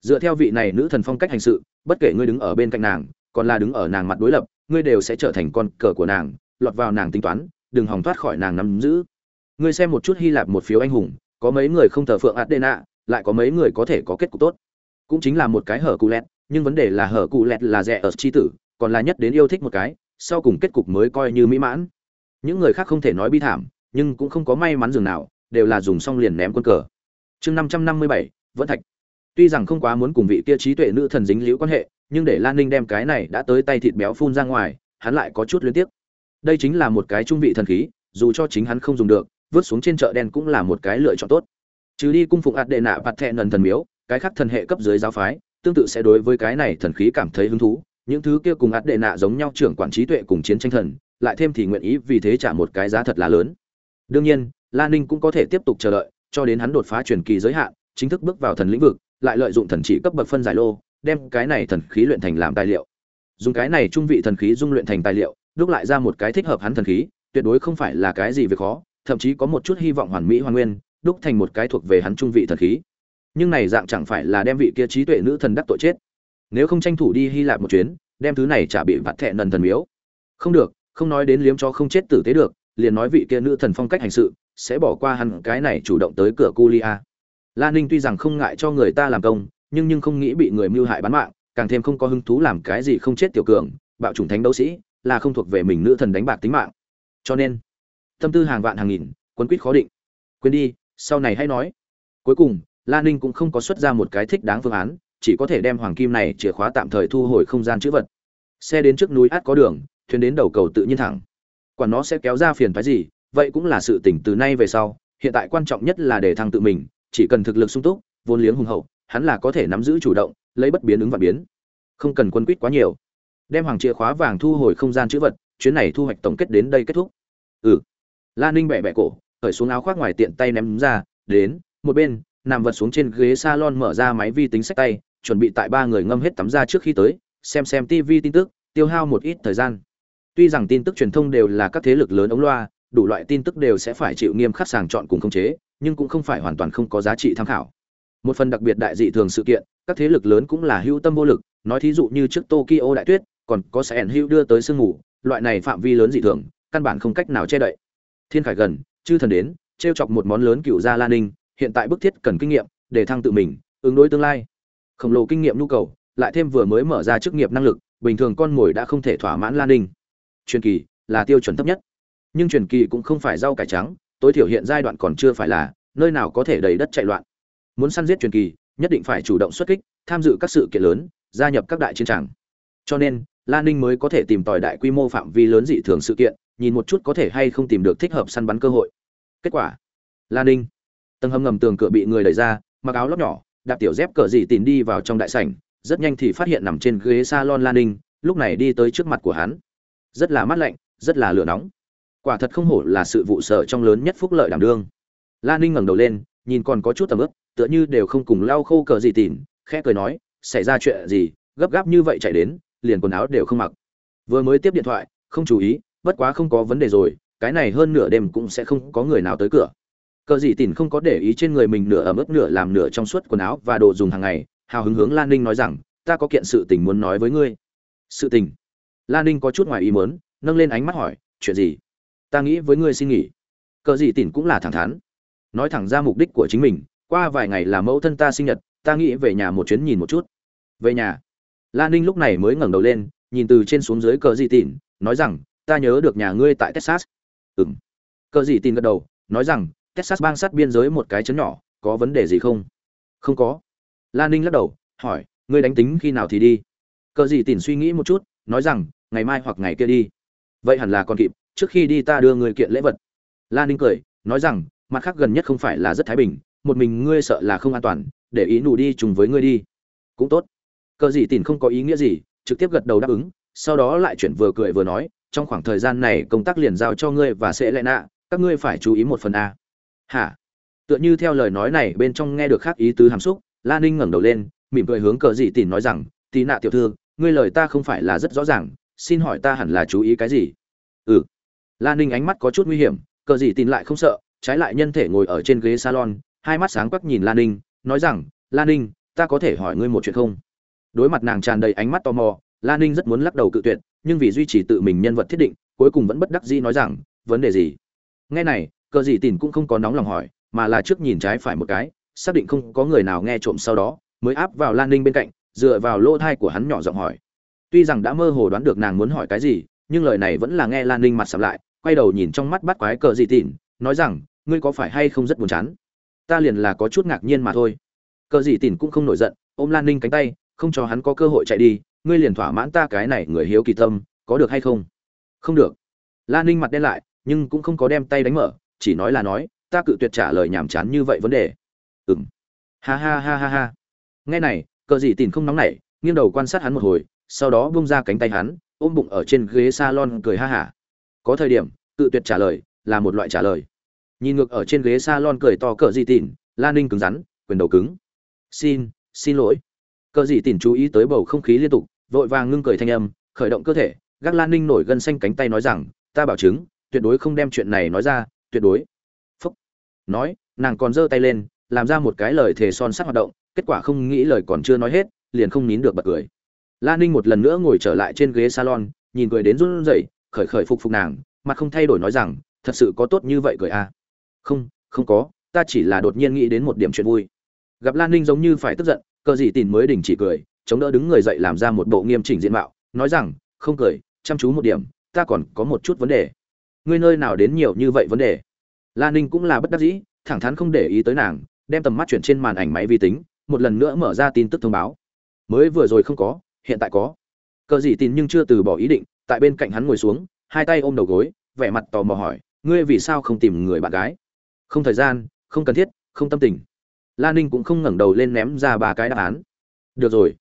dựa theo vị này nữ thần phong cách hành sự, bất kể ngươi đứng ở bên cạnh nàng, còn là đứng ở nàng mặt đối lập, ngươi đều sẽ trở thành con cờ của nàng, lọt vào nàng tính toán, đừng hòng thoát khỏi nàng nắm giữ. Ngươi xem một chút hy lạp một phiếu anh hùng, có mấy người không thờ phượng adena lại có mấy người có thể có kết cục tốt. Cũng chính là một cái hở cụ lẹt, nhưng vấn đề là hở cụ lẹt là rẻ ở chi tử, còn là nhất đến yêu thích một cái, sau cùng kết cục mới coi như mỹ mãn. Những người khác không thể nói bi thảm, nhưng cũng không có may mắn dường nào, đều là dùng xong liền ném quân cờ. Chương năm trăm năm mươi bảy, vẫn thạch tuy rằng không quá muốn cùng vị kia trí tuệ nữ thần dính liễu quan hệ, nhưng để lan ninh đem cái này đã tới tay thịt béo phun ra ngoài, hắn lại có chút liên tiếp đây chính là một cái trung vị thần khí, dù cho chính hắn không dùng được, vứt xuống trên chợ đen cũng là một cái lựa chọn tốt. Trừ đi cung phụng ạt đệ nạ bạt thẹn nần thần miếu, cái khác thần hệ cấp dưới giáo phái, tương tự sẽ đối với cái này thần khí cảm thấy hứng thú. Những thứ kia cùng ạt đệ nạ giống nhau trưởng quản trí tuệ cùng chiến tranh thần, lại thêm thì nguyện ý vì thế trả một cái giá thật là lớn. Đương nhiên, lan ninh cũng có thể tiếp tục chờ đợi, cho đến hắn đột phá truyền kỳ giới hạn, chính thức bước vào thần lĩnh vực lại lợi dụng thần chỉ cấp bậc phân giải lô, đem cái này thần khí luyện thành làm tài liệu. Dùng cái này trung vị thần khí dung luyện thành tài liệu, đúc lại ra một cái thích hợp hắn thần khí, tuyệt đối không phải là cái gì việc khó, thậm chí có một chút hy vọng hoàn mỹ hoàn nguyên, đúc thành một cái thuộc về hắn trung vị thần khí. Nhưng này dạng chẳng phải là đem vị kia trí tuệ nữ thần đắc tội chết. Nếu không tranh thủ đi hy lạp một chuyến, đem thứ này trả bị vặt thẹn nần thần miếu. Không được, không nói đến liếm cho không chết tử tế được, liền nói vị kia nữ thần phong cách hành sự, sẽ bỏ qua hắn cái này chủ động tới cửa culia la ninh tuy rằng không ngại cho người ta làm công, nhưng nhưng không nghĩ bị người mưu hại bán mạng, càng thêm không có hứng thú làm cái gì không chết tiểu cường, bạo chủng thánh đấu sĩ, là không thuộc về mình nữ thần đánh bạc tính mạng. Cho nên, tâm tư hàng vạn hàng nghìn quân quýt khó định. Quên đi, sau này hãy nói. Cuối cùng, la ninh cũng không có xuất ra một cái thích đáng phương án, chỉ có thể đem hoàng kim này chìa khóa tạm thời thu hồi không gian chữ vật. Xe đến trước núi át có đường, thuyền đến đầu cầu tự nhiên thẳng. Quả nó sẽ kéo ra phiền phái gì, vậy cũng là sự tỉnh từ nay về sau, hiện tại quan trọng nhất là để thăng tự mình chỉ cần thực lực sung túc, vốn liếng hùng hậu, hắn là có thể nắm giữ chủ động, lấy bất biến ứng và biến. Không cần quân quýt quá nhiều. Đem hoàng chìa khóa vàng thu hồi không gian chữ vật, chuyến này thu hoạch tổng kết đến đây kết thúc. Ừ. La ninh bẹ bẹ cổ khởi xuống áo khoác ngoài tiện tay ném ra, đến, một bên, nằm vật xuống trên ghế salon mở ra máy vi tính sách tay, chuẩn bị tại ba người ngâm hết tắm ra trước khi tới, xem xem tv tin tức, tiêu hao một ít thời gian. Tuy rằng tin tức truyền thông đều là các thế lực lớn ống loa, đủ loại tin tức đều sẽ phải chịu nghiêm khắc sàng chọn cùng khống chế nhưng cũng không phải hoàn toàn không có giá trị tham khảo. Một phần đặc biệt đại dị thường sự kiện, các thế lực lớn cũng là hữu tâm vô lực, nói thí dụ như trước tokyo đại tuyết, còn có sẽ hữu đưa tới sương mù, loại này phạm vi lớn dị thường, căn bản không cách nào che đậy. Thiên khải gần, chư thần đến, trêu chọc một món lớn cựu gia lan ninh, hiện tại bức thiết cần kinh nghiệm, để thăng tự mình, ứng đối tương lai. Khổng lồ kinh nghiệm nhu cầu, lại thêm vừa mới mở ra chức nghiệp năng lực, bình thường con mồi đã không thể thỏa mãn lan ninh. Truyền kỳ là tiêu chuẩn thấp nhất. Nhưng truyền kỳ cũng không phải rau cải trắng tối thiểu hiện giai đoạn còn chưa phải là, nơi nào có thể đầy đất chạy loạn. Muốn săn giết truyền kỳ, nhất định phải chủ động xuất kích, tham dự các sự kiện lớn, gia nhập các đại chiến tràng cho nên lan ninh mới có thể tìm tòi đại quy mô phạm vi lớn dị thường sự kiện, nhìn một chút có thể hay không tìm được thích hợp săn bắn cơ hội. Kết quả lan ninh, tầng hầm ngầm tường cửa bị người đẩy ra, mặc áo lóc nhỏ, đạp tiểu dép cờ dị tìm đi vào trong đại sảnh, rất nhanh thì phát hiện nằm trên ghế salon lan ninh, lúc này đi tới trước mặt của hắn. Rất là mát lạnh, rất là lửa nóng quả thật không hổ là sự vụ sở trong lớn nhất phúc lợi đảm đương. Lan ninh ngẩng đầu lên, nhìn còn có chút tầm ướp tựa như đều không cùng lau khô cờ gì tìm khẽ cười nói, xảy ra chuyện gì, gấp gáp như vậy chạy đến, liền quần áo đều không mặc. Vừa mới tiếp điện thoại, không chú ý, bất quá không có vấn đề rồi, cái này hơn nửa đêm cũng sẽ không có người nào tới cửa. Cờ gì tìm không có để ý trên người mình nửa ẩm ướt nửa làm nửa trong suốt quần áo và đồ dùng hàng ngày, hào hứng hướng lan ninh nói rằng, ta có kiện sự tình muốn nói với ngươi. Sự tình? Lan ninh có chút ngoài ý muốn, nâng lên ánh mắt hỏi, chuyện gì? Ta nghĩ với ngươi xin nghỉ. Cờ gì tỉn cũng là thẳng thắn. Nói thẳng ra mục đích của chính mình, qua vài ngày là mẫu thân ta sinh nhật, ta nghĩ về nhà một chuyến nhìn một chút. Về nhà. Lan ninh lúc này mới ngẩng đầu lên, nhìn từ trên xuống dưới cờ gì tỉn, nói rằng, ta nhớ được nhà ngươi tại texas. Ừng cờ gì tỉn gật đầu, nói rằng, texas bang sát biên giới một cái chấn nhỏ, có vấn đề gì không? Không có. Lan ninh lắc đầu, hỏi, ngươi đánh tính khi nào thì đi? Cờ gì tỉn suy nghĩ một chút, nói rằng, ngày mai hoặc ngày kia đi. Vậy hẳn là còn kịp trước khi đi ta đưa người kiện lễ vật. Lan ninh cười, nói rằng, mặt khác gần nhất không phải là rất thái bình, một mình ngươi sợ là không an toàn, để ý nụ đi chung với ngươi đi. Cũng tốt. Cờ gì tìm không có ý nghĩa gì, trực tiếp gật đầu đáp ứng, sau đó lại chuyển vừa cười vừa nói, trong khoảng thời gian này công tác liền giao cho ngươi và sẽ lẽ nạ, các ngươi phải chú ý một phần a. Hả? Tựa như theo lời nói này, bên trong nghe được khác ý tứ hàm xúc, la ninh ngẩng đầu lên, mỉm cười hướng cờ gì tìm nói rằng tí nạ tiểu thư, ngươi lời ta không phải là rất rõ ràng, xin hỏi ta hẳn là chú ý cái gì? Ừ la ninh ánh mắt có chút nguy hiểm, cờ gì tin lại không sợ, trái lại nhân thể ngồi ở trên ghế salon, hai mắt sáng quắc nhìn lan ninh, nói rằng lan ninh, ta có thể hỏi ngươi một chuyện không? Đối mặt nàng tràn đầy ánh mắt tò mò lan ninh rất muốn lắc đầu cự tuyệt, nhưng vì duy trì tự mình nhân vật thiết định, cuối cùng vẫn bất đắc dĩ nói rằng, vấn đề gì? Nghe này, cờ gì tin cũng không có nóng lòng hỏi, mà là trước nhìn trái phải một cái, xác định không có người nào nghe trộm sau đó, mới áp vào lan ninh bên cạnh, dựa vào lỗ thai của hắn nhỏ giọng hỏi. Tuy rằng đã mơ hồ đoán được nàng muốn hỏi cái gì, nhưng lời này vẫn là nghe lan ninh mặt sầm lại quay đầu nhìn trong mắt bắt quái cờ dị tỉn nói rằng, ngươi có phải hay không rất buồn chán? Ta liền là có chút ngạc nhiên mà thôi. Cờ dị tỉn cũng không nổi giận, ôm lan ninh cánh tay, không cho hắn có cơ hội chạy đi, ngươi liền thỏa mãn ta cái này người hiếu kỳ tâm, có được hay không? Không được. Lan ninh mặt đen lại, nhưng cũng không có đem tay đánh mở, chỉ nói là nói, ta cự tuyệt trả lời nhàm chán như vậy vấn đề. Ừng ha ha ha ha ha. Nghe này, cờ dị tỉn không nóng nảy, nghiêng đầu quan sát hắn một hồi, sau đó bung ra cánh tay hắn, ôm bụng ở trên ghế salon cười ha hả có thời điểm, cự tuyệt trả lời là một loại trả lời. Nhìn ngược ở trên ghế salon cười to cờ gì tỉn, lan ninh cứng rắn, quyền đầu cứng. Xin xin lỗi. Cờ gì tỉn chú ý tới bầu không khí liên tục, vội vàng ngưng cười thanh âm, khởi động cơ thể, gác lan ninh nổi gân xanh cánh tay nói rằng, ta bảo chứng, tuyệt đối không đem chuyện này nói ra, tuyệt đối. Phúc. Nói, nàng còn giơ tay lên, làm ra một cái lời thề son sắt hoạt động, kết quả không nghĩ lời còn chưa nói hết, liền không nín được bật cười. Lan ninh một lần nữa ngồi trở lại trên ghế salon, nhìn cười đến run rẩy khởi khởi phục phục nàng mặt không thay đổi nói rằng, thật sự có tốt như vậy cười à? Không không có, ta chỉ là đột nhiên nghĩ đến một điểm chuyện vui. Gặp lan ninh giống như phải tức giận, cờ gì tìm mới đình chỉ cười, chống đỡ đứng người dậy làm ra một bộ nghiêm chỉnh diện mạo, nói rằng, không cười, chăm chú một điểm, ta còn có một chút vấn đề. Ngươi nơi nào đến nhiều như vậy vấn đề? Lan ninh cũng là bất đắc dĩ, thẳng thắn không để ý tới nàng, đem tầm mắt chuyển trên màn ảnh máy vi tính, một lần nữa mở ra tin tức thông báo. Mới vừa rồi không có, hiện tại có cờ Dị tin nhưng chưa từ bỏ ý định, tại bên cạnh hắn ngồi xuống, hai tay ôm đầu gối, vẻ mặt tò mò hỏi, ngươi vì sao không tìm người bạn gái? Không thời gian, không cần thiết, không tâm tình. Lan ninh cũng không ngẩng đầu lên ném ra ba cái đáp án. Được rồi.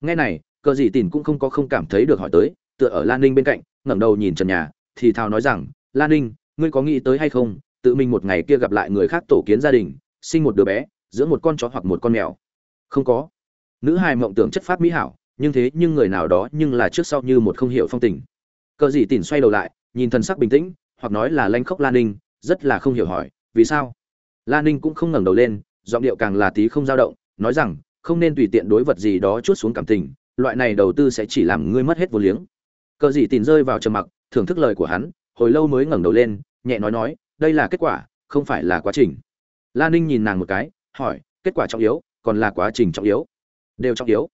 Nghe này, cờ Dị tin cũng không có không cảm thấy được hỏi tới, tựa ở lan ninh bên cạnh, ngẩng đầu nhìn trần nhà, thì thào nói rằng lan ninh, ngươi có nghĩ tới hay không, tự mình một ngày kia gặp lại người khác tổ kiến gia đình, sinh một đứa bé, giữa một con chó hoặc một con mèo? Không có. Nữ hài mộng tưởng chất phát mỹ hảo nhưng thế nhưng người nào đó nhưng là trước sau như một không hiểu phong tình. Cờ gì tỉn xoay đầu lại, nhìn thần sắc bình tĩnh, hoặc nói là lanh khốc lan ninh, rất là không hiểu hỏi, vì sao? Lan ninh cũng không ngẩng đầu lên, giọng điệu càng là tí không dao động, nói rằng, không nên tùy tiện đối vật gì đó chút xuống cảm tình, loại này đầu tư sẽ chỉ làm ngươi mất hết vô liếng. Cờ gì tỉn rơi vào trầm mặc, thưởng thức lời của hắn, hồi lâu mới ngẩng đầu lên, nhẹ nói nói, đây là kết quả, không phải là quá trình. Lan ninh nhìn nàng một cái, hỏi, kết quả trọng yếu, còn là quá trình trọng yếu? Đều trọng yếu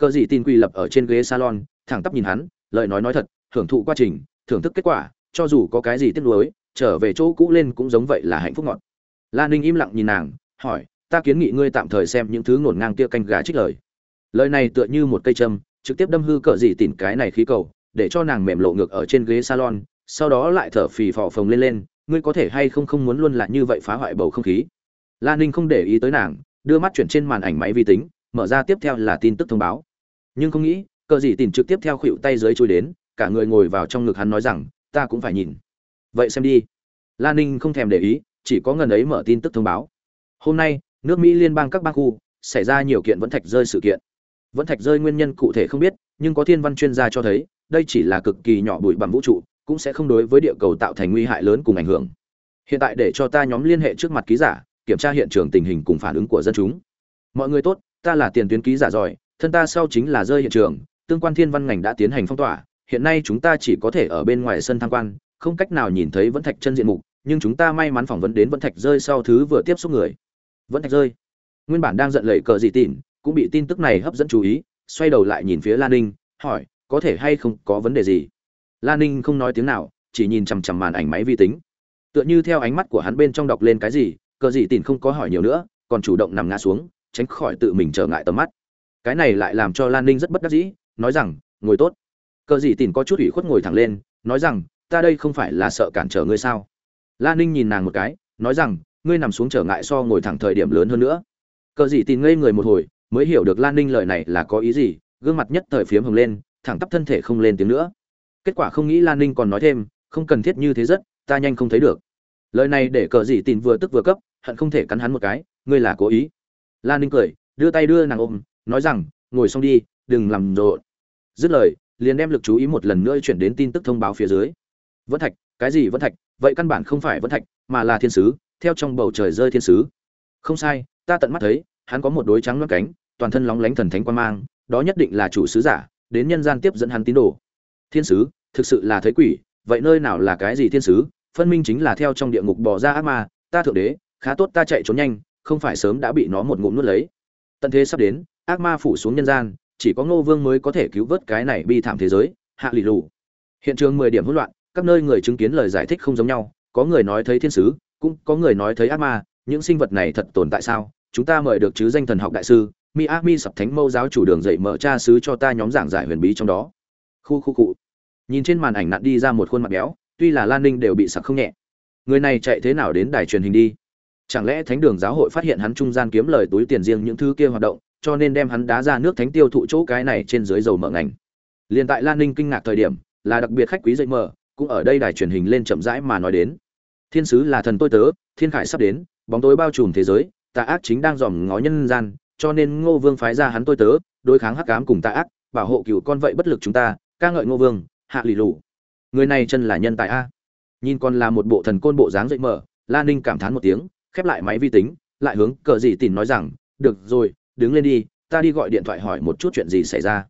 cờ gì tin quy lập ở trên ghế salon, thẳng tắp nhìn hắn, lời nói nói thật, thưởng thụ quá trình, thưởng thức kết quả, cho dù có cái gì tiếc nuối, trở về chỗ cũ lên cũng giống vậy là hạnh phúc ngọt. Lan ninh im lặng nhìn nàng, hỏi, ta kiến nghị ngươi tạm thời xem những thứ ngổn ngang kia canh gà trích lời. Lời này tựa như một cây châm, trực tiếp đâm hư cờ gì tỉn cái này khí cầu, để cho nàng mềm lộ ngược ở trên ghế salon, sau đó lại thở phì phò phồng lên lên, ngươi có thể hay không không muốn luôn là như vậy phá hoại bầu không khí? Lan ninh không để ý tới nàng, đưa mắt chuyển trên màn ảnh máy vi tính, mở ra tiếp theo là tin tức thông báo nhưng không nghĩ, cờ gì tìm trực tiếp theo khuỵu tay dưới chui đến, cả người ngồi vào trong ngực hắn nói rằng, ta cũng phải nhìn. Vậy xem đi. Lan ninh không thèm để ý, chỉ có ngần ấy mở tin tức thông báo. Hôm nay, nước mỹ liên bang các bang khu, xảy ra nhiều kiện vẫn thạch rơi sự kiện. Vẫn thạch rơi nguyên nhân cụ thể không biết, nhưng có thiên văn chuyên gia cho thấy, đây chỉ là cực kỳ nhỏ bụi bằng vũ trụ, cũng sẽ không đối với địa cầu tạo thành nguy hại lớn cùng ảnh hưởng. Hiện tại để cho ta nhóm liên hệ trước mặt ký giả, kiểm tra hiện trường tình hình cùng phản ứng của dân chúng. Mọi người tốt, ta là tiền tuyến ký giả giỏi thân ta sau chính là rơi hiện trường, tương quan thiên văn ngành đã tiến hành phong tỏa, hiện nay chúng ta chỉ có thể ở bên ngoài sân tham quan, không cách nào nhìn thấy vẫn thạch chân diện mục, nhưng chúng ta may mắn phỏng vấn đến vẫn thạch rơi sau thứ vừa tiếp xúc người. Vẫn thạch rơi. Nguyên bản đang giận lẩy cờ dị tỉn cũng bị tin tức này hấp dẫn chú ý, xoay đầu lại nhìn phía lan ninh, hỏi, có thể hay không có vấn đề gì? Lan ninh không nói tiếng nào, chỉ nhìn chằm chằm màn ảnh máy vi tính. Tựa như theo ánh mắt của hắn bên trong đọc lên cái gì, cờ dị tỉn không có hỏi nhiều nữa, còn chủ động nằm ngã xuống, tránh khỏi tự mình trở ngại tầm mắt cái này lại làm cho lan ninh rất bất đắc dĩ, nói rằng, ngồi tốt. Cờ dị tìm có chút ủy khuất ngồi thẳng lên, nói rằng, ta đây không phải là sợ cản trở ngươi sao? Lan ninh nhìn nàng một cái, nói rằng, ngươi nằm xuống trở ngại so ngồi thẳng thời điểm lớn hơn nữa. Cờ dị tìm ngây người một hồi, mới hiểu được lan ninh lời này là có ý gì, gương mặt nhất thời phiếm hồng lên, thẳng tắp thân thể không lên tiếng nữa. Kết quả không nghĩ lan ninh còn nói thêm, không cần thiết như thế rất, ta nhanh không thấy được. Lời này để cờ dị tìm vừa tức vừa cấp, hận không thể cắn hắn một cái, ngươi là cố ý. Lan ninh cười, đưa tay đưa nàng ôm nói rằng, ngồi xong đi, đừng làm rộn. Dứt lời, liền đem lực chú ý một lần nữa chuyển đến tin tức thông báo phía dưới. Vẫn thạch, cái gì vẫn thạch? Vậy căn bản không phải vẫn thạch, mà là thiên sứ, theo trong bầu trời rơi thiên sứ. Không sai, ta tận mắt thấy, hắn có một đôi trắng loát cánh, toàn thân lóng lánh thần thánh quan mang, đó nhất định là chủ sứ giả, đến nhân gian tiếp dẫn hắn tín đồ. Thiên sứ, thực sự là thấy quỷ, vậy nơi nào là cái gì thiên sứ? Phân minh chính là theo trong địa ngục bỏ ra ác ma, ta thượng đế, khá tốt ta chạy trốn nhanh, không phải sớm đã bị nó một ngụm nuốt lấy. Tận thế sắp đến ác ma phủ xuống nhân gian, chỉ có ngô vương mới có thể cứu vớt cái này bi thảm thế giới, hạ lì lù. Hiện trường mười điểm hỗn loạn, các nơi người chứng kiến lời giải thích không giống nhau, có người nói thấy thiên sứ, cũng có người nói thấy ác ma, những sinh vật này thật tồn tại sao? Chúng ta mời được chứ danh thần học đại sư, mi a mi sập thánh mâu giáo chủ đường dạy mở cha sứ cho ta nhóm giảng giải huyền bí trong đó. Khu khu cụ nhìn trên màn ảnh nặn đi ra một khuôn mặt béo, tuy là lan ninh đều bị sặc không nhẹ. Người này chạy thế nào đến đài truyền hình đi? Chẳng lẽ thánh đường giáo hội phát hiện hắn trung gian kiếm lời túi tiền riêng những thứ kia hoạt động cho nên đem hắn đá ra nước thánh tiêu thụ chỗ cái này trên dưới dầu mở ngành. Liền tại lan ninh kinh ngạc thời điểm, là đặc biệt khách quý dậy mở, cũng ở đây đài truyền hình lên chậm rãi mà nói đến. Thiên sứ là thần tôi tớ, thiên khải sắp đến, bóng tối bao trùm thế giới, tà ác chính đang dòm ngó nhân gian, cho nên ngô vương phái ra hắn tôi tớ, đối kháng hắc ám cùng tà ác, bảo hộ cựu con vậy bất lực chúng ta, ca ngợi ngô vương, hạ lì lù người này chân là nhân tài a. Nhìn con là một bộ thần côn bộ dáng dậy mở, lan ninh cảm thán một tiếng, khép lại máy vi tính, lại hướng cờ dị tìm nói rằng, được rồi đứng lên đi, ta đi gọi điện thoại hỏi một chút chuyện gì xảy ra.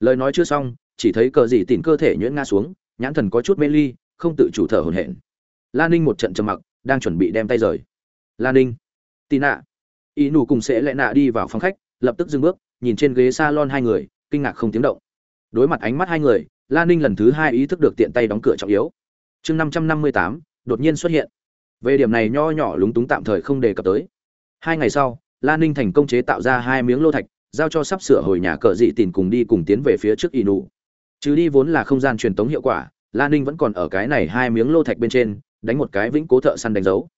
Lời nói chưa xong, chỉ thấy cờ gì tìm cơ thể nhuyễn nga xuống, nhãn thần có chút mê ly, không tự chủ thở hổn hển. Lan ninh một trận trầm mặc, đang chuẩn bị đem tay rời. Lan ninh, tì nạ. Y nụ cùng sẽ lẽ nạ đi vào phòng khách, lập tức dừng bước, nhìn trên ghế s a lon hai người, kinh ngạc không tiếng động. Đối mặt ánh mắt hai người, lan ninh lần thứ hai ý thức được tiện tay đóng cửa trọng yếu. Chương năm trăm năm mươi tám, đột nhiên xuất hiện. Về điểm này nho nhỏ lúng túng tạm thời không đề cập tới. Hai ngày sau lan ninh thành công chế tạo ra hai miếng lô thạch, giao cho sắp sửa hồi nhà cờ dị tìm cùng đi cùng tiến về phía trước inu. Nụ chứ đi vốn là không gian truyền tống hiệu quả lan ninh vẫn còn ở cái này hai miếng lô thạch bên trên, đánh một cái vĩnh cố thợ săn đánh dấu.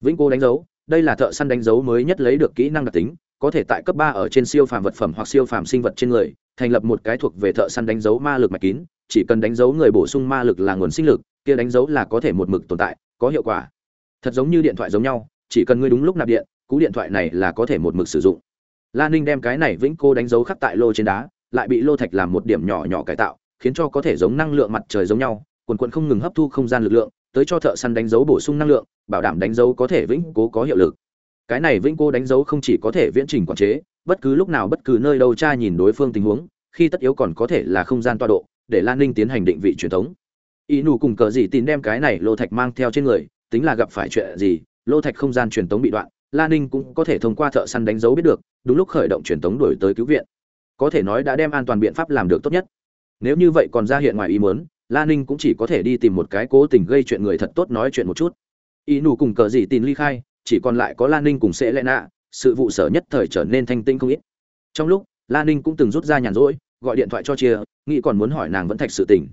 Vĩnh cố đánh dấu, đây là thợ săn đánh dấu mới nhất lấy được kỹ năng đặc tính, có thể tại cấp ba ở trên siêu phàm vật phẩm hoặc siêu phàm sinh vật trên người, thành lập một cái thuộc về thợ săn đánh dấu ma lực mạch kín, chỉ cần đánh dấu người bổ sung ma lực là nguồn sinh lực, kia đánh dấu là có thể một mực tồn tại, có hiệu quả. Thật giống như điện thoại giống nhau, chỉ cần ngươi đúng lúc nạp điện cú điện thoại này là có thể một mực sử dụng. Lan ninh đem cái này vĩnh cô đánh dấu khắc tại lô trên đá, lại bị lô thạch làm một điểm nhỏ nhỏ cải tạo, khiến cho có thể giống năng lượng mặt trời giống nhau, quần quần không ngừng hấp thu không gian lực lượng, tới cho thợ săn đánh dấu bổ sung năng lượng, bảo đảm đánh dấu có thể vĩnh cố có hiệu lực. Cái này vĩnh cố đánh dấu không chỉ có thể viễn trình quản chế, bất cứ lúc nào bất cứ nơi đâu tra nhìn đối phương tình huống, khi tất yếu còn có thể là không gian toa độ, để lan ninh tiến hành định vị truyền thống. Ý nụ cùng cờ gì tin đem cái này lô thạch mang theo trên người, tính là gặp phải chuyện gì, lô thạch không gian truyền tống bị đoạn lan ninh cũng có thể thông qua thợ săn đánh dấu biết được, đúng lúc khởi động truyền tống đuổi tới cứu viện. Có thể nói đã đem an toàn biện pháp làm được tốt nhất. Nếu như vậy còn ra hiện ngoài ý muốn lan ninh cũng chỉ có thể đi tìm một cái cố tình gây chuyện người thật tốt nói chuyện một chút. Ý nụ cùng cờ gì tin ly khai, chỉ còn lại có lan ninh cùng sẽ lệ nạ, sự vụ sở nhất thời trở nên thanh tinh không ít. Trong lúc lan ninh cũng từng rút ra nhàn rỗi, gọi điện thoại cho chia, nghĩ còn muốn hỏi nàng vẫn thạch sự tình.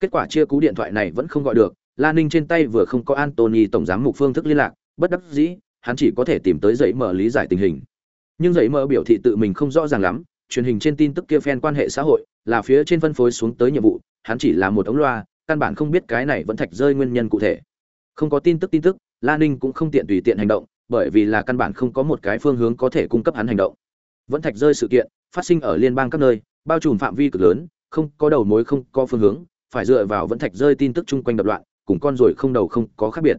Kết quả chia cú điện thoại này vẫn không gọi được lan ninh trên tay vừa không có Anthony tổng giám mục phương thức liên lạc, bất đắc dĩ hắn chỉ có thể tìm tới dãy mở lý giải tình hình. Nhưng dãy mở biểu thị tự mình không rõ ràng lắm, truyền hình trên tin tức kia phen quan hệ xã hội, là phía trên phân phối xuống tới nhiệm vụ, hắn chỉ là một ống loa, căn bản không biết cái này vẫn thạch rơi nguyên nhân cụ thể. Không có tin tức tin tức lan ninh cũng không tiện tùy tiện hành động, bởi vì là căn bản không có một cái phương hướng có thể cung cấp hắn hành động. Vẫn thạch rơi sự kiện, phát sinh ở liên bang các nơi, bao trùm phạm vi cực lớn, không có đầu mối không có phương hướng, phải dựa vào vẫn thạch rơi tin tức chung quanh đập loạn, cùng con rồi không đầu không có khác biệt.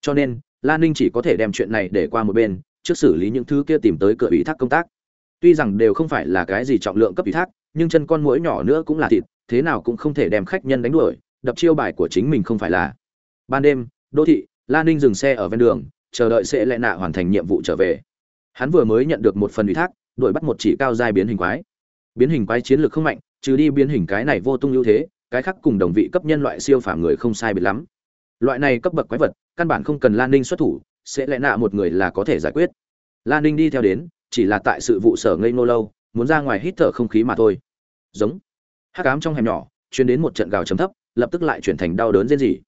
Cho nên lan ninh chỉ có thể đem chuyện này để qua một bên, trước xử lý những thứ kia tìm tới cửa ủy thác công tác. Tuy rằng đều không phải là cái gì trọng lượng cấp ủy thác, nhưng chân con mũi nhỏ nữa cũng là thịt, thế nào cũng không thể đem khách nhân đánh đuổi, đập chiêu bài của chính mình không phải là. Ban đêm, đô thị lan ninh dừng xe ở ven đường, chờ đợi sẽ lệ nạ hoàn thành nhiệm vụ trở về. Hắn vừa mới nhận được một phần ủy thác, đuổi bắt một chỉ cao giai biến hình quái. Biến hình quái chiến lược không mạnh, trừ đi biến hình cái này vô tung ưu thế, cái khác cùng đồng vị cấp nhân loại siêu phàm người không sai biệt lắm. Loại này cấp bậc quái vật căn bản không cần lan ninh xuất thủ, sẽ lẽ nạ một người là có thể giải quyết. Lan ninh đi theo đến, chỉ là tại sự vụ sở ngây nô lâu, muốn ra ngoài hít thở không khí mà thôi. Giống. Hắc ám trong hẻm nhỏ chuyến đến một trận gào chấm thấp, lập tức lại chuyển thành đau đớn rên rỉ.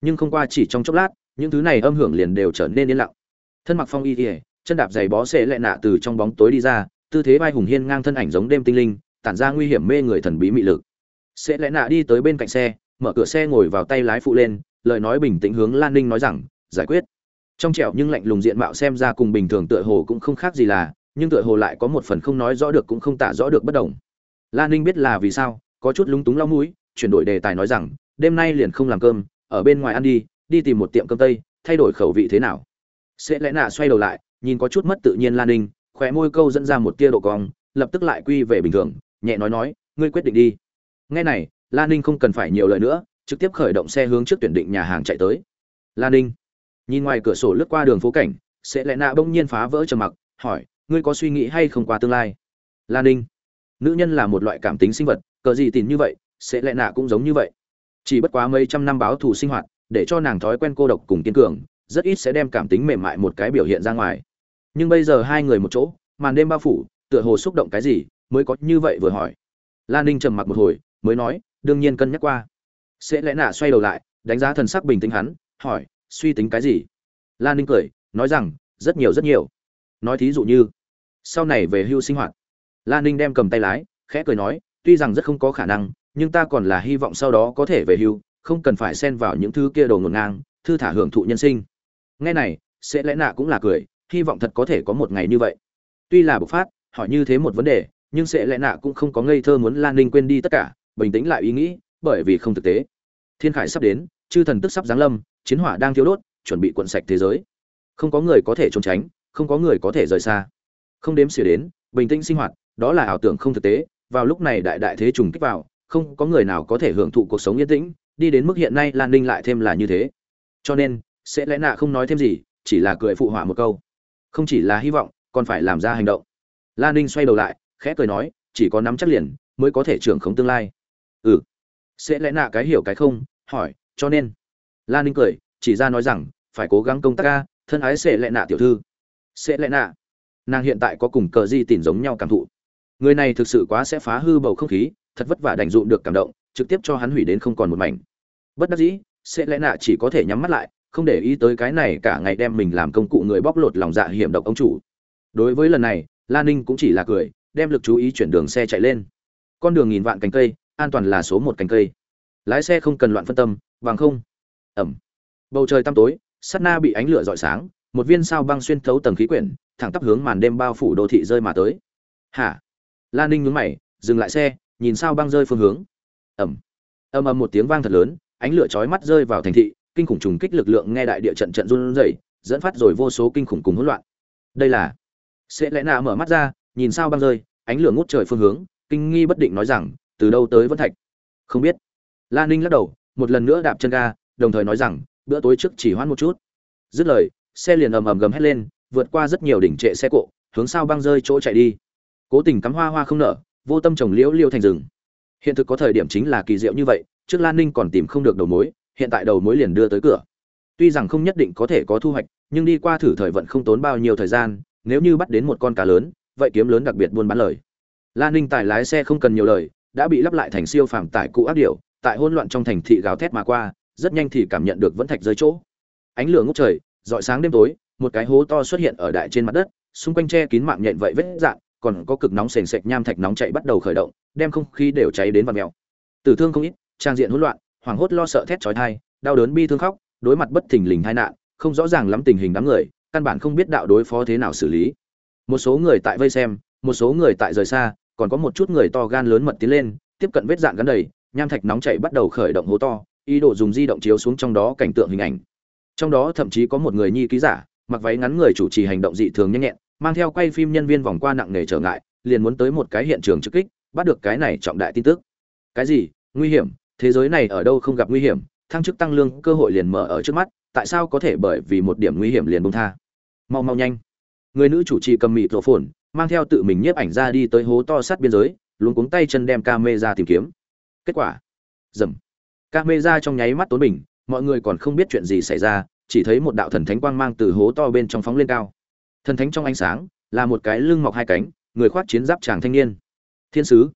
Nhưng không qua chỉ trong chốc lát, những thứ này âm hưởng liền đều trở nên yên lặng. Thân mặc phong y ỉa chân đạp giày bó xệ lẹ nạ từ trong bóng tối đi ra, tư thế vai hùng hiên ngang thân ảnh giống đêm tinh linh, tản ra nguy hiểm mê người thần bí mị lực. Sẽ lẽ nạ đi tới bên cạnh xe, mở cửa xe ngồi vào tay lái phụ lên lời nói bình tĩnh hướng lan ninh nói rằng, giải quyết. Trong trẻo nhưng lạnh lùng diện mạo xem ra cùng bình thường tựa hồ cũng không khác gì là, nhưng tựa hồ lại có một phần không nói rõ được cũng không tả rõ được bất đồng. Lan ninh biết là vì sao, có chút lúng túng lau mũi, chuyển đổi đề tài nói rằng, đêm nay liền không làm cơm, ở bên ngoài ăn đi đi tìm một tiệm cơm tây, thay đổi khẩu vị thế nào? Sẽ lẽ nạ xoay đầu lại, nhìn có chút mất tự nhiên lan ninh, khóe môi câu dẫn ra một tia độ cong, lập tức lại quy về bình thường, nhẹ nói nói, ngươi quyết định đi. Nghe này, lan ninh không cần phải nhiều lời nữa trực tiếp khởi động xe hướng trước tuyển định nhà hàng chạy tới. Lan ninh nhìn ngoài cửa sổ lướt qua đường phố cảnh, sẽ lẽ nạ bỗng nhiên phá vỡ trầm mặc, hỏi, ngươi có suy nghĩ hay không qua tương lai? Lan ninh, nữ nhân là một loại cảm tính sinh vật, cờ gì tìm như vậy, sẽ lẽ nạ cũng giống như vậy. Chỉ bất quá mấy trăm năm báo thù sinh hoạt, để cho nàng thói quen cô độc cùng kiên cường, rất ít sẽ đem cảm tính mềm mại một cái biểu hiện ra ngoài. Nhưng bây giờ hai người một chỗ, màn đêm bao phủ, tựa hồ xúc động cái gì, mới có như vậy vừa hỏi. Lan ninh trầm mặc một hồi, mới nói, đương nhiên cân nhắc qua sẽ lẽ nạ xoay đầu lại, đánh giá thần sắc bình tĩnh hắn, hỏi, suy tính cái gì? Lan ninh cười, nói rằng, rất nhiều rất nhiều. Nói thí dụ như, sau này về hưu sinh hoạt. Lan ninh đem cầm tay lái, khẽ cười nói, tuy rằng rất không có khả năng, nhưng ta còn là hy vọng sau đó có thể về hưu, không cần phải xen vào những thứ kia đồ ngổn ngang, thư thả hưởng thụ nhân sinh. Ngay này, sẽ lẽ nạ cũng là cười, hy vọng thật có thể có một ngày như vậy. Tuy là bộc phát, hỏi như thế một vấn đề, nhưng sẽ lẽ nạ cũng không có ngây thơ muốn lan ninh quên đi tất cả, bình tĩnh lại ý nghĩ bởi vì không thực tế. Thiên khải sắp đến, chư thần tức sắp giáng lâm, chiến hỏa đang thiếu đốt, chuẩn bị cuộn sạch thế giới. Không có người có thể trốn tránh, không có người có thể rời xa. Không đếm xỉa đến, bình tĩnh sinh hoạt, đó là ảo tưởng không thực tế, vào lúc này đại đại thế trùng kích vào, không có người nào có thể hưởng thụ cuộc sống yên tĩnh, đi đến mức hiện nay lan ninh lại thêm là như thế. Cho nên, sẽ lẽ nạ không nói thêm gì, chỉ là cười phụ họa một câu. Không chỉ là hy vọng, còn phải làm ra hành động. Lan ninh xoay đầu lại, khẽ cười nói, chỉ có nắm chắc liền, mới có thể trưởng khống tương lai. Ừ sẽ lẽ nạ cái hiểu cái không? Hỏi, cho nên. Lan ninh cười, chỉ ra nói rằng, phải cố gắng công tác ca thân ái sẽ lẽ nạ tiểu thư. Sẽ lẽ nạ. Nàng hiện tại có cùng cờ di tìm giống nhau cảm thụ. Người này thực sự quá sẽ phá hư bầu không khí, thật vất vả đành dụm được cảm động, trực tiếp cho hắn hủy đến không còn một mảnh. Bất đắc dĩ, sẽ lẽ nạ chỉ có thể nhắm mắt lại, không để ý tới cái này cả ngày đem mình làm công cụ người bóc lột lòng dạ hiểm độc ông chủ. Đối với lần này lan ninh cũng chỉ là cười, đem lực chú ý chuyển đường xe chạy lên. Con đường nghìn vạn cành cây an toàn là số một cành cây. Lái xe không cần loạn phân tâm, bằng không. Ẩm. Bầu trời tăm tối sắt na bị ánh lửa rọi sáng, một viên sao băng xuyên thấu tầng khí quyển, thẳng tắp hướng màn đêm bao phủ đô thị rơi mà tới. Hả? Lan ninh nhướng mày, dừng lại xe, nhìn sao băng rơi phương hướng. Ẩm. Ầm ầm một tiếng vang thật lớn, ánh lửa chói mắt rơi vào thành thị, kinh khủng trùng kích lực lượng nghe đại địa trận trận run rẩy, dẫn phát rồi vô số kinh khủng cùng hỗn loạn. Đây là sẽ lẽ nào mở mắt ra, nhìn sao băng rơi, ánh lửa ngút trời phương hướng, kinh nghi bất định nói rằng từ đâu tới vẫn thạch? Không biết. Lan ninh lắc đầu, một lần nữa đạp chân ga, đồng thời nói rằng, bữa tối trước chỉ hoãn một chút. Dứt lời, xe liền ầm ầm gầm hét lên, vượt qua rất nhiều đỉnh trệ xe cộ, hướng sao băng rơi chỗ chạy đi. Cố tình cắm hoa hoa không nở, vô tâm trồng liễu liêu thành rừng. Hiện thực có thời điểm chính là kỳ diệu như vậy, trước lan ninh còn tìm không được đầu mối, hiện tại đầu mối liền đưa tới cửa. Tuy rằng không nhất định có thể có thu hoạch, nhưng đi qua thử thời vận không tốn bao nhiêu thời gian, nếu như bắt đến một con cá lớn, vậy kiếm lớn đặc biệt buôn bán lời. Lan ninh tài lái xe không cần nhiều lời đã bị lắp lại thành siêu phàm tải cụ ác điểu, tại hỗn loạn trong thành thị gào thét mà qua rất nhanh thì cảm nhận được vẫn thạch rơi chỗ. Ánh lửa ngút trời dọi sáng đêm tối một cái hố to xuất hiện ở đại trên mặt đất xung quanh che kín mạng nhện vậy vết dạng còn có cực nóng sền sệt nham thạch nóng chảy bắt đầu khởi động đem không khí đều cháy đến vằn mèo tử thương không ít trang diện hỗn loạn hoảng hốt lo sợ thét chói tai đau đớn bi thương khóc đối mặt bất thình lình tai nạn không rõ ràng lắm tình hình đám người căn bản không biết đạo đối phó thế nào xử lý. Một số người tại vây xem một số người tại rời xa còn có một chút người to gan lớn mật tiến lên, tiếp cận vết dạn gắn đầy, nham thạch nóng chảy bắt đầu khởi động hố to, ý đồ dùng di động chiếu xuống trong đó cảnh tượng hình ảnh. Trong đó thậm chí có một người nhi ký giả, mặc váy ngắn người chủ trì hành động dị thường nhanh nhẹn, mang theo quay phim nhân viên vòng qua nặng nề trở ngại, liền muốn tới một cái hiện trường trực kích, bắt được cái này trọng đại tin tức. Cái gì? Nguy hiểm. Thế giới này ở đâu không gặp nguy hiểm? Thăng chức tăng lương, cơ hội liền mở ở trước mắt, tại sao có thể bởi vì một điểm nguy hiểm liền bông tha? Mau mau nhanh. Người nữ chủ trì cầm mịt rổ phồn mang theo tự mình nhiếp ảnh ra đi tới hố to sát biên giới luôn cuống tay chân đem ca mê ra tìm kiếm. Kết quả, dầm. Ca mê ra trong nháy mắt tốn bình, mọi người còn không biết chuyện gì xảy ra, chỉ thấy một đạo thần thánh quang mang từ hố to bên trong phóng lên cao. Thần thánh trong ánh sáng, là một cái lưng mọc hai cánh, người khoác chiến giáp chàng thanh niên. Thiên sứ.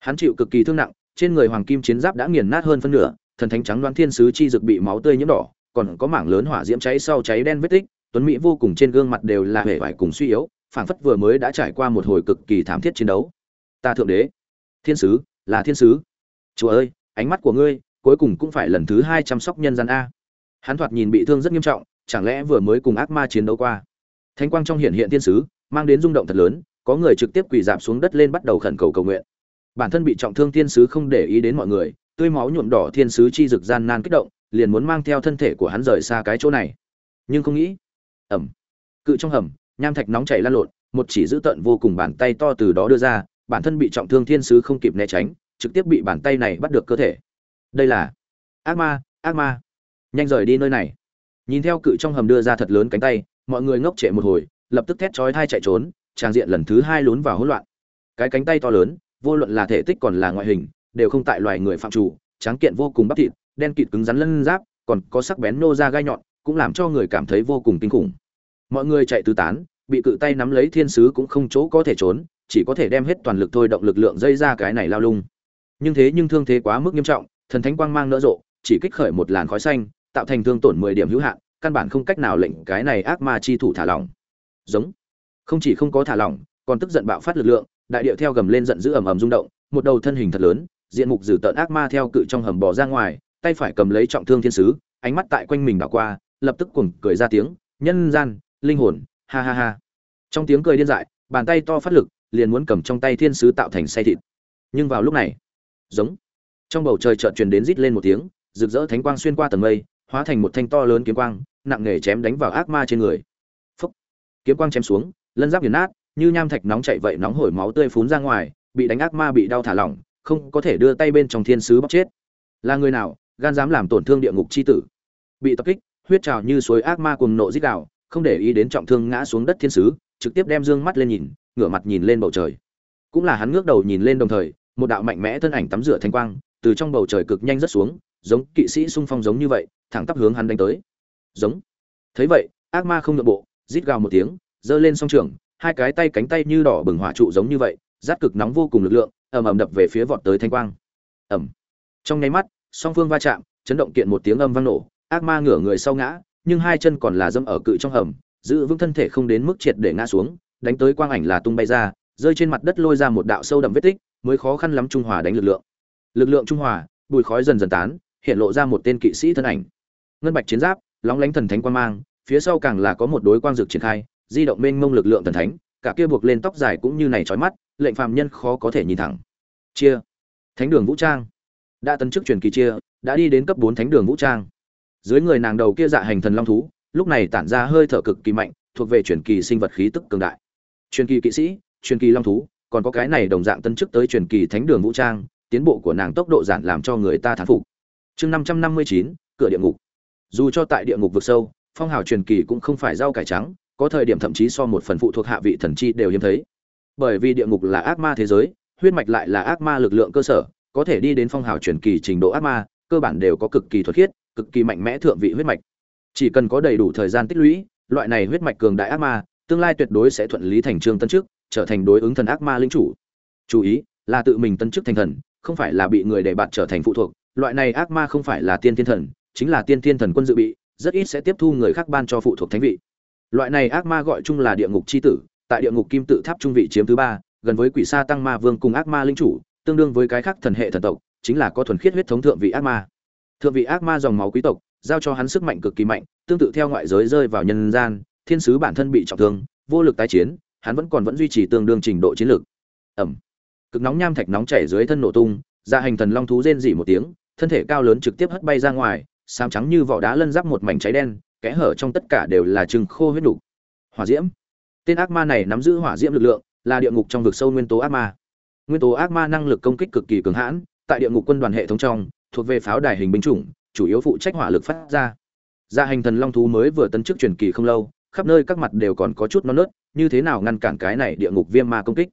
Hắn chịu cực kỳ thương nặng, trên người hoàng kim chiến giáp đã nghiền nát hơn phân nửa, thần thánh trắng đoán thiên sứ chi dực bị máu tươi nhiễm đỏ, còn có mảng lớn hỏa diễm cháy sau cháy đen vết tích, tuấn mỹ vô cùng trên gương mặt đều là hể vải cùng suy yếu phảng phất vừa mới đã trải qua một hồi cực kỳ thảm thiết chiến đấu. Ta thượng đế, thiên sứ, là thiên sứ. Chúa ơi, ánh mắt của ngươi, cuối cùng cũng phải lần thứ hai chăm sóc nhân gian a. Hắn thoạt nhìn bị thương rất nghiêm trọng, chẳng lẽ vừa mới cùng ác ma chiến đấu qua? Thánh quang trong hiện hiện thiên sứ, mang đến rung động thật lớn, có người trực tiếp quỳ dạp xuống đất lên bắt đầu khẩn cầu cầu nguyện. Bản thân bị trọng thương thiên sứ không để ý đến mọi người, tươi máu nhuộm đỏ thiên sứ chi rực gian nan kích động, liền muốn mang theo thân thể của hắn rời xa cái chỗ này. Nhưng không nghĩ ẩm cự trong hầm nham thạch nóng chảy lan lộn, một chỉ giữ tận vô cùng bàn tay to từ đó đưa ra, bản thân bị trọng thương thiên sứ không kịp né tránh, trực tiếp bị bàn tay này bắt được cơ thể. Đây là ác ma ác ma. Nhanh rời đi nơi này. Nhìn theo cự trong hầm đưa ra thật lớn cánh tay, mọi người ngốc trệ một hồi, lập tức thét chói thai chạy trốn, trang diện lần thứ hai lún vào hỗn loạn. Cái cánh tay to lớn, vô luận là thể tích còn là ngoại hình, đều không tại loài người phạm chủ, tráng kiện vô cùng bắp thịt, đen kịt cứng rắn lân giáp, còn có sắc bén nô ra gai nhọn, cũng làm cho người cảm thấy vô cùng kinh khủng mọi người chạy tứ tán, bị cự tay nắm lấy thiên sứ cũng không chỗ có thể trốn, chỉ có thể đem hết toàn lực thôi động lực lượng dây ra cái này lao lung. Nhưng thế nhưng thương thế quá mức nghiêm trọng, thần thánh quang mang nỡ rộ, chỉ kích khởi một làn khói xanh, tạo thành thương tổn mười điểm hữu hạn, căn bản không cách nào lệnh cái này ác ma chi thủ thả lỏng. Giống. Không chỉ không có thả lỏng, còn tức giận bạo phát lực lượng, đại điệu theo gầm lên giận dữ ầm ầm rung động, một đầu thân hình thật lớn, diện mục dữ tợn ác ma theo cự trong hầm bò ra ngoài, tay phải cầm lấy trọng thương thiên sứ, ánh mắt tại quanh mình đảo qua, lập tức cuồng cười ra tiếng, nhân gian linh hồn, ha ha ha. Trong tiếng cười điên dại, bàn tay to phát lực, liền muốn cầm trong tay thiên sứ tạo thành say thịt. Nhưng vào lúc này, giống, trong bầu trời chợt truyền đến rít lên một tiếng, rực rỡ thánh quang xuyên qua tầng mây, hóa thành một thanh to lớn kiếm quang, nặng nề chém đánh vào ác ma trên người. Phúc, kiếm quang chém xuống, lân giáp nghiền nát, như nham thạch nóng chảy vậy nóng hổi máu tươi phún ra ngoài, bị đánh ác ma bị đau thả lỏng, không có thể đưa tay bên trong thiên sứ bóc chết. Là người nào, gan dám làm tổn thương địa ngục chi tử? Bị tập kích, huyết trào như suối ác ma cùng nộ dít đạo không để ý đến trọng thương ngã xuống đất thiên sứ, trực tiếp đem dương mắt lên nhìn, ngửa mặt nhìn lên bầu trời. Cũng là hắn ngước đầu nhìn lên đồng thời, một đạo mạnh mẽ thân ảnh tắm rửa thanh quang, từ trong bầu trời cực nhanh rất xuống, giống kỵ sĩ sung phong giống như vậy, thẳng tắp hướng hắn đánh tới. Giống. Thấy vậy, ác ma không nhượng bộ, rít gào một tiếng, giơ lên song trường, hai cái tay cánh tay như đỏ bừng hỏa trụ giống như vậy, rát cực nóng vô cùng lực lượng, ầm ầm đập về phía vọt tới thanh quang. Ầm. Trong nháy mắt, song phương va chạm, chấn động kiện một tiếng âm vang nổ, ác ma ngửa người sau ngã nhưng hai chân còn là dâm ở cự trong hầm, giữ vững thân thể không đến mức triệt để ngã xuống, đánh tới quang ảnh là tung bay ra, rơi trên mặt đất lôi ra một đạo sâu đậm vết tích, mới khó khăn lắm trung hòa đánh lực lượng. Lực lượng trung hòa, bụi khói dần dần tán, hiện lộ ra một tên kỵ sĩ thân ảnh. Ngân bạch chiến giáp, lóng lánh thần thánh quang mang, phía sau càng là có một đối quang dược triển khai, di động mênh mông lực lượng thần thánh, cả kia buộc lên tóc dài cũng như này trói mắt, lệnh phàm nhân khó có thể nhìn thẳng. Chia. Thánh đường vũ trang. Đã tấn chức truyền kỳ chia, đã đi đến cấp bốn thánh đường vũ trang dưới người nàng đầu kia dạ hành thần long thú, lúc này tản ra hơi thở cực kỳ mạnh, thuộc về truyền kỳ sinh vật khí tức cường đại. Truyền kỳ kỵ sĩ, truyền kỳ long thú, còn có cái này đồng dạng tân chức tới truyền kỳ thánh đường vũ trang, tiến bộ của nàng tốc độ giản làm cho người ta thán phục. Chương năm trăm năm mươi chín, cửa địa ngục. Dù cho tại địa ngục vực sâu, phong hào truyền kỳ cũng không phải rau cải trắng, có thời điểm thậm chí so một phần phụ thuộc hạ vị thần chi đều hiếm thấy. Bởi vì địa ngục là ác ma thế giới, huyết mạch lại là ác ma lực lượng cơ sở, có thể đi đến phong hào truyền kỳ trình độ ác ma, cơ bản đều có cực kỳ thuật khiết cực kỳ mạnh mẽ thượng vị huyết mạch. Chỉ cần có đầy đủ thời gian tích lũy, loại này huyết mạch cường đại ác ma, tương lai tuyệt đối sẽ thuận lý thành trương tân chức, trở thành đối ứng thần ác ma linh chủ. Chú ý, là tự mình tân chức thành thần, không phải là bị người để bạn trở thành phụ thuộc. Loại này ác ma không phải là tiên thiên thần, chính là tiên thiên thần quân dự bị, rất ít sẽ tiếp thu người khác ban cho phụ thuộc thánh vị. Loại này ác ma gọi chung là địa ngục chi tử, tại địa ngục kim tự tháp trung vị chiếm thứ ba, gần với quỷ sa tăng ma vương cùng ác ma linh chủ, tương đương với cái khác thần hệ thần tộc, chính là có thuần khiết huyết thống thượng vị ác ma thượng vị ác ma dòng máu quý tộc, giao cho hắn sức mạnh cực kỳ mạnh, tương tự theo ngoại giới rơi vào nhân gian, thiên sứ bản thân bị trọng thương, vô lực tái chiến, hắn vẫn còn vẫn duy trì tương đương trình độ chiến lược. Ẩm. Cực nóng nham thạch nóng chảy dưới thân nổ tung ra hành thần long thú rên dỉ một tiếng, thân thể cao lớn trực tiếp hất bay ra ngoài sám trắng như vỏ đá lân giáp một mảnh cháy đen, kẽ hở trong tất cả đều là chừng khô huyết đủ. hỏa diễm. Tên ác ma này nắm giữ hỏa diễm lực lượng, là địa ngục trong vực sâu nguyên tố ác ma. Nguyên tố ác ma năng lực công kích cực kỳ cường hãn, tại địa ngục quân đoàn hệ thống trong thuộc về pháo đài hình binh chủng, chủ yếu phụ trách hỏa lực phát ra. Gia hành thần long thú mới vừa tấn chức truyền kỳ không lâu, khắp nơi các mặt đều còn có chút non nớt, như thế nào ngăn cản cái này địa ngục viêm ma công kích?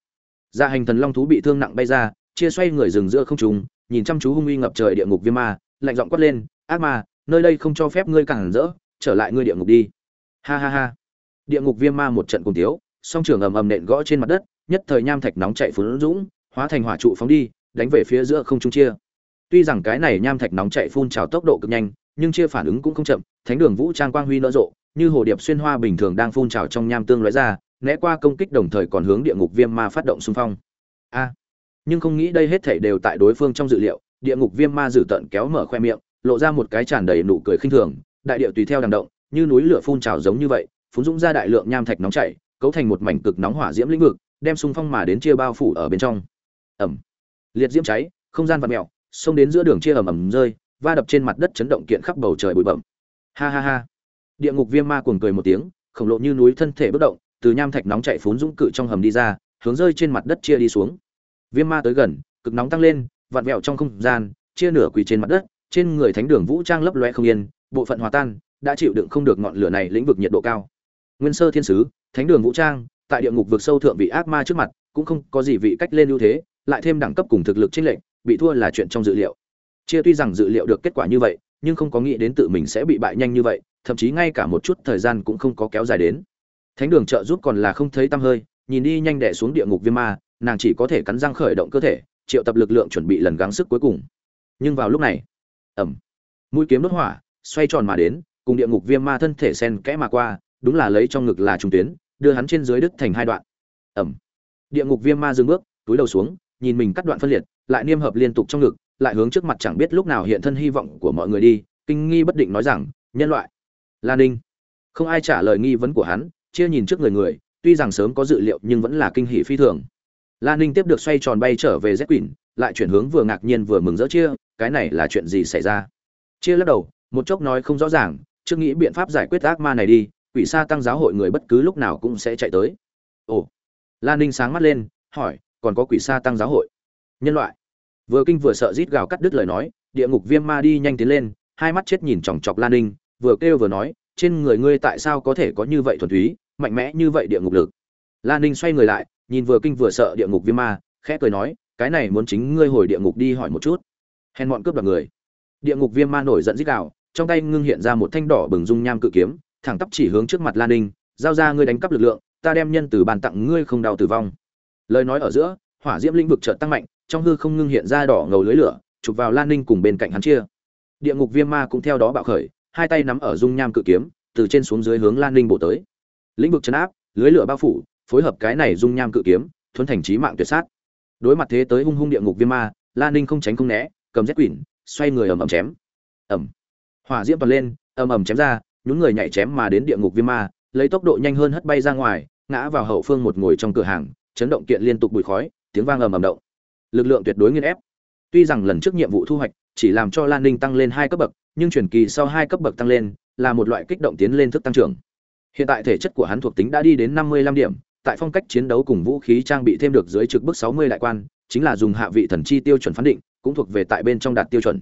Gia hành thần long thú bị thương nặng bay ra, chia xoay người rừng giữa không trùng nhìn chăm chú hung uy ngập trời địa ngục viêm ma, lạnh giọng quát lên, ác ma, nơi đây không cho phép ngươi cản rỡ, trở lại ngươi địa ngục đi. Ha ha ha. Địa ngục viêm ma một trận cùng tiếu, song trường ầm ầm nện gõ trên mặt đất, nhất thời nham thạch nóng chạy phun dũng, hóa thành hỏa trụ phóng đi, đánh về phía giữa không trung chia tuy rằng cái này nham thạch nóng chạy phun trào tốc độ cực nhanh, nhưng chia phản ứng cũng không chậm, thánh đường vũ trang quang huy nở rộ, như hồ điệp xuyên hoa bình thường đang phun trào trong nham tương lóe ra, né qua công kích đồng thời còn hướng địa ngục viêm ma phát động xung phong. A! Nhưng không nghĩ đây hết thảy đều tại đối phương trong dự liệu, địa ngục viêm ma dử tận kéo mở khoe miệng, lộ ra một cái tràn đầy nụ cười khinh thường, đại địa tùy theo đằng động, như núi lửa phun trào giống như vậy, phun dũng ra đại lượng nham thạch nóng chảy cấu thành một mảnh cực nóng hỏa diễm lĩnh vực, đem xung phong mà đến chia bao phủ ở bên trong. Ẩm liệt diễm cháy, không gian vật mèo xông đến giữa đường chia ầm ầm rơi, va đập trên mặt đất chấn động kiện khắp bầu trời bụi bẩm ha ha ha. Địa ngục viêm ma cuồng cười một tiếng, khổng lồ như núi thân thể bất động, từ nham thạch nóng chạy phún dũng cự trong hầm đi ra, hướng rơi trên mặt đất chia đi xuống. Viêm ma tới gần, cực nóng tăng lên, vặn vẹo trong không gian, chia nửa quỳ trên mặt đất, trên người thánh đường vũ trang lấp loe không yên, bộ phận hòa tan, đã chịu đựng không được ngọn lửa này lĩnh vực nhiệt độ cao. Nguyên sơ thiên sứ, thánh đường vũ trang, tại địa ngục vực sâu thượng vị ác ma trước mặt, cũng không có gì vị cách lên ưu thế, lại thêm đẳng cấp cùng thực lực chênh lệnh bị thua là chuyện trong dự liệu. Chia tuy rằng dự liệu được kết quả như vậy, nhưng không có nghĩ đến tự mình sẽ bị bại nhanh như vậy, thậm chí ngay cả một chút thời gian cũng không có kéo dài đến. Thánh đường trợ giúp còn là không thấy tăm hơi, nhìn đi nhanh đẻ xuống địa ngục viêm ma, nàng chỉ có thể cắn răng khởi động cơ thể, triệu tập lực lượng chuẩn bị lần gắng sức cuối cùng. Nhưng vào lúc này ẩm mũi kiếm đốt hỏa, xoay tròn mà đến, cùng địa ngục viêm ma thân thể sen kẽ mà qua, đúng là lấy trong ngực là trung tuyến, đưa hắn trên dưới đứt thành hai đoạn. Ẩm địa ngục viêm ma dừng bước, túi đầu xuống nhìn mình cắt đoạn phân liệt, lại niêm hợp liên tục trong ngực, lại hướng trước mặt chẳng biết lúc nào hiện thân hy vọng của mọi người đi, kinh nghi bất định nói rằng, nhân loại. Lan ninh. Không ai trả lời nghi vấn của hắn, chia nhìn trước người người, tuy rằng sớm có dự liệu nhưng vẫn là kinh hỉ phi thường. Lan ninh tiếp được xoay tròn bay trở về z quỳnh, lại chuyển hướng vừa ngạc nhiên vừa mừng rỡ chia, cái này là chuyện gì xảy ra? Chia lắc đầu, một chốc nói không rõ ràng chưa nghĩ biện pháp giải quyết ác ma này đi, quỷ sa tăng giáo hội người bất cứ lúc nào cũng sẽ chạy tới. Ồ. Lan ninh sáng mắt lên, hỏi còn có quỷ sa tăng giáo hội. Nhân loại. Vừa kinh vừa sợ rít gào cắt đứt lời nói, địa ngục viêm ma đi nhanh tiến lên, hai mắt chết nhìn chòng chọc lan ninh, vừa kêu vừa nói, trên người ngươi tại sao có thể có như vậy thuần túy, mạnh mẽ như vậy địa ngục lực? Lan ninh xoay người lại, nhìn vừa kinh vừa sợ địa ngục viêm ma, khẽ cười nói, cái này muốn chính ngươi hồi địa ngục đi hỏi một chút. Hèn bọn cướp đoạt người. Địa ngục viêm ma nổi giận rít gào, trong tay ngưng hiện ra một thanh đỏ bừng dung nham cự kiếm, thẳng tắp chỉ hướng trước mặt lan ninh, giao ra ngươi đánh cắp lực lượng, ta đem nhân từ bàn tặng ngươi không đau tử vong lời nói ở giữa, hỏa diễm lĩnh vực chợt tăng mạnh, trong hư không ngưng hiện ra đỏ ngầu lưới lửa, chụp vào lan ninh cùng bên cạnh hắn chia. Địa ngục viêm ma cũng theo đó bạo khởi, hai tay nắm ở dung nham cự kiếm, từ trên xuống dưới hướng lan ninh bổ tới. Lĩnh vực chấn áp, lưới lửa bao phủ, phối hợp cái này dung nham cự kiếm, thuấn thành trí mạng tuyệt sát. Đối mặt thế tới hung hung địa ngục viêm ma, lan ninh không tránh không né, cầm rét quỷ xoay người ầm ầm chém. Ầm. Hỏa diễm toàn lên, ầm ầm chém ra, nhún người nhảy chém mà đến địa ngục viêm ma, lấy tốc độ nhanh hơn hất bay ra ngoài, ngã vào hậu phương một ngồi trong cửa hàng chấn động kiện liên tục bụi khói, tiếng vang ầm ầm động. Lực lượng tuyệt đối nghiên ép. Tuy rằng lần trước nhiệm vụ thu hoạch chỉ làm cho lan ninh tăng lên hai cấp bậc, nhưng truyền kỳ sau hai cấp bậc tăng lên là một loại kích động tiến lên thức tăng trưởng. Hiện tại thể chất của hắn thuộc tính đã đi đến năm mươi lăm điểm, tại phong cách chiến đấu cùng vũ khí trang bị thêm được dưới trực bức sáu mươi đại quan, chính là dùng hạ vị thần chi tiêu chuẩn phán định, cũng thuộc về tại bên trong đạt tiêu chuẩn.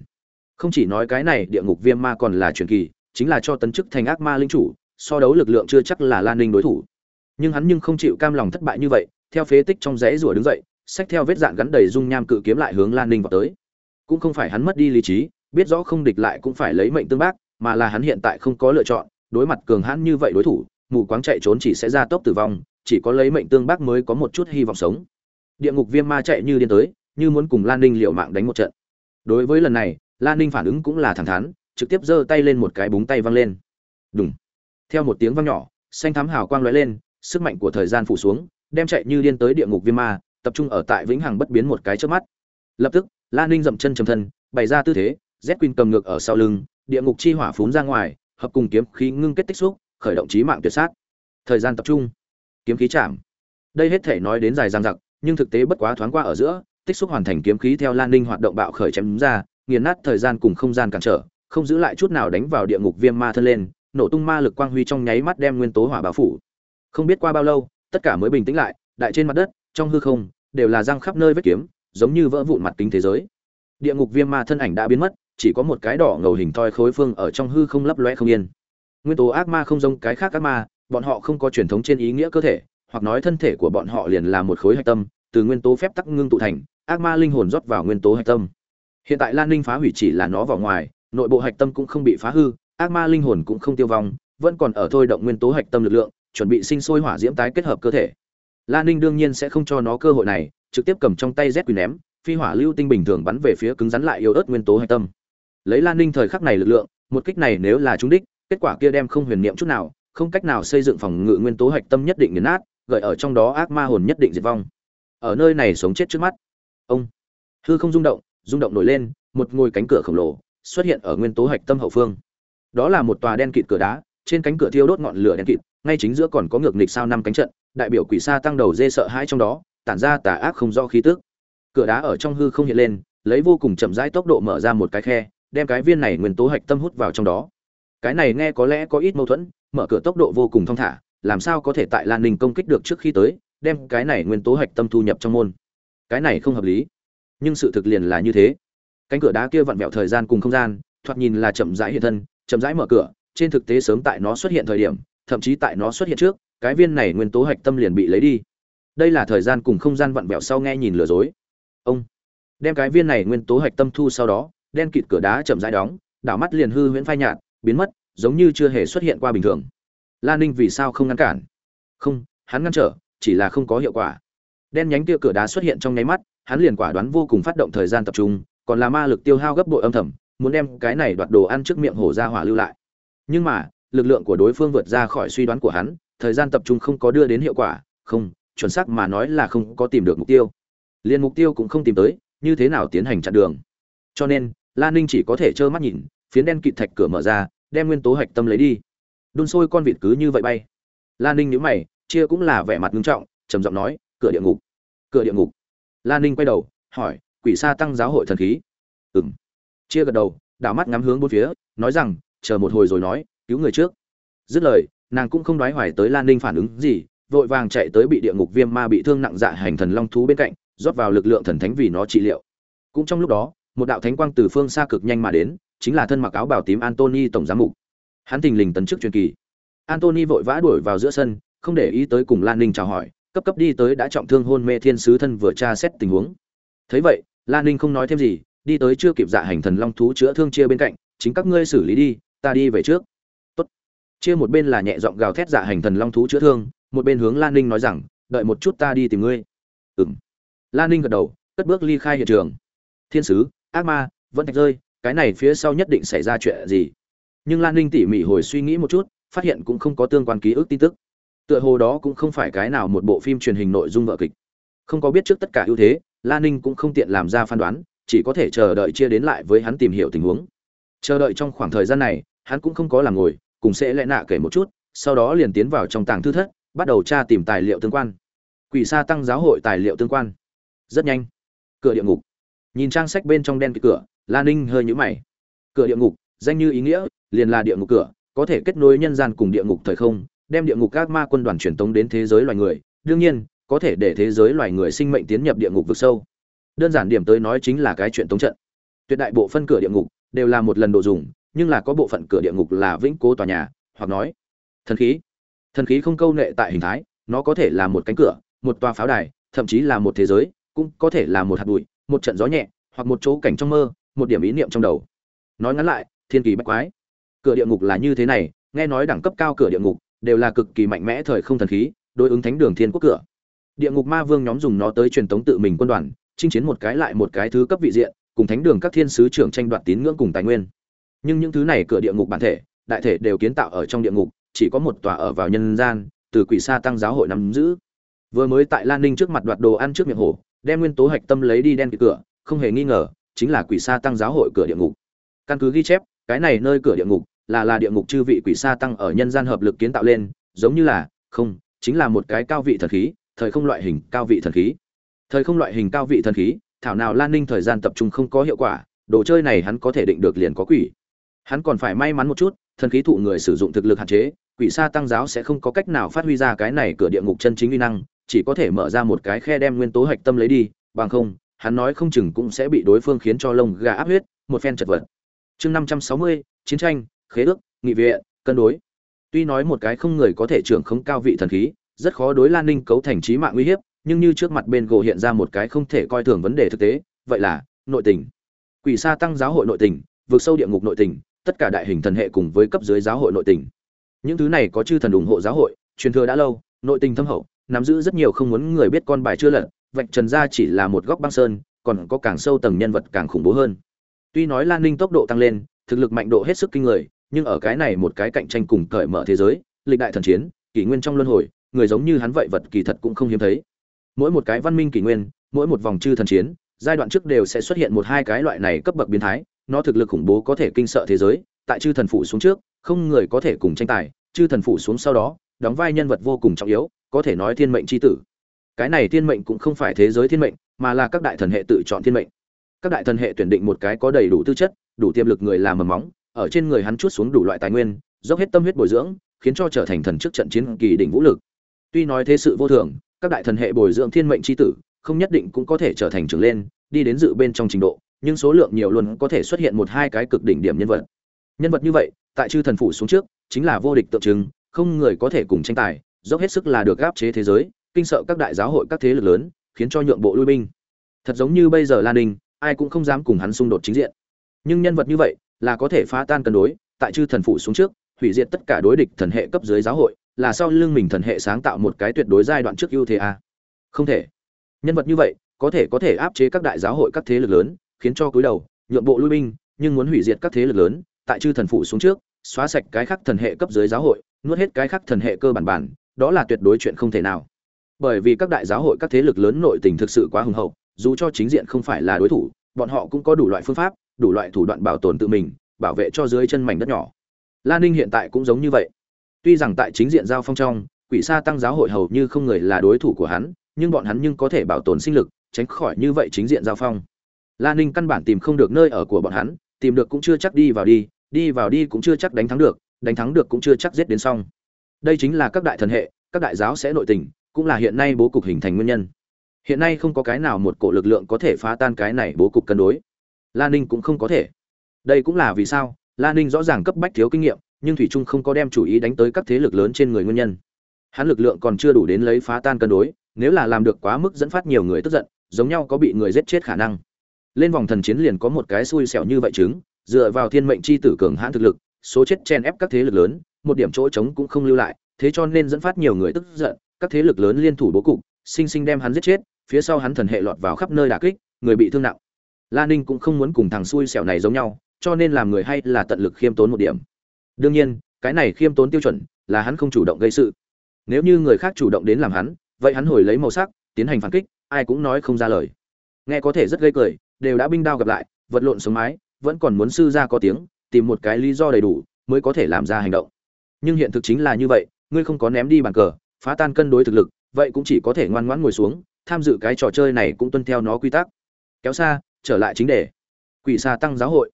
Không chỉ nói cái này, địa ngục viêm ma còn là truyền kỳ, chính là cho tấn chức thành ác ma linh chủ, so đấu lực lượng chưa chắc là lan ninh đối thủ. Nhưng hắn nhưng không chịu cam lòng thất bại như vậy theo phế tích trong rẽ rủa đứng dậy, xách theo vết dạn gắn đầy dung nham cự kiếm lại hướng lan ninh vào tới. Cũng không phải hắn mất đi lý trí, biết rõ không địch lại cũng phải lấy mệnh tương bác, mà là hắn hiện tại không có lựa chọn, đối mặt cường hãn như vậy đối thủ, mù quáng chạy trốn chỉ sẽ ra tốc tử vong, chỉ có lấy mệnh tương bác mới có một chút hy vọng sống. Địa ngục viêm ma chạy như điên tới, như muốn cùng lan ninh liệu mạng đánh một trận. Đối với lần này, lan ninh phản ứng cũng là thẳng thắn, trực tiếp giơ tay lên một cái búng tay văng lên. Đúng theo một tiếng văng nhỏ, xanh thắm hào quang lóe lên, sức mạnh của thời gian phủ xuống đem chạy như điên tới địa ngục viêm ma, tập trung ở tại vĩnh hằng bất biến một cái trước mắt. Lập tức lan ninh dậm chân trầm thân, bày ra tư thế, z quỳnh cầm ngược ở sau lưng, địa ngục chi hỏa phún ra ngoài, hợp cùng kiếm khí ngưng kết tích xúc, khởi động trí mạng tuyệt sát. Thời gian tập trung. Kiếm khí chạm. Đây hết thể nói đến dài dằng dặc, nhưng thực tế bất quá thoáng qua ở giữa, tích xúc hoàn thành kiếm khí theo lan ninh hoạt động bạo khởi chém ra, nghiền nát thời gian cùng không gian cản trở, không giữ lại chút nào đánh vào địa ngục viêm ma thân lên, nổ tung ma lực quang huy trong nháy mắt đem nguyên tố hỏa bao phủ. Không biết qua bao lâu tất cả mới bình tĩnh lại, đại trên mặt đất, trong hư không, đều là răng khắp nơi vết kiếm, giống như vỡ vụn mặt kính thế giới. Địa ngục viêm ma thân ảnh đã biến mất, chỉ có một cái đỏ ngầu hình thoi khối phương ở trong hư không lấp loe không yên. Nguyên tố ác ma không giống cái khác ác ma, bọn họ không có truyền thống trên ý nghĩa cơ thể, hoặc nói thân thể của bọn họ liền là một khối hạch tâm, từ nguyên tố phép tắc ngưng tụ thành, ác ma linh hồn rót vào nguyên tố hạch tâm. Hiện tại lan ninh phá hủy chỉ là nó vào ngoài, nội bộ hạch tâm cũng không bị phá hư, ác ma linh hồn cũng không tiêu vong, vẫn còn ở thôi động nguyên tố hạch tâm lực lượng chuẩn bị sinh sôi hỏa diễm tái kết hợp cơ thể. Lan ninh đương nhiên sẽ không cho nó cơ hội này, trực tiếp cầm trong tay z quy ném, phi hỏa lưu tinh bình thường bắn về phía cứng rắn lại yếu ớt nguyên tố hạch tâm. Lấy lan ninh thời khắc này lực lượng, một kích này nếu là trúng đích, kết quả kia đem không huyền niệm chút nào, không cách nào xây dựng phòng ngự nguyên tố hạch tâm nhất định nghiền nát, gợi ở trong đó ác ma hồn nhất định diệt vong. Ở nơi này sống chết trước mắt. Ông. Hư không rung động rung động nổi lên, một ngôi cánh cửa khổng lồ xuất hiện ở nguyên tố hạch tâm hậu phương. Đó là một tòa đen kịt cửa đá, trên cánh cửa thiêu đốt ngọn lửa đen kịt ngay chính giữa còn có ngược nghịch sao năm cánh trận, đại biểu quỷ sa tăng đầu dê sợ hãi trong đó, tản ra tà ác không rõ khí tức. Cửa đá ở trong hư không hiện lên, lấy vô cùng chậm rãi tốc độ mở ra một cái khe, đem cái viên này nguyên tố hạch tâm hút vào trong đó. Cái này nghe có lẽ có ít mâu thuẫn, mở cửa tốc độ vô cùng thong thả, làm sao có thể tại lan ninh công kích được trước khi tới, đem cái này nguyên tố hạch tâm thu nhập trong môn. Cái này không hợp lý. Nhưng sự thực liền là như thế. Cánh cửa đá kia vặn vẹo thời gian cùng không gian, thoạt nhìn là chậm rãi hiện thân, chậm rãi mở cửa, trên thực tế sớm tại nó xuất hiện thời điểm thậm chí tại nó xuất hiện trước, cái viên này nguyên tố hạch tâm liền bị lấy đi. Đây là thời gian cùng không gian vặn vẹo sau nghe nhìn lừa dối. Ông đem cái viên này nguyên tố hạch tâm thu sau đó, đen kịt cửa đá chậm rãi đóng, đảo mắt liền hư huyễn phai nhạt, biến mất, giống như chưa hề xuất hiện qua bình thường. Lan ninh vì sao không ngăn cản? Không, hắn ngăn trở, chỉ là không có hiệu quả. Đen nhánh kia cửa đá xuất hiện trong nháy mắt, hắn liền quả đoán vô cùng phát động thời gian tập trung, còn là ma lực tiêu hao gấp bội âm thầm, muốn đem cái này đoạt đồ ăn trước miệng hổ ra hỏa lưu lại. Nhưng mà lực lượng của đối phương vượt ra khỏi suy đoán của hắn thời gian tập trung không có đưa đến hiệu quả không chuẩn xác mà nói là không có tìm được mục tiêu. Liên mục tiêu cũng không tìm tới như thế nào tiến hành chặn đường? Cho nên lan ninh chỉ có thể trơ mắt nhìn phiến đen kịt thạch cửa mở ra đem nguyên tố hạch tâm lấy đi. Đun sôi con vịt cứ như vậy bay. Lan ninh nhíu mày chia cũng là vẻ mặt nghiêm trọng trầm giọng nói cửa địa ngục cửa địa ngục. Lan ninh quay đầu hỏi quỷ sa tăng giáo hội thần khí? Ừm, chia gật đầu đảo mắt ngắm hướng bốn phía nói rằng chờ một hồi rồi nói cứu người trước. Dứt lời, nàng cũng không đoái hoài tới lan ninh phản ứng gì, vội vàng chạy tới bị địa ngục viêm ma bị thương nặng dạ hành thần long thú bên cạnh, rót vào lực lượng thần thánh vì nó trị liệu. Cũng trong lúc đó, một đạo thánh quang từ phương xa cực nhanh mà đến, chính là thân mặc áo bào tím antony tổng giám mục. Hắn thình lình tấn chức truyền kỳ. Antony vội vã đuổi vào giữa sân, không để ý tới cùng lan ninh chào hỏi, cấp cấp đi tới đã trọng thương hôn mê thiên sứ thân vừa tra xét tình huống. Thấy vậy, lan ninh không nói thêm gì, đi tới chưa kịp dạ hành thần long thú chữa thương chia bên cạnh, chính các ngươi xử lý đi, ta đi về trước chia một bên là nhẹ giọng gào thét dạ hành thần long thú chữa thương, một bên hướng lan ninh nói rằng, đợi một chút ta đi tìm ngươi. Ừ m lan ninh gật đầu, cất bước ly khai hiện trường. Thiên sứ, ác ma, vẫn thạch rơi, cái này phía sau nhất định xảy ra chuyện gì? Nhưng lan ninh tỉ mỉ hồi suy nghĩ một chút, phát hiện cũng không có tương quan ký ức tin tức. Tựa hồ đó cũng không phải cái nào một bộ phim truyền hình nội dung vợ kịch. Không có biết trước tất cả ưu thế lan ninh cũng không tiện làm ra phán đoán, chỉ có thể chờ đợi chia đến lại với hắn tìm hiểu tình huống. Chờ đợi trong khoảng thời gian này, hắn cũng không có làm ngồi cùng sẽ lẽ nạ kể một chút, sau đó liền tiến vào trong tàng thư thất, bắt đầu tra tìm tài liệu tương quan. Quỷ sa tăng giáo hội tài liệu tương quan. Rất nhanh. Cửa địa ngục. Nhìn trang sách bên trong đen cái cửa lan ninh hơi nhũ mày. Cửa địa ngục, danh như ý nghĩa, liền là địa ngục cửa, có thể kết nối nhân gian cùng địa ngục thời không, đem địa ngục các ma quân đoàn truyền tống đến thế giới loài người. Đương nhiên, có thể để thế giới loài người sinh mệnh tiến nhập địa ngục vực sâu. Đơn giản điểm tới nói chính là cái chuyện tống trận. Tuyệt đại bộ phân cửa địa ngục đều là một lần đồ dùng nhưng là có bộ phận cửa địa ngục là vĩnh cố tòa nhà, hoặc nói, thần khí. Thần khí không câu nệ tại hình thái, nó có thể là một cánh cửa, một tòa pháo đài, thậm chí là một thế giới, cũng có thể là một hạt bụi, một trận gió nhẹ, hoặc một chỗ cảnh trong mơ, một điểm ý niệm trong đầu. Nói ngắn lại, thiên kỳ bách quái. Cửa địa ngục là như thế này, nghe nói đẳng cấp cao cửa địa ngục, đều là cực kỳ mạnh mẽ thời không thần khí, đối ứng thánh đường thiên quốc cửa. Địa ngục ma vương nhóm dùng nó tới truyền tống tự mình quân đoàn, chinh chiến một cái lại một cái thứ cấp vị diện, cùng thánh đường các thiên sứ trưởng tranh đoạt tín ngưỡng cùng tài nguyên nhưng những thứ này cửa địa ngục bản thể, đại thể đều kiến tạo ở trong địa ngục, chỉ có một tòa ở vào nhân gian, từ quỷ sa tăng giáo hội nắm giữ. Vừa mới tại lan ninh trước mặt đoạt đồ ăn trước miệng hổ đem nguyên tố hạch tâm lấy đi đen cửa, không hề nghi ngờ, chính là quỷ sa tăng giáo hội cửa địa ngục. Căn cứ ghi chép, cái này nơi cửa địa ngục là là địa ngục chư vị quỷ sa tăng ở nhân gian hợp lực kiến tạo lên, giống như là, không, chính là một cái cao vị thần khí, thời không loại hình cao vị thần khí. Thời không loại hình cao vị thần khí, thảo nào lan ninh thời gian tập trung không có hiệu quả, đồ chơi này hắn có thể định được liền có quỷ hắn còn phải may mắn một chút, thần khí thụ người sử dụng thực lực hạn chế, quỷ sa tăng giáo sẽ không có cách nào phát huy ra cái này cửa địa ngục chân chính uy năng, chỉ có thể mở ra một cái khe đem nguyên tố hạch tâm lấy đi, bằng không, hắn nói không chừng cũng sẽ bị đối phương khiến cho lông gà áp huyết, một phen chật vật. Chương năm trăm sáu mươi, chiến tranh, khế ước, nghị viện, cân đối. Tuy nói một cái không người có thể trưởng không cao vị thần khí, rất khó đối lan ninh cấu thành trí mạng uy hiếp, nhưng như trước mặt bên gỗ hiện ra một cái không thể coi thường vấn đề thực tế, vậy là nội tình. Quỷ sa tăng giáo hội nội tình, vượt sâu địa ngục nội tình tất cả đại hình thần hệ cùng với cấp dưới giáo hội nội tình. Những thứ này có chư thần ủng hộ giáo hội, truyền thừa đã lâu, nội tình thâm hậu, nắm giữ rất nhiều không muốn người biết con bài chưa lật, vạch trần ra chỉ là một góc băng sơn, còn có càng sâu tầng nhân vật càng khủng bố hơn. Tuy nói lan ninh tốc độ tăng lên, thực lực mạnh độ hết sức kinh người, nhưng ở cái này một cái cạnh tranh cùng cởi mở thế giới, lịch đại thần chiến, kỷ nguyên trong luân hồi, người giống như hắn vậy vật kỳ thật cũng không hiếm thấy. Mỗi một cái văn minh kỷ nguyên, mỗi một vòng chư thần chiến, giai đoạn trước đều sẽ xuất hiện một hai cái loại này cấp bậc biến thái nó thực lực khủng bố có thể kinh sợ thế giới, tại chư thần phủ xuống trước, không người có thể cùng tranh tài, chư thần phủ xuống sau đó, đóng vai nhân vật vô cùng trọng yếu, có thể nói thiên mệnh c h i tử. Cái này thiên mệnh cũng không phải thế giới thiên mệnh, mà là các đại thần hệ tự chọn thiên mệnh. Các đại thần hệ tuyển định một cái có đầy đủ tư chất, đủ tiềm lực người làm mầm móng, ở trên người hắn chút xuống đủ loại tài nguyên, dốc hết tâm huyết bồi dưỡng, khiến cho trở thành thần trước trận chiến kỳ đỉnh vũ lực. Tuy nói thế sự vô thường, các đại thần hệ bồi dưỡng thiên mệnh chi tử, không nhất định cũng có thể trở thành trưởng lên, đi đến dự bên trong trình độ nhưng số lượng nhiều luôn có thể xuất hiện một hai cái cực đỉnh điểm nhân vật. Nhân vật như vậy, tại chư thần phủ xuống trước, chính là vô địch tượng trưng, không người có thể cùng tranh tài, dốc hết sức là được gáp chế thế giới, kinh sợ các đại giáo hội các thế lực lớn, khiến cho nhượng bộ lui binh. Thật giống như bây giờ lan đình ai cũng không dám cùng hắn xung đột chính diện. Nhưng nhân vật như vậy, là có thể phá tan cân đối, tại chư thần phủ xuống trước, hủy diệt tất cả đối địch thần hệ cấp dưới giáo hội, là sau lưng mình thần hệ sáng tạo một cái tuyệt đối giai đoạn trước ưu thế a. Không thể. Nhân vật như vậy, có thể có thể áp chế các đại giáo hội các thế lực lớn khiến cho cúi đầu, nhượng bộ lui binh, nhưng muốn hủy diệt các thế lực lớn, tại chư thần phụ xuống trước, xóa sạch cái khác thần hệ cấp dưới giáo hội, nuốt hết cái khác thần hệ cơ bản bản, đó là tuyệt đối chuyện không thể nào. Bởi vì các đại giáo hội, các thế lực lớn nội tình thực sự quá hùng hậu, dù cho chính diện không phải là đối thủ, bọn họ cũng có đủ loại phương pháp, đủ loại thủ đoạn bảo tồn tự mình, bảo vệ cho dưới chân mảnh đất nhỏ. Lan ninh hiện tại cũng giống như vậy. Tuy rằng tại chính diện giao phong trong, quỷ sa tăng giáo hội hầu như không người là đối thủ của hắn, nhưng bọn hắn nhưng có thể bảo tồn sinh lực, tránh khỏi như vậy chính diện giao phong lan ninh căn bản tìm không được nơi ở của bọn hắn, tìm được cũng chưa chắc đi vào đi đi vào đi cũng chưa chắc đánh thắng được, đánh thắng được cũng chưa chắc giết đến xong. Đây chính là các đại thần hệ, các đại giáo sẽ nội tình, cũng là hiện nay bố cục hình thành nguyên nhân. Hiện nay không có cái nào một cổ lực lượng có thể phá tan cái này bố cục cân đối. La ninh cũng không có thể. Đây cũng là vì sao, la ninh rõ ràng cấp bách thiếu kinh nghiệm, nhưng thủy trung không có đem chủ ý đánh tới các thế lực lớn trên người nguyên nhân. Hắn lực lượng còn chưa đủ đến lấy phá tan cân đối, nếu là làm được quá mức dẫn phát nhiều người tức giận, giống nhau có bị người giết chết khả năng lên vòng thần chiến liền có một cái xui xẻo như vậy chứng, dựa vào thiên mệnh chi tử cường hãn thực lực, số chết chen ép các thế lực lớn, một điểm chỗ trống cũng không lưu lại, thế cho nên dẫn phát nhiều người tức giận, các thế lực lớn liên thủ bố cục, sinh sinh đem hắn giết chết, phía sau hắn thần hệ lọt vào khắp nơi đả kích, người bị thương nặng. La ninh cũng không muốn cùng thằng xui xẻo này giống nhau, cho nên làm người hay là tận lực khiêm tốn một điểm. Đương nhiên, cái này khiêm tốn tiêu chuẩn là hắn không chủ động gây sự. Nếu như người khác chủ động đến làm hắn, vậy hắn hồi lấy màu sắc, tiến hành phản kích, ai cũng nói không ra lời. Nghe có thể rất gây cười đều đã binh đao gặp lại, vật lộn sống mái, vẫn còn muốn sư ra có tiếng, tìm một cái lý do đầy đủ mới có thể làm ra hành động. Nhưng hiện thực chính là như vậy, ngươi không có ném đi bàn cờ, phá tan cân đối thực lực, vậy cũng chỉ có thể ngoan ngoãn ngồi xuống, tham dự cái trò chơi này cũng tuân theo nó quy tắc. Kéo xa, trở lại chính đề. Quỷ xa tăng giáo hội.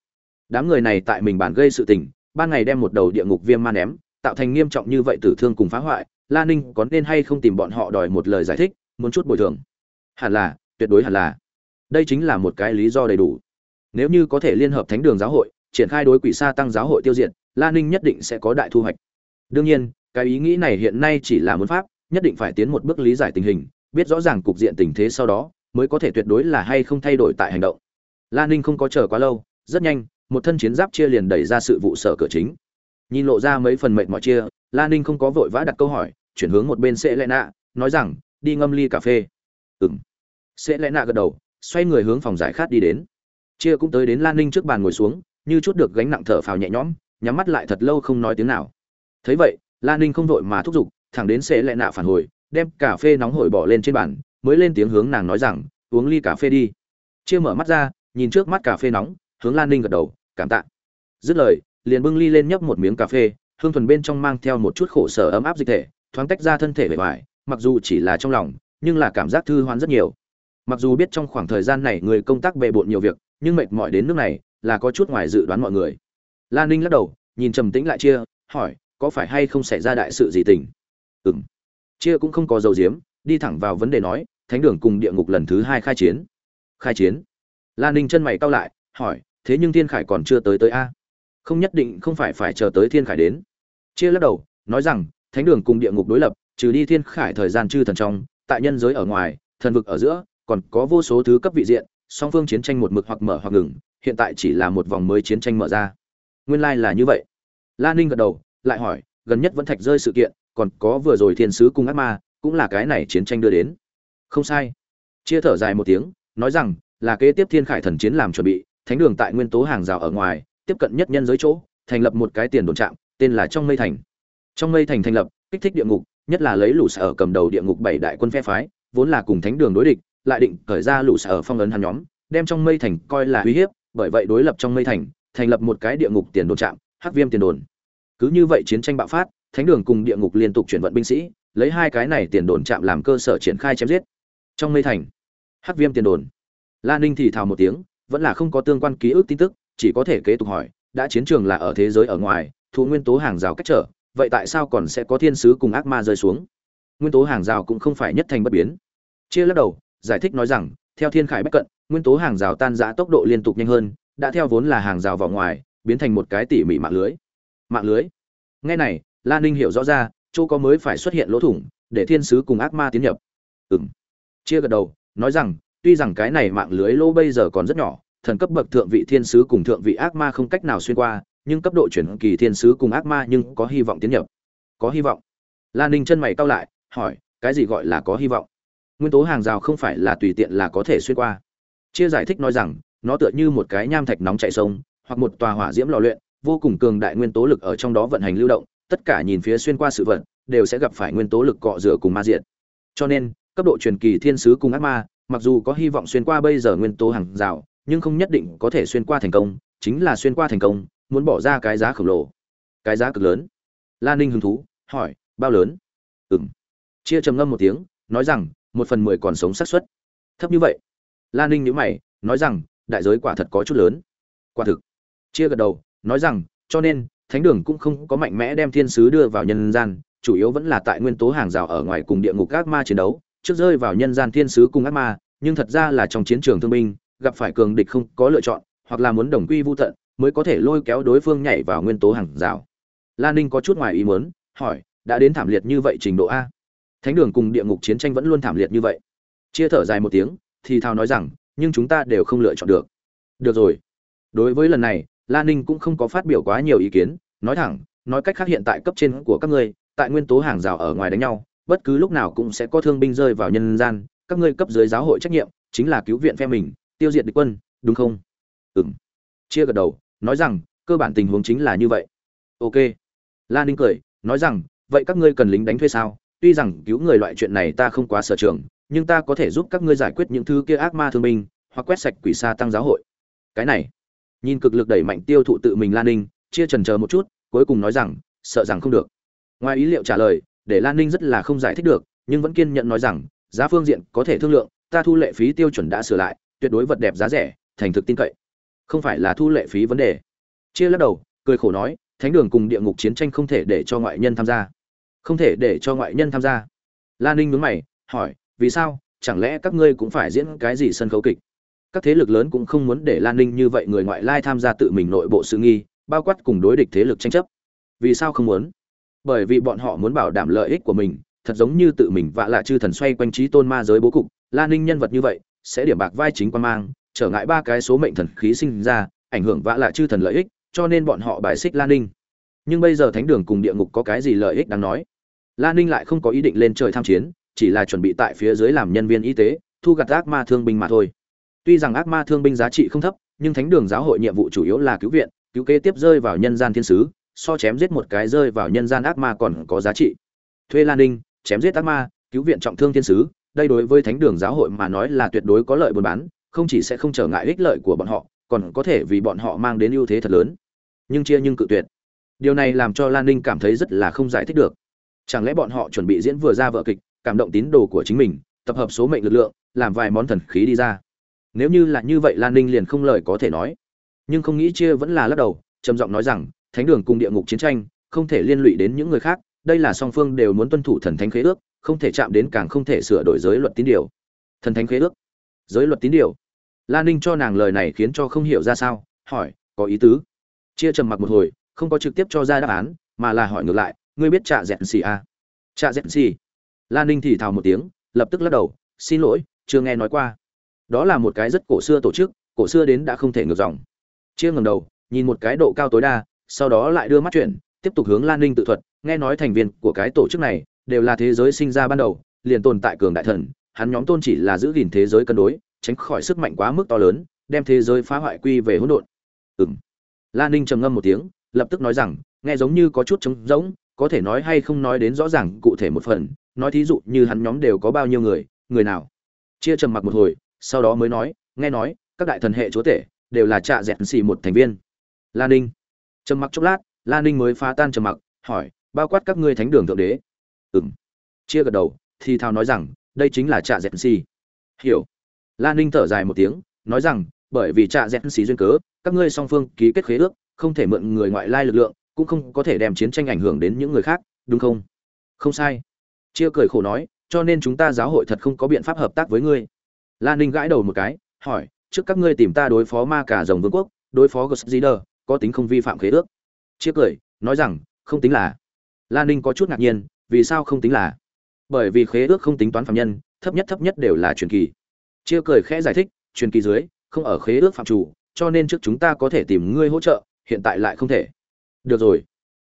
Đám người này tại mình bản gây sự tình, ban ngày đem một đầu địa ngục viêm ma ném, tạo thành nghiêm trọng như vậy tử thương cùng phá hoại, la ninh có nên hay không tìm bọn họ đòi một lời giải thích, muốn chút bồi thường? Hẳn là, tuyệt đối hẳn là đây chính là một cái lý do đầy đủ. Nếu như có thể liên hợp thánh đường giáo hội, triển khai đối quỷ sa tăng giáo hội tiêu diệt, la ninh nhất định sẽ có đại thu hoạch. Đương nhiên, cái ý nghĩ này hiện nay chỉ là muốn pháp, nhất định phải tiến một bước lý giải tình hình, biết rõ ràng cục diện tình thế sau đó, mới có thể tuyệt đối là hay không thay đổi tại hành động. La ninh không có chờ quá lâu, rất nhanh, một thân chiến giáp chia liền đẩy ra sự vụ sở cửa chính. Nhìn lộ ra mấy phần mệnh mọi chia, la ninh không có vội vã đặt câu hỏi, chuyển hướng một bên sẽ lẽ nạ, nói rằng, đi ngâm ly cà phê. Ừng sẽ lẽ nạ gật đầu xoay người hướng phòng giải khát đi đến. Chia cũng tới đến lan ninh trước bàn ngồi xuống, như chút được gánh nặng thở phào nhẹ nhõm, nhắm mắt lại thật lâu không nói tiếng nào. Thấy vậy, lan ninh không vội mà thúc giục, thẳng đến sẽ lại nạ phản hồi, đem cà phê nóng hổi bỏ lên trên bàn, mới lên tiếng hướng nàng nói rằng, uống ly cà phê đi. Chia mở mắt ra, nhìn trước mắt cà phê nóng, hướng lan ninh gật đầu, cảm tạ. Dứt lời, liền bưng ly lên nhấp một miếng cà phê, hương thuần bên trong mang theo một chút khổ sở ấm áp dịch thể, thoáng tách ra thân thể bề ngoài mặc dù chỉ là trong lòng, nhưng là cảm giác thư hoán rất nhiều mặc dù biết trong khoảng thời gian này người công tác bề bộn nhiều việc, nhưng mệt mỏi đến nước này là có chút ngoài dự đoán mọi người. Lan ninh lắc đầu, nhìn trầm tĩnh lại chia, hỏi, có phải hay không xảy ra đại sự gì tình? Ừ m chia cũng không có dầu diếm đi thẳng vào vấn đề nói, thánh đường cùng địa ngục lần thứ hai khai chiến. Khai chiến? Lan ninh chân mày cau lại, hỏi, thế nhưng thiên khải còn chưa tới tới a? Không nhất định không phải phải chờ tới thiên khải đến. Chia lắc đầu, nói rằng, thánh đường cùng địa ngục đối lập, trừ đi thiên khải thời gian chư thần trong, tại nhân giới ở ngoài, thần vực ở giữa còn có vô số thứ cấp vị diện, song phương chiến tranh một mực hoặc mở hoặc ngừng, hiện tại chỉ là một vòng mới chiến tranh mở ra. Nguyên lai là như vậy. Lan ninh gật đầu, lại hỏi, gần nhất vẫn thạch rơi sự kiện, còn có vừa rồi thiên sứ cung ác ma, cũng là cái này chiến tranh đưa đến. Không sai. Chia thở dài một tiếng, nói rằng, là kế tiếp thiên khải thần chiến làm chuẩn bị, thánh đường tại nguyên tố hàng rào ở ngoài, tiếp cận nhất nhân giới chỗ, thành lập một cái tiền đồn trạm, tên là trong mây thành. Trong mây thành thành lập, kích thích địa ngục, nhất là lấy lũ sở cầm đầu địa ngục bảy đại quân phe phái, vốn là cùng thánh đường đối địch lại định khởi ra lũ sở phong ấn hắn nhóm, đem trong mây thành coi là uy hiếp, bởi vậy đối lập trong mây thành thành lập một cái địa ngục tiền đồn trạm, hắc viêm tiền đồn. Cứ như vậy chiến tranh bạo phát, thánh đường cùng địa ngục liên tục chuyển vận binh sĩ, lấy hai cái này tiền đồn trạm làm cơ sở triển khai chém giết. Trong mây thành, hắc viêm tiền đồn. La ninh thì thào một tiếng, vẫn là không có tương quan ký ức tin tức, chỉ có thể kế tục hỏi, đã chiến trường là ở thế giới ở ngoài thu nguyên tố hàng rào cách trở, vậy tại sao còn sẽ có thiên sứ cùng ác ma rơi xuống? Nguyên tố hàng rào cũng không phải nhất thành bất biến. Chia lắc đầu giải thích nói rằng, theo thiên khải bách cận, nguyên tố hàng rào tan giã tốc độ liên tục nhanh hơn, đã theo vốn là hàng rào vào ngoài, biến thành một cái tỉ mỉ mạng lưới. Mạng lưới? Ngay này lan ninh hiểu rõ ra, chỗ có mới phải xuất hiện lỗ thủng, để thiên sứ cùng ác ma tiến nhập. Ừng chia gật đầu, nói rằng, tuy rằng cái này mạng lưới lỗ bây giờ còn rất nhỏ, thần cấp bậc thượng vị thiên sứ cùng thượng vị ác ma không cách nào xuyên qua, nhưng cấp độ chuyển kỳ thiên sứ cùng ác ma nhưng có hy vọng tiến nhập. Có hy vọng. Lan ninh chân mày cau lại, hỏi, cái gì gọi là có hy vọng? Nguyên tố hàng rào không phải là tùy tiện là có thể xuyên qua. Chia giải thích nói rằng, nó tựa như một cái nham thạch nóng chạy sông, hoặc một tòa hỏa diễm lò luyện, vô cùng cường đại nguyên tố lực ở trong đó vận hành lưu động, tất cả nhìn phía xuyên qua sự vật, đều sẽ gặp phải nguyên tố lực cọ rửa cùng ma diện. cho nên, cấp độ truyền kỳ thiên sứ cùng ác ma, mặc dù có hy vọng xuyên qua bây giờ nguyên tố hàng rào, nhưng không nhất định có thể xuyên qua thành công, chính là xuyên qua thành công, muốn bỏ ra cái giá khổng lồ. Cái giá cực lớn. Lan ninh hứng thú, hỏi, bao lớn? Ừng chia trầm ngâm một tiếng, nói rằng một phần mười còn sống xác suất. Thấp như vậy. Lan ninh nhữ mày, nói rằng, đại giới quả thật có chút lớn. Quả thực. Chia gật đầu, nói rằng, cho nên, thánh đường cũng không có mạnh mẽ đem thiên sứ đưa vào nhân gian, chủ yếu vẫn là tại nguyên tố hàng rào ở ngoài cùng địa ngục ác ma chiến đấu. Trước rơi vào nhân gian thiên sứ cùng ác ma, nhưng thật ra là trong chiến trường thương binh, gặp phải cường địch không có lựa chọn, hoặc là muốn đồng quy vô tận, mới có thể lôi kéo đối phương nhảy vào nguyên tố hàng rào. Lan ninh có chút ngoài ý muốn, hỏi, đã đến thảm liệt như vậy trình độ a? Thánh đường cùng địa ngục chiến tranh vẫn luôn thảm liệt như vậy. Chia thở dài một tiếng, thì thào nói rằng, nhưng chúng ta đều không lựa chọn được. Được rồi. Đối với lần này lan ninh cũng không có phát biểu quá nhiều ý kiến, nói thẳng, nói cách khác hiện tại cấp trên của các ngươi, tại nguyên tố hàng rào ở ngoài đánh nhau, bất cứ lúc nào cũng sẽ có thương binh rơi vào nhân gian, các ngươi cấp dưới giáo hội trách nhiệm, chính là cứu viện phe mình, tiêu diệt địch quân, đúng không? Ừng chia gật đầu, nói rằng, cơ bản tình huống chính là như vậy. Ok. Lan ninh cười, nói rằng, vậy các ngươi cần lính đánh thuê sao? Tuy rằng cứu người loại chuyện này ta không quá sở trường, nhưng ta có thể giúp các ngươi giải quyết những thứ kia ác ma thương minh hoặc quét sạch quỷ xa tăng giáo hội. Cái này, nhìn cực lực đẩy mạnh tiêu thụ tự mình lan ninh, chia trần chờ một chút, cuối cùng nói rằng, sợ rằng không được. Ngoài ý liệu trả lời, để lan ninh rất là không giải thích được, nhưng vẫn kiên nhận nói rằng, giá phương diện có thể thương lượng, ta thu lệ phí tiêu chuẩn đã sửa lại, tuyệt đối vật đẹp giá rẻ, thành thực tin cậy. Không phải là thu lệ phí vấn đề. Chia lắc đầu, cười khổ nói, thánh đường cùng địa ngục chiến tranh không thể để cho ngoại nhân tham gia không thể để cho ngoại nhân tham gia. Lan ninh nhướng mày, hỏi, vì sao? Chẳng lẽ các ngươi cũng phải diễn cái gì sân khấu kịch? Các thế lực lớn cũng không muốn để lan ninh như vậy người ngoại lai tham gia tự mình nội bộ sự nghi, bao quát cùng đối địch thế lực tranh chấp. Vì sao không muốn? Bởi vì bọn họ muốn bảo đảm lợi ích của mình, thật giống như tự mình vạ lạ chư thần xoay quanh trí tôn ma giới bố cục lan ninh nhân vật như vậy, sẽ điểm bạc vai chính quan mang, trở ngại ba cái số mệnh thần khí sinh ra, ảnh hưởng vạ lạ chư thần lợi ích, cho nên bọn họ bài xích lan ninh nhưng bây giờ thánh đường cùng địa ngục có cái gì lợi ích đáng nói? Lan ninh lại không có ý định lên trời tham chiến, chỉ là chuẩn bị tại phía dưới làm nhân viên y tế, thu gặt ác ma thương binh mà thôi. Tuy rằng ác ma thương binh giá trị không thấp, nhưng thánh đường giáo hội nhiệm vụ chủ yếu là cứu viện, cứu kế tiếp rơi vào nhân gian thiên sứ, so chém giết một cái rơi vào nhân gian ác ma còn có giá trị. Thuê lan ninh, chém giết ác ma, cứu viện trọng thương thiên sứ, đây đối với thánh đường giáo hội mà nói là tuyệt đối có lợi buôn bán, không chỉ sẽ không trở ngại ích lợi của bọn họ, còn có thể vì bọn họ mang đến ưu thế thật lớn. Nhưng chia nhưng cự tuyệt điều này làm cho lan ninh cảm thấy rất là không giải thích được. Chẳng lẽ bọn họ chuẩn bị diễn vừa ra vợ kịch, cảm động tín đồ của chính mình, tập hợp số mệnh lực lượng, làm vài món thần khí đi ra? Nếu như là như vậy, lan ninh liền không lời có thể nói. Nhưng không nghĩ chia vẫn là lắc đầu, trầm giọng nói rằng, thánh đường cùng địa ngục chiến tranh, không thể liên lụy đến những người khác, đây là song phương đều muốn tuân thủ thần thánh khế ước, không thể chạm đến càng không thể sửa đổi giới luật tín điều. Thần thánh khế ước? Giới luật tín điều? Lan ninh cho nàng lời này khiến cho không hiểu ra sao, hỏi, có ý tứ? Chia trầm mặc một hồi không có trực tiếp cho ra đáp án, mà là hỏi ngược lại, ngươi biết trạ dẹn xì à? trạ dẹn xì? Lan ninh thì thào một tiếng, lập tức lắc đầu, xin lỗi, chưa nghe nói qua. Đó là một cái rất cổ xưa tổ chức, cổ xưa đến đã không thể ngược dòng. Chia ngầm đầu, nhìn một cái độ cao tối đa, sau đó lại đưa mắt chuyển, tiếp tục hướng lan ninh tự thuật, nghe nói thành viên của cái tổ chức này đều là thế giới sinh ra ban đầu, liền tồn tại cường đại thần, hắn nhóm tôn chỉ là giữ gìn thế giới cân đối, tránh khỏi sức mạnh quá mức to lớn, đem thế giới phá hoại quy về hỗn độn. Ừng lan ninh trầm ngâm một tiếng lập tức nói rằng, nghe giống như có chút trống rỗng, có thể nói hay không nói đến rõ ràng cụ thể một phần, nói thí dụ như hắn nhóm đều có bao nhiêu người người nào. Chia trầm mặc một hồi, sau đó mới nói, nghe nói, các đại thần hệ chúa tể, đều là trạ dẹn xì một thành viên. Lan ninh. Trầm mặc chốc lát lan ninh mới phá tan trầm mặc, hỏi, bao quát các ngươi thánh đường thượng đế? Ừ m chia gật đầu, thì thao nói rằng, đây chính là trạ dẹn xì. Hiểu. Lan ninh thở dài một tiếng, nói rằng, bởi vì trạ dẹn xì duyên cớ, các ngươi song phương ký kết khế ước không thể mượn người ngoại lai lực lượng cũng không có thể đem chiến tranh ảnh hưởng đến những người khác đúng không? Không sai. Chia cười khổ nói cho nên chúng ta giáo hội thật không có biện pháp hợp tác với ngươi. Lan ninh gãi đầu một cái hỏi trước các ngươi tìm ta đối phó ma cả rồng vương quốc đối phó Guszider, có tính không vi phạm khế ước? Chia cười nói rằng không tính là. Lan ninh có chút ngạc nhiên vì sao không tính là? Bởi vì khế ước không tính toán phạm nhân thấp nhất thấp nhất đều là truyền kỳ. Chia cười khẽ giải thích truyền kỳ dưới không ở khế ước phạm chủ cho nên trước chúng ta có thể tìm ngươi hỗ trợ hiện tại lại không thể. Được rồi.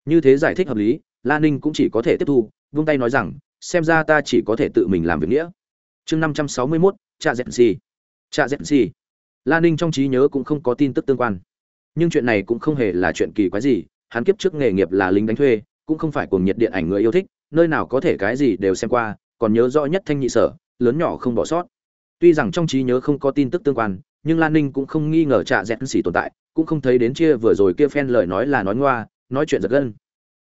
Như thế giải thích hợp lý lan ninh cũng chỉ có thể tiếp thu, vung tay nói rằng, xem ra ta chỉ có thể tự mình làm việc nghĩa. Chương năm trăm sáu mươi mốt, cha dẹn xì cha dẹn xì lan ninh trong trí nhớ cũng không có tin tức tương quan. Nhưng chuyện này cũng không hề là chuyện kỳ quái gì, hắn kiếp trước nghề nghiệp là lính đánh thuê, cũng không phải cuồng nhiệt điện ảnh người yêu thích, nơi nào có thể cái gì đều xem qua, còn nhớ rõ nhất thanh nhị sở, lớn nhỏ không bỏ sót. Tuy rằng trong trí nhớ không có tin tức tương quan, nhưng lan ninh cũng không nghi ngờ trạ dẹn xỉ tồn tại cũng không thấy đến chia vừa rồi kia phen lời nói là nói ngoa, nói chuyện giật gân.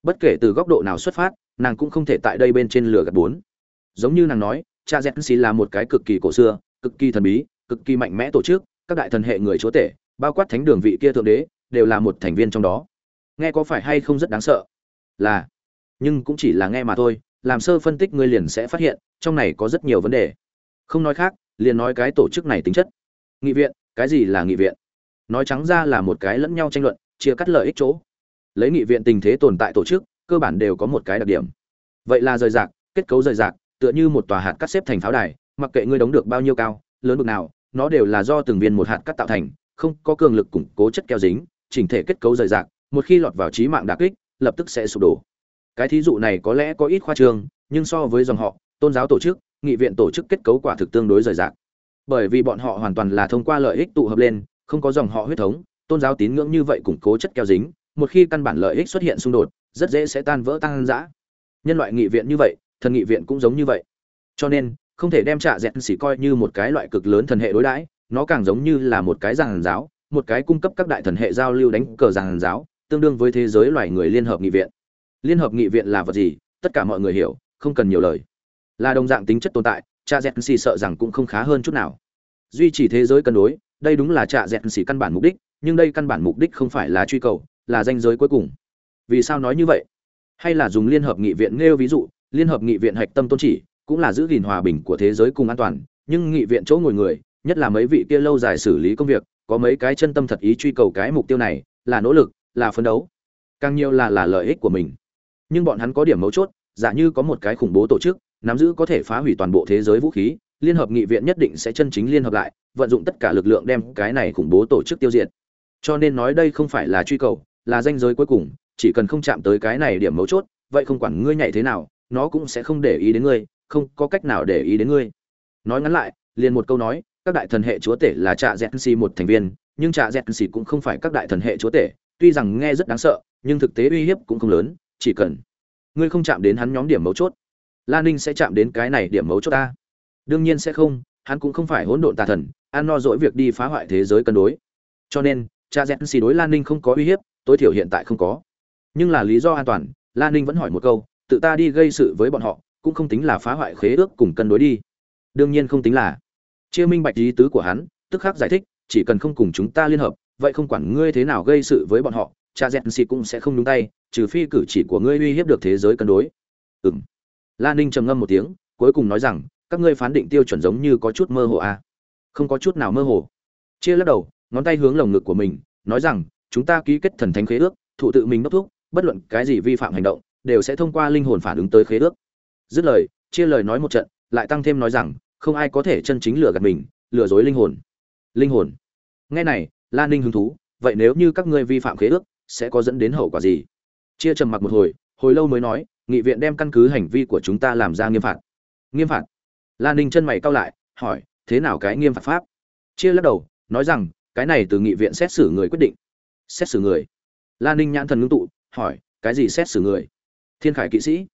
Bất kể từ góc độ nào xuất phát, nàng cũng không thể tại đây bên trên lửa gạt bốn. Giống như nàng nói, cha z xì là một cái cực kỳ cổ xưa, cực kỳ thần bí, cực kỳ mạnh mẽ tổ chức, các đại thần hệ người chúa tể, bao quát thánh đường vị kia thượng đế, đều là một thành viên trong đó. Nghe có phải hay không rất đáng sợ? Là. Nhưng cũng chỉ là nghe mà thôi, làm sơ phân tích ngươi liền sẽ phát hiện, trong này có rất nhiều vấn đề. Không nói khác, liền nói cái tổ chức này tính chất. Nghị viện, cái gì là nghị viện? Nói trắng ra là một cái lẫn nhau tranh luận, chia cắt lợi ích chỗ. Lấy nghị viện tình thế tồn tại tổ chức, cơ bản đều có một cái đặc điểm. Vậy là rời rạc, kết cấu rời rạc, tựa như một tòa hạt cắt xếp thành pháo đài, mặc kệ ngươi đóng được bao nhiêu cao, lớn bực nào, nó đều là do từng viên một hạt cắt tạo thành, không có cường lực củng cố chất keo dính, chỉnh thể kết cấu rời rạc, một khi lọt vào trí mạng đà kích, lập tức sẽ sụp đổ. Cái thí dụ này có lẽ có ít khoa trương, nhưng so với dòng họ, tôn giáo tổ chức, nghị viện tổ chức kết cấu quả thực tương đối rời rạc. Bởi vì bọn họ hoàn toàn là thông qua lợi ích tụ hợp lên không có dòng họ huyết thống, tôn giáo tín ngưỡng như vậy củng cố chất keo dính, một khi căn bản lợi ích xuất hiện xung đột, rất dễ sẽ tan vỡ tăng giã nhân loại nghị viện như vậy, thần nghị viện cũng giống như vậy. Cho nên, không thể đem trả dẹn xỉ coi như một cái loại cực lớn thần hệ đối đãi, nó càng giống như là một cái giàn giáo, một cái cung cấp các đại thần hệ giao lưu đánh cờ giàn giáo, tương đương với thế giới loài người liên hợp nghị viện. Liên hợp nghị viện là vật gì? Tất cả mọi người hiểu, không cần nhiều lời. Là đồng dạng tính chất tồn tại cha z xì sợ rằng cũng không khá hơn chút nào. Duy trì thế giới cân đối đây đúng là trạ dẹn xỉ căn bản mục đích, nhưng đây căn bản mục đích không phải là truy cầu, là danh giới cuối cùng. Vì sao nói như vậy? Hay là dùng liên hợp nghị viện nêu ví dụ, liên hợp nghị viện hạch tâm tôn chỉ, cũng là giữ gìn hòa bình của thế giới cùng an toàn, nhưng nghị viện chỗ ngồi người, nhất là mấy vị kia lâu dài xử lý công việc, có mấy cái chân tâm thật ý truy cầu cái mục tiêu này, là nỗ lực, là phấn đấu. Càng nhiều là là lợi ích của mình. Nhưng bọn hắn có điểm mấu chốt, giả như có một cái khủng bố tổ chức, nắm giữ có thể phá hủy toàn bộ thế giới vũ khí liên hợp nghị viện nhất định sẽ chân chính liên hợp lại, vận dụng tất cả lực lượng đem cái này khủng bố tổ chức tiêu diệt. Cho nên nói đây không phải là truy cầu, là danh giới cuối cùng, chỉ cần không chạm tới cái này điểm mấu chốt, vậy không quản ngươi nhảy thế nào, nó cũng sẽ không để ý đến ngươi, không có cách nào để ý đến ngươi. Nói ngắn lại, liền một câu nói, các đại thần hệ chúa tể là trạ dẹn xì một thành viên, nhưng trạ dẹn xì cũng không phải các đại thần hệ chúa tể, tuy rằng nghe rất đáng sợ, nhưng thực tế uy hiếp cũng không lớn, chỉ cần ngươi không chạm đến hắn nhóm điểm mấu chốt lan ninh sẽ chạm đến cái này điểm mấu chốt ta đương nhiên sẽ không, hắn cũng không phải hỗn độn tà thần, ăn no dỗi việc đi phá hoại thế giới cân đối. Cho nên, cha rẽn xì đối lan ninh không có uy hiếp, tối thiểu hiện tại không có. Nhưng là lý do an toàn, lan ninh vẫn hỏi một câu, tự ta đi gây sự với bọn họ, cũng không tính là phá hoại khế ước cùng cân đối đi. Đương nhiên không tính là. Chia minh bạch ý tứ của hắn, tức khắc giải thích, chỉ cần không cùng chúng ta liên hợp, vậy không quản ngươi thế nào gây sự với bọn họ, cha dẹn xì cũng sẽ không đúng tay, trừ phi cử chỉ của ngươi uy hiếp được thế giới cân đối. Ừ m lan ninh trầm ngâm một tiếng, cuối cùng nói rằng các ngươi phán định tiêu chuẩn giống như có chút mơ hồ à. không có chút nào mơ hồ. Chia lắc đầu, ngón tay hướng lồng ngực của mình, nói rằng, chúng ta ký kết thần thánh khế ước, thụ tự mình đốc thúc, bất luận cái gì vi phạm hành động, đều sẽ thông qua linh hồn phản ứng tới khế ước. Dứt lời, chia lời nói một trận, lại tăng thêm nói rằng, không ai có thể chân chính lừa gạt mình, lừa dối linh hồn. Linh hồn. Nghe này lan ninh hứng thú, vậy nếu như các ngươi vi phạm khế ước, sẽ có dẫn đến hậu quả gì? Chia trầm mặc một hồi hồi lâu mới nói, nghị viện đem căn cứ hành vi của chúng ta làm ra nghiêm phạt. Nghiêm phạt? Lan ninh chân mày cau lại, hỏi, thế nào cái nghiêm phạt pháp? Chia lắc đầu, nói rằng, cái này từ nghị viện xét xử người quyết định. Xét xử người? Lan ninh nhãn thần ngưng tụ, hỏi, cái gì xét xử người? Thiên khải kỵ sĩ.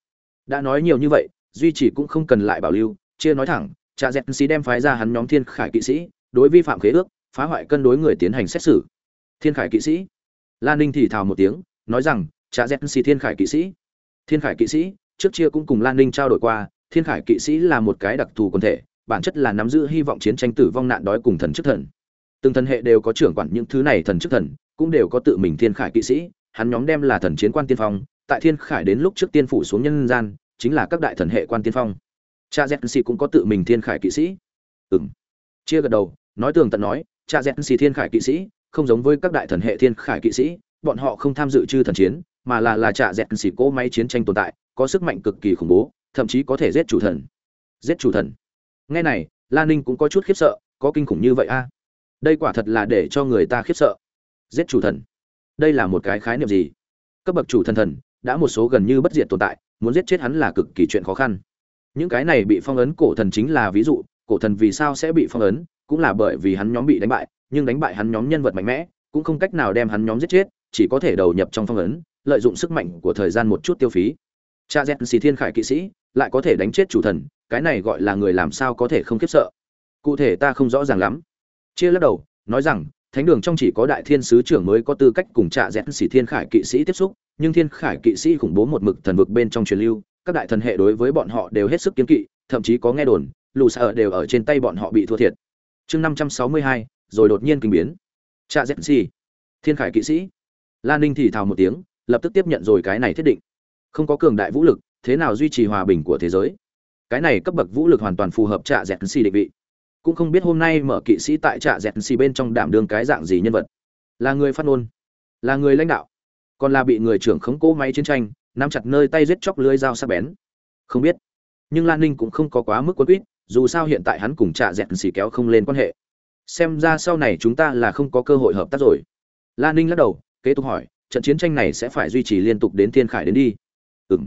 Đã nói nhiều như vậy, duy chỉ cũng không cần lại bảo lưu, chia nói thẳng, cha z sĩ đem phái ra hắn nhóm thiên khải kỵ sĩ, đối vi phạm khế ước, phá hoại cân đối người tiến hành xét xử. Thiên khải kỵ sĩ? Lan ninh thì thào một tiếng, nói rằng, cha z sĩ thiên khải kỵ sĩ? Thiên khải kỵ sĩ? Trước chia cũng cùng lan ninh trao đổi qua thiên khải kỵ sĩ là một cái đặc thù quần thể, bản chất là nắm giữ hy vọng chiến tranh tử vong nạn đói cùng thần chức thần. Từng thần hệ đều có trưởng quản những thứ này thần chức thần, cũng đều có tự mình thiên khải kỵ sĩ, hắn nhóm đem là thần chiến quan tiên phong, tại thiên khải đến lúc trước tiên phủ xuống nhân gian, chính là các đại thần hệ quan tiên phong. Cha z cũng có tự mình thiên khải kỵ sĩ. Ừ m chia gật đầu, nói tường tận nói, cha z thiên khải kỵ sĩ, không giống với các đại thần hệ thiên khải kỵ sĩ, bọn họ không tham dự chư thần chiến, mà là là cha z cỗ máy chiến tranh tồn tại, có sức mạnh cực kỳ khủng bố thậm chí có thể giết chủ thần. Giết chủ thần. Nghe này lan ninh cũng có chút khiếp sợ, có kinh khủng như vậy a? Đây quả thật là để cho người ta khiếp sợ. Giết chủ thần. Đây là một cái khái niệm gì? Cấp bậc chủ thần thần, đã một số gần như bất diệt tồn tại, muốn giết chết hắn là cực kỳ chuyện khó khăn. Những cái này bị phong ấn cổ thần chính là ví dụ, cổ thần vì sao sẽ bị phong ấn, cũng là bởi vì hắn nhóm bị đánh bại, nhưng đánh bại hắn nhóm nhân vật mạnh mẽ, cũng không cách nào đem hắn nhóm giết chết, chỉ có thể đầu nhập trong phong ấn, lợi dụng sức mạnh của thời gian một chút tiêu phí. Cha z xì thiên khải kỵ sĩ lại có thể đánh chết chủ thần, cái này gọi là người làm sao có thể không khiếp sợ. Cụ thể ta không rõ ràng lắm. Chia lắc đầu, nói rằng, thánh đường trong chỉ có đại thiên sứ trưởng mới có tư cách cùng trạ rẽn xỉ thiên khải kỵ sĩ tiếp xúc, nhưng thiên khải kỵ sĩ khủng bố một mực thần vực bên trong truyền lưu, các đại thần hệ đối với bọn họ đều hết sức kiến kỵ, thậm chí có nghe đồn lù sợ đều ở trên tay bọn họ bị thua thiệt. Chương năm trăm sáu mươi hai, rồi đột nhiên kinh biến. Trạ rẽn xỉ, thiên khải kỵ sĩ. Lan ninh thì thào một tiếng, lập tức tiếp nhận rồi cái này thiết định. Không có cường đại vũ lực thế nào duy trì hòa bình của thế giới? Cái này cấp bậc vũ lực hoàn toàn phù hợp trạ dẹt xì định vị. Cũng không biết hôm nay mở kỵ sĩ tại trạ dẹt xì bên trong đảm đương cái dạng gì nhân vật. Là người phát ngôn, là người lãnh đạo, còn là bị người trưởng khống cố máy chiến tranh, nắm chặt nơi tay giết chóc lưới dao sắc bén. Không biết. Nhưng lan ninh cũng không có quá mức quân quýt, dù sao hiện tại hắn cùng trạ dẹt xì kéo không lên quan hệ. Xem ra sau này chúng ta là không có cơ hội hợp tác rồi. Lan ninh lắc đầu, kế tục hỏi, trận chiến tranh này sẽ phải duy trì liên tục đến thiên khải đến đi. Ừng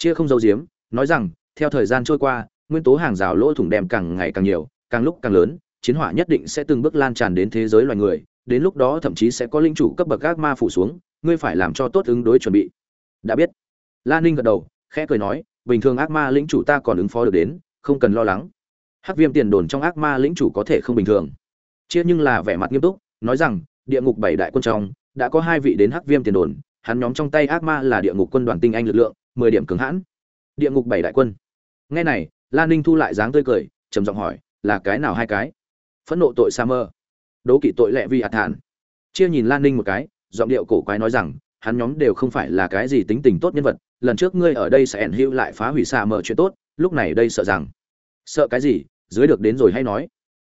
chia không dấu diếm nói rằng, theo thời gian trôi qua, nguyên tố hàng rào lỗ thủng đem càng ngày càng nhiều, càng lúc càng lớn, chiến hỏa nhất định sẽ từng bước lan tràn đến thế giới loài người, đến lúc đó thậm chí sẽ có linh chủ cấp bậc các ma phủ xuống, ngươi phải làm cho tốt ứng đối chuẩn bị. Đã biết. La ninh gật đầu, khẽ cười nói, bình thường ác ma lĩnh chủ ta còn ứng phó được đến, không cần lo lắng. Hắc viêm tiền đồn trong ác ma lĩnh chủ có thể không bình thường. Chia nhưng là vẻ mặt nghiêm túc, nói rằng, địa ngục bảy đại quân trong, đã có hai vị đến hắc viêm tiền đồn, hắn nhóm trong tay ác ma là địa ngục quân đoàn tinh anh lực lượng mười điểm cứng hãn. Địa ngục bảy đại quân. Nghe này, lan ninh thu lại dáng tươi cười, trầm giọng hỏi, là cái nào hai cái? Phẫn nộ tội sa mơ. Đố kỵ tội lẹ vi hạt thản chia nhìn lan ninh một cái, giọng điệu cổ quái nói rằng, hắn nhóm đều không phải là cái gì tính tình tốt nhân vật, lần trước ngươi ở đây sẽ ẩn hữu lại phá hủy sa mơ chuyện tốt, lúc này đây sợ rằng. Sợ cái gì? Dưới được đến rồi hay nói.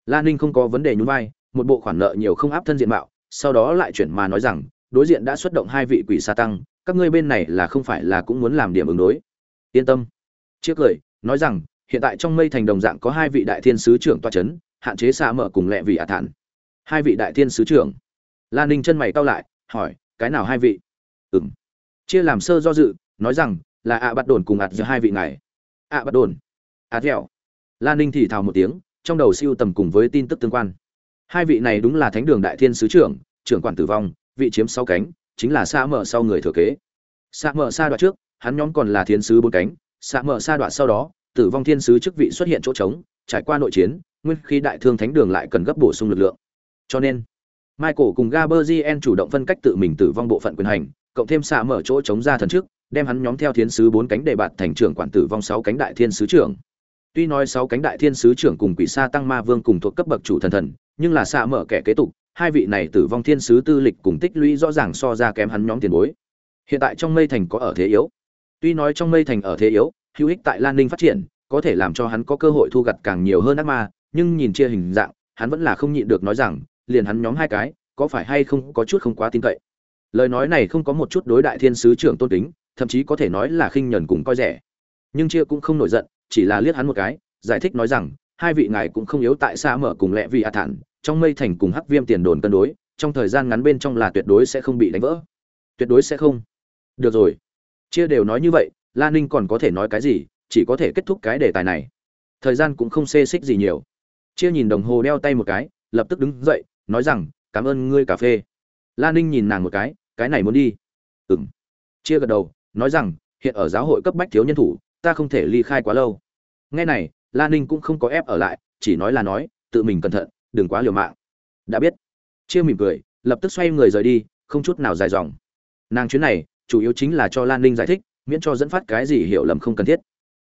Lan ninh không có vấn đề nhún vai, một bộ khoản nợ nhiều không áp thân diện mạo, sau đó lại chuyển mà nói rằng, đối diện đã xuất động hai vị quỷ sa tăng các ngươi bên này là không phải là cũng muốn làm điểm ứng đối. Yên tâm. Chiếc cười, nói rằng, hiện tại trong mây thành đồng dạng có hai vị đại thiên sứ trưởng toa chấn, hạn chế xa mở cùng lẹ vị ả thản. Hai vị đại thiên sứ trưởng? Lan ninh chân mày cau lại, hỏi, cái nào hai vị? Ừng chia làm sơ do dự, nói rằng, là ạ bắt đồn cùng ạt giữa hai vị này ạ bắt đồn. Ạt dẻo. Lan ninh thì thào một tiếng, trong đầu siêu tầm cùng với tin tức tương quan. Hai vị này đúng là thánh đường đại thiên sứ trưởng trưởng quản tử vong, vị chiếm sáu cánh chính là xa mở sau người thừa kế. Xa mở xa đoạn trước, hắn nhóm còn là thiên sứ bốn cánh. Xa mở xa đoạn sau đó, tử vong thiên sứ chức vị xuất hiện chỗ trống, trải qua nội chiến, nguyên khí đại thương thánh đường lại cần gấp bổ sung lực lượng. Cho nên, michael cùng gaberzien chủ động phân cách tự mình tử vong bộ phận quyền hành, cộng thêm xa mở chỗ trống ra thần trước, đem hắn nhóm theo thiên sứ bốn cánh đề bạt thành trưởng quản tử vong sáu cánh đại thiên sứ trưởng. Tuy nói sáu cánh đại thiên sứ trưởng cùng quỷ sa tăng ma vương cùng thuộc cấp bậc chủ thần thần, nhưng là xa mở kẻ kế tục hai vị này tử vong thiên sứ tư lịch cùng tích lũy rõ ràng so ra kém hắn nhóm tiền bối. Hiện tại trong mây thành có ở thế yếu. Tuy nói trong mây thành ở thế yếu, hữu ích tại lan ninh phát triển, có thể làm cho hắn có cơ hội thu gặt càng nhiều hơn ác ma, nhưng nhìn chia hình dạng, hắn vẫn là không nhịn được nói rằng, liền hắn nhóm hai cái, có phải hay không có chút không quá tin cậy. Lời nói này không có một chút đối đại thiên sứ trưởng tôn kính, thậm chí có thể nói là khinh nhẫn cùng coi rẻ. Nhưng chia cũng không nổi giận, chỉ là liếc hắn một cái, giải thích nói rằng, hai vị ngài cũng không yếu tại xa mở cùng lẹ vì a thản trong mây thành cùng hắc viêm tiền đồn cân đối, trong thời gian ngắn bên trong là tuyệt đối sẽ không bị đánh vỡ. Tuyệt đối sẽ không. Được rồi. Chia đều nói như vậy Lan ninh còn có thể nói cái gì, chỉ có thể kết thúc cái đề tài này. Thời gian cũng không xê xích gì nhiều. Chia nhìn đồng hồ đeo tay một cái, lập tức đứng dậy, nói rằng, cảm ơn ngươi cà phê. Lan ninh nhìn nàng một cái cái này muốn đi. Ừng chia gật đầu, nói rằng, hiện ở giáo hội cấp bách thiếu nhân thủ, ta không thể ly khai quá lâu. Nghe này Lan ninh cũng không có ép ở lại, chỉ nói là nói, tự mình cẩn thận đừng quá liều mạng. Đã biết. Chia mỉm cười, lập tức xoay người rời đi, không chút nào dài dòng. Nàng chuyến này, chủ yếu chính là cho lan ninh giải thích, miễn cho dẫn phát cái gì hiểu lầm không cần thiết.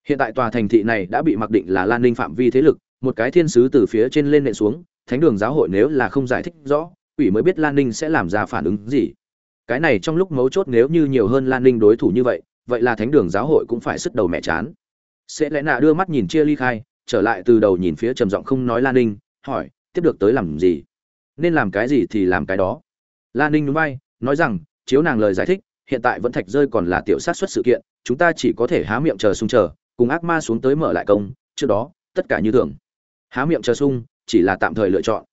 Hiện tại tòa thành thị này đã bị mặc định là lan ninh phạm vi thế lực, một cái thiên sứ từ phía trên lên nện xuống, thánh đường giáo hội nếu là không giải thích rõ ủy mới biết lan ninh sẽ làm ra phản ứng gì. Cái này trong lúc mấu chốt nếu như nhiều hơn lan ninh đối thủ như vậy vậy là thánh đường giáo hội cũng phải sức đầu mẹ chán. Sẽ lẽ nạ đưa mắt nhìn chia ly khai, trở lại từ đầu nhìn phía trầm giọng không nói lan ninh, hỏi tiếp được tới làm gì? Nên làm cái gì thì làm cái đó. Lan ninh núi bay nói rằng, chiếu nàng lời giải thích, hiện tại vẫn thạch rơi còn là tiểu sát xuất sự kiện, chúng ta chỉ có thể há miệng chờ sung chờ, cùng ác ma xuống tới mở lại công, trước đó, tất cả như thường. Há miệng chờ sung, chỉ là tạm thời lựa chọn.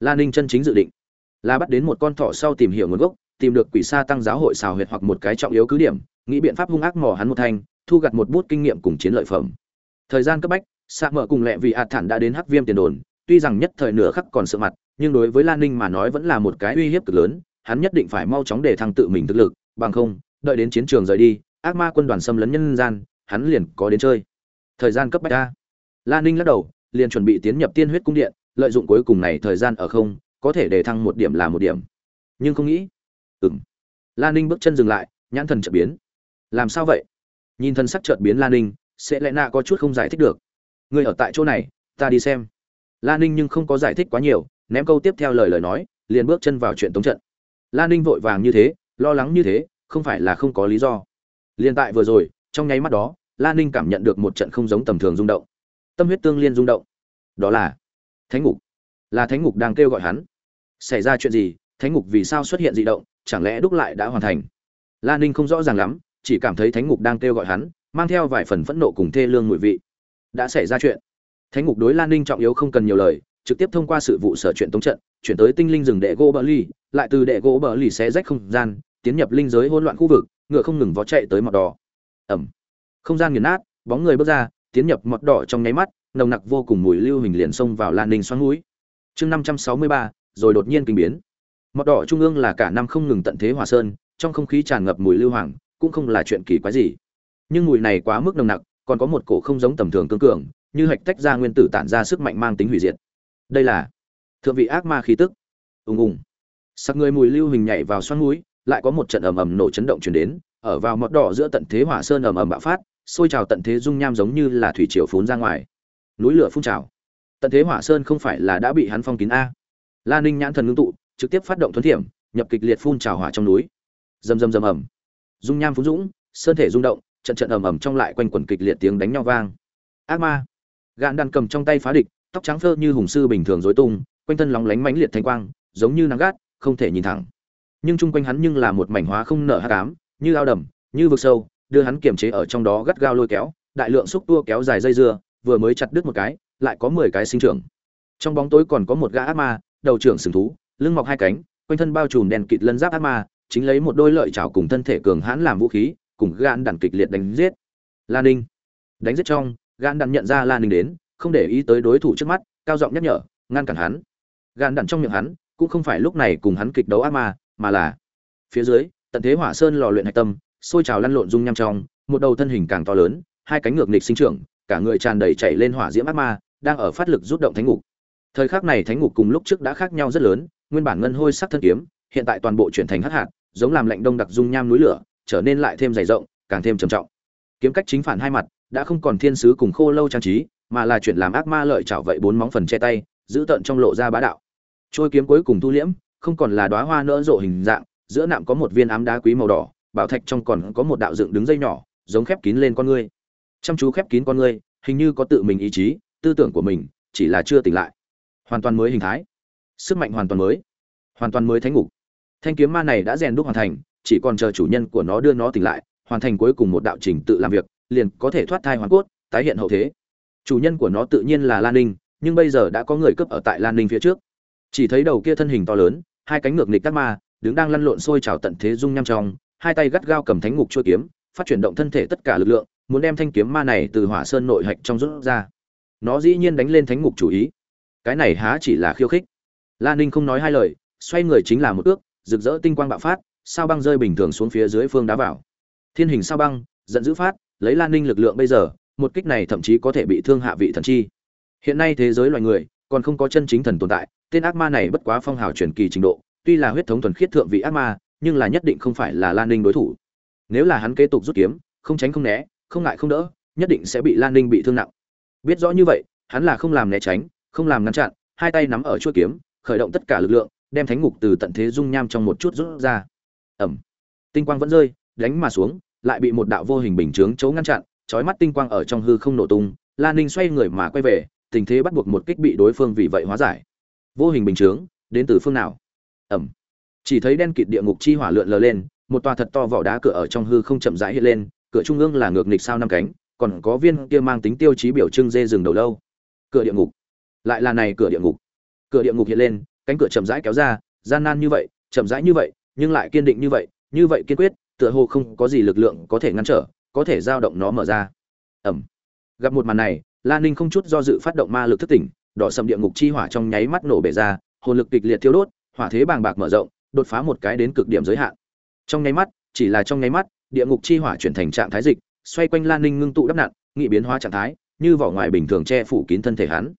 Lan ninh chân chính dự định. Là bắt đến một con thỏ sau tìm hiểu nguồn gốc, tìm được quỷ sa tăng giáo hội xào huyệt hoặc một cái trọng yếu cứ điểm, nghĩ biện pháp hung ác mỏ hắn một thanh, thu gặt một bút kinh nghiệm cùng chiến lợi phẩm. Thời gian cấp bách xạ mở cùng lẹ vì hạt thản đã đến hắc viêm tiền đồn tuy rằng nhất thời nửa khắc còn sợ mặt, nhưng đối với lan ninh mà nói vẫn là một cái uy hiếp cực lớn, hắn nhất định phải mau chóng để thăng tự mình thực lực, bằng không, đợi đến chiến trường rời đi, ác ma quân đoàn xâm lấn nhân gian, hắn liền có đến chơi. Thời gian cấp bách a. Lan ninh lắc đầu, liền chuẩn bị tiến nhập tiên huyết cung điện, lợi dụng cuối cùng này thời gian ở không, có thể để thăng một điểm là một điểm. Nhưng không nghĩ, ừm. lan ninh bước chân dừng lại, nhãn thần chợt biến. Làm sao vậy? Nhìn thân sắc chợt biến lan ninh, sẽ lẽ nạ có chút không giải thích được. Ngươi ở tại chỗ này, ta đi xem lan ninh nhưng không có giải thích quá nhiều, ném câu tiếp theo lời lời nói, liền bước chân vào chuyện tống trận. Lan ninh vội vàng như thế, lo lắng như thế, không phải là không có lý do. Liền tại vừa rồi, trong nháy mắt đó lan ninh cảm nhận được một trận không giống tầm thường rung động. Tâm huyết tương liên rung động. Đó là thánh ngục. Là thánh ngục đang kêu gọi hắn. Xảy ra chuyện gì? Thánh ngục vì sao xuất hiện dị động? Chẳng lẽ đúc lại đã hoàn thành? Lan ninh không rõ ràng lắm, chỉ cảm thấy thánh ngục đang kêu gọi hắn, mang theo vài phần phẫn nộ cùng thê lương mùi vị. Đã xảy ra chuyện thánh ngục đối lan ninh trọng yếu không cần nhiều lời, trực tiếp thông qua sự vụ sở chuyện tống trận, chuyển tới tinh linh rừng đệ gỗ bờ ly lại từ đệ gỗ bờ ly xé rách không gian, tiến nhập linh giới hỗn loạn khu vực, ngựa không ngừng vó chạy tới mọt đỏ. Ẩm. Không gian nghiền nát, bóng người bước ra, tiến nhập mọt đỏ trong nháy mắt, nồng nặc vô cùng mùi lưu hình liền xông vào lan ninh xoắn núi. Chương năm trăm sáu mươi ba, rồi đột nhiên kinh biến. Mọt đỏ trung ương là cả năm không ngừng tận thế hòa sơn, trong không khí tràn ngập mùi lưu hoàng, cũng không là chuyện kỳ quái gì. Nhưng mùi này quá mức nồng nặc, còn có một cổ không giống tầm thường cương cường như hạch tách ra nguyên tử tản ra sức mạnh mang tính hủy diệt. Đây là thượng vị ác ma khí tức. Ùng ùng. Sắc người mùi lưu hình nhảy vào xoắn mũi, lại có một trận ầm ầm nổ chấn động truyền đến, ở vào mọt đỏ giữa tận thế hỏa sơn ầm ầm bạo phát sôi trào tận thế dung nham giống như là thủy triều phun ra ngoài. Núi lửa phun trào. Tận thế hỏa sơn không phải là đã bị hắn phong kín a. La ninh nhãn thần ngưng tụ, trực tiếp phát động thuấn thiểm, nhập kịch liệt phun trào hỏa trong núi. Rầm rầm rầm ầm. Dung nham phun dũng, sơn thể rung động, trận trận ầm ầm trong lại quanh quẩn kịch liệt tiếng đánh nhau vang. Ác ma gạn đàn cầm trong tay phá địch, tóc trắng phơ như hùng sư bình thường rối tung, quanh thân lóng lánh mãnh liệt thanh quang, giống như nắng gắt, không thể nhìn thẳng. Nhưng chung quanh hắn nhưng là một mảnh hóa không nở hát cám như ao đầm, như vực sâu, đưa hắn kiềm chế ở trong đó gắt gao lôi kéo, đại lượng xúc tua kéo dài dây dưa, vừa mới chặt đứt một cái, lại có mười cái sinh trưởng. Trong bóng tối còn có một gã ác ma, đầu trưởng sừng thú, lưng mọc hai cánh, quanh thân bao trùm đèn kịt lân giáp ác ma, chính lấy một đôi lợi chảo cùng thân thể cường hãn làm vũ khí, cùng gan đàn kịch liệt đánh giết. Lan ninh, đánh giết trong gan đặn nhận ra lan ninh đến, không để ý tới đối thủ trước mắt, cao giọng nhắc nhở, ngăn cản hắn. Gan đặn trong miệng hắn, cũng không phải lúc này cùng hắn kịch đấu ác ma, mà là phía dưới, tận thế hỏa sơn lò luyện hạch tâm, sôi trào lăn lộn dung nham trong, một đầu thân hình càng to lớn, hai cánh ngược nghịch sinh trưởng, cả người tràn đầy chảy lên hỏa diễm ác ma, đang ở phát lực rút động thánh ngục. Thời khắc này thánh ngục cùng lúc trước đã khác nhau rất lớn, nguyên bản ngân hôi sắc thân kiếm, hiện tại toàn bộ chuyển thành hắc hạt, giống làm lạnh đông đặc dung nham núi lửa, trở nên lại thêm dày rộng, càng thêm trầm trọng. Kiếm cách chính phản hai mặt đã không còn thiên sứ cùng khô lâu trang trí, mà là chuyện làm ác ma lợi chảo vậy bốn móng phần che tay, giữ tận trong lộ ra bá đạo. Trôi kiếm cuối cùng thu liễm, không còn là đóa hoa nỡ rộ hình dạng, giữa nạm có một viên ám đá quý màu đỏ, bảo thạch trong còn có một đạo dựng đứng dây nhỏ, giống khép kín lên con ngươi. Chăm chú khép kín con ngươi, hình như có tự mình ý chí, tư tưởng của mình, chỉ là chưa tỉnh lại. Hoàn toàn mới hình thái. Sức mạnh hoàn toàn mới. Hoàn toàn mới thánh ngục. Thanh kiếm ma này đã rèn đúc hoàn thành, chỉ còn chờ chủ nhân của nó đưa nó tỉnh lại, hoàn thành cuối cùng một đạo trình tự làm việc liền có thể thoát thai hoàn cốt, tái hiện hậu thế. Chủ nhân của nó tự nhiên là lan ninh, nhưng bây giờ đã có người cướp ở tại lan ninh phía trước. Chỉ thấy đầu kia thân hình to lớn, hai cánh ngược nghịch các ma, đứng đang lăn lộn sôi trào tận thế dung nham trong, hai tay gắt gao cầm thánh ngục chua kiếm, phát chuyển động thân thể tất cả lực lượng, muốn đem thanh kiếm ma này từ hỏa sơn nội hạch trong rút ra. Nó dĩ nhiên đánh lên thánh ngục chủ ý. Cái này há chỉ là khiêu khích. Lan ninh không nói hai lời, xoay người chính là một ước, rực rỡ tinh quang bạo phát, sao băng rơi bình thường xuống phía dưới phương đá vào. Thiên hình sao băng, giận dữ phát lấy lan ninh lực lượng bây giờ, một kích này thậm chí có thể bị thương hạ vị thần chi. Hiện nay thế giới loài người, còn không có chân chính thần tồn tại, tên ác ma này bất quá phong hào truyền kỳ trình độ, tuy là huyết thống thuần khiết thượng vị ác ma, nhưng là nhất định không phải là lan ninh đối thủ. Nếu là hắn kế tục rút kiếm, không tránh không né, không ngại không đỡ, nhất định sẽ bị lan ninh bị thương nặng. Biết rõ như vậy, hắn là không làm né tránh, không làm ngăn chặn, hai tay nắm ở chuôi kiếm, khởi động tất cả lực lượng, đem thánh ngục từ tận thế dung nham trong một chút rút ra. Ẩm tinh quang vẫn rơi, đánh mà xuống lại bị một đạo vô hình bình chướng chấu ngăn chặn, chói mắt tinh quang ở trong hư không nổ tung. Lan ninh xoay người mà quay về, tình thế bắt buộc một kích bị đối phương vì vậy hóa giải. Vô hình bình chướng, đến từ phương nào? Ẩm. Chỉ thấy đen kịt địa ngục chi hỏa lượn lờ lên, một tòa thật to vỏ đá cửa ở trong hư không chậm rãi hiện lên, cửa trung ương là ngược nghịch sao năm cánh, còn có viên kia mang tính tiêu chí biểu trưng dê rừng đầu lâu. Cửa địa ngục. Lại là này cửa địa ngục. Cửa địa ngục hiện lên, cánh cửa chậm rãi kéo ra, gian nan như vậy, chậm rãi như vậy, nhưng lại kiên định như vậy như vậy kiên quyết tựa hồ không có gì lực lượng có thể ngăn trở, có thể giao động nó mở ra. Ẩm gặp một màn này lan ninh không chút do dự phát động ma lực thức tỉnh, đỏ sầm địa ngục chi hỏa trong nháy mắt nổ bể ra, hồn lực kịch liệt thiêu đốt, hỏa thế bàng bạc mở rộng, đột phá một cái đến cực điểm giới hạn. Trong nháy mắt, chỉ là trong nháy mắt, địa ngục chi hỏa chuyển thành trạng thái dịch, xoay quanh lan ninh ngưng tụ đắp nặn nghị biến hóa trạng thái, như vỏ ngoài bình thường che phủ kín thân thể hắn.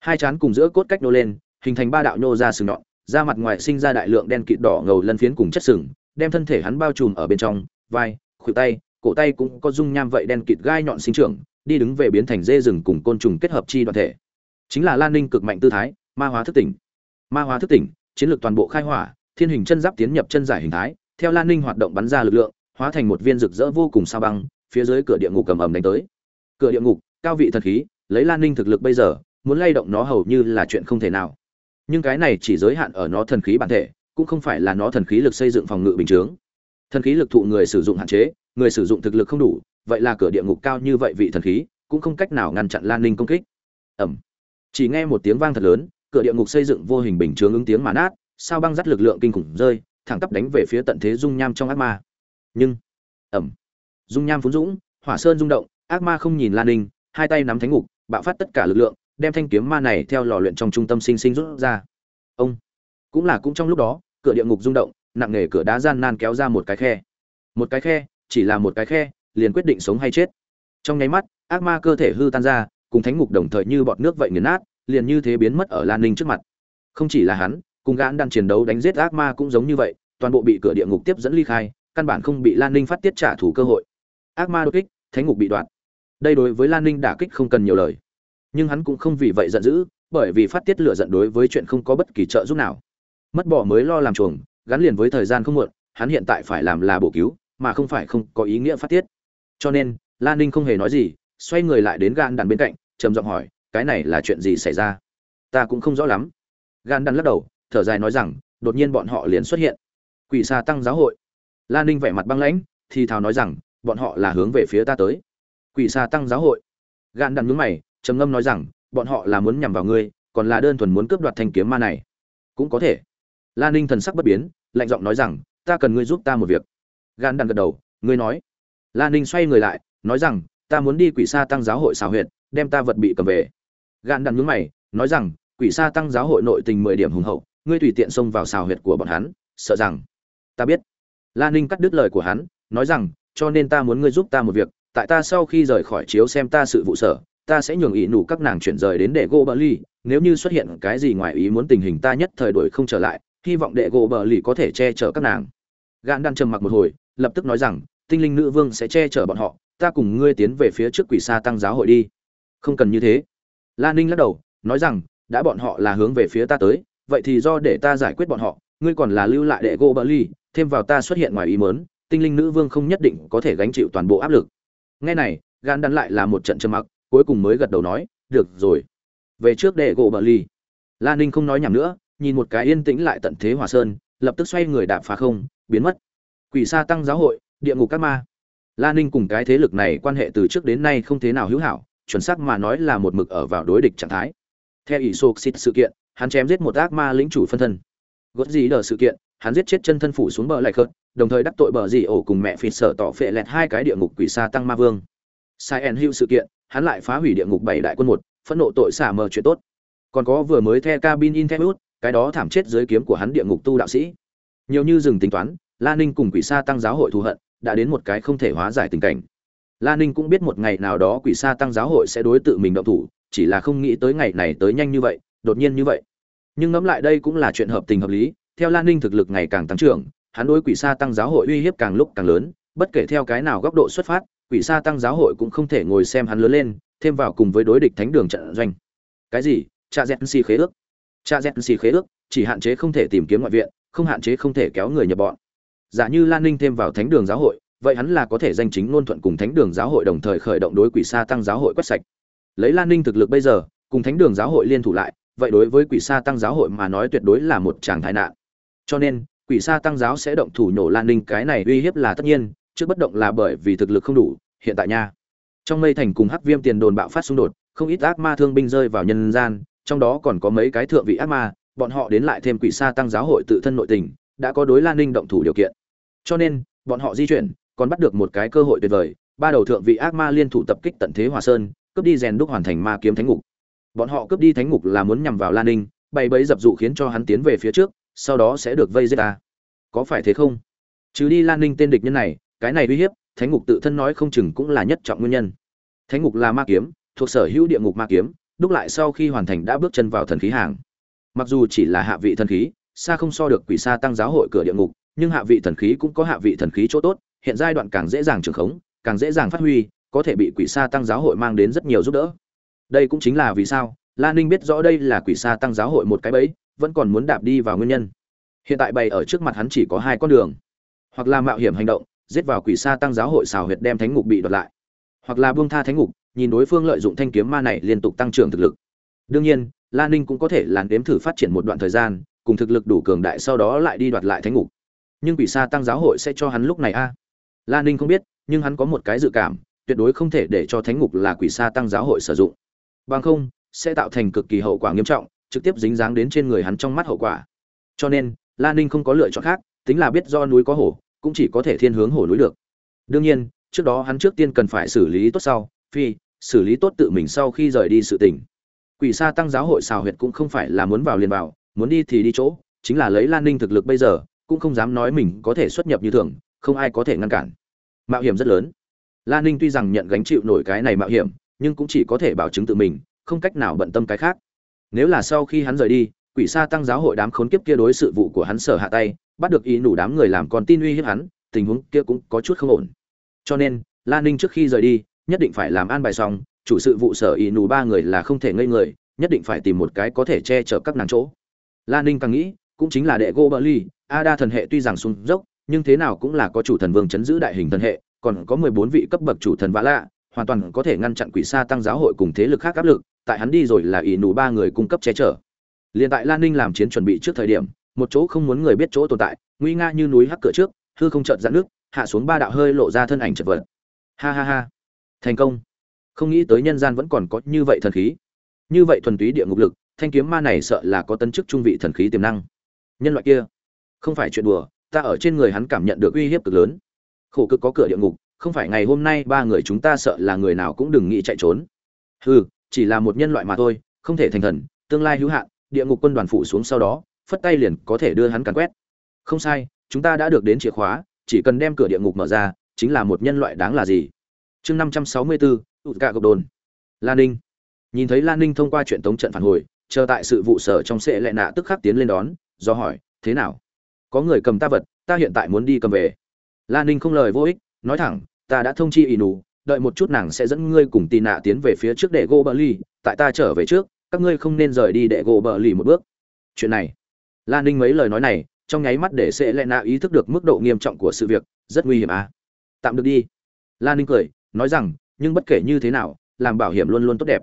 Hai chán cùng giữa cốt cách nô lên, hình thành ba đạo nhô ra sừng nhọn da mặt ngoài sinh ra đại lượng đen kịt đỏ ngầu lân phiến cùng chất sừng đem thân thể hắn bao trùm ở bên trong, vai, khuỷu tay, cổ tay cũng có dung nham vậy đen kịt gai nhọn sinh trưởng, đi đứng về biến thành dê rừng cùng côn trùng kết hợp chi đoàn thể. Chính là lan ninh cực mạnh tư thái, ma hóa thức tỉnh. Ma hóa thức tỉnh, chiến lược toàn bộ khai hỏa, thiên hình chân giáp tiến nhập chân giải hình thái, theo lan ninh hoạt động bắn ra lực lượng, hóa thành một viên rực rỡ vô cùng sao băng, phía dưới cửa địa ngục cầm ầm đánh tới. Cửa địa ngục, cao vị thần khí, lấy lan ninh thực lực bây giờ, muốn lay động nó hầu như là chuyện không thể nào. Nhưng cái này chỉ giới hạn ở nó thần khí bản thể cũng không phải là nó thần khí lực xây dựng phòng ngự bình chướng. Thần khí lực thụ người sử dụng hạn chế, người sử dụng thực lực không đủ, vậy là cửa địa ngục cao như vậy vị thần khí, cũng không cách nào ngăn chặn lan ninh công kích. Ẩm chỉ nghe một tiếng vang thật lớn, cửa địa ngục xây dựng vô hình bình chướng ứng tiếng mà nát, sao băng dắt lực lượng kinh khủng rơi, thẳng tắp đánh về phía tận thế dung nham trong ác ma. Nhưng ẩm dung nham phún dũng, hỏa sơn rung động, ác ma không nhìn lan ninh, hai tay nắm thánh ngục, bạo phát tất cả lực lượng, đem thanh kiếm ma này theo lò luyện trong trung tâm sinh sinh rút ra. Ông cũng là cũng trong lúc đó, cửa địa ngục rung động, nặng nề cửa đá gian nan kéo ra một cái khe. Một cái khe, chỉ là một cái khe, liền quyết định sống hay chết. Trong nháy mắt, ác ma cơ thể hư tan ra, cùng thánh ngục đồng thời như bọt nước vậy nghiền nát, liền như thế biến mất ở lan ninh trước mặt. Không chỉ là hắn, cùng gãn đang chiến đấu đánh giết ác ma cũng giống như vậy, toàn bộ bị cửa địa ngục tiếp dẫn ly khai, căn bản không bị lan ninh phát tiết trả thù cơ hội. Ác ma đột kích, thánh ngục bị đoạn. Đây đối với lan ninh đả kích không cần nhiều lời. Nhưng hắn cũng không vì vậy giận dữ, bởi vì phát tiết lửa giận đối với chuyện không có bất kỳ trợ giúp nào mất bỏ mới lo làm chuồng, gắn liền với thời gian không muộn, hắn hiện tại phải làm là bổ cứu, mà không phải không có ý nghĩa phát tiết. Cho nên lan ninh không hề nói gì, xoay người lại đến gan đàn bên cạnh, trầm giọng hỏi, cái này là chuyện gì xảy ra? Ta cũng không rõ lắm. Gan đàn lắc đầu, thở dài nói rằng, đột nhiên bọn họ liền xuất hiện. Quỷ xa tăng giáo hội. Lan ninh vẻ mặt băng lãnh, thì thào nói rằng, bọn họ là hướng về phía ta tới. Quỷ xa tăng giáo hội. Gan đàn nhướng mày, trầm ngâm nói rằng, bọn họ là muốn nhằm vào ngươi, còn là đơn thuần muốn cướp đoạt thanh kiếm ma này. Cũng có thể lan ninh thần sắc bất biến, lạnh giọng nói rằng, ta cần ngươi giúp ta một việc. Gan đàn gật đầu, ngươi nói. Lan ninh xoay người lại, nói rằng, ta muốn đi quỷ sa tăng giáo hội xào huyệt, đem ta vật bị cầm về. Gan đàn nhướng mày, nói rằng, quỷ sa tăng giáo hội nội tình mười điểm hùng hậu, ngươi tùy tiện xông vào xào huyệt của bọn hắn, sợ rằng ta biết. Lan ninh cắt đứt lời của hắn, nói rằng, cho nên ta muốn ngươi giúp ta một việc, tại ta sau khi rời khỏi chiếu xem ta sự vụ sở, ta sẽ nhường ý nủ các nàng chuyển rời đến để gô bờ ly nếu như xuất hiện cái gì ngoài ý muốn tình hình ta nhất thời đổi không trở lại hy vọng đệ gỗ bờ lì có thể che chở các nàng. Gạn đang trầm mặc một hồi, lập tức nói rằng, tinh linh nữ vương sẽ che chở bọn họ, ta cùng ngươi tiến về phía trước quỷ sa tăng giáo hội đi. Không cần như thế. Lan ninh lắc đầu, nói rằng, đã bọn họ là hướng về phía ta tới, vậy thì do để ta giải quyết bọn họ, ngươi còn là lưu lại đệ gỗ bờ lì, thêm vào ta xuất hiện ngoài ý mớn tinh linh nữ vương không nhất định có thể gánh chịu toàn bộ áp lực. Ngay này, gạn đắn lại là một trận trầm mặc, cuối cùng mới gật đầu nói, được rồi. Về trước đệ gỗ bờ lì. lan ninh không nói nhảm nữa nhìn một cái yên tĩnh lại tận thế hòa sơn, lập tức xoay người đạp phá không, biến mất. Quỷ sa tăng giáo hội, địa ngục các ma. Lan ninh cùng cái thế lực này quan hệ từ trước đến nay không thế nào hữu hảo, chuẩn xác mà nói là một mực ở vào đối địch trạng thái. Theo ỷ sô xịt sự kiện, hắn chém giết một ác ma lĩnh chủ phân thân. Gót gì đờ sự kiện, hắn giết chết chân thân phủ xuống bờ lại khớt, đồng thời đắc tội bờ dì ổ cùng mẹ phịt sở tỏ phệ lẹt hai cái địa ngục quỷ sa tăng ma vương. Sai en hữu sự kiện, hắn lại phá hủy địa ngục bảy đại quân một, phẫn nộ tội xả mờ chuyện tốt. Còn có vừa mới the cabin in thebut cái đó thảm chết dưới kiếm của hắn địa ngục tu đạo sĩ. Nhiều như dừng tính toán, la ninh cùng quỷ sa tăng giáo hội thù hận, đã đến một cái không thể hóa giải tình cảnh. La ninh cũng biết một ngày nào đó quỷ sa tăng giáo hội sẽ đối tự mình động thủ, chỉ là không nghĩ tới ngày này tới nhanh như vậy, đột nhiên như vậy. Nhưng ngẫm lại đây cũng là chuyện hợp tình hợp lý, theo lan ninh thực lực ngày càng tăng trưởng, hắn đối quỷ sa tăng giáo hội uy hiếp càng lúc càng lớn, bất kể theo cái nào góc độ xuất phát, quỷ sa tăng giáo hội cũng không thể ngồi xem hắn lớn lên, thêm vào cùng với đối địch thánh đường trận doanh. Cái gì? Cha dẹt si khế ước cha z xì khế ước, chỉ hạn chế không thể tìm kiếm ngoại viện, không hạn chế không thể kéo người nhập bọn. Giả như lan ninh thêm vào thánh đường giáo hội, vậy hắn là có thể danh chính ngôn thuận cùng thánh đường giáo hội đồng thời khởi động đối quỷ sa tăng giáo hội quét sạch. Lấy lan ninh thực lực bây giờ, cùng thánh đường giáo hội liên thủ lại, vậy đối với quỷ sa tăng giáo hội mà nói tuyệt đối là một tràng thái nạn. Cho nên, quỷ sa tăng giáo sẽ động thủ nhổ lan ninh, cái này uy hiếp là tất nhiên, trước bất động là bởi vì thực lực không đủ, hiện tại nha. Trong mây thành cùng hắc viêm tiền đồn bạo phát xung đột, không ít ác ma thương binh rơi vào nhân gian trong đó còn có mấy cái thượng vị ác ma, bọn họ đến lại thêm quỷ sa tăng giáo hội tự thân nội tình, đã có đối lan ninh động thủ điều kiện. Cho nên, bọn họ di chuyển, còn bắt được một cái cơ hội tuyệt vời, ba đầu thượng vị ác ma liên thủ tập kích tận thế hòa sơn, cướp đi rèn đúc hoàn thành ma kiếm thánh ngục. Bọn họ cướp đi thánh ngục là muốn nhằm vào lan ninh, bày bẫy dập dụ khiến cho hắn tiến về phía trước, sau đó sẽ được vây giết ta. Có phải thế không? Chứ đi lan ninh tên địch nhân này, cái này uy hiếp, thánh ngục tự thân nói không chừng cũng là nhất trọng nguyên nhân. Thánh ngục là ma kiếm, thuộc sở hữu địa ngục ma kiếm đúc lại sau khi hoàn thành đã bước chân vào thần khí hàng. Mặc dù chỉ là hạ vị thần khí, xa không so được quỷ sa tăng giáo hội cửa địa ngục, nhưng hạ vị thần khí cũng có hạ vị thần khí chỗ tốt, hiện giai đoạn càng dễ dàng trường khống, càng dễ dàng phát huy, có thể bị quỷ sa tăng giáo hội mang đến rất nhiều giúp đỡ. Đây cũng chính là vì sao, la ninh biết rõ đây là quỷ sa tăng giáo hội một cái bẫy, vẫn còn muốn đạp đi vào nguyên nhân. Hiện tại bày ở trước mặt hắn chỉ có hai con đường. Hoặc là mạo hiểm hành động, giết vào quỷ sa tăng giáo hội xào huyệt đem thánh ngục bị đoạt lại. Hoặc là buông tha thánh ngục nhìn đối phương lợi dụng thanh kiếm ma này liên tục tăng trưởng thực lực. Đương nhiên, la ninh cũng có thể làn đếm thử phát triển một đoạn thời gian, cùng thực lực đủ cường đại sau đó lại đi đoạt lại thánh ngục. Nhưng quỷ sa tăng giáo hội sẽ cho hắn lúc này a? À? la ninh không biết, nhưng hắn có một cái dự cảm, tuyệt đối không thể để cho thánh ngục là quỷ sa tăng giáo hội sử dụng. Bằng không, sẽ tạo thành cực kỳ hậu quả nghiêm trọng, trực tiếp dính dáng đến trên người hắn trong mắt hậu quả. Cho nên, la ninh không có lựa chọn khác, tính là biết do núi có hổ, cũng chỉ có thể thiên hướng hổ núi được. Đương nhiên, trước đó hắn trước tiên cần phải xử lý tốt sau phi, xử lý tốt tự mình sau khi rời đi sự tình. Quỷ sa tăng giáo hội xào huyệt cũng không phải là muốn vào liền vào, muốn đi thì đi chỗ, chính là lấy lan ninh thực lực bây giờ, cũng không dám nói mình có thể xuất nhập như thường, không ai có thể ngăn cản. Mạo hiểm rất lớn. Lan ninh tuy rằng nhận gánh chịu nổi cái này mạo hiểm, nhưng cũng chỉ có thể bảo chứng tự mình, không cách nào bận tâm cái khác. Nếu là sau khi hắn rời đi, quỷ sa tăng giáo hội đám khốn kiếp kia đối sự vụ của hắn sở hạ tay, bắt được ý nủ đám người làm con tin uy hiếp hắn, tình huống kia cũng có chút không ổn. Cho nên, lan ninh trước khi rời đi nhất định phải làm an bài xong, chủ sự vụ sở y nù ba người là không thể ngây người, nhất định phải tìm một cái có thể che chở các nàng chỗ. Lan ninh càng nghĩ, cũng chính là đệ gô bờ ly, a đa thần hệ tuy rằng sung dốc, nhưng thế nào cũng là có chủ thần vương chấn giữ đại hình thần hệ, còn có mười bốn vị cấp bậc chủ thần vã lạ, hoàn toàn có thể ngăn chặn quỷ sa tăng giáo hội cùng thế lực khác áp lực, tại hắn đi rồi là ỷ nù ba người cung cấp che chở. Liền tại lan ninh làm chiến chuẩn bị trước thời điểm, một chỗ không muốn người biết chỗ tồn tại, nguy nga như núi hắc cửa trước, hư không chợt dạn nước, hạ xuống ba đạo hơi lộ ra thân ảnh chật vật. Ha ha ha thành công. Không nghĩ tới nhân gian vẫn còn có như vậy thần khí. Như vậy thuần túy địa ngục lực, thanh kiếm ma này sợ là có tân chức trung vị thần khí tiềm năng. Nhân loại kia, không phải chuyện đùa, ta ở trên người hắn cảm nhận được uy hiếp cực lớn. Khổ cực có cửa địa ngục, không phải ngày hôm nay ba người chúng ta sợ là người nào cũng đừng nghĩ chạy trốn. Hừ, chỉ là một nhân loại mà thôi, không thể thành thần, tương lai hữu hạn, địa ngục quân đoàn phụ xuống sau đó, phất tay liền có thể đưa hắn càn quét. Không sai, chúng ta đã được đến chìa khóa, chỉ cần đem cửa địa ngục mở ra, chính là một nhân loại đáng là gì? Chương năm trăm sáu mươi bốn ụt cạ đồn. Lan ninh. Nhìn thấy lan ninh thông qua chuyện tống trận phản hồi, chờ tại sự vụ sở trong sệ lệ nạ tức khắc tiến lên đón, do hỏi, thế nào? Có người cầm ta vật, ta hiện tại muốn đi cầm về. Lan ninh không lời vô ích, nói thẳng, ta đã thông chi ỷ nù đợi một chút nàng sẽ dẫn ngươi cùng tì nạ tiến về phía trước để gỗ bờ ly tại ta trở về trước, các ngươi không nên rời đi để gỗ bờ ly một bước. Chuyện này. Lan ninh mấy lời nói này, trong nháy mắt để sẽ lệ nạ ý thức được mức độ nghiêm trọng của sự việc, rất nguy hiểm à. Tạm được đi. Lan ninh cười nói rằng, nhưng bất kể như thế nào, làm bảo hiểm luôn luôn tốt đẹp.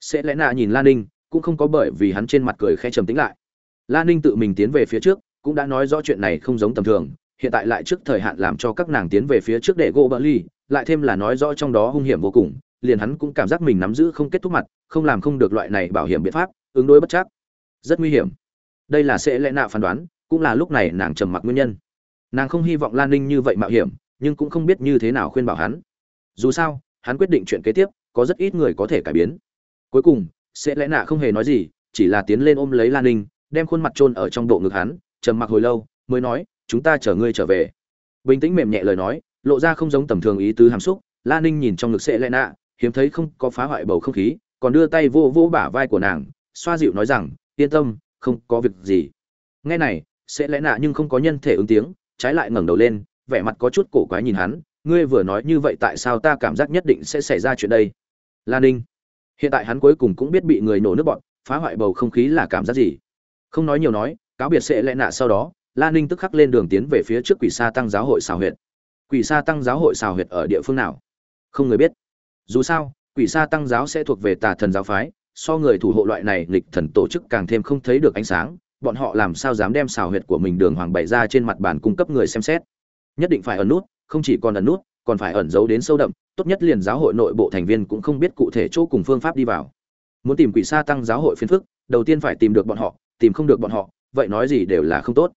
Sẽ lẽ nạ nhìn lan ninh, cũng không có bởi vì hắn trên mặt cười khe trầm tính lại. Lan ninh tự mình tiến về phía trước, cũng đã nói rõ chuyện này không giống tầm thường, hiện tại lại trước thời hạn làm cho các nàng tiến về phía trước để gỗ bỡ ly, lại thêm là nói rõ trong đó hung hiểm vô cùng, liền hắn cũng cảm giác mình nắm giữ không kết thúc mặt, không làm không được loại này bảo hiểm biện pháp, ứng đối bất chắc. Rất nguy hiểm. Đây là sẽ lẽ nạ phán đoán, cũng là lúc này nàng trầm mặc nguyên nhân. Nàng không hy vọng lan ninh như vậy mạo hiểm, nhưng cũng không biết như thế nào khuyên bảo hắn dù sao, hắn quyết định chuyện kế tiếp, có rất ít người có thể cải biến. Cuối cùng, sẽ lẽ nạ không hề nói gì, chỉ là tiến lên ôm lấy lan ninh, đem khuôn mặt trôn ở trong bộ ngực hắn, trầm mặc hồi lâu, mới nói, chúng ta chở ngươi trở về. Bình tĩnh mềm nhẹ lời nói, lộ ra không giống tầm thường ý tứ hàm xúc lan ninh nhìn trong ngực sẽ lẽ nạ, hiếm thấy không có phá hoại bầu không khí, còn đưa tay vô vô bả vai của nàng, xoa dịu nói rằng, yên tâm, không có việc gì. Nghe này, sẽ lẽ nạ nhưng không có nhân thể ứng tiếng, trái lại ngẩng đầu lên, vẻ mặt có chút cổ quái nhìn hắn ngươi vừa nói như vậy tại sao ta cảm giác nhất định sẽ xảy ra chuyện đây lan ninh hiện tại hắn cuối cùng cũng biết bị người nổ nước bọn phá hoại bầu không khí là cảm giác gì không nói nhiều nói cáo biệt sẽ lẽ nạ sau đó Lan Ninh tức khắc lên đường tiến về phía trước Quỷ Sa Tăng giáo hội xào huyệt. Quỷ Sa Tăng giáo hội xào huyệt ở địa phương nào? Không người biết. Dù sao, Quỷ Sa Tăng giáo sẽ thuộc về Tà Thần giáo phái, so người thủ hộ loại này nghịch thần tổ chức càng thêm không thấy được ánh sáng, bọn họ làm sao dám đem xào huyệt của mình đường hoàng bày ra trên mặt bàn cung cấp người xem xét. Nhất định phải ẩn nút, không chỉ còn ẩn nút, còn phải ẩn giấu đến sâu đậm, tốt nhất liền giáo hội nội bộ thành viên cũng không biết cụ thể chỗ cùng phương pháp đi vào. Muốn tìm Quỷ Sa Tăng giáo hội phiền phức, đầu tiên phải tìm được bọn họ, tìm không được bọn họ, vậy nói gì đều là không tốt.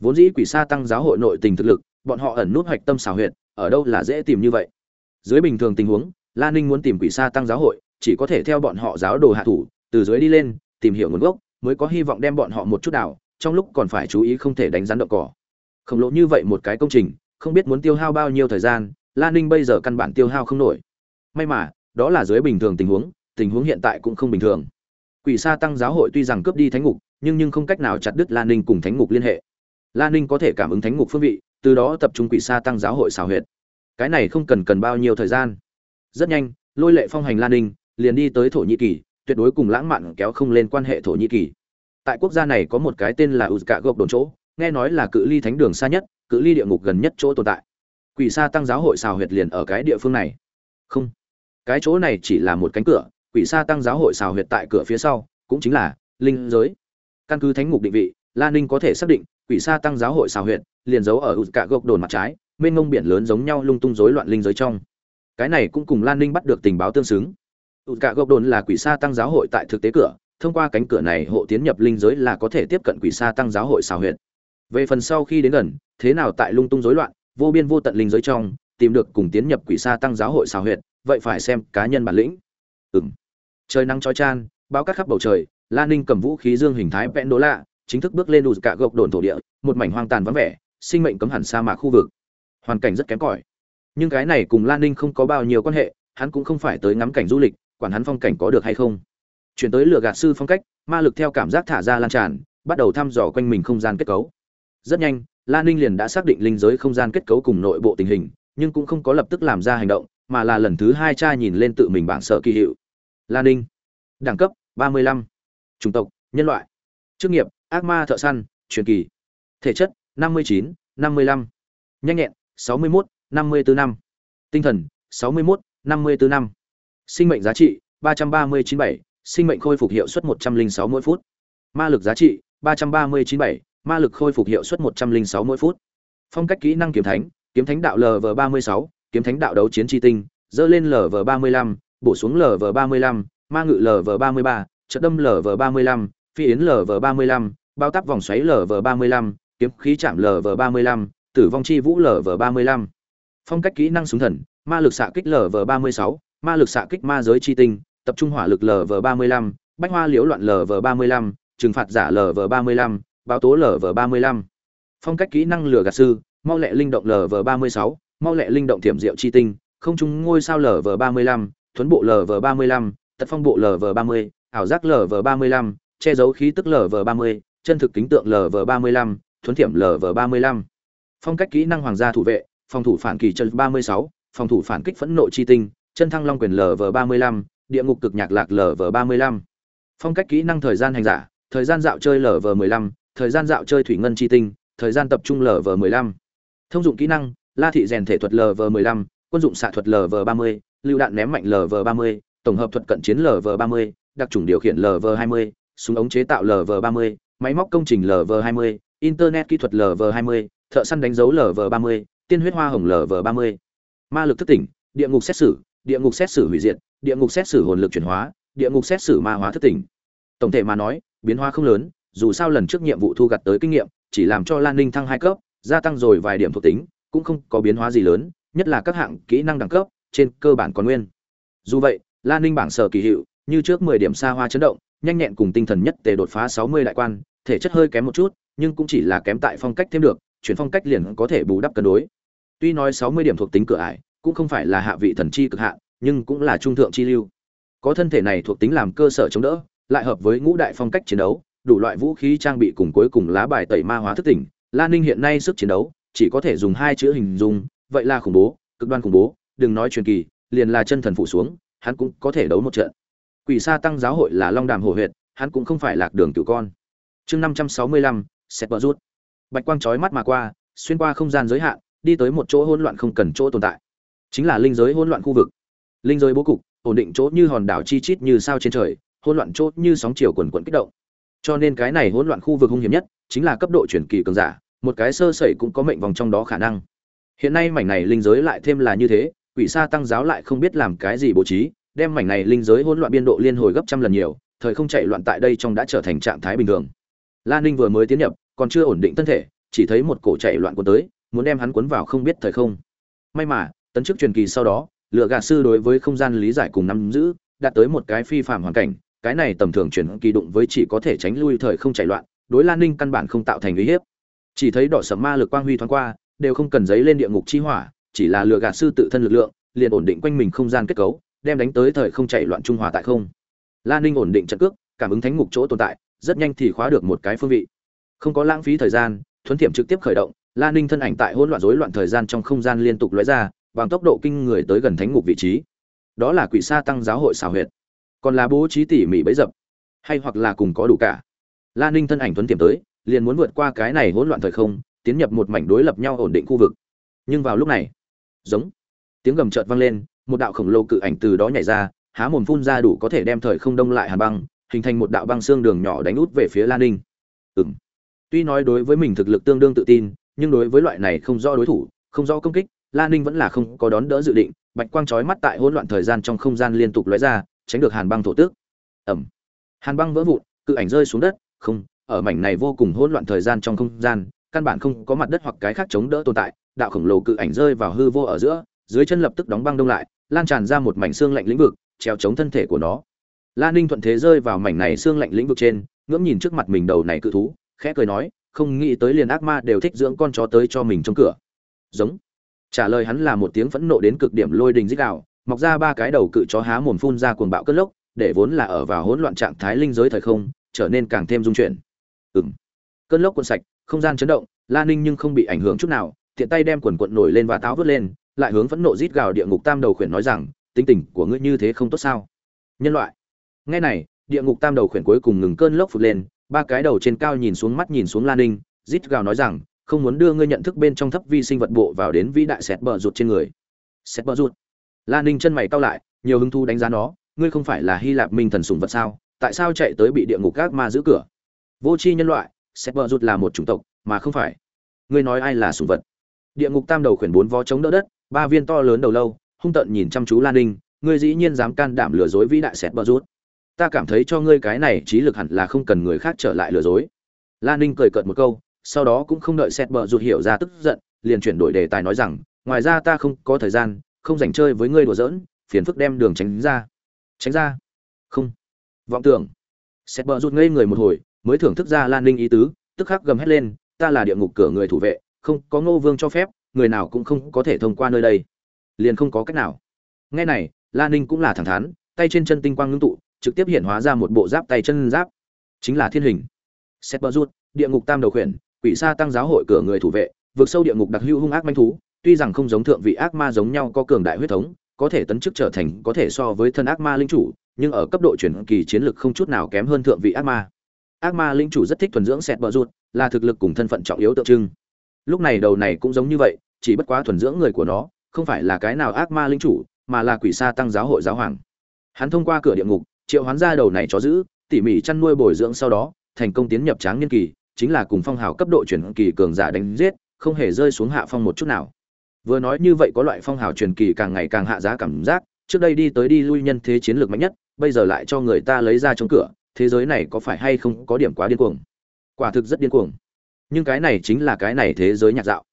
Vốn dĩ quỷ sa tăng giáo hội nội tình thực lực bọn họ ẩn nút hoạch tâm xảo huyệt ở đâu là dễ tìm như vậy? Dưới bình thường tình huống la ninh muốn tìm quỷ sa tăng giáo hội chỉ có thể theo bọn họ giáo đồ hạ thủ từ dưới đi lên tìm hiểu nguồn gốc mới có hy vọng đem bọn họ một chút đảo trong lúc còn phải chú ý không thể đánh rắn động cỏ. Khổng lồ như vậy một cái công trình không biết muốn tiêu hao bao nhiêu thời gian Lan ninh bây giờ căn bản tiêu hao không nổi. May mà, đó là dưới bình thường tình huống tình huống hiện tại cũng không bình thường. Quỷ sa tăng giáo hội tuy rằng cướp đi thánh ngục, nhưng nhưng không cách nào chặt đứt Lan ninh cùng thánh ngục liên hệ. Lan ninh có thể cảm ứng thánh ngục phương vị, từ đó tập trung quỷ sa tăng giáo hội xảo huyệt. Cái này không cần cần bao nhiêu thời gian. Rất nhanh, lôi lệ phong hành Lan ninh, liền đi tới thổ nhĩ kỳ, tuyệt đối cùng lãng mạn kéo không lên quan hệ thổ nhĩ kỳ. Tại quốc gia này có một cái tên là uzka gộp đồn chỗ, nghe nói là cự ly thánh đường xa nhất cự ly địa ngục gần nhất chỗ tồn tại. Quỷ sa tăng giáo hội xào huyệt liền ở cái địa phương này. Không. Cái chỗ này chỉ là một cánh cửa, quỷ sa tăng giáo hội xào huyệt tại cửa phía sau, cũng chính là linh giới. Căn cứ thánh ngục định vị, la ninh có thể xác định, quỷ sa tăng giáo hội xào huyệt liền giấu ở cả gốc đồn mặt trái, mênh mông biển lớn giống nhau lung tung rối loạn linh giới trong. Cái này cũng cùng lan ninh bắt được tình báo tương xứng. Cả gốc đồn là quỷ sa tăng giáo hội tại thực tế cửa, thông qua cánh cửa này hộ tiến nhập linh giới là có thể tiếp cận quỷ sa tăng giáo hội xào huyệt về phần sau khi đến gần thế nào tại lung tung rối loạn vô biên vô tận linh giới trong tìm được cùng tiến nhập quỷ sa tăng giáo hội xào huyệt vậy phải xem cá nhân bản lĩnh ừng trời nắng chói chan bao cát khắp bầu trời Lan Ninh cầm vũ khí dương hình thái vẹn đố lạ, chính thức bước lên đủ cả gộc đồn thổ địa, một mảnh hoang tàn vắng vẻ, sinh mệnh cấm hẳn sa mạc khu vực. Hoàn cảnh rất kém cỏi. Nhưng cái này cùng Lan Ninh không có bao nhiêu quan hệ, hắn cũng không phải tới ngắm cảnh du lịch, quản hắn phong cảnh có được hay không. Chuyển tới lửa gạt sư phong cách, ma lực theo cảm giác thả ra lan tràn, bắt đầu thăm dò quanh mình không gian kết cấu. Rất nhanh, Lan Ninh liền đã xác định linh giới không gian kết cấu cùng nội bộ tình hình, nhưng cũng không có lập tức làm ra hành động, mà là lần thứ hai cha nhìn lên tự mình bảng sở kỳ hiệu. Lan Ninh, đẳng cấp 35 chủng tộc nhân loại. Chức nghiệp ác ma thợ săn truyền kỳ. Thể chất 59, 55. nhanh nhẹn 61, 54 năm tinh thần 61, 54 năm sinh mệnh giá trị 339,7, sinh mệnh khôi phục hiệu suất 106 mỗi phút. Ma lực giá trị 339,7, ma lực khôi phục hiệu suất 106 mỗi phút phong cách kỹ năng kiếm thánh kiếm thánh đạo lv 36 kiếm thánh đạo đấu chiến chi tinh dơ lên lv 35 bổ xuống lv 35 ma ngự lv 33 trận đâm LV35, phi yến LV35, bao táp vòng xoáy LV35, kiếm khí chạm LV35, tử vong chi vũ LV35. Phong cách kỹ năng súng thần, ma lực xạ kích LV36, ma lực xạ kích ma giới chi tinh, tập trung hỏa lực LV35, bách hoa liễu loạn LV35, trừng phạt giả LV35, báo tố LV35. Phong cách kỹ năng lửa gạt sư, mau lẹ linh động LV36, mau lẹ linh động thiểm diệu chi tinh, không trung ngôi sao LV35, thuấn bộ LV35, tật phong bộ LV30, ảo giác LV35, che giấu khí tức LV30, chân thực kính tượng LV35, thuấn thiểm LV35. Phong cách kỹ năng hoàng gia thủ vệ, phòng thủ phản kỳ chân 36, phòng thủ phản kích phẫn nộ chi tinh, chân thăng long quyền LV35, địa ngục cực nhạc lạc LV35. Phong cách kỹ năng thời gian hành giả, thời gian dạo chơi LV15, thời gian dạo chơi thủy ngân chi tinh, thời gian tập trung LV15. Thông dụng kỹ năng, La thị rèn thể thuật LV15, quân dụng xạ thuật LV30, lưu đạn ném mạnh LV30, tổng hợp thuật cận chiến LV30, đặc trùng điều khiển LV20, súng ống chế tạo LV30, máy móc công trình LV20, internet kỹ thuật LV20, thợ săn đánh dấu LV30, tiên huyết hoa hồng LV30. Ma lực thức tỉnh, địa ngục xét xử, địa ngục xét xử hủy diệt, địa ngục xét xử hồn lực chuyển hóa, địa ngục xét xử ma hóa thức tỉnh. Tổng thể mà nói, biến hóa không lớn, dù sao lần trước nhiệm vụ thu gặt tới kinh nghiệm, chỉ làm cho Lan Ninh thăng hai cấp, gia tăng rồi vài điểm thuộc tính, cũng không có biến hóa gì lớn, nhất là các hạng kỹ năng đẳng cấp, trên cơ bản còn nguyên. Dù vậy, Lan Ninh bảng sở kỳ hiệu, như trước 10 điểm xa hoa chấn động, nhanh nhẹn cùng tinh thần nhất tề đột phá 60 đại quan, thể chất hơi kém một chút, nhưng cũng chỉ là kém tại phong cách thêm được, chuyển phong cách liền có thể bù đắp cân đối. Tuy nói 60 điểm thuộc tính cửa ải, cũng không phải là hạ vị thần chi cực hạn, nhưng cũng là trung thượng chi lưu. Có thân thể này thuộc tính làm cơ sở chống đỡ, lại hợp với ngũ đại phong cách chiến đấu, đủ loại vũ khí trang bị cùng cuối cùng lá bài tẩy ma hóa thức tỉnh, Lan Ninh hiện nay sức chiến đấu chỉ có thể dùng hai chữ hình dung, vậy là khủng bố, cực đoan khủng bố, đừng nói truyền kỳ, liền là chân thần phủ xuống, hắn cũng có thể đấu một trận. Quỷ sa tăng giáo hội là long đàm hổ huyệt hắn cũng không phải lạc đường cửu con. Chương năm trăm sáu mươi lăm xét bờ rút. Bạch quang chói mắt mà qua xuyên qua không gian giới hạn đi tới một chỗ hỗn loạn không cần chỗ tồn tại. Chính là linh giới hỗn loạn khu vực. Linh giới bố cục ổn định chỗ như hòn đảo chi chít như sao trên trời hỗn loạn chỗ như sóng chiều quần quần kích động cho nên cái này hỗn loạn khu vực hung hiểm nhất chính là cấp độ chuyển kỳ cường giả, một cái sơ sẩy cũng có mệnh vòng trong đó khả năng. Hiện nay mảnh này linh giới lại thêm là như thế, quỷ sa tăng giáo lại không biết làm cái gì bố trí, đem mảnh này linh giới hỗn loạn biên độ liên hồi gấp trăm lần nhiều, thời không chạy loạn tại đây trong đã trở thành trạng thái bình thường. La ninh vừa mới tiến nhập, còn chưa ổn định thân thể, chỉ thấy một cổ chạy loạn cuốn tới, muốn đem hắn cuốn vào không biết thời không. May mà, tấn chức truyền kỳ sau đó, lựa gạt sư đối với không gian lý giải cùng nắm giữ, đạt tới một cái phi phạm hoàn cảnh cái này tầm thường chuyển kỳ đụng với chỉ có thể tránh lui thời không chạy loạn, đối lan ninh căn bản không tạo thành uy hiếp. Chỉ thấy đỏ sầm ma lực quang huy thoáng qua, đều không cần giấy lên địa ngục chi hỏa, chỉ là lừa gạt sư tự thân lực lượng, liền ổn định quanh mình không gian kết cấu, đem đánh tới thời không chạy loạn trung hòa tại không. Lan ninh ổn định trận cước, cảm ứng thánh ngục chỗ tồn tại, rất nhanh thì khóa được một cái phương vị. Không có lãng phí thời gian, thuấn thiểm trực tiếp khởi động, lan ninh thân ảnh tại hỗn loạn rối loạn thời gian trong không gian liên tục lóe ra, bằng tốc độ kinh người tới gần thánh ngục vị trí. Đó là quỷ sa tăng giáo hội xảo huyệt còn là bố trí tỉ mỉ bấy dập, hay hoặc là cùng có đủ cả. Lan ninh thân ảnh tuấn tiềm tới, liền muốn vượt qua cái này hỗn loạn thời không, tiến nhập một mảnh đối lập nhau ổn định khu vực. Nhưng vào lúc này, giống, tiếng gầm chợt vang lên, một đạo khổng lồ cự ảnh từ đó nhảy ra, há mồm phun ra đủ có thể đem thời không đông lại hàn băng, hình thành một đạo băng xương đường nhỏ đánh út về phía lan ninh. Ừng tuy nói đối với mình thực lực tương đương tự tin, nhưng đối với loại này không do đối thủ, không do công kích lan ninh vẫn là không có đón đỡ dự định, bạch quang chói mắt tại hỗn loạn thời gian trong không gian liên tục lóe ra tránh được hàn băng thổ tước. Ẩm hàn băng vỡ vụn, cự ảnh rơi xuống đất, không, ở mảnh này vô cùng hỗn loạn thời gian trong không gian, căn bản không có mặt đất hoặc cái khác chống đỡ tồn tại, đạo khổng lồ cự ảnh rơi vào hư vô ở giữa, dưới chân lập tức đóng băng đông lại, lan tràn ra một mảnh xương lạnh lĩnh vực, treo chống thân thể của nó. Lan ninh thuận thế rơi vào mảnh này xương lạnh lĩnh vực trên, ngưỡng nhìn trước mặt mình đầu này cự thú, khẽ cười nói, không nghĩ tới liền ác ma đều thích dưỡng con chó tới cho mình trong cửa. Giống. Trả lời hắn là một tiếng phẫn nộ đến cực điểm lôi đình dích đạo mọc ra ba cái đầu cự chó há mồm phun ra cuồng bạo cất lốc, để vốn là ở vào hỗn loạn trạng thái linh giới thời không, trở nên càng thêm dung chuyển. Ừng cơn lốc cuộn sạch, không gian chấn động, la ninh nhưng không bị ảnh hưởng chút nào, tiện tay đem quần quận nổi lên và táo vớt lên, lại hướng phẫn nộ rít gào địa ngục tam đầu khuyển nói rằng, tính tình của ngươi như thế không tốt sao? Nhân loại. Nghe này, địa ngục tam đầu khuyển cuối cùng ngừng cơn lốc phụt lên, ba cái đầu trên cao nhìn xuống mắt nhìn xuống la ninh, rít gào nói rằng, không muốn đưa ngươi nhận thức bên trong thấp vi sinh vật bộ vào đến vĩ đại sẹt bờ rụt trên người. Sẹt bờ rụt la ninh chân mày cau lại, nhiều hứng thú đánh giá nó, ngươi không phải là hy lạp minh thần sùng vật sao? Tại sao chạy tới bị địa ngục các ma giữ cửa? Vô tri nhân loại sẹt bờ rụt là một chủng tộc, mà không phải. Ngươi nói ai là sùng vật? Địa ngục tam đầu khuyển bốn vó chống đỡ đất, ba viên to lớn đầu lâu, hung tợn nhìn chăm chú lan ninh, ngươi dĩ nhiên dám can đảm lừa dối vĩ đại sẹt bờ rút ta cảm thấy cho ngươi cái này trí lực hẳn là không cần người khác trở lại lừa dối. Lan ninh cười cợt một câu, sau đó cũng không đợi sẹt bờ rút hiểu ra tức giận, liền chuyển đổi đề tài nói rằng, ngoài ra ta không có thời gian không dành chơi với ngươi đùa giỡn, phiền phức đem đường tránh ra. Tránh ra? Không. Vọng tưởng. Sét bờ rụt ngây người một hồi, mới thưởng thức ra lan ninh ý tứ, tức khắc gầm hét lên, ta là địa ngục cửa người thủ vệ, không có ngô vương cho phép, người nào cũng không có thể thông qua nơi đây. Liền không có cách nào. Nghe này, Lan ninh cũng là thẳng thắn, tay trên chân tinh quang ngưng tụ, trực tiếp hiện hóa ra một bộ giáp tay chân giáp. Chính là thiên hình. Xét bờ rút địa ngục tam đầu khuyển, quỷ sa tăng giáo hội cửa người thủ vệ, vượt sâu địa ngục đặc hữu hung ác manh thú tuy rằng không giống thượng vị ác ma giống nhau có cường đại huyết thống, có thể tấn chức trở thành có thể so với thân ác ma linh chủ, nhưng ở cấp độ chuyển kỳ chiến lực không chút nào kém hơn thượng vị ác ma. Ác ma linh chủ rất thích thuần dưỡng sẹt bờ rút là thực lực cùng thân phận trọng yếu tượng trưng. Lúc này đầu này cũng giống như vậy, chỉ bất quá thuần dưỡng người của nó, không phải là cái nào ác ma linh chủ, mà là quỷ sa tăng giáo hội giáo hoàng. Hắn thông qua cửa địa ngục, triệu hoán ra đầu này chó giữ tỉ mỉ chăn nuôi bồi dưỡng sau đó, thành công tiến nhập tráng niên kỳ, chính là cùng phong hào cấp độ chuyển kỳ cường giả đánh giết, không hề rơi xuống hạ phong một chút nào vừa nói như vậy có loại phong hào truyền kỳ càng ngày càng hạ giá cảm giác, trước đây đi tới đi lui nhân thế chiến lược mạnh nhất, bây giờ lại cho người ta lấy ra chống cửa, thế giới này có phải hay không có điểm quá điên cuồng? Quả thực rất điên cuồng. Nhưng cái này chính là cái này thế giới nhạc dạo.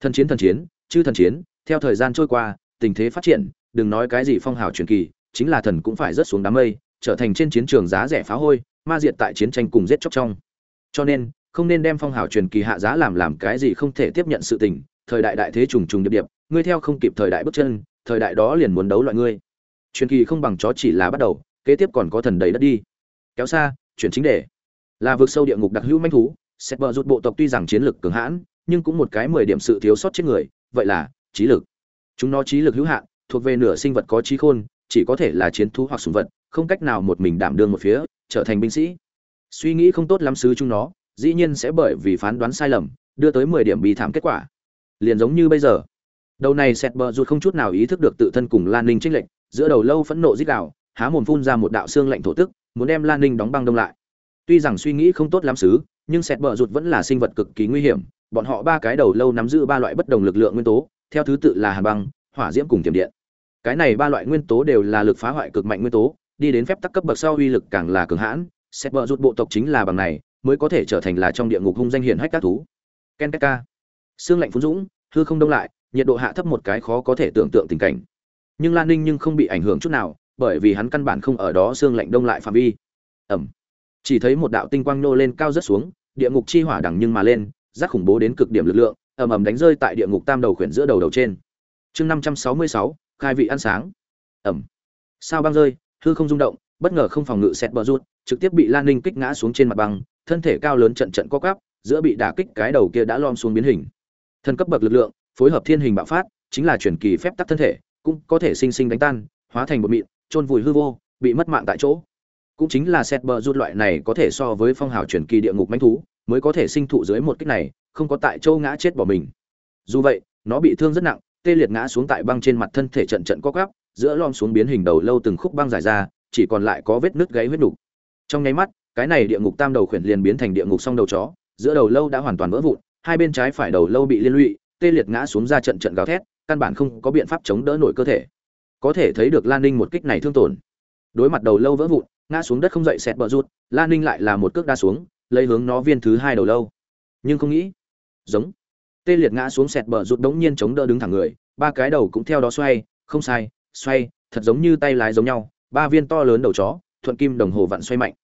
Thần chiến thần chiến chứ thần chiến, theo thời gian trôi qua, tình thế phát triển, đừng nói cái gì phong hào truyền kỳ, chính là thần cũng phải rớt xuống đám mây, trở thành trên chiến trường giá rẻ phá hôi, ma diệt tại chiến tranh cùng giết chóc trong. Cho nên, không nên đem phong hào truyền kỳ hạ giá làm làm cái gì không thể tiếp nhận sự tình thời đại đại thế trùng trùng điệp điệp, ngươi theo không kịp thời đại bước chân, thời đại đó liền muốn đấu loại ngươi. Truyền kỳ không bằng chó chỉ là bắt đầu, kế tiếp còn có thần đầy đất đi. Kéo xa, chuyển chính đề. Là vượt sâu địa ngục đặc hữu manh thú xét bờ rút bộ tộc tuy rằng chiến lực cường hãn, nhưng cũng một cái mười điểm sự thiếu sót chết người, vậy là trí lực. Chúng nó trí lực hữu hạn, thuộc về nửa sinh vật có trí khôn, chỉ có thể là chiến thú hoặc sùng vật, không cách nào một mình đảm đương một phía, trở thành binh sĩ. Suy nghĩ không tốt lắm xứ chúng nó, dĩ nhiên sẽ bởi vì phán đoán sai lầm, đưa tới mười điểm bị thảm kết quả liền giống như bây giờ. Đầu này sẹt bờ rụt không chút nào ý thức được tự thân cùng lan ninh trích lệnh giữa đầu lâu phẫn nộ dít đạo há mồm phun ra một đạo xương lạnh thổ tức, muốn đem lan ninh đóng băng đông lại. Tuy rằng suy nghĩ không tốt lắm xứ, nhưng sẹt bờ rụt vẫn là sinh vật cực kỳ nguy hiểm, bọn họ ba cái đầu lâu nắm giữ ba loại bất đồng lực lượng nguyên tố, theo thứ tự là hàn băng, hỏa diễm cùng tiềm điện. Cái này ba loại nguyên tố đều là lực phá hoại cực mạnh nguyên tố, đi đến phép tắc cấp bậc sau uy lực càng là cường hãn xét bờ rụt bộ tộc chính là bằng này, mới có thể trở thành là trong địa ngục hung danh hiển hách các thú. Ken ka sương lạnh phun dũng, hư không đông lại, nhiệt độ hạ thấp một cái khó có thể tưởng tượng tình cảnh. Nhưng lan ninh nhưng không bị ảnh hưởng chút nào, bởi vì hắn căn bản không ở đó sương lạnh đông lại phạm vi. Ẩm. Chỉ thấy một đạo tinh quang nô lên cao rất xuống, địa ngục chi hỏa đằng nhưng mà lên rác khủng bố đến cực điểm lực lượng, ầm ầm đánh rơi tại địa ngục tam đầu khuyển giữa đầu đầu trên. Chương năm trăm sáu mươi sáu, khai vị ăn sáng. Ẩm. Sao băng rơi, hư không rung động, bất ngờ không phòng ngự xẹt bờ rút trực tiếp bị lan ninh kích ngã xuống trên mặt băng, thân thể cao lớn trận trận co cắp giữa bị đả kích cái đầu kia đã lom xuống biến hình thần cấp bậc lực lượng phối hợp thiên hình bạo phát chính là chuyển kỳ phép tắc thân thể cũng có thể sinh sinh đánh tan hóa thành một mịn trôn vùi hư vô bị mất mạng tại chỗ. Cũng chính là xét bờ rút loại này có thể so với phong hào chuyển kỳ địa ngục manh thú mới có thể sinh thụ dưới một kích này không có tại châu ngã chết bỏ mình. Dù vậy nó bị thương rất nặng tê liệt ngã xuống tại băng trên mặt thân thể trận trận co gắp, giữa lom xuống biến hình đầu lâu từng khúc băng dài ra chỉ còn lại có vết nứt gáy huyết đục trong nháy mắt cái này địa ngục tam đầu khuyển liền biến thành địa ngục song đầu chó giữa đầu lâu đã hoàn toàn vỡ vụn hai bên trái phải đầu lâu bị liên lụy, tê liệt ngã xuống ra trận trận gào thét, căn bản không có biện pháp chống đỡ nổi cơ thể. Có thể thấy được lan ninh một kích này thương tổn. Đối mặt đầu lâu vỡ vụn, ngã xuống đất không dậy xẹt bờ rút lan ninh lại là một cước đa xuống, lấy hướng nó viên thứ hai đầu lâu. Nhưng không nghĩ, giống, tê liệt ngã xuống sẹt bờ rụt đống nhiên chống đỡ đứng thẳng người, ba cái đầu cũng theo đó xoay, không sai, xoay, thật giống như tay lái giống nhau, ba viên to lớn đầu chó, thuận kim đồng hồ vặn xoay mạnh.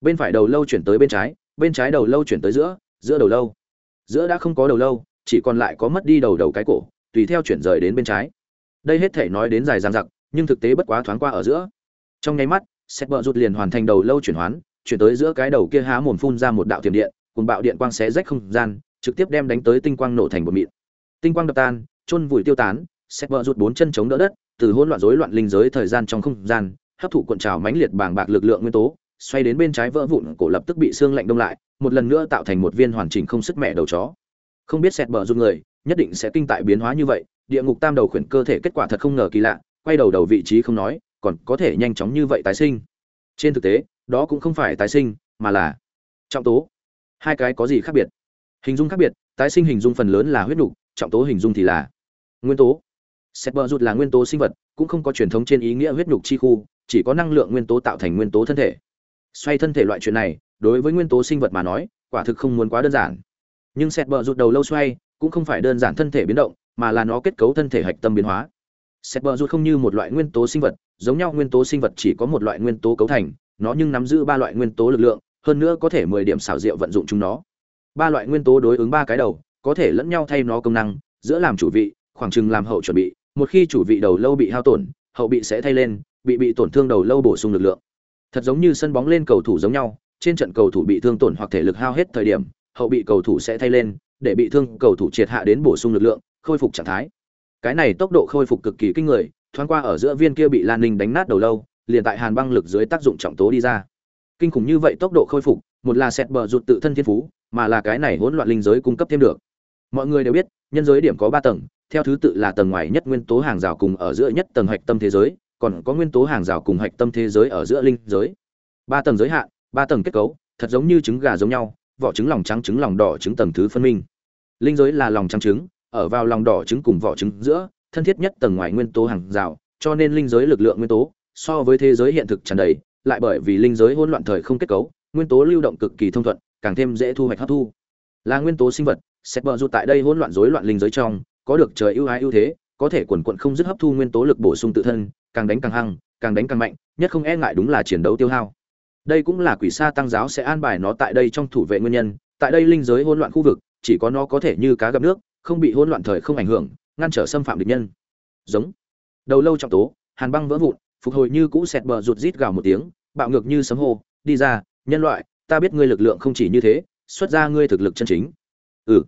Bên phải đầu lâu chuyển tới bên trái bên trái đầu lâu chuyển tới giữa giữa đầu lâu giữa đã không có đầu lâu, chỉ còn lại có mất đi đầu đầu cái cổ, tùy theo chuyển rời đến bên trái. Đây hết thể nói đến dài dằng dặc, nhưng thực tế bất quá thoáng qua ở giữa. Trong nháy mắt xét bờ rụt liền hoàn thành đầu lâu chuyển hoán, chuyển tới giữa cái đầu kia há mồm phun ra một đạo tiềm điện, cùng bạo điện quang xé rách không gian, trực tiếp đem đánh tới tinh quang nổ thành một mịn. Tinh quang đập tan, chôn vùi tiêu tán xét bờ rụt bốn chân chống đỡ đất, từ hỗn loạn rối loạn linh giới thời gian trong không gian, hấp thụ cuộn trào mãnh liệt bàng bạc lực lượng nguyên tố, xoay đến bên trái vỡ vụn, cổ lập tức bị xương lạnh đông lại một lần nữa tạo thành một viên hoàn chỉnh không sức mẹ đầu chó. Không biết sẹt bờ run người, nhất định sẽ kinh tại biến hóa như vậy. Địa ngục tam đầu khuyển cơ thể kết quả thật không ngờ kỳ lạ, quay đầu đầu vị trí không nói, còn có thể nhanh chóng như vậy tái sinh. Trên thực tế, đó cũng không phải tái sinh, mà là trọng tố. Hai cái có gì khác biệt? Hình dung khác biệt, tái sinh hình dung phần lớn là huyết nục, trọng tố hình dung thì là nguyên tố. Sẹt bờ rụt là nguyên tố sinh vật, cũng không có truyền thống trên ý nghĩa huyết nhục chi khu, chỉ có năng lượng nguyên tố tạo thành nguyên tố thân thể. Xoay thân thể loại chuyện này đối với nguyên tố sinh vật mà nói, quả thực không muốn quá đơn giản. Nhưng sẹt bờ rụt đầu lâu xoay, cũng không phải đơn giản thân thể biến động, mà là nó kết cấu thân thể hạch tâm biến hóa. Sẹt bờ rụt không như một loại nguyên tố sinh vật, giống nhau nguyên tố sinh vật chỉ có một loại nguyên tố cấu thành, nó nhưng nắm giữ ba loại nguyên tố lực lượng, hơn nữa có thể mười điểm xảo diệu vận dụng chúng nó. Ba loại nguyên tố đối ứng ba cái đầu, có thể lẫn nhau thay nó công năng, giữa làm chủ vị, khoảng chừng làm hậu chuẩn bị, một khi chủ vị đầu lâu bị hao tổn, hậu bị sẽ thay lên, bị bị tổn thương đầu lâu bổ sung lực lượng. Thật giống như sân bóng lên cầu thủ giống nhau trên trận cầu thủ bị thương tổn hoặc thể lực hao hết thời điểm, hậu bị cầu thủ sẽ thay lên, để bị thương cầu thủ triệt hạ đến bổ sung lực lượng, khôi phục trạng thái. Cái này tốc độ khôi phục cực kỳ kinh người, thoáng qua ở giữa viên kia bị lan ninh đánh nát đầu lâu, liền tại hàn băng lực dưới tác dụng trọng tố đi ra. Kinh khủng như vậy tốc độ khôi phục, một là sẹt bờ rụt tự thân thiên phú, mà là cái này hỗn loạn linh giới cung cấp thêm được. Mọi người đều biết, nhân giới điểm có ba tầng, theo thứ tự là tầng ngoài nhất nguyên tố hàng rào cùng ở giữa nhất tầng hạch tâm thế giới, còn có nguyên tố hàng rào cùng hạch tâm thế giới ở giữa linh giới. Ba tầng giới hạn ba tầng kết cấu, thật giống như trứng gà giống nhau, vỏ trứng lòng trắng trứng lòng đỏ trứng tầng thứ phân minh. Linh giới là lòng trắng trứng, ở vào lòng đỏ trứng cùng vỏ trứng giữa, thân thiết nhất tầng ngoài nguyên tố hàng rào, cho nên linh giới lực lượng nguyên tố, so với thế giới hiện thực tràn đầy, lại bởi vì linh giới hỗn loạn thời không kết cấu, nguyên tố lưu động cực kỳ thông thuận, càng thêm dễ thu hoạch hấp thu. Là nguyên tố sinh vật xét bờ rụt tại đây hỗn loạn rối loạn linh giới trong, có được trời ưu ái ưu thế, có thể quần quận không dứt hấp thu nguyên tố lực bổ sung tự thân, càng đánh càng hăng, càng đánh càng mạnh, nhất không e ngại đúng là chiến đấu tiêu hao đây cũng là quỷ sa tăng giáo sẽ an bài nó tại đây trong thủ vệ nguyên nhân, tại đây linh giới hỗn loạn khu vực, chỉ có nó có thể như cá gặp nước, không bị hỗn loạn thời không ảnh hưởng, ngăn trở xâm phạm địch nhân. Giống. Đầu lâu trọng tố, hàn băng vỡ vụn, phục hồi như cũ sẹt bờ rụt rít gào một tiếng, bạo ngược như sấm hô, đi ra, nhân loại, ta biết ngươi lực lượng không chỉ như thế, xuất ra ngươi thực lực chân chính. Ừ.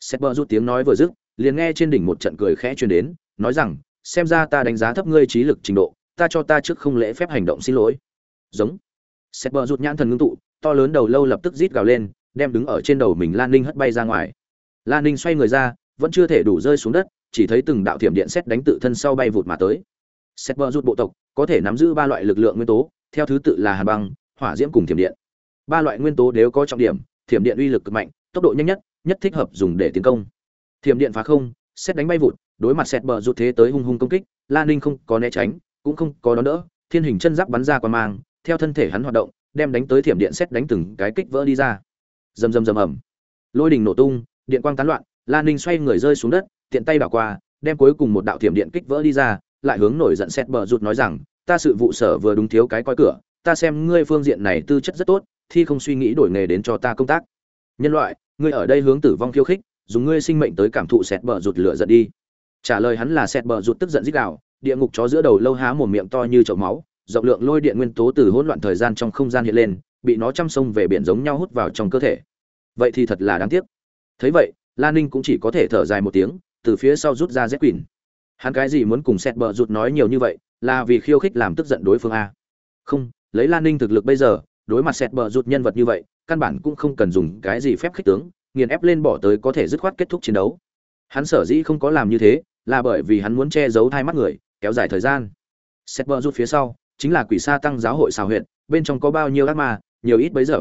Sẹt bờ rút tiếng nói vừa dứt, liền nghe trên đỉnh một trận cười khẽ truyền đến, nói rằng, xem ra ta đánh giá thấp ngươi trí lực trình độ, ta cho ta trước không lễ phép hành động xin lỗi. Giống sẹt bờ rụt nhãn thần ngưng tụ, to lớn đầu lâu lập tức rít gào lên, đem đứng ở trên đầu mình lan ninh hất bay ra ngoài. Lan ninh xoay người ra, vẫn chưa thể đủ rơi xuống đất, chỉ thấy từng đạo thiểm điện xét đánh tự thân sau bay vụt mà tới. Sét bờ rụt bộ tộc, có thể nắm giữ ba loại lực lượng nguyên tố, theo thứ tự là hàn băng, hỏa diễm cùng thiểm điện. Ba loại nguyên tố đều có trọng điểm, thiểm điện uy lực cực mạnh, tốc độ nhanh nhất nhất thích hợp dùng để tiến công. Thiểm điện phá không xét đánh bay vụt, đối mặt Sét bờ rụt thế tới hung hung công kích, Lan ninh không có né tránh, cũng không có đón đỡ, thiên hình chân giáp bắn ra qua mang theo thân thể hắn hoạt động, đem đánh tới thiểm điện xét đánh từng cái kích vỡ đi ra. Rầm rầm rầm ầm. Lôi đình nổ tung, điện quang tán loạn Lan ninh xoay người rơi xuống đất, tiện tay đảo qua, đem cuối cùng một đạo thiểm điện kích vỡ đi ra, lại hướng nổi giận xét bờ rụt nói rằng, ta sự vụ sở vừa đúng thiếu cái coi cửa, ta xem ngươi phương diện này tư chất rất tốt, thi không suy nghĩ đổi nghề đến cho ta công tác. Nhân loại, ngươi ở đây hướng tử vong khiêu khích, dùng ngươi sinh mệnh tới cảm thụ xét bờ rụt lửa giận đi. Trả lời hắn là xét bờ rụt tức giận dích đạo địa ngục chó giữa đầu lâu há một miệng to như chậu máu rộng lượng lôi điện nguyên tố từ hỗn loạn thời gian trong không gian hiện lên, bị nó chăm sông về biển giống nhau hút vào trong cơ thể. Vậy thì thật là đáng tiếc. Thấy vậy lan ninh cũng chỉ có thể thở dài một tiếng, từ phía sau rút ra z quỷ. hắn cái gì muốn cùng sẹt bờ rụt nói nhiều như vậy, là vì khiêu khích làm tức giận đối phương a. Không, lấy lan ninh thực lực bây giờ, đối mặt sẹt bờ rụt nhân vật như vậy, căn bản cũng không cần dùng cái gì phép khích tướng, nghiền ép lên bỏ tới có thể dứt khoát kết thúc chiến đấu. Hắn sở dĩ không có làm như thế, là bởi vì hắn muốn che giấu hai mắt người, kéo dài thời gian. Sẹt bờ rụt phía sau chính là quỷ sa tăng giáo hội xào huyện bên trong có bao nhiêu ác ma, nhiều ít bấy giờ.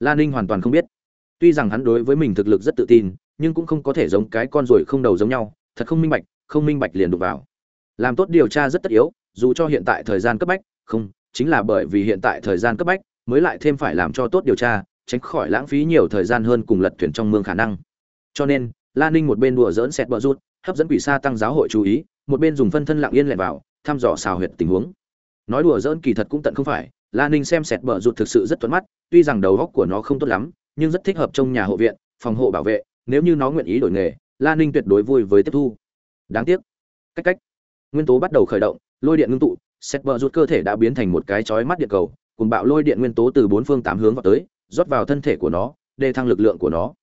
Lan ninh hoàn toàn không biết. Tuy rằng hắn đối với mình thực lực rất tự tin, nhưng cũng không có thể giống cái con ruồi không đầu giống nhau, thật không minh bạch, không minh bạch liền đục vào. Làm tốt điều tra rất tất yếu, dù cho hiện tại thời gian cấp bách, không, chính là bởi vì hiện tại thời gian cấp bách, mới lại thêm phải làm cho tốt điều tra, tránh khỏi lãng phí nhiều thời gian hơn cùng lật thuyền trong mương khả năng. Cho nên Lan ninh một bên đùa dỡn xẹt bờ rút, hấp dẫn quỷ sa tăng giáo hội chú ý, một bên dùng phân thân lặng yên lẹn vào, thăm dò xào huyệt tình huống nói đùa dỡn kỳ thật cũng tận không phải Lan ninh xem sẹt bờ rụt thực sự rất thuận mắt, tuy rằng đầu góc của nó không tốt lắm, nhưng rất thích hợp trong nhà hộ viện, phòng hộ bảo vệ, nếu như nó nguyện ý đổi nghề Lan ninh tuyệt đối vui với tiếp thu. Đáng tiếc. Cách cách. Nguyên tố bắt đầu khởi động, lôi điện ngưng tụ, xét bờ rụt cơ thể đã biến thành một cái chói mắt điện cầu cùng bạo lôi điện nguyên tố từ bốn phương tám hướng vào tới, rót vào thân thể của nó, đề thăng lực lượng của nó.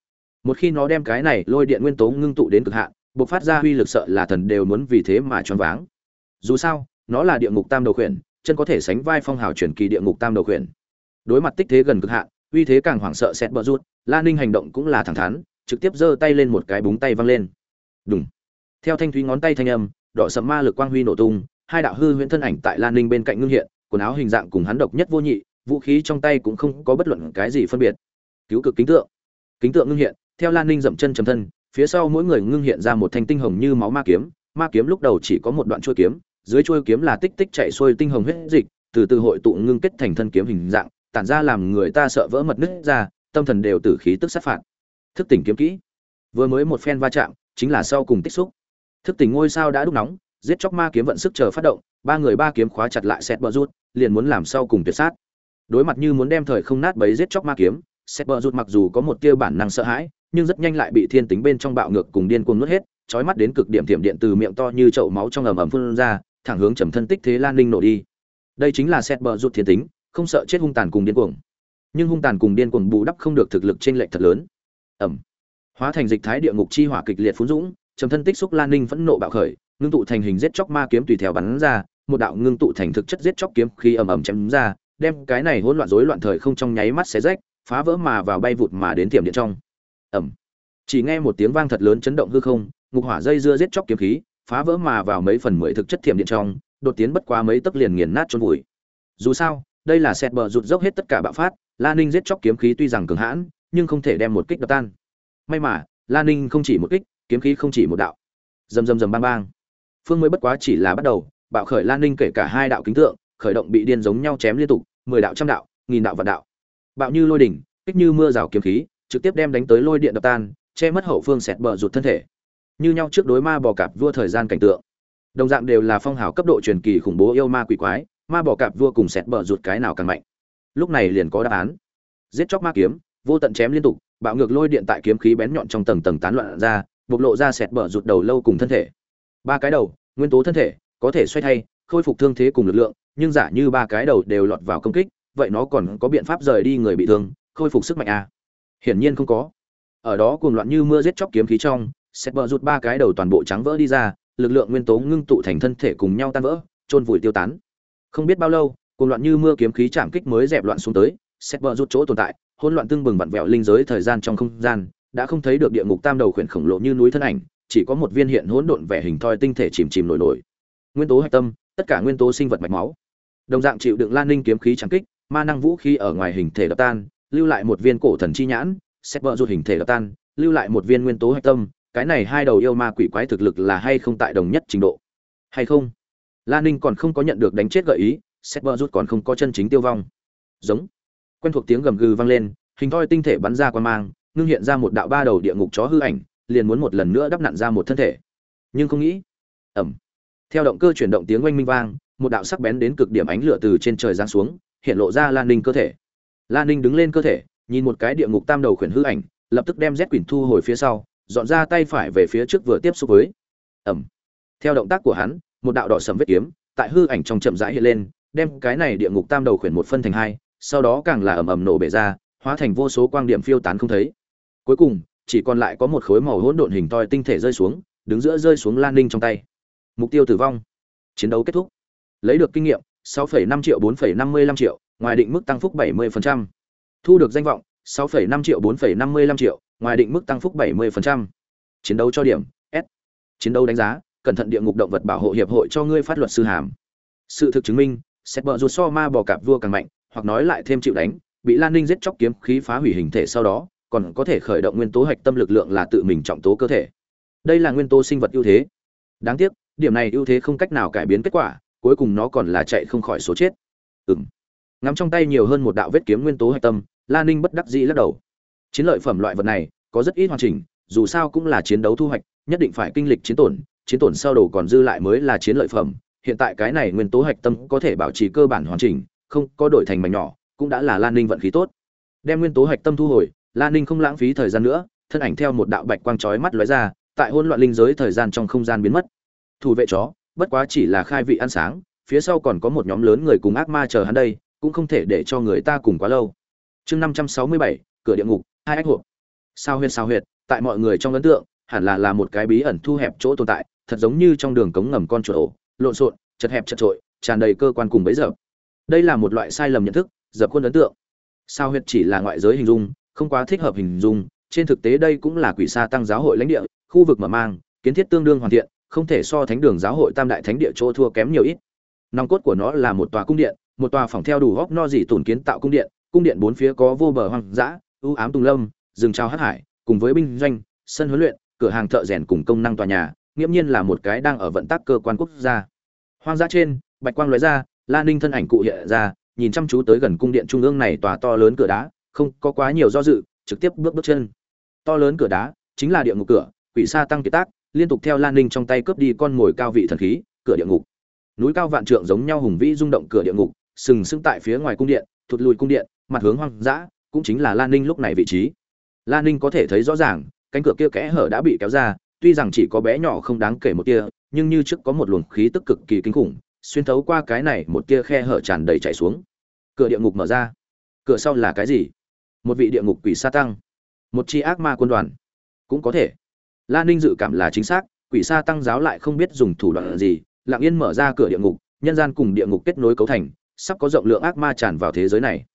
Một khi nó đem cái này lôi điện nguyên tố ngưng tụ đến cực hạn buộc phát ra uy lực sợ là thần đều muốn vì thế mà choáng váng. Dù sao, nó là địa ngục tam đầu khuyển chân có thể sánh vai phong hào truyền kỳ địa ngục tam đầu khuyển. Đối mặt tích thế gần cực hạn, uy thế càng hoảng sợ xét bợ rút la ninh hành động cũng là thẳng thắn, trực tiếp giơ tay lên một cái búng tay văng lên. Đùng. Theo thanh thúy ngón tay thanh âm, đỏ sẫm ma lực quang huy nổ tung, hai đạo hư huyễn thân ảnh tại lan ninh bên cạnh ngưng hiện, quần áo hình dạng cùng hắn độc nhất vô nhị, vũ khí trong tay cũng không có bất luận cái gì phân biệt. Cứu cực kính tượng. Kính tượng ngưng hiện, theo lan ninh dậm chân chấm thân, phía sau mỗi người ngưng hiện ra một thanh tinh hồng như máu ma kiếm ma kiếm lúc đầu chỉ có một đoạn chuôi kiếm dưới chuôi kiếm là tích tích chạy xuôi tinh hồng huyết dịch, từ từ hội tụ ngưng kết thành thân kiếm hình dạng, tản ra làm người ta sợ vỡ mật nứt ra, tâm thần đều tử khí tức sát phạt. Thức tỉnh kiếm kỹ. Vừa mới một phen va chạm, chính là sau cùng tích xúc. Thức tỉnh ngôi sao đã đúc nóng, giết chóc ma kiếm vận sức chờ phát động, ba người ba kiếm khóa chặt lại Sét bờ rút liền muốn làm sau cùng tuyệt sát. Đối mặt như muốn đem thời không nát bấy giết chóc ma kiếm Sét bờ rút mặc dù có một tia bản năng sợ hãi, nhưng rất nhanh lại bị thiên tính bên trong bạo ngược cùng điên cuồng nuốt hết trói mắt đến cực điểm tiệm điện từ miệng to như chậu máu trong ầm ầm phun ra thẳng hướng trầm thân tích thế lan ninh nổ đi. Đây chính là xét bờ rụt thiên tính, không sợ chết hung tàn cùng điên cuồng. Nhưng hung tàn cùng điên cuồng bù đắp không được thực lực trên lệch thật lớn. Ẩm hóa thành dịch thái địa ngục chi hỏa kịch liệt phun dũng, trầm thân tích xúc lan ninh phẫn nộ bạo khởi, ngưng tụ thành hình giết chóc ma kiếm tùy theo bắn ra, một đạo ngưng tụ thành thực chất giết chóc kiếm khi ầm ầm chém ra, đem cái này hỗn loạn rối loạn thời không trong nháy mắt xé rách, phá vỡ mà vào bay vụt mà đến tiềm điện trong. Ầm. Chỉ nghe một tiếng vang thật lớn chấn động hư không, ngục hỏa dây dưa giết chóc kiếm khí phá vỡ mà vào mấy phần mười thực chất thiểm điện trong, đột tiến bất quá mấy tấc liền nghiền nát chôn vùi. Dù sao, đây là sẹt bờ rụt dốc hết tất cả bạo phát, la ninh giết chóc kiếm khí tuy rằng cường hãn, nhưng không thể đem một kích đập tan. May mà, la ninh không chỉ một kích, kiếm khí không chỉ một đạo. Rầm rầm rầm bang bang. Phương mới bất quá chỉ là bắt đầu, bạo khởi lan ninh kể cả hai đạo kính tượng, khởi động bị điên giống nhau chém liên tục, mười đạo trăm đạo, nghìn đạo vạn đạo. Bạo như lôi đỉnh, kích như mưa rào kiếm khí, trực tiếp đem đánh tới lôi điện đập tan, che mất hậu phương sẹt bờ rụt thân thể như nhau trước đối ma bò cạp vua thời gian cảnh tượng. Đồng dạng đều là phong hào cấp độ truyền kỳ khủng bố yêu ma quỷ quái, ma bò cạp vua cùng xẹt bờ rụt cái nào càng mạnh. Lúc này liền có đáp án. Giết chóc ma kiếm, vô tận chém liên tục, bạo ngược lôi điện tại kiếm khí bén nhọn trong tầng tầng tán loạn ra, bộc lộ ra sẹt bờ rụt đầu lâu cùng thân thể. Ba cái đầu, nguyên tố thân thể, có thể xoay thay, khôi phục thương thế cùng lực lượng, nhưng giả như ba cái đầu đều lọt vào công kích, vậy nó còn có biện pháp rời đi người bị thương, khôi phục sức mạnh à? hiển nhiên không có. Ở đó cuồng loạn như mưa giết chóc kiếm khí trong Sét bờ rụt ba cái đầu toàn bộ trắng vỡ đi ra, lực lượng nguyên tố ngưng tụ thành thân thể cùng nhau tan vỡ trôn vùi tiêu tán. Không biết bao lâu, cuồng loạn như mưa kiếm khí chạm kích mới dẹp loạn xuống tới Sét bờ rụt chỗ tồn tại, hỗn loạn tương bừng vặn vẹo linh giới thời gian trong không gian, đã không thấy được địa ngục tam đầu khuyển khổng lồ như núi thân ảnh, chỉ có một viên hiện hỗn độn vẻ hình thoi tinh thể chìm chìm nổi nổi. Nguyên tố hạch tâm, tất cả nguyên tố sinh vật mạch máu. Đồng dạng chịu đựng lan ninh kiếm khí trắng kích, ma năng vũ khí ở ngoài hình thể đập tan, lưu lại một viên cổ thần chi nhãn xét vợ rụt hình thể đập tan, lưu lại một viên nguyên tố hạch tâm cái này hai đầu yêu ma quỷ quái thực lực là hay không tại đồng nhất trình độ? Hay không? Lan ninh còn không có nhận được đánh chết gợi ý xét vợ rút còn không có chân chính tiêu vong. Giống. Quen thuộc tiếng gầm gừ vang lên, hình thoi tinh thể bắn ra qua mang, ngưng hiện ra một đạo ba đầu địa ngục chó hư ảnh, liền muốn một lần nữa đắp nặn ra một thân thể. Nhưng không nghĩ. Ẩm. Theo động cơ chuyển động tiếng oanh minh vang, một đạo sắc bén đến cực điểm ánh lửa từ trên trời giáng xuống, hiện lộ ra lan ninh cơ thể. Lan ninh đứng lên cơ thể, nhìn một cái địa ngục tam đầu khuyển hư ảnh, lập tức đem rét quỳnh thu hồi phía sau dọn ra tay phải về phía trước vừa tiếp xúc với. Ẩm. Theo động tác của hắn một đạo đỏ sầm vết kiếm tại hư ảnh trong chậm rãi hiện lên đem cái này địa ngục tam đầu khuyển một phân thành hai sau đó càng là ầm ầm nổ bể ra hóa thành vô số quang điểm phiêu tán không thấy. Cuối cùng chỉ còn lại có một khối màu hỗn độn hình toi tinh thể rơi xuống đứng giữa rơi xuống lan ninh trong tay. Mục tiêu tử vong. Chiến đấu kết thúc. Lấy được kinh nghiệm 6,5 triệu 4,55 triệu ngoài định mức tăng phúc 70%. thu được danh vọng 6,5 triệu 4,55 triệu ngoài định mức tăng phúc 70%. chiến đấu cho điểm s. Chiến đấu đánh giá cẩn thận địa ngục động vật bảo hộ hiệp hội cho ngươi phát luật sư hàm. Sự thực chứng minh xét bờ rụt so ma bò cạp vua càng mạnh hoặc nói lại thêm chịu đánh bị lan ninh giết chóc kiếm khí phá hủy hình thể sau đó còn có thể khởi động nguyên tố hạch tâm lực lượng là tự mình trọng tố cơ thể. Đây là nguyên tố sinh vật ưu thế. Đáng tiếc điểm này ưu thế không cách nào cải biến kết quả cuối cùng nó còn là chạy không khỏi số chết. Ừm, ngắm trong tay nhiều hơn một đạo vết kiếm nguyên tố hạch tâm lan ninh bất đắc dĩ lắc đầu. Chiến lợi phẩm loại vật này có rất ít hoàn chỉnh, dù sao cũng là chiến đấu thu hoạch, nhất định phải kinh lịch chiến tổn chiến tổn sau đồ còn dư lại mới là chiến lợi phẩm. Hiện tại cái này nguyên tố hạch tâm có thể bảo trì cơ bản hoàn chỉnh, không có đổi thành mảnh nhỏ, cũng đã là lan ninh vận khí tốt. Đem nguyên tố hạch tâm thu hồi lan ninh không lãng phí thời gian nữa, thân ảnh theo một đạo bạch quang chói mắt lóe ra, tại hỗn loạn linh giới thời gian trong không gian biến mất. Thủ vệ chó, bất quá chỉ là khai vị ăn sáng, phía sau còn có một nhóm lớn người cùng ác ma chờ hắn đây, cũng không thể để cho người ta cùng quá lâu chương năm trăm sáu mươi bảy, cửa địa ngục, hai ách hộp. Sao huyệt sao huyệt, tại mọi người trong ấn tượng, hẳn là là một cái bí ẩn thu hẹp chỗ tồn tại, thật giống như trong đường cống ngầm con chuột ổ, lộn xộn, chật hẹp chật trội, tràn đầy cơ quan cùng bấy giờ. Đây là một loại sai lầm nhận thức, dập khuôn ấn tượng. Sao huyệt chỉ là ngoại giới hình dung, không quá thích hợp hình dung, trên thực tế đây cũng là quỷ sa tăng giáo hội lãnh địa, khu vực mở mang, kiến thiết tương đương hoàn thiện, không thể so thánh đường giáo hội tam đại thánh địa chỗ thua kém nhiều ít. Nòng cốt của nó là một tòa cung điện, một tòa phòng theo đủ góc no dị tổn kiến tạo cung điện cung điện bốn phía có vô bờ hoang dã, ưu ám tùng lâm, rừng trao hắc hải, cùng với binh doanh, sân huấn luyện, cửa hàng thợ rèn cùng công năng tòa nhà, nghiễm nhiên là một cái đang ở vận tác cơ quan quốc gia. Hoang dã trên, bạch quang lóe ra, la ninh thân ảnh cụ hiện ra, nhìn chăm chú tới gần cung điện trung ương này tòa to lớn cửa đá, không có quá nhiều do dự, trực tiếp bước bước chân. To lớn cửa đá, chính là địa ngục cửa, quỷ sa tăng kiệt tác, liên tục theo lan ninh trong tay cướp đi con ngồi cao vị thần khí, cửa địa ngục. Núi cao vạn trượng giống nhau hùng vĩ rung động cửa địa ngục, sừng sững tại phía ngoài cung điện thụt lùi cung điện, mặt hướng hoang dã, cũng chính là lan ninh lúc này vị trí. Lan ninh có thể thấy rõ ràng, cánh cửa kia kẽ hở đã bị kéo ra, tuy rằng chỉ có bé nhỏ không đáng kể một tia, nhưng như trước có một luồng khí tức cực kỳ kinh khủng, xuyên thấu qua cái này một tia khe hở tràn đầy chảy xuống. Cửa địa ngục mở ra. Cửa sau là cái gì? Một vị địa ngục quỷ sa tăng. Một chi ác ma quân đoàn. Cũng có thể. Lan ninh dự cảm là chính xác, quỷ sa tăng giáo lại không biết dùng thủ đoạn gì, lặng yên mở ra cửa địa ngục, nhân gian cùng địa ngục kết nối cấu thành sắp có rộng lượng ác ma tràn vào thế giới này.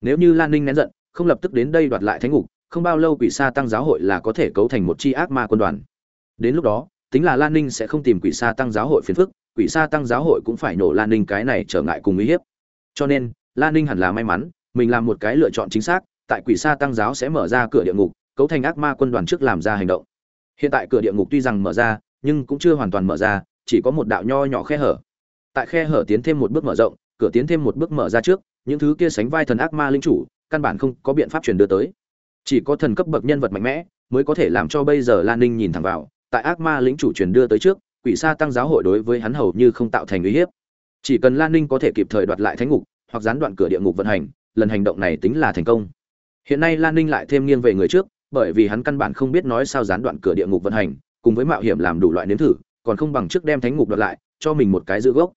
Nếu như lan ninh nén giận, không lập tức đến đây đoạt lại thánh ngục, không bao lâu quỷ sa tăng giáo hội là có thể cấu thành một chi ác ma quân đoàn. Đến lúc đó, tính là lan ninh sẽ không tìm quỷ sa tăng giáo hội phiền phức, quỷ sa tăng giáo hội cũng phải nổ lan ninh cái này trở ngại cùng uy hiếp. Cho nên, lan ninh hẳn là may mắn, mình làm một cái lựa chọn chính xác, tại quỷ sa tăng giáo sẽ mở ra cửa địa ngục, cấu thành ác ma quân đoàn trước làm ra hành động. Hiện tại cửa địa ngục tuy rằng mở ra, nhưng cũng chưa hoàn toàn mở ra, chỉ có một đạo nho nhỏ khe hở. Tại khe hở tiến thêm một bước mở rộng cửa tiến thêm một bước mở ra trước, những thứ kia sánh vai thần ác ma linh chủ, căn bản không có biện pháp truyền đưa tới. Chỉ có thần cấp bậc nhân vật mạnh mẽ mới có thể làm cho bây giờ lan ninh nhìn thẳng vào, tại ác ma lính chủ truyền đưa tới trước, quỷ sa tăng giáo hội đối với hắn hầu như không tạo thành uy hiếp. Chỉ cần lan ninh có thể kịp thời đoạt lại thánh ngục, hoặc gián đoạn cửa địa ngục vận hành, lần hành động này tính là thành công. Hiện nay lan ninh lại thêm nghiêng về người trước, bởi vì hắn căn bản không biết nói sao gián đoạn cửa địa ngục vận hành, cùng với mạo hiểm làm đủ loại nếm thử, còn không bằng trước đem thánh ngục đoạt lại, cho mình một cái giữ gốc.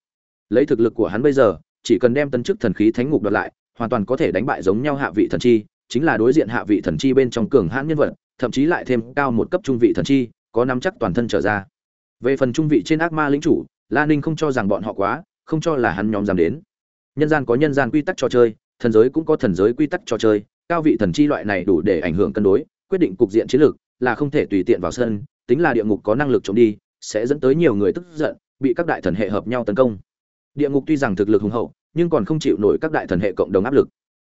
Lấy thực lực của hắn bây giờ chỉ cần đem tân chức thần khí thánh ngục đoạt lại, hoàn toàn có thể đánh bại giống nhau hạ vị thần chi, chính là đối diện hạ vị thần chi bên trong cường hãn nhân vật, thậm chí lại thêm cao một cấp trung vị thần chi, có nắm chắc toàn thân trở ra. Về phần trung vị trên ác ma lĩnh chủ, la ninh không cho rằng bọn họ quá, không cho là hắn nhóm dám đến. Nhân gian có nhân gian quy tắc trò chơi, thần giới cũng có thần giới quy tắc trò chơi, cao vị thần chi loại này đủ để ảnh hưởng cân đối, quyết định cục diện chiến lược, là không thể tùy tiện vào sân, tính là địa ngục có năng lực chống đi, sẽ dẫn tới nhiều người tức giận, bị các đại thần hệ hợp nhau tấn công địa ngục tuy rằng thực lực hùng hậu, nhưng còn không chịu nổi các đại thần hệ cộng đồng áp lực.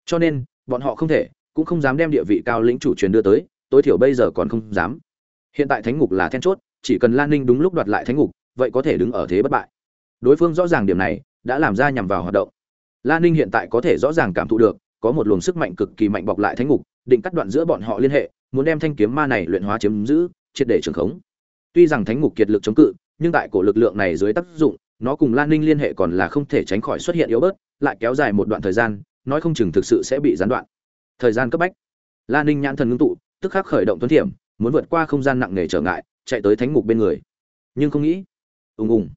Cho nên, bọn họ không thể, cũng không dám đem địa vị cao lĩnh chủ truyền đưa tới, tối thiểu bây giờ còn không dám. Hiện tại thánh ngục là then chốt, chỉ cần lan ninh đúng lúc đoạt lại thánh ngục, vậy có thể đứng ở thế bất bại. Đối phương rõ ràng điểm này, đã làm ra nhằm vào hoạt động. Lan ninh hiện tại có thể rõ ràng cảm thụ được, có một luồng sức mạnh cực kỳ mạnh bọc lại thánh ngục, định cắt đoạn giữa bọn họ liên hệ, muốn đem thanh kiếm ma này luyện hóa chiếm giữ, triệt để trường khống. Tuy rằng thánh ngục kiệt lực chống cự, nhưng tại cổ lực lượng này dưới tác dụng nó cùng lan ninh liên hệ còn là không thể tránh khỏi xuất hiện yếu bớt, lại kéo dài một đoạn thời gian, nói không chừng thực sự sẽ bị gián đoạn. Thời gian cấp bách. Lan ninh nhãn thần ngưng tụ, tức khắc khởi động tuấn thiểm, muốn vượt qua không gian nặng nề trở ngại, chạy tới thánh ngục bên người. Nhưng không nghĩ, ùng ùng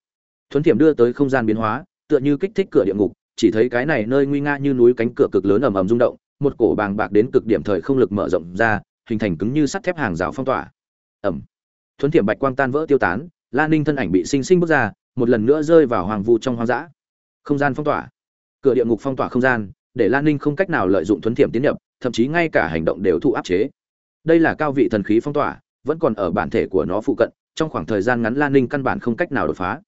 thuấn thiểm đưa tới không gian biến hóa, tựa như kích thích cửa địa ngục, chỉ thấy cái này nơi nguy nga như núi cánh cửa cực lớn ầm ầm rung động, một cổ bàng bạc đến cực điểm thời không lực mở rộng ra, hình thành cứng như sắt thép hàng rào phong tỏa. Ẩm thuấn thiểm bạch quang tan vỡ tiêu tán, lan ninh thân ảnh bị sinh sinh bước ra một lần nữa rơi vào hoàng vu trong hoang dã. Không gian phong tỏa. Cửa địa ngục phong tỏa không gian, để lan ninh không cách nào lợi dụng thuấn thiểm tiến nhập, thậm chí ngay cả hành động đều thụ áp chế. Đây là cao vị thần khí phong tỏa, vẫn còn ở bản thể của nó phụ cận, trong khoảng thời gian ngắn lan ninh căn bản không cách nào đột phá.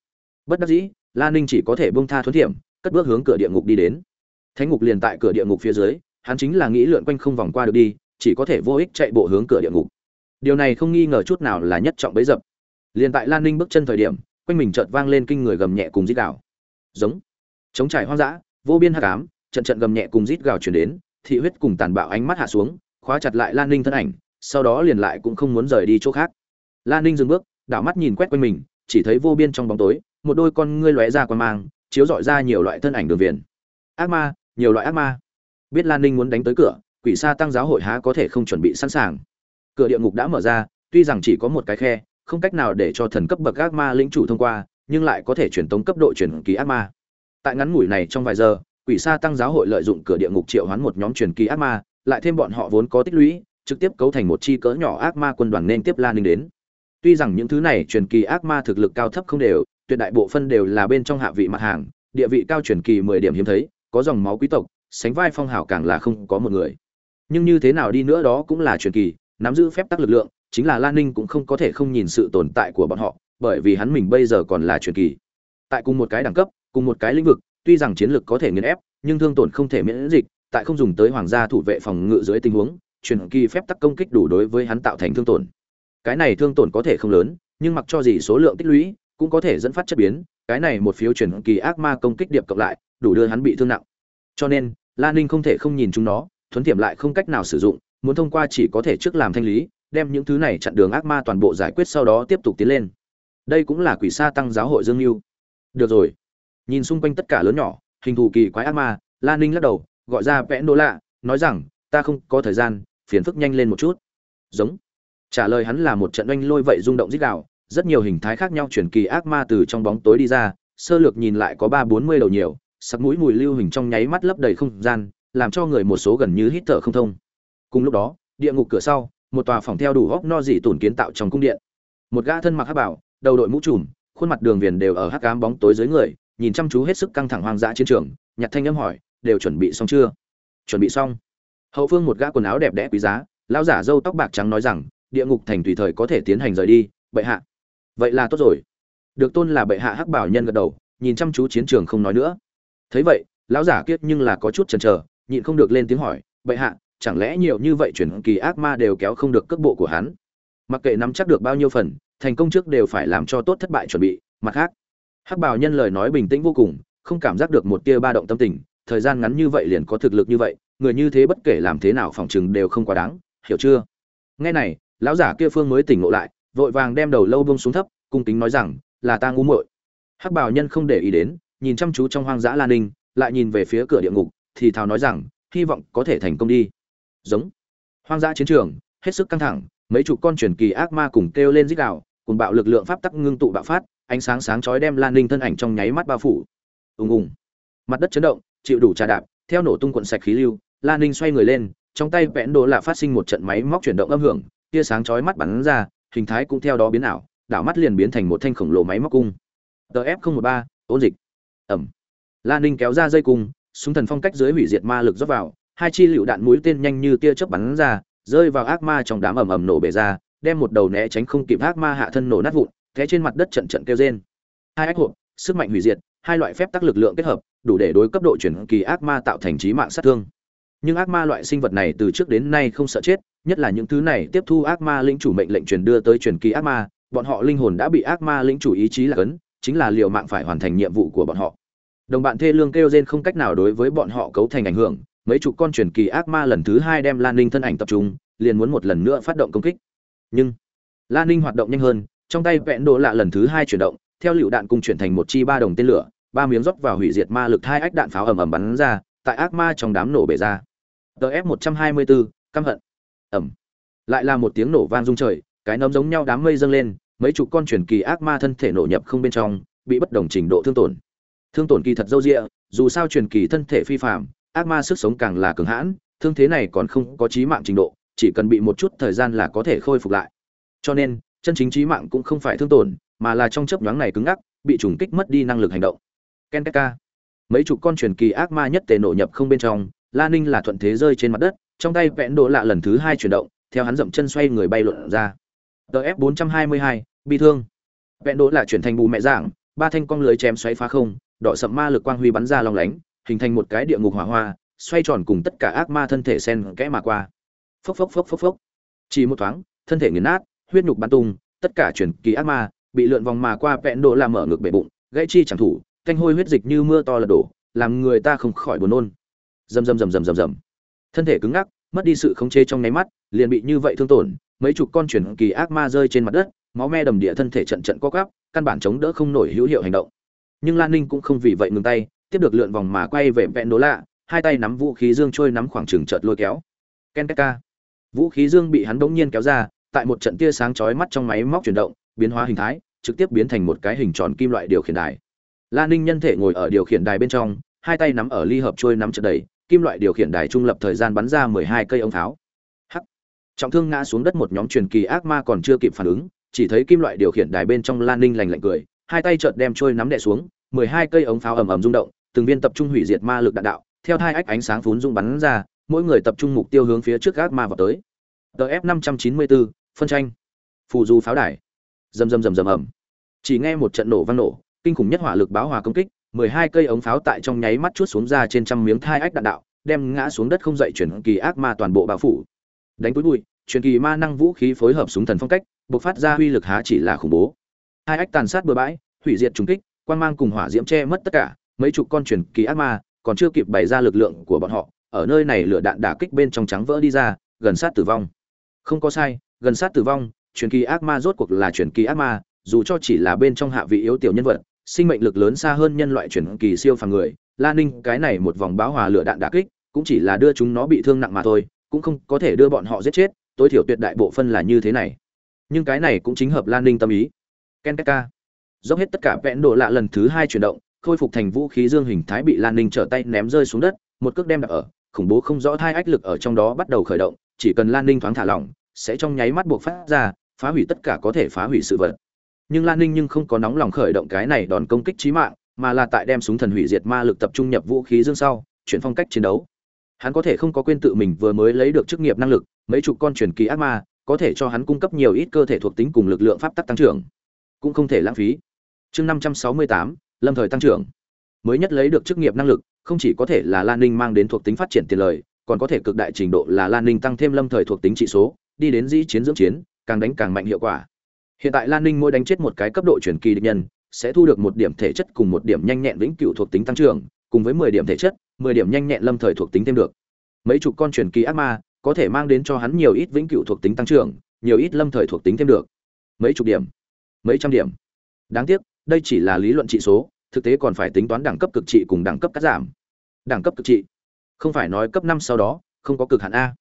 Bất đắc dĩ, lan ninh chỉ có thể bông tha thuấn thiểm, cất bước hướng cửa địa ngục đi đến. Thánh ngục liền tại cửa địa ngục phía dưới, hắn chính là nghĩ lượn quanh không vòng qua được đi, chỉ có thể vô ích chạy bộ hướng cửa địa ngục. Điều này không nghi ngờ chút nào là nhất trọng bấy dập. Liền tại lan ninh bước chân thời điểm quanh mình chợt vang lên kinh người gầm nhẹ cùng rít gào. Giống. Chống trải hoang dã, vô biên hắc ám, trận trận gầm nhẹ cùng rít gào truyền đến, thị huyết cùng tàn bạo ánh mắt hạ xuống, khóa chặt lại lan ninh thân ảnh, sau đó liền lại cũng không muốn rời đi chỗ khác. Lan ninh dừng bước, đảo mắt nhìn quét quanh mình, chỉ thấy vô biên trong bóng tối, một đôi con ngươi lóe ra quầng mang, chiếu rọi ra nhiều loại thân ảnh đường viền. Ác ma, nhiều loại ác ma. Biết lan ninh muốn đánh tới cửa, quỷ sa tăng giáo hội há có thể không chuẩn bị sẵn sàng. Cửa địa ngục đã mở ra, tuy rằng chỉ có một cái khe không cách nào để cho thần cấp bậc ác ma lĩnh chủ thông qua, nhưng lại có thể truyền tống cấp độ truyền kỳ ác ma. Tại ngắn ngủi này trong vài giờ, quỷ sa tăng giáo hội lợi dụng cửa địa ngục triệu hoán một nhóm truyền kỳ ác ma, lại thêm bọn họ vốn có tích lũy, trực tiếp cấu thành một chi cỡ nhỏ ác ma quân đoàn nên tiếp lan ninh đến. Tuy rằng những thứ này truyền kỳ ác ma thực lực cao thấp không đều, tuyệt đại bộ phân đều là bên trong hạ vị mặt hàng, địa vị cao truyền kỳ mười điểm hiếm thấy, có dòng máu quý tộc, sánh vai phong hào càng là không có một người. Nhưng như thế nào đi nữa đó cũng là truyền kỳ, nắm giữ phép tắc lực lượng chính là lan ninh cũng không có thể không nhìn sự tồn tại của bọn họ, bởi vì hắn mình bây giờ còn là truyền kỳ. Tại cùng một cái đẳng cấp, cùng một cái lĩnh vực, tuy rằng chiến lược có thể nghiền ép, nhưng thương tổn không thể miễn dịch, tại không dùng tới hoàng gia thủ vệ phòng ngự dưới tình huống, truyền kỳ phép tắc công kích đủ đối với hắn tạo thành thương tổn. Cái này thương tổn có thể không lớn, nhưng mặc cho gì số lượng tích lũy, cũng có thể dẫn phát chất biến, cái này một phiếu truyền kỳ ác ma công kích điệp cộng lại, đủ đưa hắn bị thương nặng. Cho nên lan ninh không thể không nhìn chúng nó, thuấn tiệm lại không cách nào sử dụng, muốn thông qua chỉ có thể trước làm thanh lý đem những thứ này chặn đường ác ma toàn bộ giải quyết sau đó tiếp tục tiến lên. Đây cũng là quỷ sa tăng giáo hội dương mưu được rồi. Nhìn xung quanh tất cả lớn nhỏ, hình thù kỳ quái ác ma lan ninh lắc đầu, gọi ra vẽ nô lạ, nói rằng, ta không có thời gian, phiền phức nhanh lên một chút. Giống. Trả lời hắn là một trận oanh lôi vậy rung động dích đạo rất nhiều hình thái khác nhau chuyển kỳ ác ma từ trong bóng tối đi ra, sơ lược nhìn lại có ba bốn mươi đầu nhiều, sặc mũi mùi lưu hình trong nháy mắt lấp đầy không gian, làm cho người một số gần như hít thở không thông. Cùng lúc đó, địa ngục cửa sau một tòa phòng theo đủ góc no dị tủn kiến tạo trong cung điện. Một gã thân mặc hắc bảo, đầu đội mũ trùm, khuôn mặt đường viền đều ở hắc ám bóng tối dưới người, nhìn chăm chú hết sức căng thẳng hoang dã chiến trường nhặt thanh âm hỏi, đều chuẩn bị xong chưa? Chuẩn bị xong. Hậu phương một gã quần áo đẹp đẽ quý giá, lão giả râu tóc bạc trắng nói rằng, địa ngục thành tùy thời có thể tiến hành rời đi, bệ hạ. Vậy là tốt rồi. Được tôn là bệ hạ hắc bảo nhân gật đầu, nhìn chăm chú chiến trường không nói nữa. Thấy vậy, lão giả kiết nhưng là có chút chần chờ, nhịn không được lên tiếng hỏi, bệ hạ chẳng lẽ nhiều như vậy chuyển kỳ ác ma đều kéo không được cước bộ của hắn? Mặc kệ nắm chắc được bao nhiêu phần, thành công trước đều phải làm cho tốt thất bại chuẩn bị, mặt khác. Hắc bảo nhân lời nói bình tĩnh vô cùng, không cảm giác được một tia ba động tâm tình, thời gian ngắn như vậy liền có thực lực như vậy, người như thế bất kể làm thế nào phòng chừng đều không quá đáng, hiểu chưa? Nghe này, lão giả kia phương mới tỉnh ngộ lại, vội vàng đem đầu lâu bông xuống thấp, cung kính nói rằng, là ta ngu muội. Hắc bảo nhân không để ý đến, nhìn chăm chú trong hoang dã lan ninh, lại nhìn về phía cửa địa ngục, thì thào nói rằng, hy vọng có thể thành công đi giống. Hoang dã chiến trường, hết sức căng thẳng, mấy chục con truyền kỳ ác ma cùng kêu lên dích đạo cùng bạo lực lượng pháp tắc ngưng tụ bạo phát, ánh sáng sáng chói đem lan ninh thân ảnh trong nháy mắt bao phủ. Ùng ùng. Mặt đất chấn động, chịu đủ trà đạp, theo nổ tung cuộn sạch khí lưu, lan ninh xoay người lên, trong tay vẽn đồ là phát sinh một trận máy móc chuyển động âm hưởng, tia sáng chói mắt bắn ra, hình thái cũng theo đó biến ảo, đảo mắt liền biến thành một thanh khổng lồ máy móc cung. Tf một ba, ôn dịch. Ẩm. Lan ninh kéo ra dây cung, súng thần phong cách dưới hủy diệt ma lực dốc vào hai chi lựu đạn mũi tên nhanh như tia chớp bắn ra rơi vào ác ma trong đám ầm ầm nổ bể ra đem một đầu né tránh không kịp ác ma hạ thân nổ nát vụn té trên mặt đất trận trận kêu rên. Hai ác hộ, sức mạnh hủy diệt hai loại phép tắc lực lượng kết hợp đủ để đối cấp độ chuyển kỳ ác ma tạo thành trí mạng sát thương. Nhưng ác ma loại sinh vật này từ trước đến nay không sợ chết nhất là những thứ này tiếp thu ác ma lĩnh chủ mệnh lệnh truyền đưa tới truyền kỳ ác ma bọn họ linh hồn đã bị ác ma lĩnh chủ ý chí là cấn chính là liều mạng phải hoàn thành nhiệm vụ của bọn họ. Đồng bạn thê lương kêu gen không cách nào đối với bọn họ cấu thành ảnh hưởng mấy chục con truyền kỳ ác ma lần thứ hai đem lan ninh thân ảnh tập trung, liền muốn một lần nữa phát động công kích. Nhưng lan ninh hoạt động nhanh hơn, trong tay vẹn đồ lạ lần thứ hai chuyển động, theo lựu đạn cùng chuyển thành một chi ba đồng tên lửa, ba miếng rót vào hủy diệt ma lực hai ách đạn pháo ầm ầm bắn ra, tại ác ma trong đám nổ bể ra. Tf một trăm hai mươi bốn căm hận. Ẩm. Lại là một tiếng nổ vang rung trời, cái nấm giống nhau đám mây dâng lên, mấy chục con truyền kỳ ác ma thân thể nổ nhập không bên trong, bị bất đồng trình độ thương tổn. Thương tổn kỳ thật dâu rịa dù sao truyền kỳ thân thể phi phạm ác ma sức sống càng là cường hãn thương thế này còn không có trí mạng trình độ chỉ cần bị một chút thời gian là có thể khôi phục lại. Cho nên chân chính trí mạng cũng không phải thương tổn mà là trong chớp nhoáng này cứng ngắc bị trùng kích mất đi năng lực hành động. Kenka, mấy chục con truyền kỳ ác ma nhất tề nổ nhập không bên trong la ninh là thuận thế rơi trên mặt đất trong tay vẹn độ lạ lần thứ hai chuyển động theo hắn dậm chân xoay người bay lượn ra. DF422, bị thương. Vẹn độ lạ chuyển thành bù mẹ dạng ba thanh cong lưới chém xoáy phá không đỏ sậm ma lực quang huy bắn ra long lánh hình thành một cái địa ngục hỏa hoa, xoay tròn cùng tất cả ác ma thân thể sen kẽ mà qua. Phốc phốc phốc phốc phốc. Chỉ một thoáng, thân thể nghiền nát, huyết nhục bắn tung, tất cả chuyển kỳ ác ma bị lượn vòng mà qua vẹn độ làm mở ngực bể bụng, gãy chi chẳng thủ, thanh hôi huyết dịch như mưa to lật đổ, làm người ta không khỏi buồn nôn. Rầm rầm rầm rầm rầm rầm. Thân thể cứng ngắc, mất đi sự khống chế trong nháy mắt, liền bị như vậy thương tổn, mấy chục con chuyển kỳ ác ma rơi trên mặt đất, máu me đầm địa thân thể trận trận co quắp, căn bản chống đỡ không nổi hữu hiệu hành động. Nhưng lan ninh cũng không vì vậy ngừng tay tiếp được lượn vòng mà quay về vẹn đố lạ, hai tay nắm vũ khí dương trôi nắm khoảng trừng chợt lôi kéo. Ken ka. Vũ khí dương bị hắn bỗng nhiên kéo ra, tại một trận tia sáng chói mắt trong máy móc chuyển động, biến hóa hình thái, trực tiếp biến thành một cái hình tròn kim loại điều khiển đài. Lan ninh nhân thể ngồi ở điều khiển đài bên trong, hai tay nắm ở ly hợp trôi nắm chợt đầy, kim loại điều khiển đài trung lập thời gian bắn ra mười hai cây ống tháo. Hắc. Trọng thương ngã xuống đất một nhóm truyền kỳ ác ma còn chưa kịp phản ứng, chỉ thấy kim loại điều khiển đài bên trong lan ninh lành lạnh cười, hai tay chợt đem trôi nắm đè xuống, mười hai cây ống pháo ầm ầm rung động từng viên tập trung hủy diệt ma lực đạn đạo, theo hai ách ánh sáng phún dung bắn ra, mỗi người tập trung mục tiêu hướng phía trước gác ma vào tới. Df năm trăm chín mươi bốn, phân tranh. Phù du pháo đài. Rầm rầm rầm rầm ầm. Chỉ nghe một trận nổ vang nổ, kinh khủng nhất hỏa lực báo hòa công kích, mười hai cây ống pháo tại trong nháy mắt chuốt xuống ra trên trăm miếng thai ách đạn đạo, đem ngã xuống đất không dậy chuyển kỳ ác ma toàn bộ bao phủ. Đánh túi bụi truyền kỳ ma năng vũ khí phối hợp súng thần phong cách, bộc phát ra uy lực há chỉ là khủng bố. Hai ách tàn sát bừa bãi, hủy diệt trùng kích quan mang cùng hỏa diễm che mất tất cả mấy chục con truyền kỳ ác ma, còn chưa kịp bày ra lực lượng của bọn họ, ở nơi này lửa đạn đả kích bên trong trắng vỡ đi ra, gần sát tử vong. Không có sai, gần sát tử vong, truyền kỳ ác ma rốt cuộc là truyền kỳ ác ma, dù cho chỉ là bên trong hạ vị yếu tiểu nhân vật, sinh mệnh lực lớn xa hơn nhân loại truyền kỳ siêu phàm người, la ninh cái này một vòng báo hòa lửa đạn đả kích, cũng chỉ là đưa chúng nó bị thương nặng mà thôi, cũng không có thể đưa bọn họ giết chết, tối thiểu tuyệt đại bộ phân là như thế này. Nhưng cái này cũng chính hợp lan ninh tâm ý. Ken dốc hết tất cả vẽn độ lạ lần thứ hai chuyển động khôi phục thành vũ khí dương hình thái bị lan ninh trở tay ném rơi xuống đất, một cước đem đặt ở, khủng bố không rõ thai ách lực ở trong đó bắt đầu khởi động, chỉ cần lan ninh thoáng thả lỏng, sẽ trong nháy mắt buộc phát ra, phá hủy tất cả có thể phá hủy sự vật. Nhưng lan ninh nhưng không có nóng lòng khởi động cái này đòn công kích trí mạng, mà là tại đem súng thần hủy diệt ma lực tập trung nhập vũ khí dương sau, chuyển phong cách chiến đấu. Hắn có thể không có quên tự mình vừa mới lấy được chức nghiệp năng lực, mấy chục con truyền kỳ ác ma, có thể cho hắn cung cấp nhiều ít cơ thể thuộc tính cùng lực lượng pháp tắc tăng trưởng. Cũng không thể lãng phí. Chương năm trăm sáu mươi tám lâm thời tăng trưởng. Mới nhất lấy được chức nghiệp năng lực, không chỉ có thể là lan ninh mang đến thuộc tính phát triển tiền lời, còn có thể cực đại trình độ là lan ninh tăng thêm lâm thời thuộc tính trị số, đi đến dĩ chiến dưỡng chiến, càng đánh càng mạnh hiệu quả. Hiện tại lan ninh mỗi đánh chết một cái cấp độ truyền kỳ địch nhân, sẽ thu được một điểm thể chất cùng một điểm nhanh nhẹn vĩnh cửu thuộc tính tăng trưởng, cùng với mười điểm thể chất, mười điểm nhanh nhẹn lâm thời thuộc tính thêm được. Mấy chục con truyền kỳ ác ma, có thể mang đến cho hắn nhiều ít vĩnh cửu thuộc tính tăng trưởng, nhiều ít lâm thời thuộc tính thêm được. Mấy chục điểm, mấy trăm điểm. Đáng tiếc, đây chỉ là lý luận trị số thực tế còn phải tính toán đẳng cấp cực trị cùng đẳng cấp cắt giảm. Đẳng cấp cực trị? Không phải nói cấp năm sau đó, không có cực hạn a.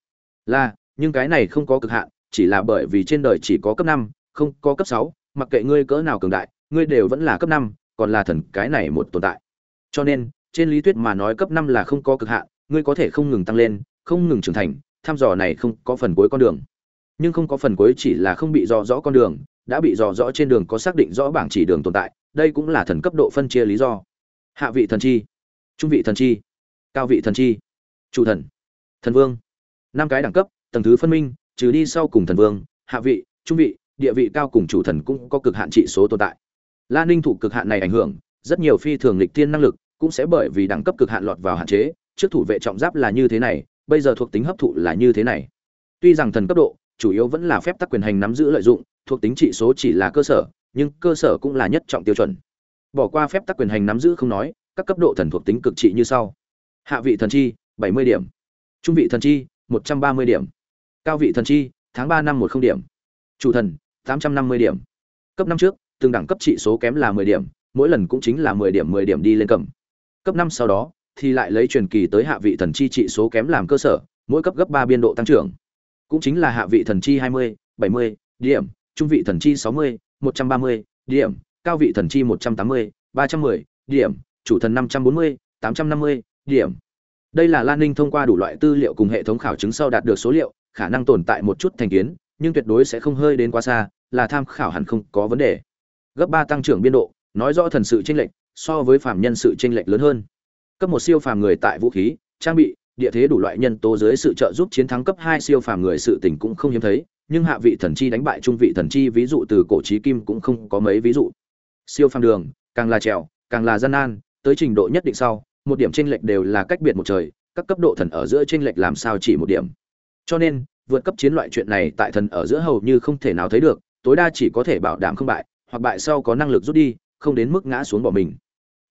Là, nhưng cái này không có cực hạn, chỉ là bởi vì trên đời chỉ có cấp năm, không có cấp sáu, mặc kệ ngươi cỡ nào cường đại, ngươi đều vẫn là cấp năm, còn là thần cái này một tồn tại. Cho nên, trên lý thuyết mà nói cấp năm là không có cực hạn, ngươi có thể không ngừng tăng lên, không ngừng trưởng thành thăm dò này không có phần cuối con đường. Nhưng không có phần cuối chỉ là không bị dò rõ con đường, đã bị dò rõ trên đường có xác định rõ bảng chỉ đường tồn tại đây cũng là thần cấp độ phân chia lý do. Hạ vị thần chi, trung vị thần chi, cao vị thần chi, chủ thần thần vương. Năm cái đẳng cấp, tầng thứ phân minh, trừ đi sau cùng thần vương, hạ vị, trung vị, địa vị cao cùng chủ thần cũng có cực hạn trị số tồn tại. La ninh thụ cực hạn này ảnh hưởng, rất nhiều phi thường lịch tiên năng lực cũng sẽ bởi vì đẳng cấp cực hạn lọt vào hạn chế, trước thủ vệ trọng giáp là như thế này, bây giờ thuộc tính hấp thụ là như thế này. Tuy rằng thần cấp độ, chủ yếu vẫn là phép tắc quyền hành nắm giữ lợi dụng, thuộc tính trị số chỉ là cơ sở nhưng cơ sở cũng là nhất trọng tiêu chuẩn. Bỏ qua phép tắc quyền hành nắm giữ không nói các cấp độ thần thuộc tính cực trị như sau. Hạ vị thần chi 70 điểm. Trung vị thần chi 130 điểm. Cao vị thần chi tháng ba năm một không điểm. Chủ thần 850 điểm. Cấp năm trước từng đẳng cấp trị số kém là 10 điểm mỗi lần cũng chính là 10 điểm 10 điểm đi lên cầm. Cấp năm sau đó thì lại lấy truyền kỳ tới hạ vị thần chi trị số kém làm cơ sở mỗi cấp gấp ba biên độ tăng trưởng. Cũng chính là hạ vị thần chi 20, 70 điểm trung vị thần chi 60, 130 điểm cao vị thần chi 180, 310 điểm chủ thần 540, 850 điểm. Đây là lan ninh thông qua đủ loại tư liệu cùng hệ thống khảo chứng sau đạt được số liệu khả năng tồn tại một chút thành kiến nhưng tuyệt đối sẽ không hơi đến quá xa là tham khảo hẳn không có vấn đề. Gấp ba tăng trưởng biên độ nói rõ thần sự chênh lệch so với phàm nhân sự chênh lệch lớn hơn. Cấp một siêu phàm người tại vũ khí trang bị địa thế đủ loại nhân tố dưới sự trợ giúp chiến thắng cấp hai siêu phàm người sự tình cũng không hiếm thấy nhưng hạ vị thần chi đánh bại trung vị thần chi, ví dụ từ cổ chí kim cũng không có mấy ví dụ. Siêu phàm đường, càng là trèo, càng là gian nan, tới trình độ nhất định sau, một điểm chênh lệch đều là cách biệt một trời, các cấp độ thần ở giữa chênh lệch làm sao chỉ một điểm. Cho nên, vượt cấp chiến loại chuyện này tại thần ở giữa hầu như không thể nào thấy được, tối đa chỉ có thể bảo đảm không bại, hoặc bại sau có năng lực rút đi, không đến mức ngã xuống bỏ mình.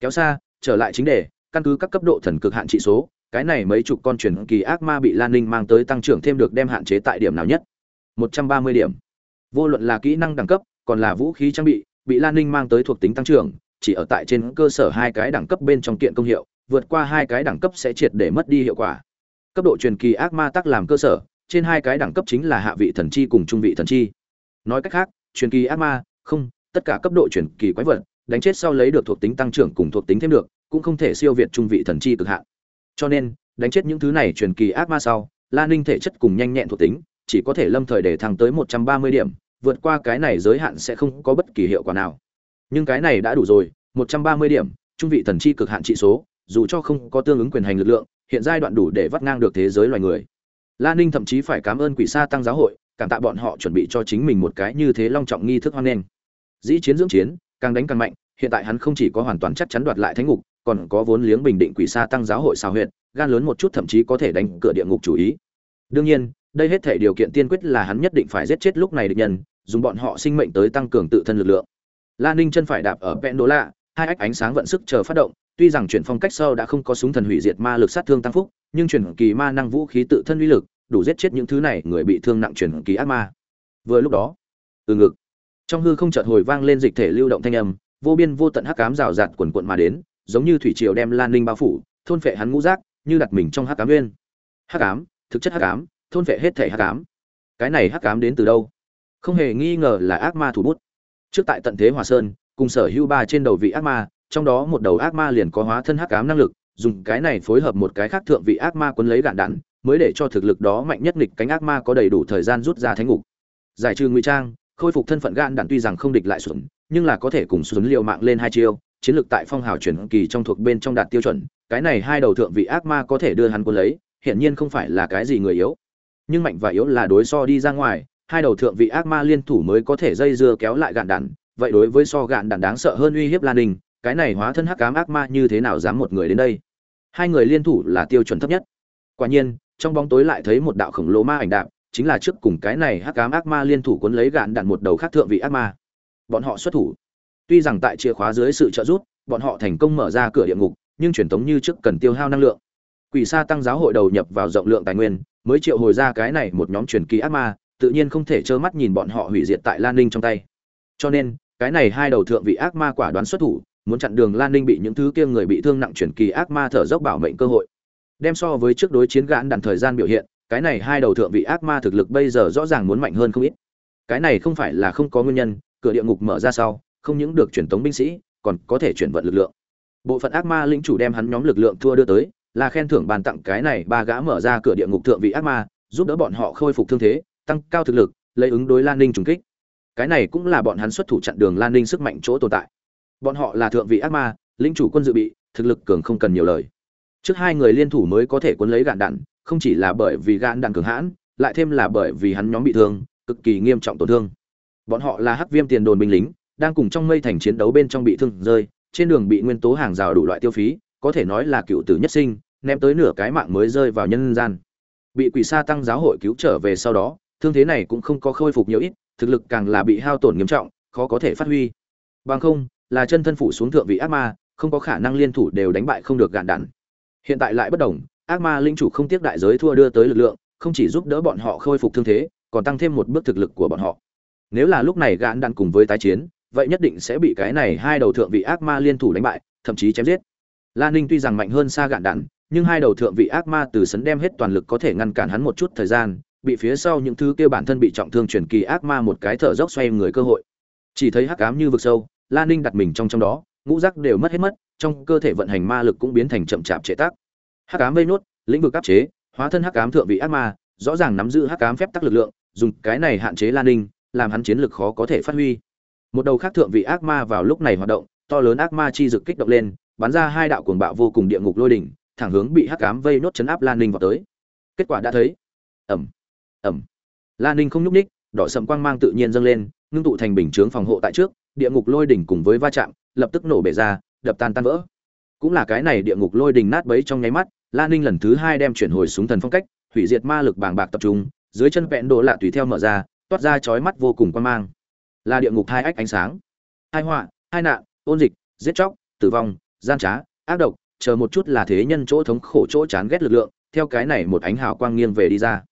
Kéo xa, trở lại chính đề, căn cứ các cấp độ thần cực hạn trị số, cái này mấy chục con truyền kỳ ác ma bị lan ninh mang tới tăng trưởng thêm được đem hạn chế tại điểm nào nhất. 130 điểm. Vô luận là kỹ năng đẳng cấp, còn là vũ khí trang bị bị lan ninh mang tới thuộc tính tăng trưởng, chỉ ở tại trên cơ sở hai cái đẳng cấp bên trong kiện công hiệu, vượt qua hai cái đẳng cấp sẽ triệt để mất đi hiệu quả. Cấp độ truyền kỳ ác ma tác làm cơ sở, trên hai cái đẳng cấp chính là hạ vị thần chi cùng trung vị thần chi. Nói cách khác, truyền kỳ ác ma, không, tất cả cấp độ truyền kỳ quái vật, đánh chết sau lấy được thuộc tính tăng trưởng cùng thuộc tính thêm được, cũng không thể siêu việt trung vị thần chi cực hạn. Cho nên, đánh chết những thứ này truyền kỳ ác ma sau, Lan ninh thể chất cùng nhanh nhẹn thuộc tính chỉ có thể lâm thời để thăng tới một trăm ba mươi điểm, vượt qua cái này giới hạn sẽ không có bất kỳ hiệu quả nào. Nhưng cái này đã đủ rồi, một trăm ba mươi điểm, trung vị thần chi cực hạn trị số, dù cho không có tương ứng quyền hành lực lượng, hiện giai đoạn đủ để vắt ngang được thế giới loài người. La ninh thậm chí phải cảm ơn quỷ sa tăng giáo hội, cảm tạ bọn họ chuẩn bị cho chính mình một cái như thế long trọng nghi thức hoan nghênh. Dĩ chiến dưỡng chiến, càng đánh càng mạnh, hiện tại hắn không chỉ có hoàn toàn chắc chắn đoạt lại thánh ngục, còn có vốn liếng bình định quỷ sa tăng giáo hội xào huyệt, gan lớn một chút thậm chí có thể đánh cửa địa ngục chủ ý. Đương nhiên đây hết thể điều kiện tiên quyết là hắn nhất định phải giết chết lúc này địch nhân, dùng bọn họ sinh mệnh tới tăng cường tự thân lực lượng. La ninh chân phải đạp ở vẹn đô lạ hai ách ánh sáng vận sức chờ phát động, tuy rằng chuyển phong cách sâu đã không có súng thần hủy diệt ma lực sát thương tăng phúc, nhưng chuyển kỳ ma năng vũ khí tự thân uy lực, đủ giết chết những thứ này người bị thương nặng chuyển kỳ ác ma. Vừa lúc đó, từ ngực, trong hư không chợt hồi vang lên dịch thể lưu động thanh âm, vô biên vô tận hắc ám rào rạt quần quận mà đến, giống như thủy triều đem lan ninh bao phủ, thôn phệ hắn ngũ giác, như đặt mình trong hắc ám nguyên. Hắc ám, thực chất hắc ám thôn vệ hết thể hắc ám. Cái này hắc ám đến từ đâu? Không hề nghi ngờ là ác ma thủ bút. Trước tại tận thế hòa sơn, cùng sở hữu ba trên đầu vị ác ma, trong đó một đầu ác ma liền có hóa thân hắc ám năng lực, dùng cái này phối hợp một cái khác thượng vị ác ma quấn lấy gạn đạn, mới để cho thực lực đó mạnh nhất nghịch cánh ác ma có đầy đủ thời gian rút ra thánh ngục. Giải trừ nguy trang, khôi phục thân phận gạn đạn tuy rằng không địch lại xuẩn, nhưng là có thể cùng xuẩn liều mạng lên hai chiêu, chiến lược tại phong hào chuyển kỳ trong thuộc bên trong đạt tiêu chuẩn, cái này hai đầu thượng vị ác ma có thể đưa hắn cuốn lấy, hiển nhiên không phải là cái gì người yếu nhưng mạnh và yếu là đối so đi ra ngoài, hai đầu thượng vị ác ma liên thủ mới có thể dây dưa kéo lại gạn đạn. Vậy đối với so gạn đạn đáng sợ hơn uy hiếp lan đình, cái này hóa thân hắc ám ác ma như thế nào dám một người đến đây? Hai người liên thủ là tiêu chuẩn thấp nhất. Quả nhiên, trong bóng tối lại thấy một đạo khổng lồ ma ảnh đạm chính là trước cùng cái này hắc ám ác ma liên thủ cuốn lấy gạn đạn một đầu khác thượng vị ác ma. Bọn họ xuất thủ. Tuy rằng tại chìa khóa dưới sự trợ giúp, bọn họ thành công mở ra cửa địa ngục, nhưng truyền thống như trước cần tiêu hao năng lượng. Quỷ sa tăng giáo hội đầu nhập vào rộng lượng tài nguyên mới triệu hồi ra cái này một nhóm truyền kỳ ác ma, tự nhiên không thể trơ mắt nhìn bọn họ hủy diệt tại lan ninh trong tay. Cho nên, cái này hai đầu thượng vị ác ma quả đoán xuất thủ, muốn chặn đường lan ninh bị những thứ kia người bị thương nặng truyền kỳ ác ma thở dốc bảo mệnh cơ hội. Đem so với trước đối chiến gãn đạn thời gian biểu hiện, cái này hai đầu thượng vị ác ma thực lực bây giờ rõ ràng muốn mạnh hơn không ít. Cái này không phải là không có nguyên nhân, cửa địa ngục mở ra sau, không những được truyền tống binh sĩ, còn có thể chuyển vận lực lượng. Bộ phận ác ma lĩnh chủ đem hắn nhóm lực lượng thua đưa tới là khen thưởng bàn tặng cái này ba gã mở ra cửa địa ngục thượng vị ác ma, giúp đỡ bọn họ khôi phục thương thế, tăng cao thực lực, lấy ứng đối lan ninh trùng kích. Cái này cũng là bọn hắn xuất thủ chặn đường lan ninh sức mạnh chỗ tồn tại. Bọn họ là thượng vị ác ma, lĩnh chủ quân dự bị, thực lực cường không cần nhiều lời. Trước hai người liên thủ mới có thể cuốn lấy gạn đạn, không chỉ là bởi vì gạn đạn cường hãn, lại thêm là bởi vì hắn nhóm bị thương, cực kỳ nghiêm trọng tổn thương. Bọn họ là hắc viêm tiền đồn binh lính, đang cùng trong mây thành chiến đấu bên trong bị thương rơi, trên đường bị nguyên tố hàng rào đủ loại tiêu phí có thể nói là cựu tử nhất sinh, ném tới nửa cái mạng mới rơi vào nhân gian. Bị quỷ sa tăng giáo hội cứu trở về sau đó, thương thế này cũng không có khôi phục nhiều ít, thực lực càng là bị hao tổn nghiêm trọng, khó có thể phát huy. Bằng không, là chân thân phủ xuống thượng vị ác ma, không có khả năng liên thủ đều đánh bại không được gạn đạn. Hiện tại lại bất đồng, ác ma linh chủ không tiếc đại giới thua đưa tới lực lượng, không chỉ giúp đỡ bọn họ khôi phục thương thế, còn tăng thêm một bước thực lực của bọn họ. Nếu là lúc này gạn đạn cùng với tái chiến, vậy nhất định sẽ bị cái này hai đầu thượng vị ác ma liên thủ đánh bại, thậm chí chém giết la ninh tuy rằng mạnh hơn xa gạn đạn, nhưng hai đầu thượng vị ác ma từ sấn đem hết toàn lực có thể ngăn cản hắn một chút thời gian, bị phía sau những thứ kia bản thân bị trọng thương truyền kỳ ác ma một cái thở dốc xoay người cơ hội. Chỉ thấy hắc ám như vực sâu, la ninh đặt mình trong trong đó, ngũ giác đều mất hết mất, trong cơ thể vận hành ma lực cũng biến thành chậm chạp trệ tác. Hắc ám vây nốt, lĩnh vực áp chế, hóa thân hắc ám thượng vị ác ma, rõ ràng nắm giữ hắc ám phép tắc lực lượng, dùng cái này hạn chế la ninh, làm hắn chiến lực khó có thể phát huy. Một đầu khác thượng vị ác ma vào lúc này hoạt động, to lớn ác ma chi dực kích động lên bắn ra hai đạo cuồng bạo vô cùng địa ngục lôi đỉnh thẳng hướng bị hắc ám vây nốt chấn áp lan ninh vào tới. Kết quả đã thấy, ầm ầm. Lan ninh không nhúc ních đỏ sầm quang mang tự nhiên dâng lên, ngưng tụ thành bình chướng phòng hộ tại trước, địa ngục lôi đỉnh cùng với va chạm, lập tức nổ bể ra, đập tan tan vỡ. Cũng là cái này địa ngục lôi đỉnh nát bấy trong nháy mắt, lan ninh lần thứ hai đem chuyển hồi xuống thần phong cách, hủy diệt ma lực bàng bạc tập trung, dưới chân vẹn đồ lạ tùy theo mở ra, toát ra chói mắt vô cùng quan mang. Là địa ngục hai ách ánh sáng. Hai họa, hai nạn, ôn dịch, giết chóc, tử vong gian trá, ác độc, chờ một chút là thế nhân chỗ thống khổ chỗ chán ghét lực lượng, theo cái này một ánh hào quang nghiêng về đi ra.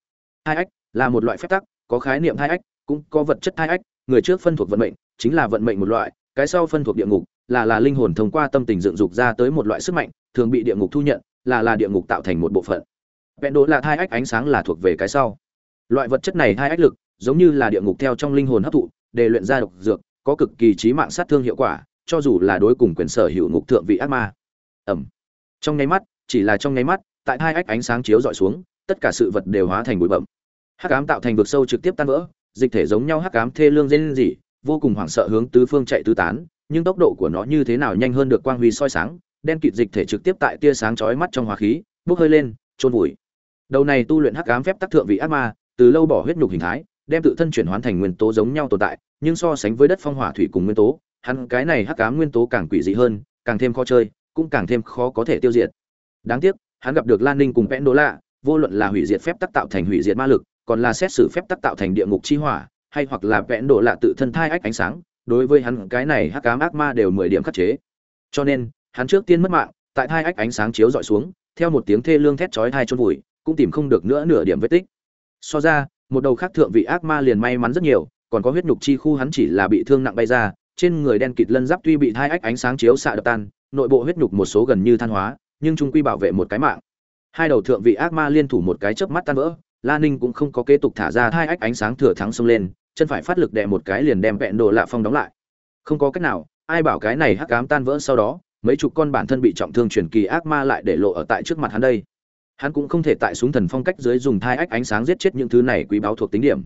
Hai ách, là một loại phép tắc, có khái niệm hai ách, cũng có vật chất hai ách, người trước phân thuộc vận mệnh, chính là vận mệnh một loại, cái sau phân thuộc địa ngục, là là linh hồn thông qua tâm tình dựng dục ra tới một loại sức mạnh, thường bị địa ngục thu nhận, là là địa ngục tạo thành một bộ phận. Vẹn đỗ là hai ách ánh sáng là thuộc về cái sau. Loại vật chất này hai ách lực, giống như là địa ngục theo trong linh hồn hấp thụ, để luyện ra độc dược, có cực kỳ trí mạng sát thương hiệu quả cho dù là đối cùng quyền sở hữu ngục thượng vị ác ma. Ẩm. Trong nháy mắt, chỉ là trong nháy mắt, tại hai ách ánh sáng chiếu dọi xuống, tất cả sự vật đều hóa thành bụi bậm hắc ám tạo thành vực sâu trực tiếp tan vỡ, dịch thể giống nhau hắc ám thê lương dên gì vô cùng hoảng sợ hướng tứ phương chạy tứ tán, nhưng tốc độ của nó như thế nào nhanh hơn được quang huy soi sáng, đen kịt dịch thể trực tiếp tại tia sáng chói mắt trong hóa khí, bốc hơi lên trôn vùi. Đầu này tu luyện hắc ám phép tác thượng vị ác ma, từ lâu bỏ huyết nhục hình thái, đem tự thân chuyển hóa thành nguyên tố giống nhau tồn tại, nhưng so sánh với đất phong hỏa thủy cùng nguyên tố hắn cái này hắc ám nguyên tố càng quỷ dị hơn, càng thêm khó chơi, cũng càng thêm khó có thể tiêu diệt. Đáng tiếc, hắn gặp được lan ninh cùng vẽn đố lạ vô luận là hủy diệt phép tắc tạo thành hủy diệt ma lực, còn là xét xử phép tắc tạo thành địa ngục chi hỏa, hay hoặc là vẽn đổ lạ tự thân thai ách ánh sáng, đối với hắn cái này hắc ám ác ma đều mười điểm khắc chế. Cho nên, hắn trước tiên mất mạng, tại thai ách ánh sáng chiếu dọi xuống, theo một tiếng thê lương thét chói tai chôn vùi, cũng tìm không được nữa nửa điểm vết tích. So ra, một đầu khác thượng vị ác ma liền may mắn rất nhiều, còn có huyết nhục chi khu hắn chỉ là bị thương nặng bay ra trên người đen kịt lân giáp tuy bị hai ách ánh sáng chiếu xạ đập tan, nội bộ huyết nhục một số gần như than hóa, nhưng trung quy bảo vệ một cái mạng. Hai đầu thượng vị ác ma liên thủ một cái chớp mắt tan vỡ, la ninh cũng không có kế tục thả ra hai ách ánh sáng thừa thắng xông lên, chân phải phát lực đè một cái liền đem vẹn đồ lạ phong đóng lại. Không có cách nào, ai bảo cái này hắc ám tan vỡ sau đó, mấy chục con bản thân bị trọng thương truyền kỳ ác ma lại để lộ ở tại trước mặt hắn đây. Hắn cũng không thể tại súng thần phong cách dưới dùng thai ách ánh sáng giết chết những thứ này quý báo thuộc tính điểm.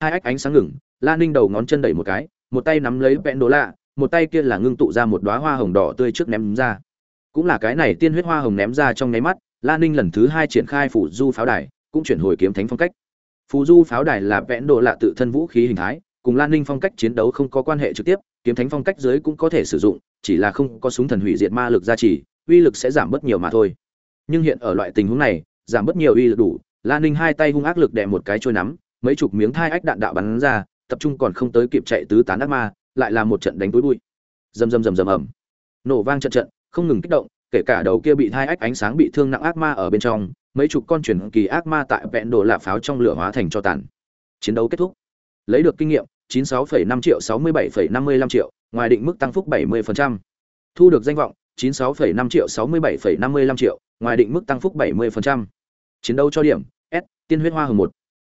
Hai ách ánh sáng ngừng, la ninh đầu ngón chân đẩy một cái một tay nắm lấy vẹn đồ lạ, một tay kia là ngưng tụ ra một đóa hoa hồng đỏ tươi trước ném ra. Cũng là cái này tiên huyết hoa hồng ném ra trong nháy mắt, la ninh lần thứ hai triển khai phủ du pháo đài, cũng chuyển hồi kiếm thánh phong cách. Phù du pháo đài là vẽn đồ lạ tự thân vũ khí hình thái, cùng lan ninh phong cách chiến đấu không có quan hệ trực tiếp, kiếm thánh phong cách dưới cũng có thể sử dụng, chỉ là không có súng thần hủy diệt ma lực gia trì, uy lực sẽ giảm bớt nhiều mà thôi. Nhưng hiện ở loại tình huống này, giảm bớt nhiều uy lực đủ lan ninh hai tay hung ác lực đè một cái trôi nắm, mấy chục miếng thai ách đạn đạo bắn ra tập trung còn không tới kịp chạy tứ tán ác ma lại là một trận đánh túi bụi. Rầm rầm rầm rầm ầm. Nổ vang trận trận không ngừng kích động kể cả đầu kia bị thai ách ánh sáng bị thương nặng ác ma ở bên trong mấy chục con chuyển kỳ ác ma tại vẹn đồ lạ pháo trong lửa hóa thành cho tàn. Chiến đấu kết thúc. Lấy được kinh nghiệm 96,5 triệu 67,55 triệu ngoài định mức tăng phúc 70%. thu được danh vọng 96,5 triệu 67,55 triệu ngoài định mức tăng phúc 70%. chiến đấu cho điểm s tiên huyết hoa hồng một.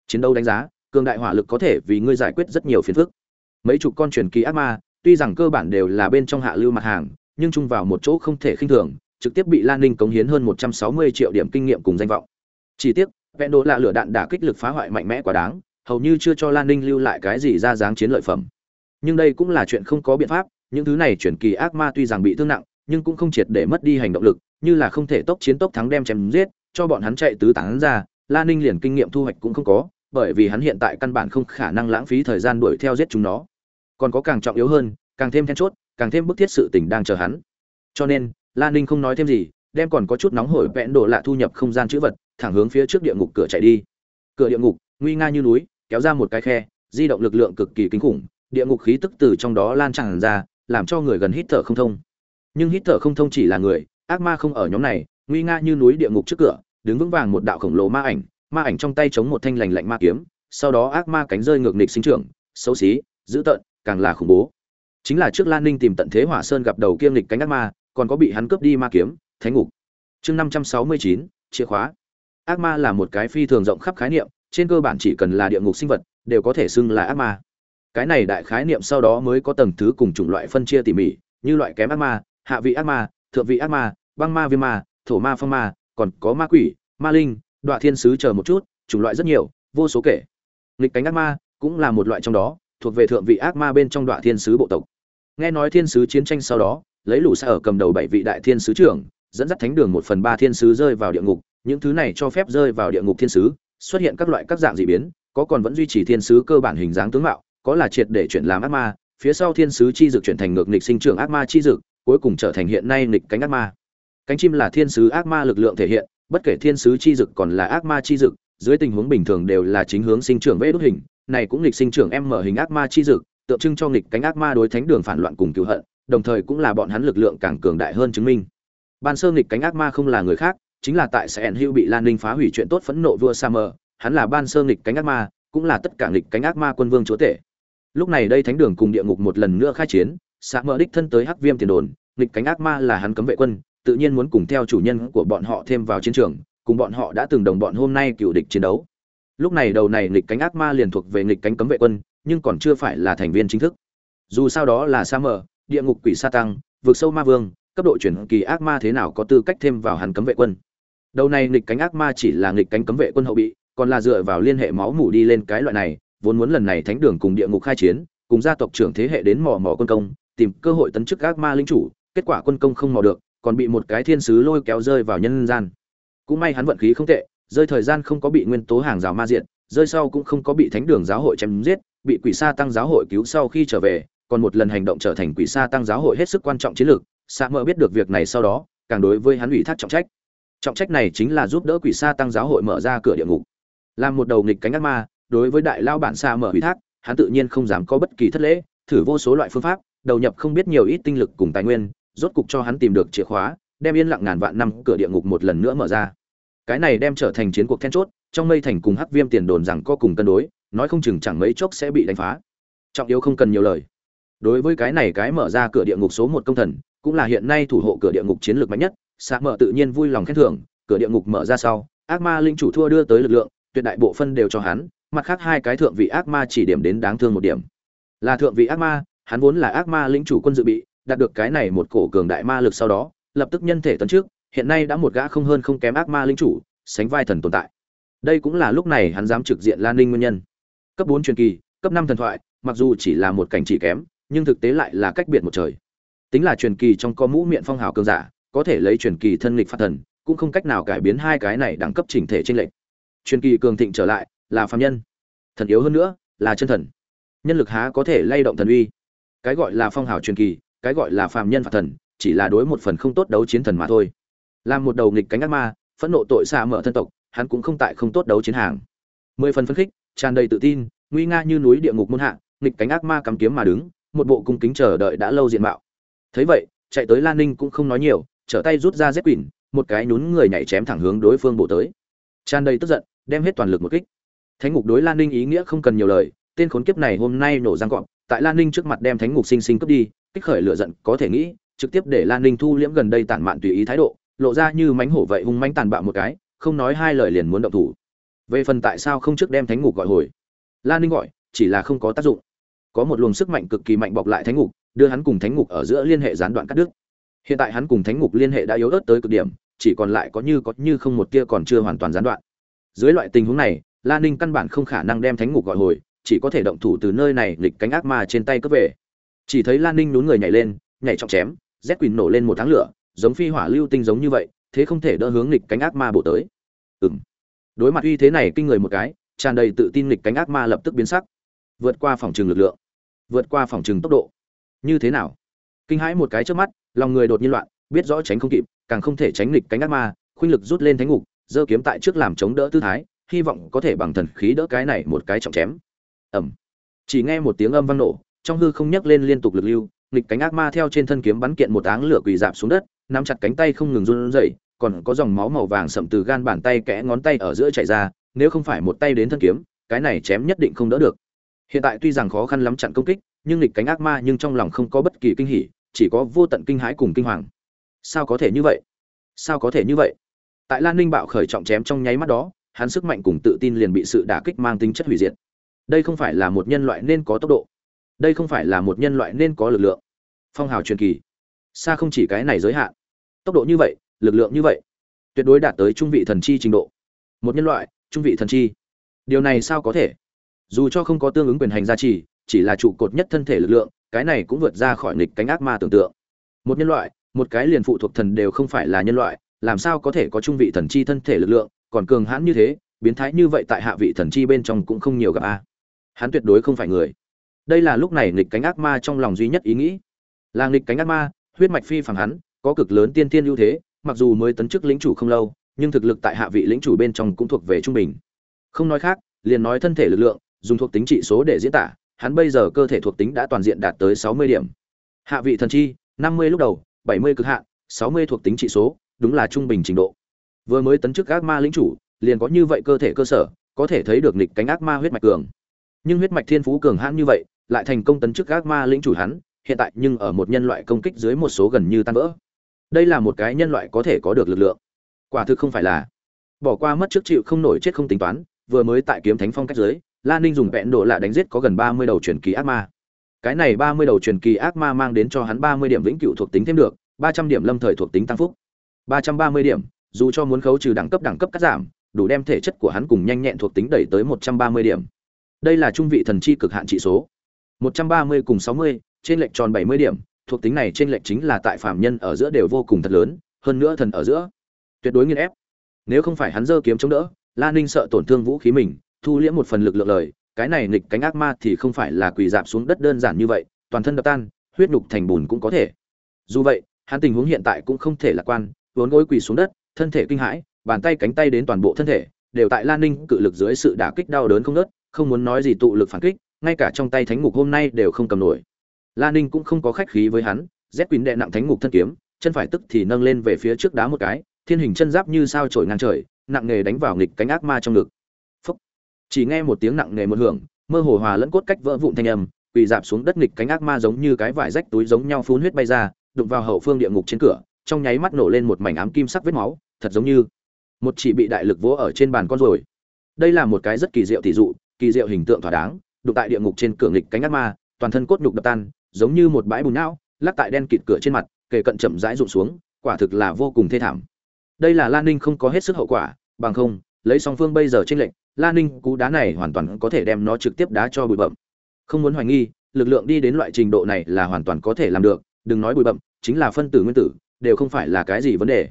Chiến đấu đánh giá cường đại hỏa lực có thể vì ngươi giải quyết rất nhiều phiền phức mấy chục con truyền kỳ ác ma tuy rằng cơ bản đều là bên trong hạ lưu mặt hàng nhưng chung vào một chỗ không thể khinh thường trực tiếp bị Lan Ninh cống hiến hơn 160 triệu điểm kinh nghiệm cùng danh vọng. Chỉ tiếc, vẹn đồ là lửa đạn đả kích lực phá hoại mạnh mẽ quá đáng, hầu như chưa cho Lan Ninh lưu lại cái gì ra dáng chiến lợi phẩm. Nhưng đây cũng là chuyện không có biện pháp, những thứ này chuyển kỳ ác ma tuy rằng bị thương nặng, nhưng cũng không triệt để mất đi hành động lực, như là không thể tốc chiến tốc thắng đem chém giết, cho bọn hắn chạy tứ tán ra, Lan Ninh liền kinh nghiệm thu hoạch cũng không có, bởi vì hắn hiện tại căn bản không khả năng lãng phí thời gian đuổi theo giết chúng nó. Còn có càng trọng yếu hơn, càng thêm then chốt, càng thêm bức thiết sự tình đang chờ hắn. Cho nên lan ninh không nói thêm gì, đem còn có chút nóng hổi vẽn đồ lạ thu nhập không gian chữ vật, thẳng hướng phía trước địa ngục cửa chạy đi. Cửa địa ngục, nguy nga như núi, kéo ra một cái khe, di động lực lượng cực kỳ kinh khủng, địa ngục khí tức từ trong đó lan tràn ra, làm cho người gần hít thở không thông. Nhưng hít thở không thông chỉ là người, ác ma không ở nhóm này, nguy nga như núi địa ngục trước cửa, đứng vững vàng một đạo khổng lồ ma ảnh ma ảnh trong tay chống một thanh lành lạnh ma kiếm, sau đó ác ma cánh rơi ngược nghịch sinh trưởng, xấu xí, dữ tợn, càng là khủng bố. Chính là trước lan ninh tìm tận thế hỏa sơn gặp đầu kiêng nghịch cánh ác ma, còn có bị hắn cướp đi ma kiếm, thánh ngục. Chương năm trăm sáu mươi chín, chìa khóa. Ác ma là một cái phi thường rộng khắp khái niệm, trên cơ bản chỉ cần là địa ngục sinh vật, đều có thể xưng là ác ma. Cái này đại khái niệm sau đó mới có tầng thứ cùng chủng loại phân chia tỉ mỉ, như loại kém ác ma, hạ vị ác ma, thượng vị ác ma, băng ma viêm ma, thổ ma phong ma, còn có ma quỷ, ma linh Đoạ thiên sứ chờ một chút, chủng loại rất nhiều, vô số kể. Nghịch cánh ác ma cũng là một loại trong đó, thuộc về thượng vị ác ma bên trong Đoạ thiên sứ bộ tộc. Nghe nói thiên sứ chiến tranh sau đó, lấy lũ xa ở cầm đầu bảy vị đại thiên sứ trưởng, dẫn dắt thánh đường một phần ba thiên sứ rơi vào địa ngục, những thứ này cho phép rơi vào địa ngục thiên sứ, xuất hiện các loại các dạng dị biến, có còn vẫn duy trì thiên sứ cơ bản hình dáng tướng mạo, có là triệt để chuyển làm ác ma, phía sau thiên sứ chi dực chuyển thành ngược nghịch sinh trưởng ác ma chi dực, cuối cùng trở thành hiện nay nghịch cánh ác ma. Cánh chim là thiên sứ ác ma lực lượng thể hiện bất kể thiên sứ chi dực còn là ác ma chi dực, dưới tình huống bình thường đều là chính hướng sinh trưởng vẽ đốt hình, này cũng nghịch sinh trưởng em mở hình ác ma chi dực, tượng trưng cho nghịch cánh ác ma đối thánh đường phản loạn cùng cứu hận, đồng thời cũng là bọn hắn lực lượng càng cường đại hơn chứng minh. Ban sơ nghịch cánh ác ma không là người khác, chính là tại sẽ hữu bị lan ninh phá hủy chuyện tốt phẫn nộ vua sa mờ, hắn là ban sơ nghịch cánh ác ma, cũng là tất cả nghịch cánh ác ma quân vương chúa tể. Lúc này đây thánh đường cùng địa ngục một lần nữa khai chiến, sa mờ đích thân tới hắc viêm tiền đồn, nghịch cánh ác ma là hắn cấm vệ quân tự nhiên muốn cùng theo chủ nhân của bọn họ thêm vào chiến trường cùng bọn họ đã từng đồng bọn hôm nay cựu địch chiến đấu. Lúc này đầu này nghịch cánh ác ma liền thuộc về nghịch cánh cấm vệ quân nhưng còn chưa phải là thành viên chính thức. Dù sao đó là sa Mở, địa ngục quỷ sa tăng vượt sâu ma vương cấp độ chuyển kỳ ác ma thế nào có tư cách thêm vào hàn cấm vệ quân. Đầu này nghịch cánh ác ma chỉ là nghịch cánh cấm vệ quân hậu bị còn là dựa vào liên hệ máu mủ đi lên cái loại này vốn muốn lần này thánh đường cùng địa ngục khai chiến cùng gia tộc trưởng thế hệ đến mò mò quân công tìm cơ hội tấn chức ác ma linh chủ kết quả quân công không mò được còn bị một cái thiên sứ lôi kéo rơi vào nhân gian. Cũng may hắn vận khí không tệ, rơi thời gian không có bị nguyên tố hàng rào ma diện rơi sau cũng không có bị thánh đường giáo hội chém giết, bị quỷ sa tăng giáo hội cứu sau khi trở về, còn một lần hành động trở thành quỷ sa tăng giáo hội hết sức quan trọng chiến lược, sa mơ biết được việc này sau đó, càng đối với hắn ủy thác trọng trách. Trọng trách này chính là giúp đỡ quỷ sa tăng giáo hội mở ra cửa địa ngục. Làm một đầu nghịch cánh ác ma, đối với đại lao bản sa mở ủy thác, hắn tự nhiên không dám có bất kỳ thất lễ, thử vô số loại phương pháp, đầu nhập không biết nhiều ít tinh lực cùng tài nguyên rốt cục cho hắn tìm được chìa khóa, đem yên lặng ngàn vạn năm cửa địa ngục một lần nữa mở ra. Cái này đem trở thành chiến cuộc then chốt, trong mây thành cùng hắc viêm tiền đồn rằng có cùng cân đối, nói không chừng chẳng mấy chốc sẽ bị đánh phá. Trọng yếu không cần nhiều lời. Đối với cái này cái mở ra cửa địa ngục số một công thần, cũng là hiện nay thủ hộ cửa địa ngục chiến lược mạnh nhất, Sạ mở tự nhiên vui lòng khen thưởng, cửa địa ngục mở ra sau, ác ma linh chủ thua đưa tới lực lượng, tuyệt đại bộ phân đều cho hắn, mặt khác hai cái thượng vị ác ma chỉ điểm đến đáng thương một điểm. Là thượng vị ác ma, hắn vốn là ác ma linh chủ quân dự bị đạt được cái này một cổ cường đại ma lực sau đó, lập tức nhân thể tấn trước, hiện nay đã một gã không hơn không kém ác ma linh chủ, sánh vai thần tồn tại. Đây cũng là lúc này hắn dám trực diện lan ninh nguyên nhân. Cấp bốn truyền kỳ, cấp năm thần thoại, mặc dù chỉ là một cảnh chỉ kém, nhưng thực tế lại là cách biệt một trời. Tính là truyền kỳ trong có mũ miệng phong hào cường giả, có thể lấy truyền kỳ thân lịch phát thần, cũng không cách nào cải biến hai cái này đẳng cấp chỉnh thể trên lệnh truyền kỳ cường thịnh trở lại, là phàm nhân. Thần yếu hơn nữa, là chân thần. Nhân lực há có thể lay động thần uy. Cái gọi là phong hào truyền kỳ cái gọi là phàm nhân phạt thần, chỉ là đối một phần không tốt đấu chiến thần mà thôi. Làm một đầu nghịch cánh ác ma, phẫn nộ tội xa mở thân tộc, hắn cũng không tại không tốt đấu chiến hàng. Mười phần phấn khích, tràn đầy tự tin, nguy nga như núi địa ngục muôn hạ, nghịch cánh ác ma cắm kiếm mà đứng, một bộ cung kính chờ đợi đã lâu diện mạo. Thấy vậy, chạy tới lan ninh cũng không nói nhiều, trở tay rút ra dép quỷ, một cái nhún người nhảy chém thẳng hướng đối phương bổ tới. Tràn đầy tức giận, đem hết toàn lực một kích. Thánh ngục đối lan ninh ý nghĩa không cần nhiều lời, tên khốn kiếp này hôm nay nổ răng cọp, tại lan ninh trước mặt đem thánh ngục sinh sinh cướp đi kích khởi lửa giận, có thể nghĩ, trực tiếp để lan ninh thu liễm gần đây tản mạn tùy ý thái độ, lộ ra như mánh hổ vậy hung mánh tàn bạo một cái, không nói hai lời liền muốn động thủ. Về phần tại sao không trước đem thánh ngục gọi hồi? Lan ninh gọi, chỉ là không có tác dụng. Có một luồng sức mạnh cực kỳ mạnh bọc lại thánh ngục, đưa hắn cùng thánh ngục ở giữa liên hệ gián đoạn cắt đứt. Hiện tại hắn cùng thánh ngục liên hệ đã yếu ớt tới cực điểm, chỉ còn lại có như có như không một tia còn chưa hoàn toàn gián đoạn. Dưới loại tình huống này, lan ninh căn bản không khả năng đem thánh ngục gọi hồi, chỉ có thể động thủ từ nơi này lịch cánh ác ma trên tay cướp về chỉ thấy lan ninh nhún người nhảy lên, nhảy trọng chém rét quỳnh nổ lên một tháng lửa, giống phi hỏa lưu tinh giống như vậy, thế không thể đỡ hướng nghịch cánh ác ma bổ tới. Ừng đối mặt uy thế này kinh người một cái, tràn đầy tự tin nghịch cánh ác ma lập tức biến sắc. Vượt qua phòng trường lực lượng, vượt qua phòng trường tốc độ. Như thế nào? Kinh hãi một cái trước mắt, lòng người đột nhiên loạn, biết rõ tránh không kịp, càng không thể tránh nghịch cánh ác ma, khuynh lực rút lên thánh ngục, giơ kiếm tại trước làm chống đỡ tư thái, hy vọng có thể bằng thần khí đỡ cái này một cái trọng chém. Ẩm chỉ nghe một tiếng âm vang nổ trong hư không nhấc lên liên tục lực lưu, nghịch cánh ác ma theo trên thân kiếm bắn kiện một áng lửa quỳ dạp xuống đất, nắm chặt cánh tay không ngừng run rẩy, còn có dòng máu màu vàng sậm từ gan bàn tay kẽ ngón tay ở giữa chảy ra, nếu không phải một tay đến thân kiếm, cái này chém nhất định không đỡ được. Hiện tại tuy rằng khó khăn lắm chặn công kích, nhưng nghịch cánh ác ma nhưng trong lòng không có bất kỳ kinh hỉ, chỉ có vô tận kinh hãi cùng kinh hoàng. Sao có thể như vậy? Sao có thể như vậy? Tại lan ninh bạo khởi trọng chém trong nháy mắt đó, hắn sức mạnh cùng tự tin liền bị sự đả kích mang tính chất hủy diệt. Đây không phải là một nhân loại nên có tốc độ đây không phải là một nhân loại nên có lực lượng. Phong hào truyền kỳ. Xa không chỉ cái này giới hạn. Tốc độ như vậy, lực lượng như vậy. Tuyệt đối đạt tới trung vị thần chi trình độ. Một nhân loại, trung vị thần chi. Điều này sao có thể? Dù cho không có tương ứng quyền hành gia trì, chỉ là trụ cột nhất thân thể lực lượng, cái này cũng vượt ra khỏi nghịch cánh ác ma tưởng tượng. Một nhân loại, một cái liền phụ thuộc thần đều không phải là nhân loại, làm sao có thể có trung vị thần chi thân thể lực lượng, còn cường hãn như thế, biến thái như vậy tại hạ vị thần chi bên trong cũng không nhiều gặp a. Hắn tuyệt đối không phải người đây là lúc này nghịch cánh ác ma trong lòng duy nhất ý nghĩ. Là nghịch cánh ác ma, huyết mạch phi phẳng hắn, có cực lớn tiên tiên ưu thế, mặc dù mới tấn chức lĩnh chủ không lâu, nhưng thực lực tại hạ vị lĩnh chủ bên trong cũng thuộc về trung bình. Không nói khác, liền nói thân thể lực lượng, dùng thuộc tính trị số để diễn tả, hắn bây giờ cơ thể thuộc tính đã toàn diện đạt tới sáu mươi điểm. Hạ vị thần chi, năm mươi lúc đầu, bảy mươi cực hạn, sáu mươi thuộc tính trị số, đúng là trung bình trình độ. Vừa mới tấn chức ác ma lĩnh chủ, liền có như vậy cơ thể cơ sở, có thể thấy được nghịch cánh ác ma huyết mạch cường. Nhưng huyết mạch thiên phú cường hãn như vậy lại thành công tấn chức ác ma lĩnh chủ hắn, hiện tại nhưng ở một nhân loại công kích dưới một số gần như tan vỡ. Đây là một cái nhân loại có thể có được lực lượng. Quả thực không phải là. Bỏ qua mất trước chịu không nổi chết không tính toán, vừa mới tại kiếm thánh phong cách dưới lan ninh dùng vẹn độ lạ đánh giết có gần ba mươi đầu truyền kỳ ác ma. Cái này ba mươi đầu truyền kỳ ác ma mang đến cho hắn ba mươi điểm vĩnh cửu thuộc tính thêm được, ba trăm điểm lâm thời thuộc tính tăng phúc. ba trăm ba mươi điểm, dù cho muốn khấu trừ đẳng cấp đẳng cấp cắt giảm, đủ đem thể chất của hắn cùng nhanh nhẹn thuộc tính đẩy tới một trăm ba mươi điểm. Đây là trung vị thần chi cực hạn trị số một trăm ba mươi cùng sáu mươi trên lệch tròn bảy mươi điểm. Thuộc tính này trên lệch chính là tại phạm nhân ở giữa đều vô cùng thật lớn hơn nữa thần ở giữa. Tuyệt đối nghiên ép. Nếu không phải hắn giơ kiếm chống đỡ la ninh sợ tổn thương vũ khí mình thu liễm một phần lực lượng lời. Cái này nghịch cánh ác ma thì không phải là quỳ dạp xuống đất đơn giản như vậy toàn thân đập tan huyết nhục thành bùn cũng có thể. Dù vậy hắn tình huống hiện tại cũng không thể lạc quan vốn gối quỳ xuống đất thân thể kinh hãi bàn tay cánh tay đến toàn bộ thân thể đều tại lan ninh cự lực dưới sự đả kích đau đớn không ngớt, không muốn nói gì tụ lực phản kích ngay cả trong tay thánh ngục hôm nay đều không cầm nổi. La ninh cũng không có khách khí với hắn rét quỳnh đệ nặng thánh ngục thân kiếm, chân phải tức thì nâng lên về phía trước đá một cái, thiên hình chân giáp như sao trổi ngang trời, nặng nề đánh vào nghịch cánh ác ma trong ngực. Phúc. chỉ nghe một tiếng nặng nề một hưởng, mơ hồ hòa lẫn cốt cách vỡ vụn thanh âm, quỳ dạp xuống đất nghịch cánh ác ma giống như cái vải rách túi giống nhau phun huyết bay ra, đụng vào hậu phương địa ngục trên cửa, trong nháy mắt nổ lên một mảnh ám kim sắc vết máu, thật giống như một chỉ bị đại lực vỗ ở trên bàn con rồi đây là một cái rất kỳ diệu tỷ dụ, kỳ diệu hình tượng thỏa đáng đụng tại địa ngục trên cửa nghịch cánh ác ma, toàn thân cốt nhục đập tan, giống như một bãi bùn não lắc tại đen kịt cửa trên mặt, kề cận chậm rãi rụng xuống, quả thực là vô cùng thê thảm. Đây là lan ninh không có hết sức hậu quả, bằng không, lấy song phương bây giờ trên lệnh lan ninh cú đá này hoàn toàn có thể đem nó trực tiếp đá cho bụi bậm không muốn hoài nghi, lực lượng đi đến loại trình độ này là hoàn toàn có thể làm được, đừng nói bụi bậm chính là phân tử nguyên tử, đều không phải là cái gì vấn đề.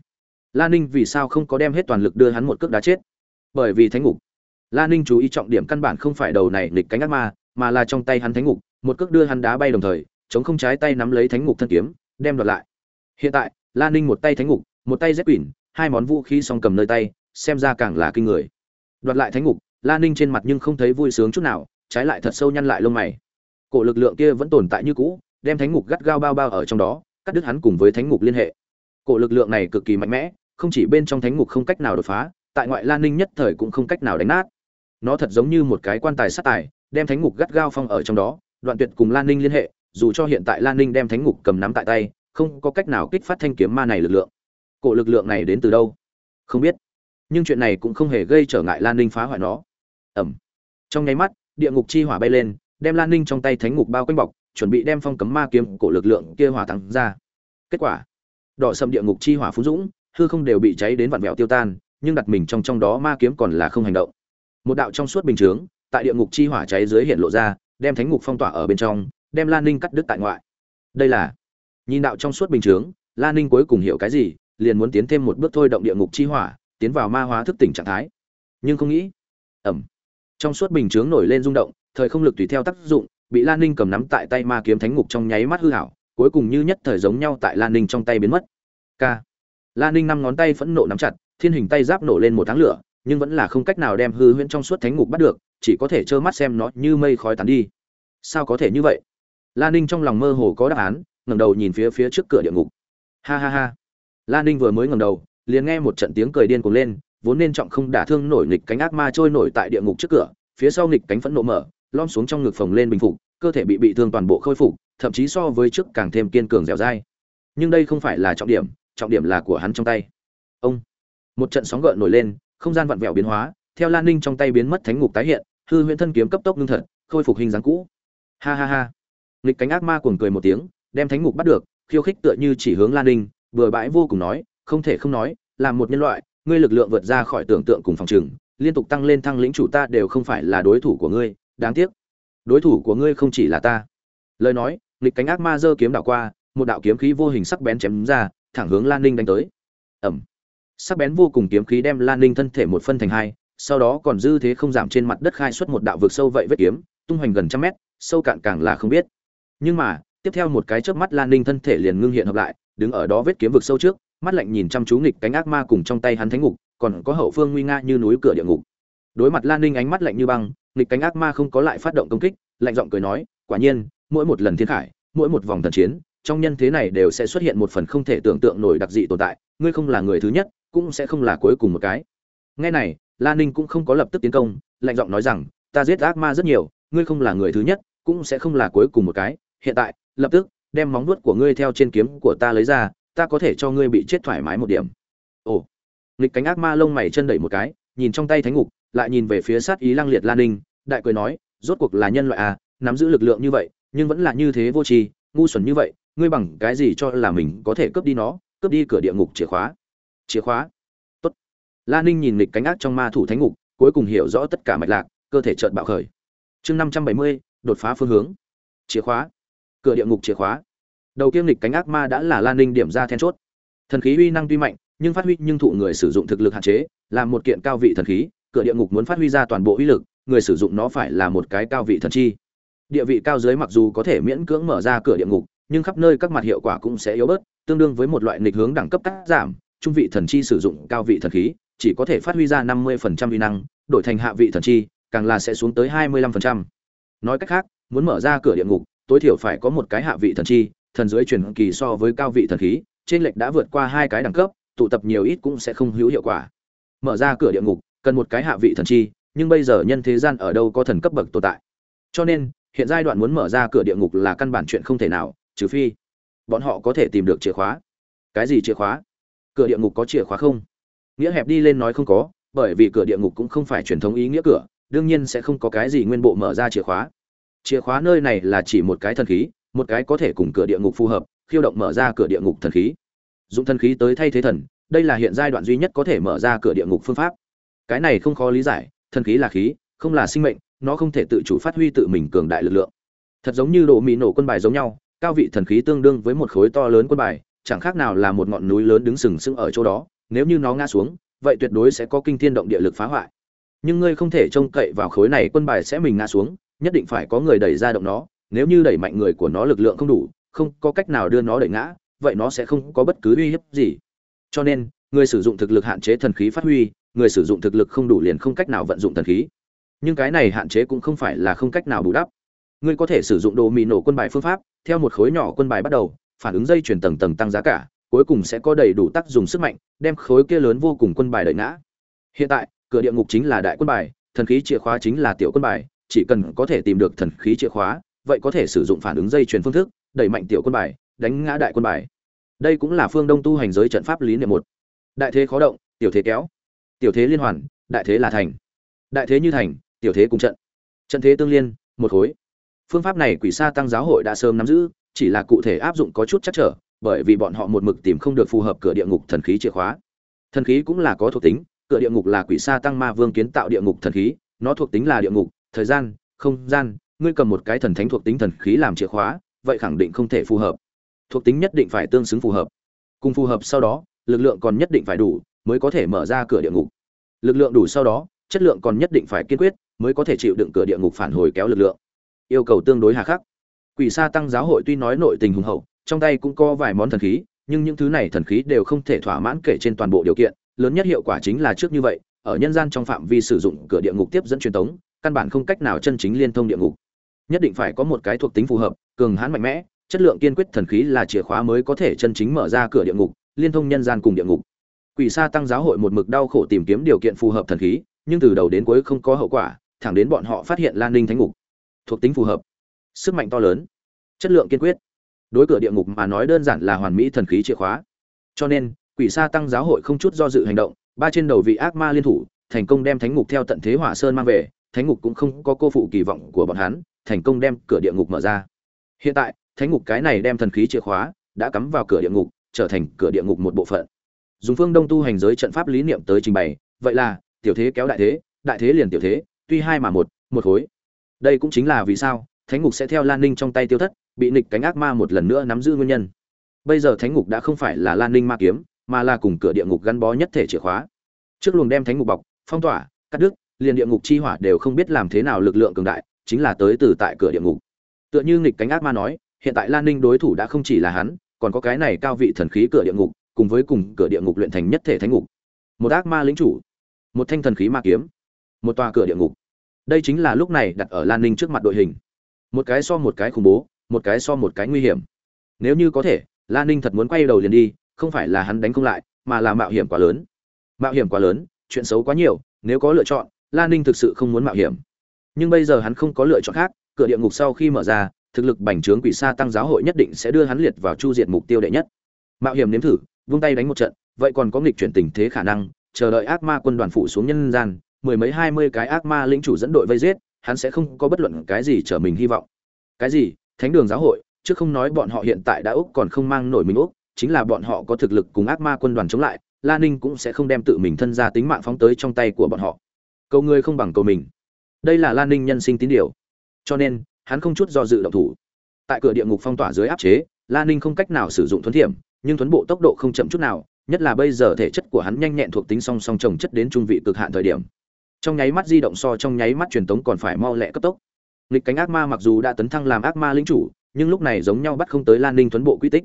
Lan ninh vì sao không có đem hết toàn lực đưa hắn một cước đá chết? Bởi vì thánh ngục. La ninh chú ý trọng điểm căn bản không phải đầu này nghịch cánh ác ma, mà là trong tay hắn thánh ngục, một cước đưa hắn đá bay đồng thời, chống không trái tay nắm lấy thánh ngục thân kiếm, đem đoạt lại. Hiện tại, La ninh một tay thánh ngục, một tay dép quỷ, hai món vũ khí song cầm nơi tay, xem ra càng là kinh người. Đoạt lại thánh ngục, La ninh trên mặt nhưng không thấy vui sướng chút nào, trái lại thật sâu nhăn lại lông mày. Cổ lực lượng kia vẫn tồn tại như cũ, đem thánh ngục gắt gao bao bao ở trong đó, cắt đứt hắn cùng với thánh ngục liên hệ. Cổ lực lượng này cực kỳ mạnh mẽ, không chỉ bên trong thánh ngục không cách nào đột phá, tại ngoại lan ninh nhất thời cũng không cách nào đánh nát nó thật giống như một cái quan tài sát tài, đem thánh ngục gắt gao phong ở trong đó, đoạn tuyệt cùng lan ninh liên hệ, dù cho hiện tại lan ninh đem thánh ngục cầm nắm tại tay, không có cách nào kích phát thanh kiếm ma này lực lượng. Cổ lực lượng này đến từ đâu? Không biết. Nhưng chuyện này cũng không hề gây trở ngại lan ninh phá hoại nó. Ẩm trong nháy mắt, địa ngục chi hỏa bay lên, đem lan ninh trong tay thánh ngục bao quanh bọc, chuẩn bị đem phong cấm ma kiếm cổ lực lượng kia hỏa thắng ra. Kết quả, đỏ sầm địa ngục chi hỏa phú dũng, hư không đều bị cháy đến vặn vẹo tiêu tan, nhưng đặt mình trong trong đó ma kiếm còn là không hành động một đạo trong suốt bình chướng, tại địa ngục chi hỏa cháy dưới hiện lộ ra, đem thánh ngục phong tỏa ở bên trong, đem lan ninh cắt đứt tại ngoại. Đây là, nhìn đạo trong suốt bình chướng lan ninh cuối cùng hiểu cái gì, liền muốn tiến thêm một bước thôi động địa ngục chi hỏa, tiến vào ma hóa thức tỉnh trạng thái. Nhưng không nghĩ ẩm trong suốt bình chướng nổi lên rung động, thời không lực tùy theo tác dụng, bị lan ninh cầm nắm tại tay ma kiếm thánh ngục trong nháy mắt hư hảo, cuối cùng như nhất thời giống nhau tại lan ninh trong tay biến mất. K lan ninh năm ngón tay phẫn nộ nắm chặt, thiên hình tay giáp nổ lên một tháng lửa nhưng vẫn là không cách nào đem hư huyễn trong suốt thánh ngục bắt được, chỉ có thể trơ mắt xem nó như mây khói tán đi. Sao có thể như vậy? Lan ninh trong lòng mơ hồ có đáp án, ngẩng đầu nhìn phía phía trước cửa địa ngục. Ha ha ha. Lan ninh vừa mới ngẩng đầu, liền nghe một trận tiếng cười điên cuồng lên, vốn nên trọng không đả thương nổi nghịch cánh ác ma trôi nổi tại địa ngục trước cửa, phía sau nghịch cánh phẫn nộ mở lom xuống trong ngực phồng lên bình phục, cơ thể bị bị thương toàn bộ khôi phục, thậm chí so với trước càng thêm kiên cường dẻo dai. Nhưng đây không phải là trọng điểm trọng điểm là của hắn trong tay. Ông. Một trận sóng gợn nổi lên không gian vặn vẹo biến hóa, theo lan ninh trong tay biến mất thánh ngục tái hiện, hư huyễn thân kiếm cấp tốc ngưng thật, khôi phục hình dáng cũ. Ha ha ha. Nghịch cánh ác ma cuồng cười một tiếng, đem thánh ngục bắt được, khiêu khích tựa như chỉ hướng lan ninh vừa bãi vô cùng nói, không thể không nói làm một nhân loại, ngươi lực lượng vượt ra khỏi tưởng tượng cùng phòng trường, liên tục tăng lên thăng lĩnh chủ ta đều không phải là đối thủ của ngươi, đáng tiếc. Đối thủ của ngươi không chỉ là ta. Lời nói, nghịch cánh ác ma giơ kiếm đảo qua, một đạo kiếm khí vô hình sắc bén chém ra, thẳng hướng lan ninh đánh tới. Ẩm sắc bén vô cùng kiếm khí đem lan ninh thân thể một phân thành hai, sau đó còn dư thế không giảm trên mặt đất khai xuất một đạo vực sâu vậy vết kiếm, tung hoành gần trăm mét, sâu cạn càng là không biết. Nhưng mà, tiếp theo một cái chớp mắt lan ninh thân thể liền ngưng hiện hợp lại, đứng ở đó vết kiếm vực sâu trước, mắt lạnh nhìn chăm chú nghịch cánh ác ma cùng trong tay hắn thánh ngục, còn có hậu phương nguy nga như núi cửa địa ngục. Đối mặt lan ninh ánh mắt lạnh như băng, nghịch cánh ác ma không có lại phát động công kích, lạnh giọng cười nói, quả nhiên, mỗi một lần thiên khải, mỗi một vòng thần chiến trong nhân thế này đều sẽ xuất hiện một phần không thể tưởng tượng nổi đặc dị tồn tại, ngươi không là người thứ nhất, cũng sẽ không là cuối cùng một cái. Nghe này lan ninh cũng không có lập tức tiến công, lạnh giọng nói rằng, ta giết ác ma rất nhiều, ngươi không là người thứ nhất, cũng sẽ không là cuối cùng một cái. Hiện tại, lập tức, đem móng vuốt của ngươi theo trên kiếm của ta lấy ra, ta có thể cho ngươi bị chết thoải mái một điểm. Ồ. Nghịch cánh ác ma lông mày chân đẩy một cái, nhìn trong tay thánh ngục, lại nhìn về phía sát ý lăng liệt lan ninh, đại cười nói, rốt cuộc là nhân loại à nắm giữ lực lượng như vậy, nhưng vẫn là như thế vô tri, ngu xuẩn như vậy ngươi bằng cái gì cho là mình có thể cướp đi nó, cướp đi cửa địa ngục chìa khóa? Chìa khóa? Tốt. Lan ninh nhìn lịch cánh ác trong ma thủ thánh ngục, cuối cùng hiểu rõ tất cả mạch lạc, cơ thể chợt bạo khởi. Chương năm trăm bảy mươi, đột phá phương hướng. Chìa khóa. Cửa địa ngục chìa khóa. Đầu kiêm lịch cánh ác ma đã là lan ninh điểm ra then chốt. Thần khí uy năng tuy mạnh, nhưng phát huy nhưng thụ người sử dụng thực lực hạn chế, là một kiện cao vị thần khí, cửa địa ngục muốn phát huy ra toàn bộ uy lực, người sử dụng nó phải là một cái cao vị thần chi. Địa vị cao dưới mặc dù có thể miễn cưỡng mở ra cửa địa ngục nhưng khắp nơi các mặt hiệu quả cũng sẽ yếu bớt, tương đương với một loại nghịch hướng đẳng cấp cắt giảm, trung vị thần chi sử dụng cao vị thần khí, chỉ có thể phát huy ra năm mươi phần trăm uy năng, đổi thành hạ vị thần chi, càng là sẽ xuống tới hai mươi lăm phần trăm. Nói cách khác, muốn mở ra cửa địa ngục, tối thiểu phải có một cái hạ vị thần chi, thần dưới truyền kỳ so với cao vị thần khí, trên lệch đã vượt qua hai cái đẳng cấp, tụ tập nhiều ít cũng sẽ không hữu hiệu quả. Mở ra cửa địa ngục, cần một cái hạ vị thần chi, nhưng bây giờ nhân thế gian ở đâu có thần cấp bậc tồn tại. Cho nên, hiện giai đoạn muốn mở ra cửa địa ngục là căn bản chuyện không thể nào trừ phi bọn họ có thể tìm được chìa khóa. Cái gì chìa khóa? Cửa địa ngục có chìa khóa không? Nghĩa hẹp đi lên nói không có, bởi vì cửa địa ngục cũng không phải truyền thống ý nghĩa cửa, đương nhiên sẽ không có cái gì nguyên bộ mở ra chìa khóa. Chìa khóa nơi này là chỉ một cái thần khí, một cái có thể cùng cửa địa ngục phù hợp, khiêu động mở ra cửa địa ngục thần khí. Dùng thần khí tới thay thế thần, đây là hiện giai đoạn duy nhất có thể mở ra cửa địa ngục phương pháp. Cái này không khó lý giải, thần khí là khí, không là sinh mệnh, nó không thể tự chủ phát huy tự mình cường đại lực lượng. Thật giống như độ mỹ nổ quân bài giống nhau cao vị thần khí tương đương với một khối to lớn quân bài, chẳng khác nào là một ngọn núi lớn đứng sừng sững ở chỗ đó, nếu như nó ngã xuống, vậy tuyệt đối sẽ có kinh thiên động địa lực phá hoại. Nhưng ngươi không thể trông cậy vào khối này quân bài sẽ mình ngã xuống, nhất định phải có người đẩy ra động nó, nếu như đẩy mạnh người của nó lực lượng không đủ, không có cách nào đưa nó đẩy ngã, vậy nó sẽ không có bất cứ uy hiếp gì. Cho nên, người sử dụng thực lực hạn chế thần khí phát huy, người sử dụng thực lực không đủ liền không cách nào vận dụng thần khí. Nhưng cái này hạn chế cũng không phải là không cách nào bù đắp. Ngươi có thể sử dụng đồ mì nổ quân bài phương pháp theo một khối nhỏ quân bài bắt đầu, phản ứng dây chuyển tầng tầng tăng giá cả, cuối cùng sẽ có đầy đủ tác dụng sức mạnh, đem khối kia lớn vô cùng quân bài đợi ngã. Hiện tại, cửa địa ngục chính là đại quân bài, thần khí chìa khóa chính là tiểu quân bài, chỉ cần có thể tìm được thần khí chìa khóa, vậy có thể sử dụng phản ứng dây chuyển phương thức, đẩy mạnh tiểu quân bài, đánh ngã đại quân bài. Đây cũng là phương đông tu hành giới trận pháp lý niệm một. Đại thế khó động, tiểu thế kéo. Tiểu thế liên hoàn, đại thế là thành. Đại thế như thành, tiểu thế cùng trận. Trận thế tương liên, một khối phương pháp này quỷ sa tăng giáo hội đã sớm nắm giữ, chỉ là cụ thể áp dụng có chút chắc trở, bởi vì bọn họ một mực tìm không được phù hợp cửa địa ngục thần khí chìa khóa. Thần khí cũng là có thuộc tính, cửa địa ngục là quỷ sa tăng ma vương kiến tạo địa ngục thần khí, nó thuộc tính là địa ngục, thời gian, không gian, ngươi cầm một cái thần thánh thuộc tính thần khí làm chìa khóa, vậy khẳng định không thể phù hợp. Thuộc tính nhất định phải tương xứng phù hợp. Cùng phù hợp sau đó, lực lượng còn nhất định phải đủ mới có thể mở ra cửa địa ngục. Lực lượng đủ sau đó, chất lượng còn nhất định phải kiên quyết mới có thể chịu đựng cửa địa ngục phản hồi kéo lực lượng yêu cầu tương đối hà khắc. Quỷ sa tăng giáo hội tuy nói nội tình hùng hậu, trong tay cũng có vài món thần khí, nhưng những thứ này thần khí đều không thể thỏa mãn kể trên toàn bộ điều kiện, lớn nhất hiệu quả chính là trước như vậy, ở nhân gian trong phạm vi sử dụng cửa địa ngục tiếp dẫn truyền tống, căn bản không cách nào chân chính liên thông địa ngục. Nhất định phải có một cái thuộc tính phù hợp, cường hãn mạnh mẽ, chất lượng kiên quyết thần khí là chìa khóa mới có thể chân chính mở ra cửa địa ngục, liên thông nhân gian cùng địa ngục. Quỷ sa tăng giáo hội một mực đau khổ tìm kiếm điều kiện phù hợp thần khí, nhưng từ đầu đến cuối không có hậu quả, thẳng đến bọn họ phát hiện lan ninh thánh ngục thuộc tính phù hợp. Sức mạnh to lớn. Chất lượng kiên quyết. Đối cửa địa ngục mà nói đơn giản là hoàn mỹ thần khí chìa khóa. Cho nên, quỷ sa tăng giáo hội không chút do dự hành động, ba trên đầu vị ác ma liên thủ, thành công đem thánh ngục theo tận thế hỏa sơn mang về, thánh ngục cũng không có cô phụ kỳ vọng của bọn hắn, thành công đem cửa địa ngục mở ra. Hiện tại, thánh ngục cái này đem thần khí chìa khóa đã cắm vào cửa địa ngục, trở thành cửa địa ngục một bộ phận. Dùng phương đông tu hành giới trận pháp lý niệm tới trình bày, vậy là, tiểu thế kéo đại thế đại thế liền tiểu thế, tuy hai mà một một khối đây cũng chính là vì sao, thánh ngục sẽ theo lan ninh trong tay tiêu thất, bị nịch cánh ác ma một lần nữa nắm giữ nguyên nhân. Bây giờ thánh ngục đã không phải là lan ninh ma kiếm, mà là cùng cửa địa ngục gắn bó nhất thể chìa khóa. Trước luồng đem thánh ngục bọc, phong tỏa, cắt đứt, liền địa ngục chi hỏa đều không biết làm thế nào lực lượng cường đại, chính là tới từ tại cửa địa ngục. Tựa như nghịch cánh ác ma nói, hiện tại lan ninh đối thủ đã không chỉ là hắn, còn có cái này cao vị thần khí cửa địa ngục, cùng với cùng cửa địa ngục luyện thành nhất thể thánh ngục. Một ác ma lính chủ, một thanh thần khí ma kiếm, một tòa cửa địa ngục đây chính là lúc này đặt ở lan ninh trước mặt đội hình. Một cái so một cái khủng bố, một cái so một cái nguy hiểm. Nếu như có thể, lan ninh thật muốn quay đầu liền đi, không phải là hắn đánh không lại, mà là mạo hiểm quá lớn. Mạo hiểm quá lớn, chuyện xấu quá nhiều, nếu có lựa chọn, lan ninh thực sự không muốn mạo hiểm. Nhưng bây giờ hắn không có lựa chọn khác, cửa địa ngục sau khi mở ra, thực lực bành trướng quỷ sa tăng giáo hội nhất định sẽ đưa hắn liệt vào chu diệt mục tiêu đệ nhất. Mạo hiểm nếm thử, vung tay đánh một trận, vậy còn có nghịch chuyển tình thế khả năng, chờ đợi ác ma quân đoàn phủ xuống nhân gian mười mấy hai mươi cái ác ma lĩnh chủ dẫn đội vây giết, hắn sẽ không có bất luận cái gì trở mình hy vọng. Cái gì? Thánh đường giáo hội? Chứ không nói bọn họ hiện tại đã úc còn không mang nổi mình úc, chính là bọn họ có thực lực cùng ác ma quân đoàn chống lại, la ninh cũng sẽ không đem tự mình thân ra tính mạng phóng tới trong tay của bọn họ. Cầu người không bằng cầu mình. Đây là lan ninh nhân sinh tín điều. Cho nên, hắn không chút do dự động thủ. Tại cửa địa ngục phong tỏa dưới áp chế lan ninh không cách nào sử dụng thuấn thiểm, nhưng thuấn bộ tốc độ không chậm chút nào, nhất là bây giờ thể chất của hắn nhanh nhẹn thuộc tính song song trồng chất đến trung vị cực hạn thời điểm trong nháy mắt di động so trong nháy mắt truyền tống còn phải mau lẹ cấp tốc. Nghịch cánh ác ma mặc dù đã tấn thăng làm ác ma lính chủ, nhưng lúc này giống nhau bắt không tới lan ninh tuấn bộ quy tích.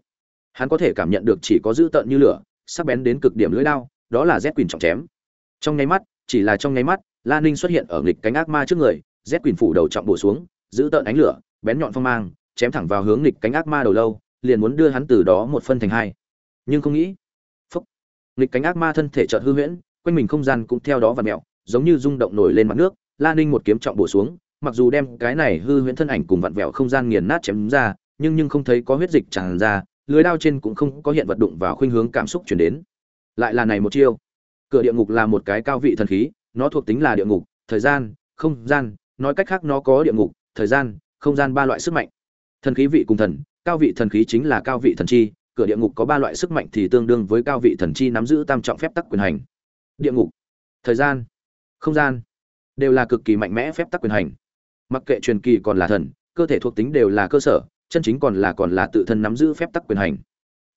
Hắn có thể cảm nhận được chỉ có dữ tợn như lửa, sắc bén đến cực điểm lưỡi đao, đó là rét quỳnh trọng chém. Trong nháy mắt, chỉ là trong nháy mắt, lan ninh xuất hiện ở nghịch cánh ác ma trước người rét quỳnh phủ đầu trọng bổ xuống, giữ tợn ánh lửa, bén nhọn phong mang, chém thẳng vào hướng nghịch cánh ác ma đầu lâu, liền muốn đưa hắn từ đó một phân thành hai. Nhưng không nghĩ, phúc, nghịch cánh ác ma thân thể chợt hư huyễn, quanh mình không gian cũng theo đó và mẹo giống như rung động nổi lên mặt nước, la ninh một kiếm trọng bổ xuống, mặc dù đem cái này hư huyễn thân ảnh cùng vặn vẹo không gian nghiền nát chém ra, nhưng nhưng không thấy có huyết dịch tràn ra, lưới đao trên cũng không có hiện vật đụng vào khuynh hướng cảm xúc chuyển đến. Lại là này một chiêu. Cửa địa ngục là một cái cao vị thần khí, nó thuộc tính là địa ngục, thời gian, không gian, nói cách khác nó có địa ngục, thời gian, không gian ba loại sức mạnh. Thần khí vị cùng thần, cao vị thần khí chính là cao vị thần chi, cửa địa ngục có ba loại sức mạnh thì tương đương với cao vị thần chi nắm giữ tam trọng phép tắc quyền hành. Địa ngục, thời gian không gian đều là cực kỳ mạnh mẽ phép tắc quyền hành. Mặc kệ truyền kỳ còn là thần, cơ thể thuộc tính đều là cơ sở, chân chính còn là còn là tự thân nắm giữ phép tắc quyền hành.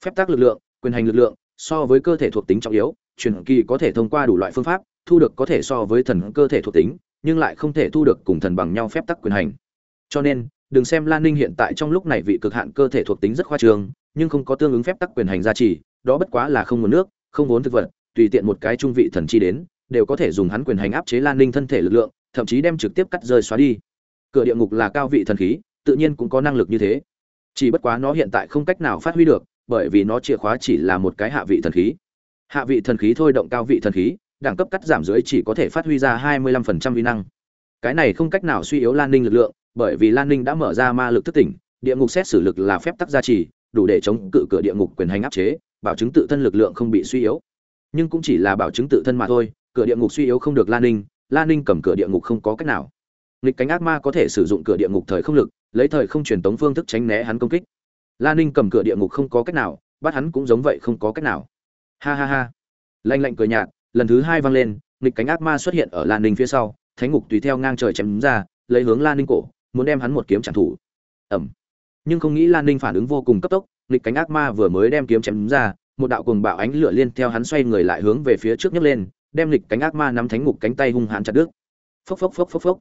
Phép tắc lực lượng, quyền hành lực lượng, so với cơ thể thuộc tính trọng yếu, truyền kỳ có thể thông qua đủ loại phương pháp, thu được có thể so với thần cơ thể thuộc tính, nhưng lại không thể thu được cùng thần bằng nhau phép tắc quyền hành. Cho nên, đừng xem lan ninh hiện tại trong lúc này vị cực hạn cơ thể thuộc tính rất khoa trương, nhưng không có tương ứng phép tắc quyền hành gia trì, đó bất quá là không nguồn nước, không vốn thực vật, tùy tiện một cái trung vị thần chi đến đều có thể dùng hắn quyền hành áp chế lan ninh thân thể lực lượng, thậm chí đem trực tiếp cắt rơi xóa đi. Cửa địa ngục là cao vị thần khí, tự nhiên cũng có năng lực như thế. Chỉ bất quá nó hiện tại không cách nào phát huy được, bởi vì nó chìa khóa chỉ là một cái hạ vị thần khí. Hạ vị thần khí thôi động cao vị thần khí, đẳng cấp cắt giảm dưới chỉ có thể phát huy ra 25% vi năng. Cái này không cách nào suy yếu lan ninh lực lượng, bởi vì lan ninh đã mở ra ma lực thức tỉnh, địa ngục xét xử lực là phép tắc gia trì, đủ để chống cự cửa địa ngục quyền hành áp chế, bảo chứng tự thân lực lượng không bị suy yếu. Nhưng cũng chỉ là bảo chứng tự thân mà thôi cửa địa ngục suy yếu không được lan ninh lan ninh cầm cửa địa ngục không có cách nào. Nghịch cánh ác ma có thể sử dụng cửa địa ngục thời không lực, lấy thời không truyền tống phương thức tránh né hắn công kích. Lan ninh cầm cửa địa ngục không có cách nào, bắt hắn cũng giống vậy không có cách nào. Ha ha ha. Lanh lạnh cười nhạt, lần thứ hai vang lên, nghịch cánh ác ma xuất hiện ở lan ninh phía sau, thánh ngục tùy theo ngang trời chém ra, lấy hướng lan ninh cổ, muốn đem hắn một kiếm trả thủ ẩm. Nhưng không nghĩ lan ninh phản ứng vô cùng cấp tốc, nghịch cánh ác ma vừa mới đem kiếm chém ra, một đạo cùng bạo ánh lửa liên theo hắn xoay người lại hướng về phía trước nhấc lên đem lịch cánh ác ma nắm thánh ngục cánh tay hung hãn chặt đứt. Phốc phốc phốc phốc phốc.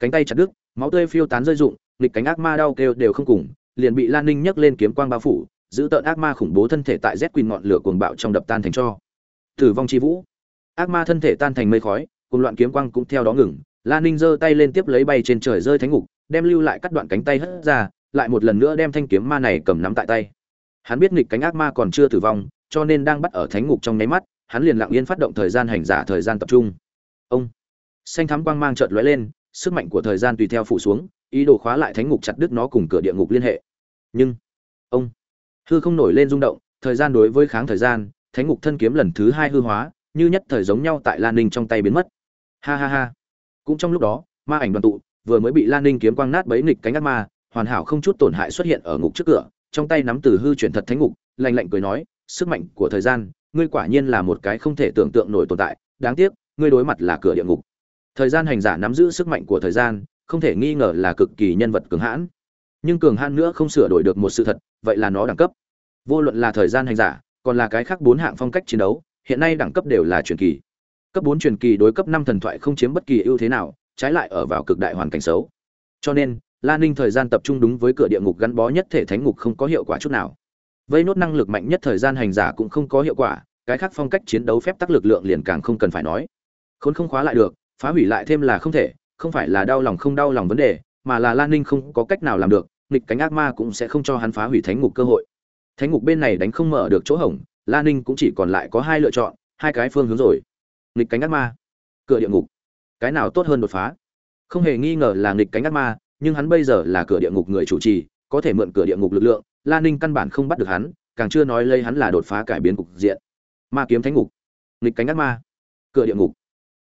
Cánh tay chặt đứt, máu tươi phiêu tán rơi rụng, lịch cánh ác ma đau kêu đều không cùng, liền bị lan ninh nhấc lên kiếm quang bao phủ, giữ tợn ác ma khủng bố thân thể tại z quỳnh ngọn lửa cuồng bạo trong đập tan thành cho. Tử vong chi vũ. Ác ma thân thể tan thành mây khói cùng loạn kiếm quang cũng theo đó ngừng. Lan ninh giơ tay lên tiếp lấy bay trên trời rơi thánh ngục, đem lưu lại cắt đoạn cánh tay hất ra, lại một lần nữa đem thanh kiếm ma này cầm nắm tại tay. Hắn biết nghịch cánh ác ma còn chưa tử vong, cho nên đang bắt ở thánh ngục trong nháy mắt hắn liền lặng yên phát động thời gian hành giả thời gian tập trung. Ông, xanh thắm quang mang chợt lóe lên, sức mạnh của thời gian tùy theo phủ xuống, ý đồ khóa lại thánh ngục chặt đứt nó cùng cửa địa ngục liên hệ. Nhưng, ông, hư không nổi lên rung động, thời gian đối với kháng thời gian, thánh ngục thân kiếm lần thứ hai hư hóa, như nhất thời giống nhau tại lan ninh trong tay biến mất. Ha ha ha. Cũng trong lúc đó, ma ảnh đoàn tụ, vừa mới bị lan ninh kiếm quang nát bấy nghịch cánh ác ma, hoàn hảo không chút tổn hại xuất hiện ở ngục trước cửa, trong tay nắm từ hư chuyển thật thánh ngục, lạnh lạnh cười nói, sức mạnh của thời gian ngươi quả nhiên là một cái không thể tưởng tượng nổi tồn tại, đáng tiếc, ngươi đối mặt là cửa địa ngục. Thời gian hành giả nắm giữ sức mạnh của thời gian, không thể nghi ngờ là cực kỳ nhân vật cường hãn. Nhưng cường hãn nữa không sửa đổi được một sự thật, vậy là nó đẳng cấp. Vô luận là thời gian hành giả, còn là cái khác bốn hạng phong cách chiến đấu, hiện nay đẳng cấp đều là truyền kỳ. Cấp bốn truyền kỳ đối cấp năm thần thoại không chiếm bất kỳ ưu thế nào, trái lại ở vào cực đại hoàn cảnh xấu. Cho nên Lan Ninh thời gian tập trung đúng với cửa địa ngục gắn bó nhất thể thánh ngục không có hiệu quả chút nào. Vây nốt năng lực mạnh nhất thời gian hành giả cũng không có hiệu quả, cái khác phong cách chiến đấu phép tắc lực lượng liền càng không cần phải nói. Khốn không khóa lại được, phá hủy lại thêm là không thể, không phải là đau lòng không đau lòng vấn đề, mà là Lan Ninh không có cách nào làm được, nghịch cánh ác ma cũng sẽ không cho hắn phá hủy thánh ngục cơ hội. Thánh ngục bên này đánh không mở được chỗ hổng, Lan Ninh cũng chỉ còn lại có hai lựa chọn, hai cái phương hướng rồi. Nghịch cánh ác ma, cửa địa ngục. Cái nào tốt hơn đột phá? Không hề nghi ngờ là nghịch cánh ác ma, nhưng hắn bây giờ là cửa địa ngục người chủ trì, có thể mượn cửa địa ngục lực lượng, Lan Ninh căn bản không bắt được hắn, càng chưa nói lấy hắn là đột phá cải biến cục diện. Ma kiếm thánh ngục, nghịch cánh ác ma, cửa địa ngục.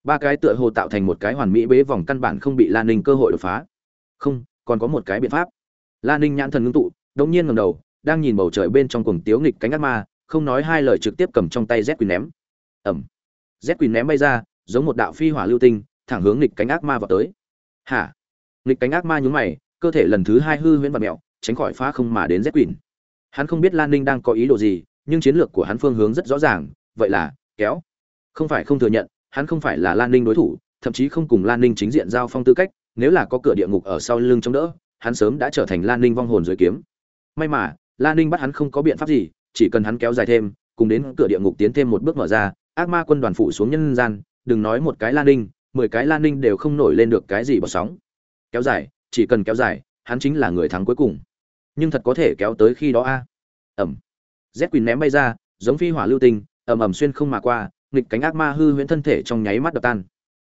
Ba cái tựa hồ tạo thành một cái hoàn mỹ bế vòng căn bản không bị Lan Ninh cơ hội đột phá. Không, còn có một cái biện pháp. Lan Ninh nhãn thần ngưng tụ, đột nhiên ngẩng đầu, đang nhìn bầu trời bên trong cuồng tiếu nghịch cánh ác ma, không nói hai lời trực tiếp cầm trong tay Z Queen ném. Ầm. Z Queen ném bay ra, giống một đạo phi hỏa lưu tinh, thẳng hướng nghịch cánh ác ma vào tới. Hả? nghịch cánh ác ma nhún mày cơ thể lần thứ hai hư huyễn và mèo tránh khỏi phá không mà đến z quỷ. hắn không biết lan ninh đang có ý đồ gì, nhưng chiến lược của hắn phương hướng rất rõ ràng, vậy là kéo. Không phải không thừa nhận, hắn không phải là lan ninh đối thủ, thậm chí không cùng lan ninh chính diện giao phong tư cách, nếu là có cửa địa ngục ở sau lưng chống đỡ, hắn sớm đã trở thành lan ninh vong hồn dưới kiếm. May mà, lan ninh bắt hắn không có biện pháp gì, chỉ cần hắn kéo dài thêm, cùng đến cửa địa ngục tiến thêm một bước mở ra, ác ma quân đoàn phủ xuống nhân gian, đừng nói một cái lan ninh, mười cái lan ninh đều không nổi lên được cái gì bọt sóng. Kéo dài, chỉ cần kéo dài, hắn chính là người thắng cuối cùng nhưng thật có thể kéo tới khi đó a. Ẩm. Z quỳnh ném bay ra, giống phi hỏa lưu tinh ẩm ẩm xuyên không mà qua, nghịch cánh ác ma hư huyễn thân thể trong nháy mắt đập tan.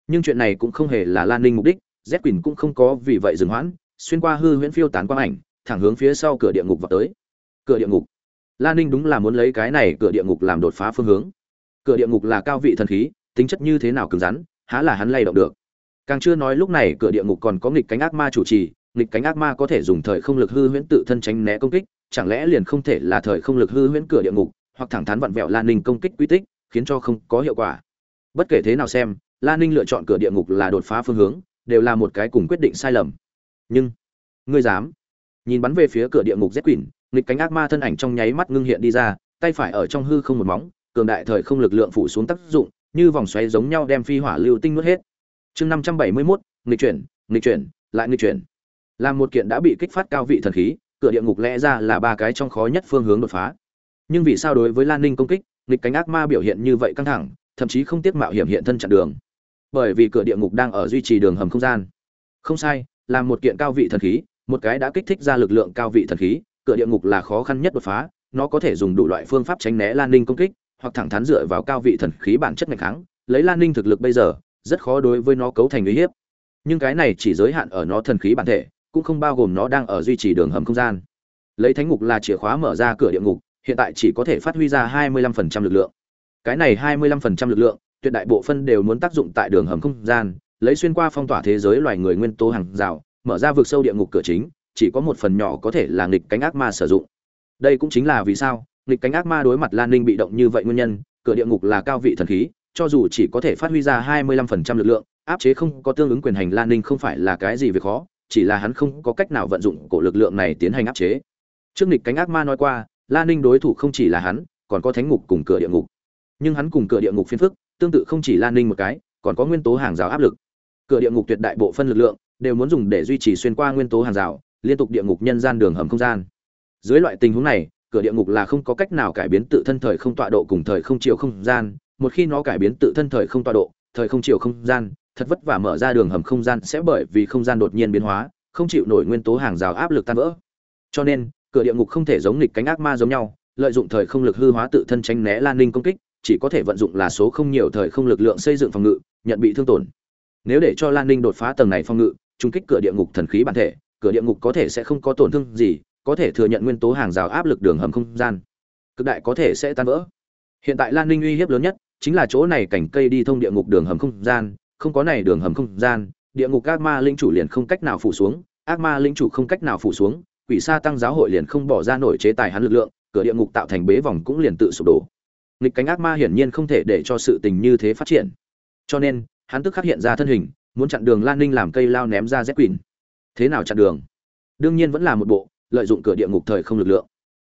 Nhưng chuyện này cũng không hề là lan ninh mục đích z quỳnh cũng không có vì vậy dừng hoãn, xuyên qua hư huyễn phiêu tán quang ảnh, thẳng hướng phía sau cửa địa ngục vào tới. Cửa địa ngục. Lan ninh đúng là muốn lấy cái này cửa địa ngục làm đột phá phương hướng. Cửa địa ngục là cao vị thần khí, tính chất như thế nào cứng rắn, há là hắn lay động được. Càng chưa nói lúc này cửa địa ngục còn có nghịch cánh ác ma chủ trì nghịch cánh ác ma có thể dùng thời không lực hư huyễn tự thân tránh né công kích, chẳng lẽ liền không thể là thời không lực hư huyễn cửa địa ngục, hoặc thẳng thắn vặn vẹo lan ninh công kích quy tích, khiến cho không có hiệu quả. Bất kể thế nào xem lan ninh lựa chọn cửa địa ngục là đột phá phương hướng, đều là một cái cùng quyết định sai lầm. Nhưng, ngươi dám? Nhìn bắn về phía cửa địa ngục z quỷ, nghịch cánh ác ma thân ảnh trong nháy mắt ngưng hiện đi ra, tay phải ở trong hư không một móng, cường đại thời không lực lượng phủ xuống tác dụng, như vòng xoáy giống nhau đem phi hỏa lưu tinh nuốt hết. Chương năm trăm bảy mươi mốt, nghịch chuyển nghịch chuyển, lại nghịch chuyển là một kiện đã bị kích phát cao vị thần khí, cửa địa ngục lẽ ra là ba cái trong khó nhất phương hướng đột phá. Nhưng vì sao đối với lan ninh công kích, nghịch cánh ác ma biểu hiện như vậy căng thẳng, thậm chí không tiếc mạo hiểm hiện thân chặn đường? Bởi vì cửa địa ngục đang ở duy trì đường hầm không gian. Không sai là một kiện cao vị thần khí, một cái đã kích thích ra lực lượng cao vị thần khí, cửa địa ngục là khó khăn nhất đột phá, nó có thể dùng đủ loại phương pháp tránh né lan ninh công kích, hoặc thẳng thắn dựa vào cao vị thần khí bản chất ngày kháng, lấy lan ninh thực lực bây giờ, rất khó đối với nó cấu thành uy hiếp. Nhưng cái này chỉ giới hạn ở nó thần khí bản thể cũng không bao gồm nó đang ở duy trì đường hầm không gian. Lấy thánh ngục là chìa khóa mở ra cửa địa ngục hiện tại chỉ có thể phát huy ra 25% lực lượng. Cái này 25% lực lượng tuyệt đại bộ phân đều muốn tác dụng tại đường hầm không gian lấy xuyên qua phong tỏa thế giới loài người nguyên tố hàng rào mở ra vực sâu địa ngục cửa chính chỉ có một phần nhỏ có thể là nghịch cánh ác ma sử dụng. Đây cũng chính là vì sao nghịch cánh ác ma đối mặt lan ninh bị động như vậy nguyên nhân cửa địa ngục là cao vị thần khí cho dù chỉ có thể phát huy ra 25% lực lượng, áp chế không có tương ứng quyền hành Lan Ninh không phải là cái gì việc khó, chỉ là hắn không có cách nào vận dụng cổ lực lượng này tiến hành áp chế. Trước nghịch cánh ác ma nói qua, Lan Ninh đối thủ không chỉ là hắn, còn có thánh ngục cùng cửa địa ngục. Nhưng hắn cùng cửa địa ngục phiên phức, tương tự không chỉ Lan Ninh một cái, còn có nguyên tố hàng rào áp lực. cửa địa ngục tuyệt đại bộ phân lực lượng đều muốn dùng để duy trì xuyên qua nguyên tố hàng rào liên tục địa ngục nhân gian đường hầm không gian dưới loại tình huống này cửa địa ngục là không có cách nào cải biến tự thân thời không tọa độ cùng thời không chiều không gian một khi nó cải biến tự thân thời không tọa độ thời không chiều không gian thật vất vả mở ra đường hầm không gian sẽ bởi vì không gian đột nhiên biến hóa, không chịu nổi nguyên tố hàng rào áp lực tan vỡ. Cho nên, cửa địa ngục không thể giống nghịch cánh ác ma giống nhau, lợi dụng thời không lực hư hóa tự thân tránh né lan ninh công kích, chỉ có thể vận dụng là số không nhiều thời không lực lượng xây dựng phòng ngự, nhận bị thương tổn. Nếu để cho lan ninh đột phá tầng này phòng ngự, trung kích cửa địa ngục thần khí bản thể, cửa địa ngục có thể sẽ không có tổn thương gì, có thể thừa nhận nguyên tố hàng rào áp lực đường hầm không gian. Cực đại có thể sẽ tan vỡ. Hiện tại lan ninh uy hiếp lớn nhất chính là chỗ này cảnh cây đi thông địa ngục đường hầm không gian không có này đường hầm không gian, địa ngục ác ma linh chủ liền không cách nào phủ xuống, ác ma linh chủ không cách nào phủ xuống, quỷ sa tăng giáo hội liền không bỏ ra nổi chế tài hắn lực lượng, cửa địa ngục tạo thành bế vòng cũng liền tự sụp đổ. Nghịch cánh ác ma hiển nhiên không thể để cho sự tình như thế phát triển. Cho nên, hắn tức khắc hiện ra thân hình, muốn chặn đường lan ninh làm cây lao ném ra z quỳnh thế nào chặn đường? Đương nhiên vẫn là một bộ, lợi dụng cửa địa ngục thời không lực lượng.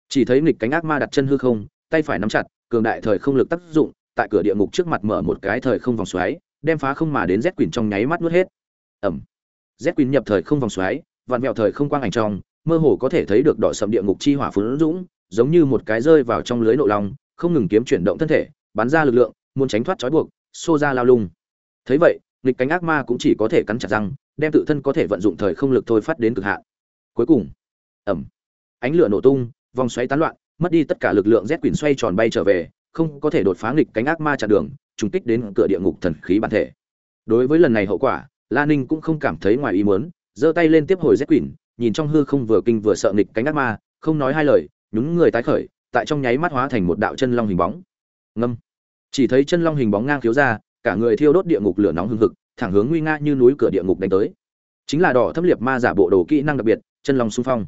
Chỉ thấy nghịch cánh ác ma đặt chân hư không, tay phải nắm chặt, cường đại thời không lực tác dụng, tại cửa địa ngục trước mặt mở một cái thời không vòng xoáy đem phá không mà đến z quỷ trong nháy mắt nuốt hết. Ầm, z quỷ nhập thời không vòng xoáy vạn vẹo thời không quang ảnh trong mơ hồ có thể thấy được đỏ sầm địa ngục chi hỏa phun dũng giống như một cái rơi vào trong lưới nộ lòng không ngừng kiếm chuyển động thân thể bắn ra lực lượng muốn tránh thoát trói buộc xô ra lao lung. Thấy vậy nghịch cánh ác ma cũng chỉ có thể cắn chặt răng đem tự thân có thể vận dụng thời không lực thôi phát đến cực hạn. Cuối cùng ầm, ánh lửa nổ tung vòng xoáy tán loạn mất đi tất cả lực lượng Z Quỷ xoay tròn bay trở về không có thể đột phá nghịch cánh ác ma chặn đường trùng kích đến cửa địa ngục thần khí bản thể. Đối với lần này hậu quả, la ninh cũng không cảm thấy ngoài ý muốn, giơ tay lên tiếp hồi rét quyển nhìn trong hư không vừa kinh vừa sợ nghịch cánh ác ma, không nói hai lời, nhún người tái khởi, tại trong nháy mắt hóa thành một đạo chân long hình bóng. Ngâm. Chỉ thấy chân long hình bóng ngang khiếu ra, cả người thiêu đốt địa ngục lửa nóng hừng hực, thẳng hướng nguy nga như núi cửa địa ngục đánh tới. Chính là đỏ thâm liệt ma giả bộ đồ kỹ năng đặc biệt, chân long xung phong.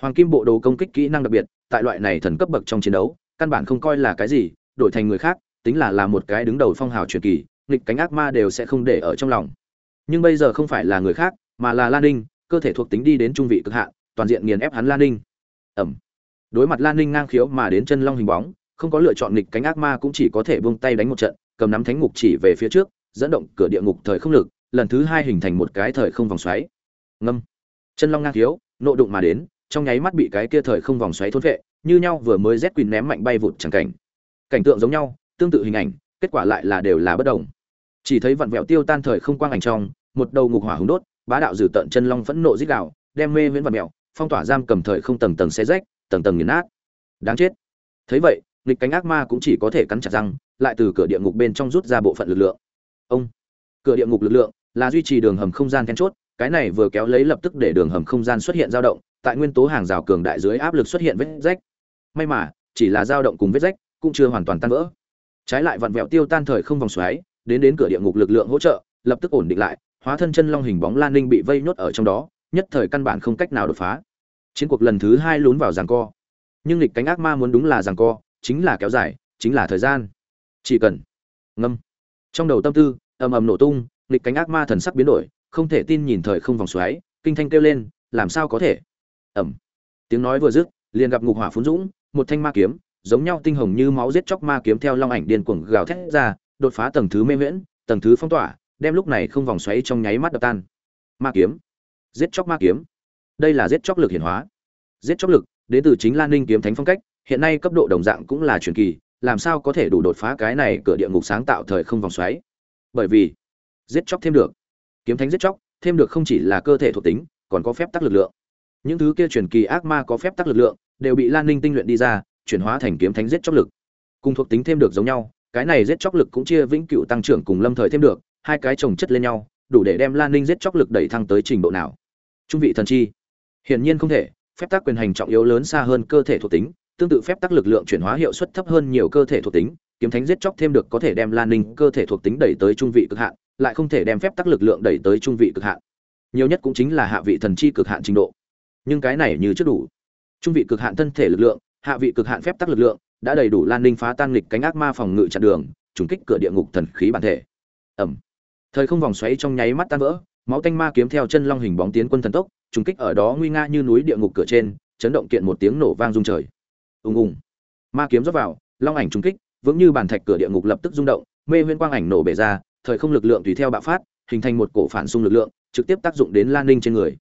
Hoàng kim bộ đồ công kích kỹ năng đặc biệt, tại loại này thần cấp bậc trong chiến đấu, căn bản không coi là cái gì, đổi thành người khác tính là là một cái đứng đầu phong hào truyền kỳ, nghịch cánh ác ma đều sẽ không để ở trong lòng. Nhưng bây giờ không phải là người khác, mà là lan ninh, cơ thể thuộc tính đi đến trung vị cực hạn, toàn diện nghiền ép hắn lan ninh. Ẩm. Đối mặt lan ninh ngang khiếu mà đến chân long hình bóng, không có lựa chọn nghịch cánh ác ma cũng chỉ có thể buông tay đánh một trận, cầm nắm thánh ngục chỉ về phía trước, dẫn động cửa địa ngục thời không lực, lần thứ hai hình thành một cái thời không vòng xoáy. Ngâm. Chân long ngang khiếu, nộ đụng mà đến, trong nháy mắt bị cái kia thời không vòng xoáy thôn vệ như nhau vừa mới rét quỳnh ném mạnh bay vụt chẳng cảnh. Cảnh tượng giống nhau tương tự hình ảnh, kết quả lại là đều là bất đồng. Chỉ thấy vặn vẹo tiêu tan thời không quang ảnh trong, một đầu ngục hỏa hứng đốt, bá đạo dử tận chân long phẫn nộ dích đạo đem mê viễn vặn vẹo, phong tỏa giam cầm thời không tầng tầng xé rách, tầng tầng nghiền nát. Đáng chết. Thấy vậy, nghịch cánh ác ma cũng chỉ có thể cắn chặt răng, lại từ cửa địa ngục bên trong rút ra bộ phận lực lượng. Ông, cửa địa ngục lực lượng là duy trì đường hầm không gian then chốt, cái này vừa kéo lấy lập tức để đường hầm không gian xuất hiện dao động, tại nguyên tố hàng rào cường đại dưới áp lực xuất hiện vết rách. May mà, chỉ là dao động cùng vết rách cũng chưa hoàn toàn tan vỡ trái lại vặn vẹo tiêu tan thời không vòng xoáy, đến đến cửa địa ngục lực lượng hỗ trợ, lập tức ổn định lại, hóa thân chân long hình bóng lan ninh bị vây nhốt ở trong đó, nhất thời căn bản không cách nào đột phá. Chiến cuộc lần thứ hai lún vào giằng co. Nhưng lịch cánh ác ma muốn đúng là giằng co, chính là kéo dài, chính là thời gian. Chỉ cần ngâm. Trong đầu tâm tư, ầm ầm nổ tung lịch cánh ác ma thần sắc biến đổi, không thể tin nhìn thời không vòng xoáy, kinh thanh kêu lên, làm sao có thể? Ẩm tiếng nói vừa dứt, liền gặp ngục hỏa phun dũng, một thanh ma kiếm giống nhau tinh hồng như máu giết chóc ma kiếm theo long ảnh điên cuồng gào thét ra, đột phá tầng thứ mê miễn tầng thứ phong tỏa, đem lúc này không vòng xoáy trong nháy mắt đập tan. Ma kiếm. Giết chóc ma kiếm. Đây là giết chóc lực hiển hóa. Giết chóc lực, đến từ chính lan ninh kiếm thánh phong cách, hiện nay cấp độ đồng dạng cũng là truyền kỳ, làm sao có thể đủ đột phá cái này cửa địa ngục sáng tạo thời không vòng xoáy? Bởi vì, giết chóc thêm được. Kiếm thánh giết chóc, thêm được không chỉ là cơ thể thuộc tính, còn có phép tắc lực lượng. Những thứ kia truyền kỳ ác ma có phép tắc lực lượng, đều bị lan ninh tinh luyện đi ra chuyển hóa thành kiếm thánh giết chóc lực. Cùng thuộc tính thêm được giống nhau, cái này giết chóc lực cũng chia vĩnh cửu tăng trưởng cùng lâm thời thêm được, hai cái chồng chất lên nhau, đủ để đem lan ninh giết chóc lực đẩy thăng tới trình độ nào. Trung vị thần chi. Hiển nhiên không thể, phép tắc quyền hành trọng yếu lớn xa hơn cơ thể thuộc tính, tương tự phép tắc lực lượng chuyển hóa hiệu suất thấp hơn nhiều cơ thể thuộc tính, kiếm thánh giết chóc thêm được có thể đem lan ninh cơ thể thuộc tính đẩy tới trung vị cực hạn, lại không thể đem phép tắc lực lượng đẩy tới trung vị cực hạn. Nhiều nhất cũng chính là hạ vị thần chi cực hạn trình độ. Nhưng cái này như chưa đủ. Trung vị cực hạn thân thể lực lượng hạ vị cực hạn phép tắc lực lượng, đã đầy đủ lan ninh phá tan lịch cánh ác ma phòng ngự chặn đường, trùng kích cửa địa ngục thần khí bản thể. Ẩm. Thời không vòng xoáy trong nháy mắt tan vỡ, máu tanh ma kiếm theo chân long hình bóng tiến quân thần tốc, trùng kích ở đó nguy nga như núi địa ngục cửa trên, chấn động kiện một tiếng nổ vang rung trời. Ùng ùng. Ma kiếm rót vào, long ảnh trùng kích, vững như bàn thạch cửa địa ngục lập tức rung động, mê huyễn quang ảnh nổ bể ra, thời không lực lượng tùy theo bạo phát, hình thành một cổ phản xung lực lượng, trực tiếp tác dụng đến lan ninh trên người.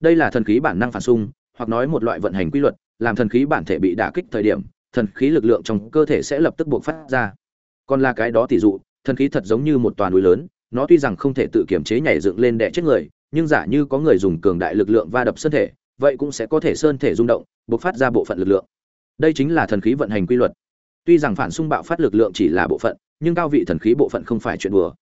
Đây là thần khí bản năng phản xung, hoặc nói một loại vận hành quy luật làm thần khí bản thể bị đả kích thời điểm, thần khí lực lượng trong cơ thể sẽ lập tức buộc phát ra. Còn là cái đó tỷ dụ, thần khí thật giống như một toàn núi lớn, nó tuy rằng không thể tự kiểm chế nhảy dựng lên đè chết người, nhưng giả như có người dùng cường đại lực lượng va đập sơn thể, vậy cũng sẽ có thể sơn thể rung động buộc phát ra bộ phận lực lượng. Đây chính là thần khí vận hành quy luật. Tuy rằng phản xung bạo phát lực lượng chỉ là bộ phận, nhưng cao vị thần khí bộ phận không phải chuyện đùa.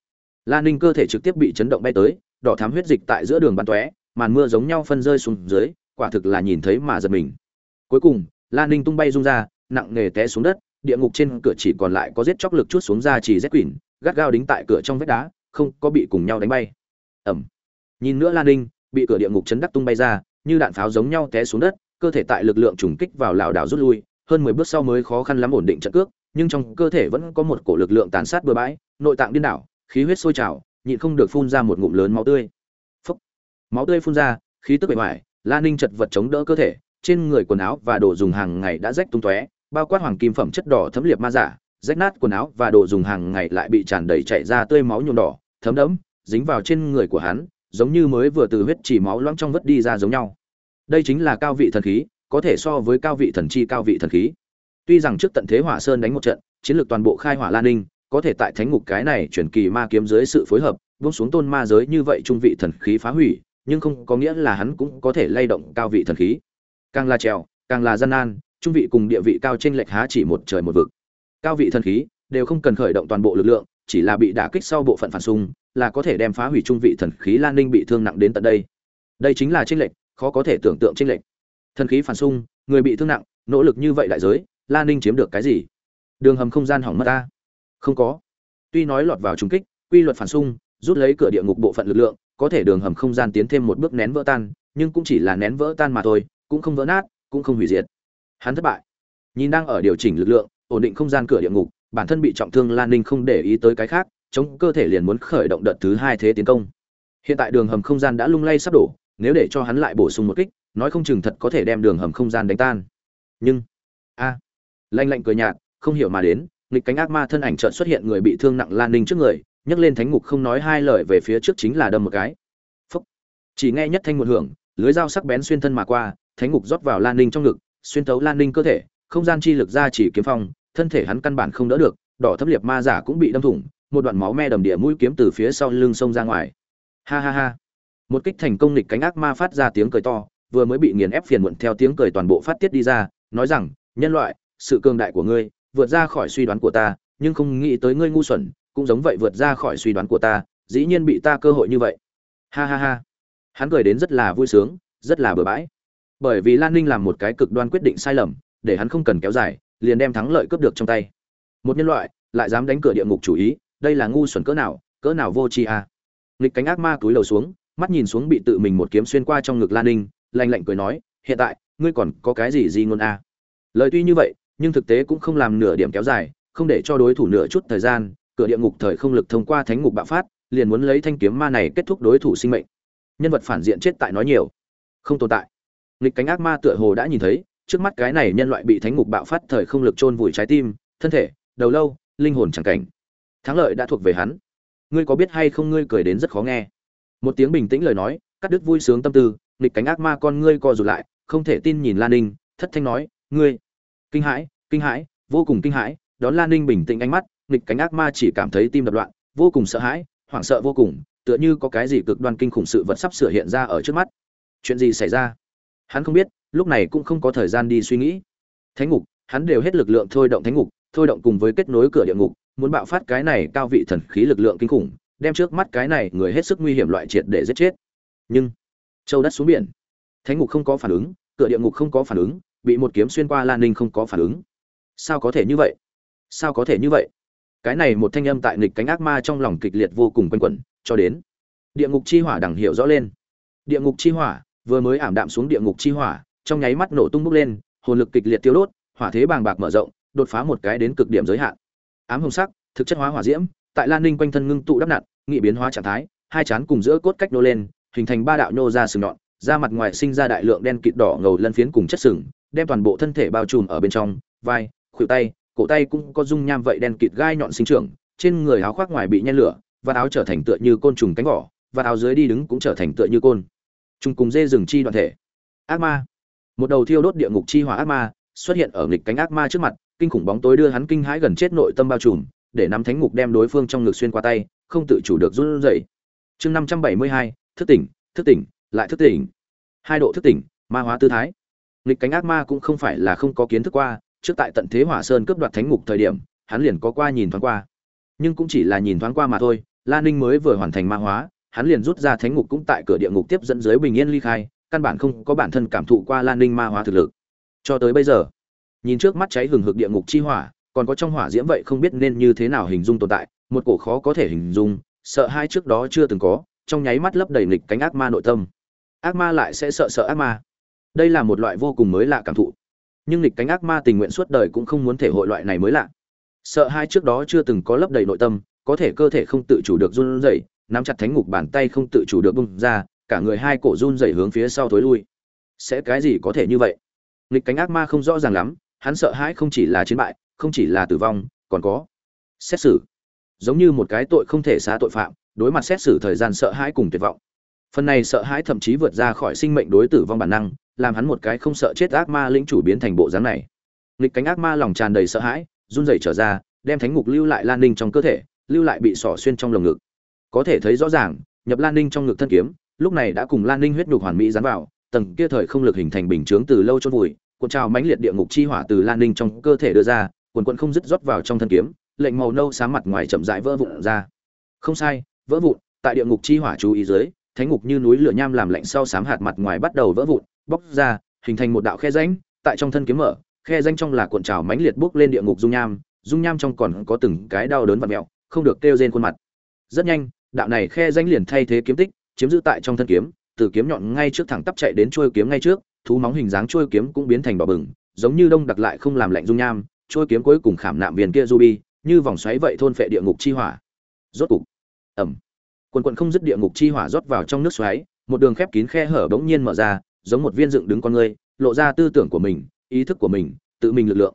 Lan ninh cơ thể trực tiếp bị chấn động bay tới, đỏ thắm huyết dịch tại giữa đường bắn tóe, màn mưa giống nhau phân rơi xuống dưới, quả thực là nhìn thấy mà giật mình cuối cùng lan ninh tung bay rung ra, nặng nề té xuống đất, địa ngục trên cửa chỉ còn lại có giết chóc lực chút xuống ra chỉ rét quỷ gắt gao đính tại cửa trong vách đá, không có bị cùng nhau đánh bay. Ẩm. Nhìn nữa lan ninh, bị cửa địa ngục chấn đắc tung bay ra, như đạn pháo giống nhau té xuống đất, cơ thể tại lực lượng trùng kích vào lảo đảo rút lui, hơn mười bước sau mới khó khăn lắm ổn định trận cước, nhưng trong cơ thể vẫn có một cổ lực lượng tàn sát bừa bãi, nội tạng điên đảo, khí huyết sôi trào, nhịn không được phun ra một ngụm lớn máu tươi. Phúc. máu tươi phun ra, khí tức bề ngoài lan ninh chật vật chống đỡ cơ thể trên người quần áo và đồ dùng hàng ngày đã rách tung tóe, bao quát hoàng kim phẩm chất đỏ thấm liệt ma giả, rách nát quần áo và đồ dùng hàng ngày lại bị tràn đầy chảy ra tươi máu nhuộm đỏ, thấm đẫm, dính vào trên người của hắn, giống như mới vừa từ huyết chỉ máu loãng trong vất đi ra giống nhau. Đây chính là cao vị thần khí, có thể so với cao vị thần chi cao vị thần khí. Tuy rằng trước tận thế hỏa sơn đánh một trận, chiến lược toàn bộ khai hỏa lan ninh, có thể tại thánh ngục cái này chuyển kỳ ma kiếm dưới sự phối hợp buông xuống tôn ma giới như vậy trung vị thần khí phá hủy, nhưng không có nghĩa là hắn cũng có thể lay động cao vị thần khí càng là trèo, càng là gian nan, trung vị cùng địa vị cao trên lệch há chỉ một trời một vực. Cao vị thần khí đều không cần khởi động toàn bộ lực lượng, chỉ là bị đả kích sau bộ phận phản xung, là có thể đem phá hủy trung vị thần khí lan ninh bị thương nặng đến tận đây. Đây chính là tranh lệch, khó có thể tưởng tượng tranh lệch. Thần khí phản xung, người bị thương nặng, nỗ lực như vậy đại giới, lan ninh chiếm được cái gì? Đường hầm không gian hỏng mất ta. Không có. Tuy nói lọt vào trung kích, quy luật phản xung, rút lấy cửa địa ngục bộ phận lực lượng, có thể đường hầm không gian tiến thêm một bước nén vỡ tan, nhưng cũng chỉ là nén vỡ tan mà thôi cũng không vỡ nát cũng không hủy diệt. Hắn thất bại. Nhìn đang ở điều chỉnh lực lượng ổn định không gian cửa địa ngục bản thân bị trọng thương lan ninh không để ý tới cái khác chống cơ thể liền muốn khởi động đợt thứ hai thế tiến công. Hiện tại đường hầm không gian đã lung lay sắp đổ nếu để cho hắn lại bổ sung một kích nói không chừng thật có thể đem đường hầm không gian đánh tan. Nhưng a à, lanh lạnh cười nhạt không hiểu mà đến nghịch cánh ác ma thân ảnh chợt xuất hiện người bị thương nặng lan ninh trước người nhấc lên thánh ngục không nói hai lời về phía trước chính là đâm một cái. Phúc. chỉ nghe nhất thanh một hưởng lưới dao sắc bén xuyên thân mà qua thánh ngục rót vào lan ninh trong ngực, xuyên thấu lan ninh cơ thể, không gian chi lực ra chỉ kiếm phong, thân thể hắn căn bản không đỡ được, đỏ thấp liệt ma giả cũng bị đâm thủng, một đoạn máu me đầm địa mũi kiếm từ phía sau lưng xông ra ngoài. Ha ha ha. Một kích thành công nịch cánh ác ma phát ra tiếng cười to, vừa mới bị nghiền ép phiền muộn theo tiếng cười toàn bộ phát tiết đi ra, nói rằng, nhân loại, sự cường đại của ngươi vượt ra khỏi suy đoán của ta, nhưng không nghĩ tới ngươi ngu xuẩn, cũng giống vậy vượt ra khỏi suy đoán của ta, dĩ nhiên bị ta cơ hội như vậy. Ha ha ha. Hắn cười đến rất là vui sướng, rất là bừa bãi bởi vì lan ninh làm một cái cực đoan quyết định sai lầm, để hắn không cần kéo dài, liền đem thắng lợi cướp được trong tay một nhân loại, lại dám đánh cửa địa ngục chủ ý, đây là ngu xuẩn cỡ nào cỡ nào vô tri à. nghịch cánh ác ma túi lầu xuống, mắt nhìn xuống bị tự mình một kiếm xuyên qua trong ngực lan ninh, lạnh lạnh cười nói, hiện tại, ngươi còn có cái gì gì ngôn à. lời tuy như vậy, nhưng thực tế cũng không làm nửa điểm kéo dài, không để cho đối thủ nửa chút thời gian, cửa địa ngục thời không lực thông qua thánh ngục bạo phát, liền muốn lấy thanh kiếm ma này kết thúc đối thủ sinh mệnh nhân vật phản diện chết tại nói nhiều, không tồn tại nghịch cánh ác ma tựa hồ đã nhìn thấy, trước mắt cái này nhân loại bị thánh ngục bạo phát thời không lực chôn vùi trái tim, thân thể, đầu lâu, linh hồn chẳng cảnh. Thắng lợi đã thuộc về hắn. Ngươi có biết hay không ngươi cười đến rất khó nghe. Một tiếng bình tĩnh lời nói, cắt đứt vui sướng tâm tư, nghịch cánh ác ma con ngươi co rụt lại, không thể tin nhìn lan ninh, thất thanh nói, ngươi, kinh hãi kinh hãi, vô cùng kinh hãi. Đón lan ninh bình tĩnh ánh mắt, nghịch cánh ác ma chỉ cảm thấy tim đập loạn, vô cùng sợ hãi, hoảng sợ vô cùng, tựa như có cái gì cực đoan kinh khủng sự vật sắp sửa hiện ra ở trước mắt. Chuyện gì xảy ra? Hắn không biết, lúc này cũng không có thời gian đi suy nghĩ. Thánh ngục, hắn đều hết lực lượng thôi động thánh ngục, thôi động cùng với kết nối cửa địa ngục, muốn bạo phát cái này cao vị thần khí lực lượng kinh khủng, đem trước mắt cái này người hết sức nguy hiểm loại triệt để giết chết. Nhưng, châu đất xuống biển. Thánh ngục không có phản ứng, cửa địa ngục không có phản ứng, bị một kiếm xuyên qua lan ninh không có phản ứng. Sao có thể như vậy? Sao có thể như vậy? Cái này một thanh âm tại nghịch cánh ác ma trong lòng kịch liệt vô cùng quanh quẩn, cho đến. Địa ngục chi hỏa đằng hiểu rõ lên. Địa ngục chi hỏa vừa mới ảm đạm xuống địa ngục chi hỏa, trong nháy mắt nổ tung bốc lên, hồn lực kịch liệt tiêu đốt, hỏa thế bàng bạc mở rộng, đột phá một cái đến cực điểm giới hạn. Ám hồng sắc, thực chất hóa hỏa diễm, tại lan ninh quanh thân ngưng tụ đắp nặn, nghị biến hóa trạng thái, hai chán cùng giữa cốt cách nô lên, hình thành ba đạo nhô ra sừng nhọn, da mặt ngoài sinh ra đại lượng đen kịt đỏ ngầu lân phiến cùng chất sừng, đem toàn bộ thân thể bao trùm ở bên trong, vai, khuỷu tay, cổ tay cũng có dung nham vậy đen kịt gai nhọn sinh trưởng, trên người áo khoác ngoài bị nhen lửa, và áo trở thành tựa như côn trùng cánh vỏ, và áo dưới đi đứng cũng trở thành tựa như côn trùng cùng dê rừng chi đoạn thể. Ác ma. Một đầu thiêu đốt địa ngục chi hỏa ác ma xuất hiện ở nghịch cánh ác ma trước mặt, kinh khủng bóng tối đưa hắn kinh hãi gần chết nội tâm bao trùm, để nắm thánh ngục đem đối phương trong ngực xuyên qua tay, không tự chủ được run rẩy. Chương năm trăm bảy mươi hai, thức tỉnh thức tỉnh, lại thức tỉnh. Hai độ thức tỉnh, ma hóa tư thái. Nghịch cánh ác ma cũng không phải là không có kiến thức qua, trước tại tận thế hỏa sơn cướp đoạt thánh ngục thời điểm, hắn liền có qua nhìn thoáng qua. Nhưng cũng chỉ là nhìn thoáng qua mà thôi lan ninh mới vừa hoàn thành ma hóa hắn liền rút ra thánh ngục cũng tại cửa địa ngục tiếp dẫn dưới bình yên ly khai, căn bản không có bản thân cảm thụ qua lan ninh ma hóa thực lực. Cho tới bây giờ, nhìn trước mắt cháy hừng hực địa ngục chi hỏa, còn có trong hỏa diễm vậy không biết nên như thế nào hình dung tồn tại, một cổ khó có thể hình dung, sợ hai trước đó chưa từng có, trong nháy mắt lấp đầy nghịch cánh ác ma nội tâm. Ác ma lại sẽ sợ sợ ác ma. Đây là một loại vô cùng mới lạ cảm thụ. Nhưng nghịch cánh ác ma tình nguyện suốt đời cũng không muốn thể hội loại này mới lạ. Sợ hai trước đó chưa từng có lấp đầy nội tâm, có thể cơ thể không tự chủ được run rẩy nắm chặt thánh ngục bàn tay không tự chủ được bung ra, cả người hai cổ run rẩy hướng phía sau thối lui. Sẽ cái gì có thể như vậy? Nghịch cánh ác ma không rõ ràng lắm, hắn sợ hãi không chỉ là chiến bại, không chỉ là tử vong, còn có xét xử. Giống như một cái tội không thể xá tội phạm, đối mặt xét xử thời gian sợ hãi cùng tuyệt vọng. Phần này sợ hãi thậm chí vượt ra khỏi sinh mệnh đối tử vong bản năng, làm hắn một cái không sợ chết ác ma lĩnh chủ biến thành bộ dáng này. Nghịch cánh ác ma lòng tràn đầy sợ hãi, run rẩy trở ra, đem thánh ngục lưu lại lan ninh trong cơ thể, lưu lại bị sỏ xuyên trong lồng ngực có thể thấy rõ ràng, nhập lan ninh trong ngực thân kiếm, lúc này đã cùng lan ninh huyết nhục hoàn mỹ dán vào, tầng kia thời không lực hình thành bình chướng từ lâu chôn vùi, cuộn trào mãnh liệt địa ngục chi hỏa từ lan ninh trong cơ thể đưa ra, quần cuộn không dứt rót vào trong thân kiếm, lệnh màu nâu sáng mặt ngoài chậm rãi vỡ vụn ra. Không sai, vỡ vụn, tại địa ngục chi hỏa chú ý dưới, thánh ngục như núi lửa nham làm lạnh sau sám hạt mặt ngoài bắt đầu vỡ vụn, bóc ra, hình thành một đạo khe rãnh, tại trong thân kiếm mở, khe rãnh trong là cuộn trào mãnh liệt bốc lên địa ngục dung nham dung nham trong còn có từng cái đau đớn và mẹo không được kêu rên khuôn mặt rất nhanh, đạo này khe danh liền thay thế kiếm tích, chiếm giữ tại trong thân kiếm, từ kiếm nhọn ngay trước thẳng tắp chạy đến chuôi kiếm ngay trước, thú móng hình dáng chuôi kiếm cũng biến thành đỏ bừng, giống như đông đặc lại không làm lạnh dung nham, chuôi kiếm cuối cùng khảm nạm viên kia ruby như vòng xoáy vậy thôn phệ địa ngục chi hỏa. Rốt cục ẩm quần quần không dứt địa ngục chi hỏa rót vào trong nước xoáy, một đường khép kín khe hở bỗng nhiên mở ra, giống một viên dựng đứng con ngươi, lộ ra tư tưởng của mình, ý thức của mình, tự mình lực lượng.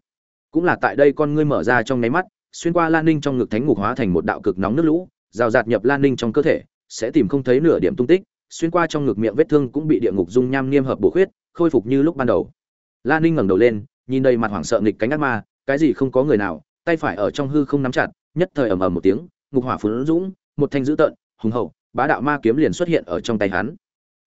Cũng là tại đây con ngươi mở ra trong nháy mắt, xuyên qua lan ninh trong ngực thánh ngục hóa thành một đạo cực nóng nước lũ rào rạt nhập lan ninh trong cơ thể, sẽ tìm không thấy nửa điểm tung tích, xuyên qua trong ngực miệng vết thương cũng bị địa ngục dung nham niêm hợp bổ khuyết, khôi phục như lúc ban đầu. Lan ninh ngẩng đầu lên, nhìn đầy mặt hoảng sợ nghịch cánh ác ma, cái gì không có người nào, tay phải ở trong hư không nắm chặt, nhất thời ầm ầm một tiếng, ngục hỏa phun dũng, một thanh dữ tợn, hùng hậu, bá đạo ma kiếm liền xuất hiện ở trong tay hắn.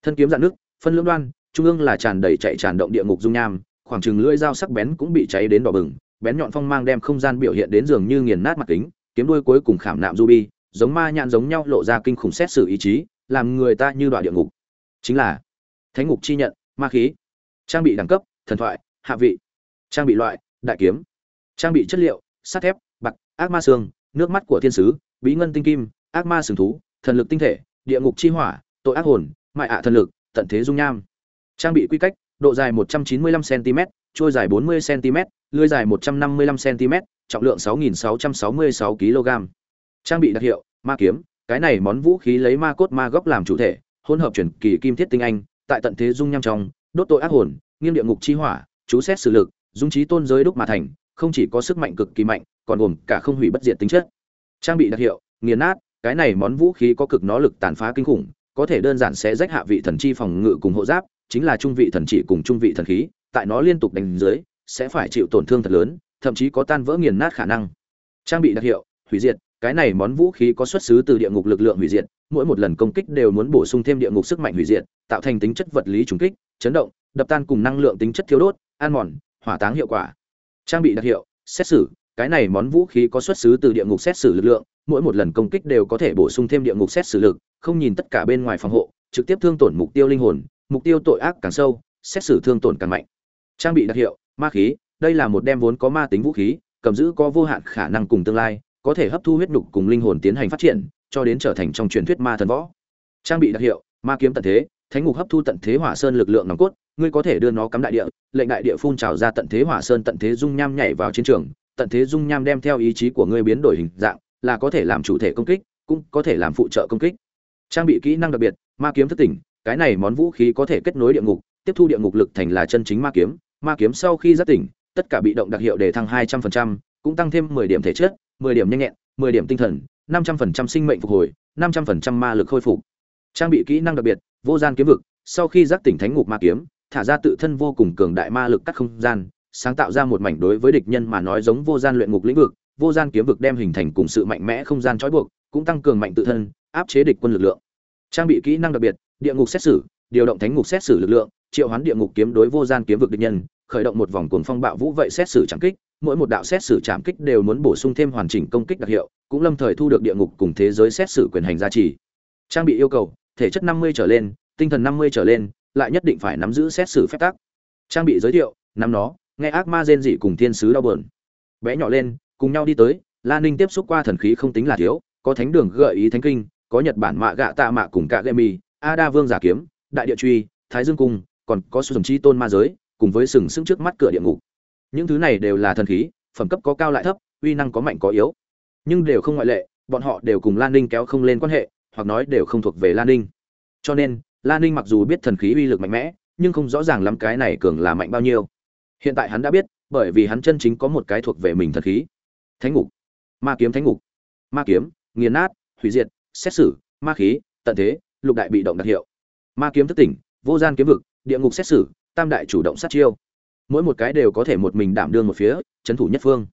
Thân kiếm dạn nước phân lưỡng đoan, trung ương là tràn đầy chạy tràn động địa ngục dung nham, khoảng chừng lưỡi dao sắc bén cũng bị cháy đến đỏ bừng, bén nhọn phong mang đem không gian biểu hiện đến dường như nghiền nát mặt kính, kiếm đuôi cuối cùng khảm nạm ruby giống ma nhạn giống nhau lộ ra kinh khủng xét xử ý chí, làm người ta như đoạn địa ngục. Chính là, thánh ngục chi nhận, ma khí. Trang bị đẳng cấp, thần thoại, hạ vị. Trang bị loại, đại kiếm. Trang bị chất liệu, sắt thép, bạc, ác ma xương, nước mắt của thiên sứ, bí ngân tinh kim, ác ma sừng thú, thần lực tinh thể, địa ngục chi hỏa, tội ác hồn, mại ạ thần lực, tận thế dung nham. Trang bị quy cách, độ dài 195 cm trôi dài 40 cm lưỡi dài 155 cm trọng lượng 6.666 kg trang bị đặc hiệu, ma kiếm, cái này món vũ khí lấy ma cốt ma góc làm chủ thể, hỗn hợp chuyển kỳ kim thiết tinh anh, tại tận thế dung nham trong, đốt tội ác hồn, nghiêng địa ngục chi hỏa, chú xét xử lực, dung trí tôn giới đúc mà thành, không chỉ có sức mạnh cực kỳ mạnh, còn gồm cả không hủy bất diệt tính chất. Trang bị đặc hiệu, nghiền nát, cái này món vũ khí có cực nó lực tàn phá kinh khủng, có thể đơn giản sẽ rách hạ vị thần chi phòng ngự cùng hộ giáp, chính là trung vị thần chỉ cùng trung vị thần khí, tại nó liên tục đánh dưới, sẽ phải chịu tổn thương thật lớn, thậm chí có tan vỡ nghiền nát khả năng. Trang bị đặc hiệu, hủy diệt cái này món vũ khí có xuất xứ từ địa ngục lực lượng hủy diệt, mỗi một lần công kích đều muốn bổ sung thêm địa ngục sức mạnh hủy diệt, tạo thành tính chất vật lý trùng kích, chấn động, đập tan cùng năng lượng tính chất thiếu đốt an mòn, hỏa táng hiệu quả. Trang bị đặc hiệu, xét xử, cái này món vũ khí có xuất xứ từ địa ngục xét xử lực lượng, mỗi một lần công kích đều có thể bổ sung thêm địa ngục xét xử lực, không nhìn tất cả bên ngoài phòng hộ, trực tiếp thương tổn mục tiêu linh hồn, mục tiêu tội ác càng sâu, xét xử thương tổn càng mạnh. Trang bị đặc hiệu, ma khí, đây là một đem vốn có ma tính vũ khí, cầm giữ có vô hạn khả năng cùng tương lai có thể hấp thu huyết nhục cùng linh hồn tiến hành phát triển cho đến trở thành trong truyền thuyết ma thần võ. Trang bị đặc hiệu ma kiếm tận thế thánh ngục hấp thu tận thế hỏa sơn lực lượng nòng cốt ngươi có thể đưa nó cắm đại địa lệnh đại địa phun trào ra tận thế hỏa sơn tận thế dung nham nhảy vào chiến trường tận thế dung nham đem theo ý chí của ngươi biến đổi hình dạng là có thể làm chủ thể công kích cũng có thể làm phụ trợ công kích. Trang bị kỹ năng đặc biệt ma kiếm thất tỉnh cái này món vũ khí có thể kết nối địa ngục tiếp thu địa ngục lực thành là chân chính ma kiếm ma kiếm sau khi giác tỉnh tất cả bị động đặc hiệu để thăng 200%, cũng tăng thêm 10 điểm thể chất 10 điểm nhanh nhẹn 10 điểm tinh thần 500% sinh mệnh phục hồi 500% ma lực khôi phục. Trang bị kỹ năng đặc biệt, vô gian kiếm vực, sau khi giác tỉnh thánh ngục ma kiếm, thả ra tự thân vô cùng cường đại ma lực cắt không gian, sáng tạo ra một mảnh đối với địch nhân mà nói giống vô gian luyện ngục lĩnh vực, vô gian kiếm vực đem hình thành cùng sự mạnh mẽ không gian trói buộc, cũng tăng cường mạnh tự thân, áp chế địch quân lực lượng. Trang bị kỹ năng đặc biệt, địa ngục xét xử, điều động thánh ngục xét xử lực lượng, triệu hoán địa ngục kiếm đối vô gian kiếm vực địch nhân khởi động một vòng cuồng phong bạo vũ vậy xét xử trảm kích mỗi một đạo xét xử trảm kích đều muốn bổ sung thêm hoàn chỉnh công kích đặc hiệu cũng lâm thời thu được địa ngục cùng thế giới xét xử quyền hành gia trì. Trang bị yêu cầu thể chất 50 trở lên tinh thần 50 trở lên lại nhất định phải nắm giữ xét xử phép tắc. Trang bị giới thiệu nắm nó nghe ác ma rên dị cùng thiên sứ đau buồn. Bé nhỏ lên cùng nhau đi tới la ninh tiếp xúc qua thần khí không tính là thiếu có thánh đường gợi ý thánh kinh có nhật bản mạ gạ tạ mạ cùng cả Gemi, Ada vương giả kiếm đại địa truy thái dương cung còn có sử dụng chi tôn ma giới cùng với sừng sững trước mắt cửa địa ngục. Những thứ này đều là thần khí, phẩm cấp có cao lại thấp, uy năng có mạnh có yếu. Nhưng đều không ngoại lệ, bọn họ đều cùng lan ninh kéo không lên quan hệ, hoặc nói đều không thuộc về lan ninh. Cho nên, lan ninh mặc dù biết thần khí uy lực mạnh mẽ, nhưng không rõ ràng lắm cái này cường là mạnh bao nhiêu. Hiện tại hắn đã biết, bởi vì hắn chân chính có một cái thuộc về mình thần khí. Thánh ngục. Ma kiếm thánh ngục. Ma kiếm, nghiền nát, hủy diệt, xét xử, ma khí, tận thế, lục đại bị động đặc hiệu. Ma kiếm thức tỉnh, vô gian kiếm vực, địa ngục xét xử tam đại chủ động sát chiêu. Mỗi một cái đều có thể một mình đảm đương một phía trấn thủ nhất phương.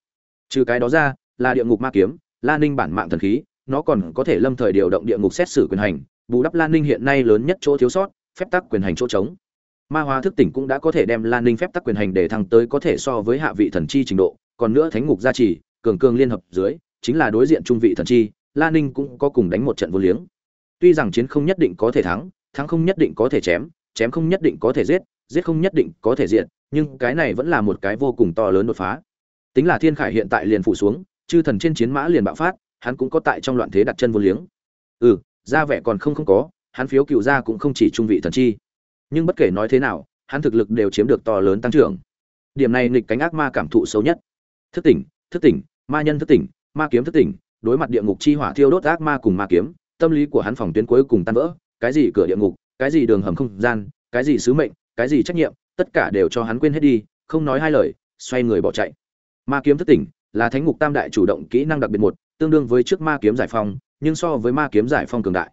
Trừ cái đó ra, là địa ngục ma kiếm, la ninh bản mạng thần khí, nó còn có thể lâm thời điều động địa ngục xét xử quyền hành. Bù đắp lan ninh hiện nay lớn nhất chỗ thiếu sót, phép tắc quyền hành chỗ trống. Ma hóa thức tỉnh cũng đã có thể đem lan ninh phép tắc quyền hành để thăng tới có thể so với hạ vị thần chi trình độ. Còn nữa thánh ngục gia trì, cường cường liên hợp dưới, chính là đối diện trung vị thần chi lan ninh cũng có cùng đánh một trận vô liếng. Tuy rằng chiến không nhất định có thể thắng thắng không nhất định có thể chém chém không nhất định có thể giết giết không nhất định có thể diện nhưng cái này vẫn là một cái vô cùng to lớn đột phá. Tính là thiên khải hiện tại liền phủ xuống, chư thần trên chiến mã liền bạo phát, hắn cũng có tại trong loạn thế đặt chân vô liếng. Ừ ra vẻ còn không không có, hắn phiếu cựu ra cũng không chỉ trung vị thần chi. Nhưng bất kể nói thế nào, hắn thực lực đều chiếm được to lớn tăng trưởng. Điểm này nghịch cánh ác ma cảm thụ xấu nhất. Thức tỉnh thức tỉnh, ma nhân thức tỉnh, ma kiếm thức tỉnh, đối mặt địa ngục chi hỏa thiêu đốt ác ma cùng ma kiếm, tâm lý của hắn phòng tuyến cuối cùng tan vỡ, cái gì cửa địa ngục, cái gì đường hầm không gian, cái gì sứ mệnh cái gì trách nhiệm, tất cả đều cho hắn quên hết đi, không nói hai lời, xoay người bỏ chạy. Ma kiếm thức tỉnh là thánh ngục tam đại chủ động kỹ năng đặc biệt một, tương đương với trước ma kiếm giải phong, nhưng so với ma kiếm giải phong cường đại.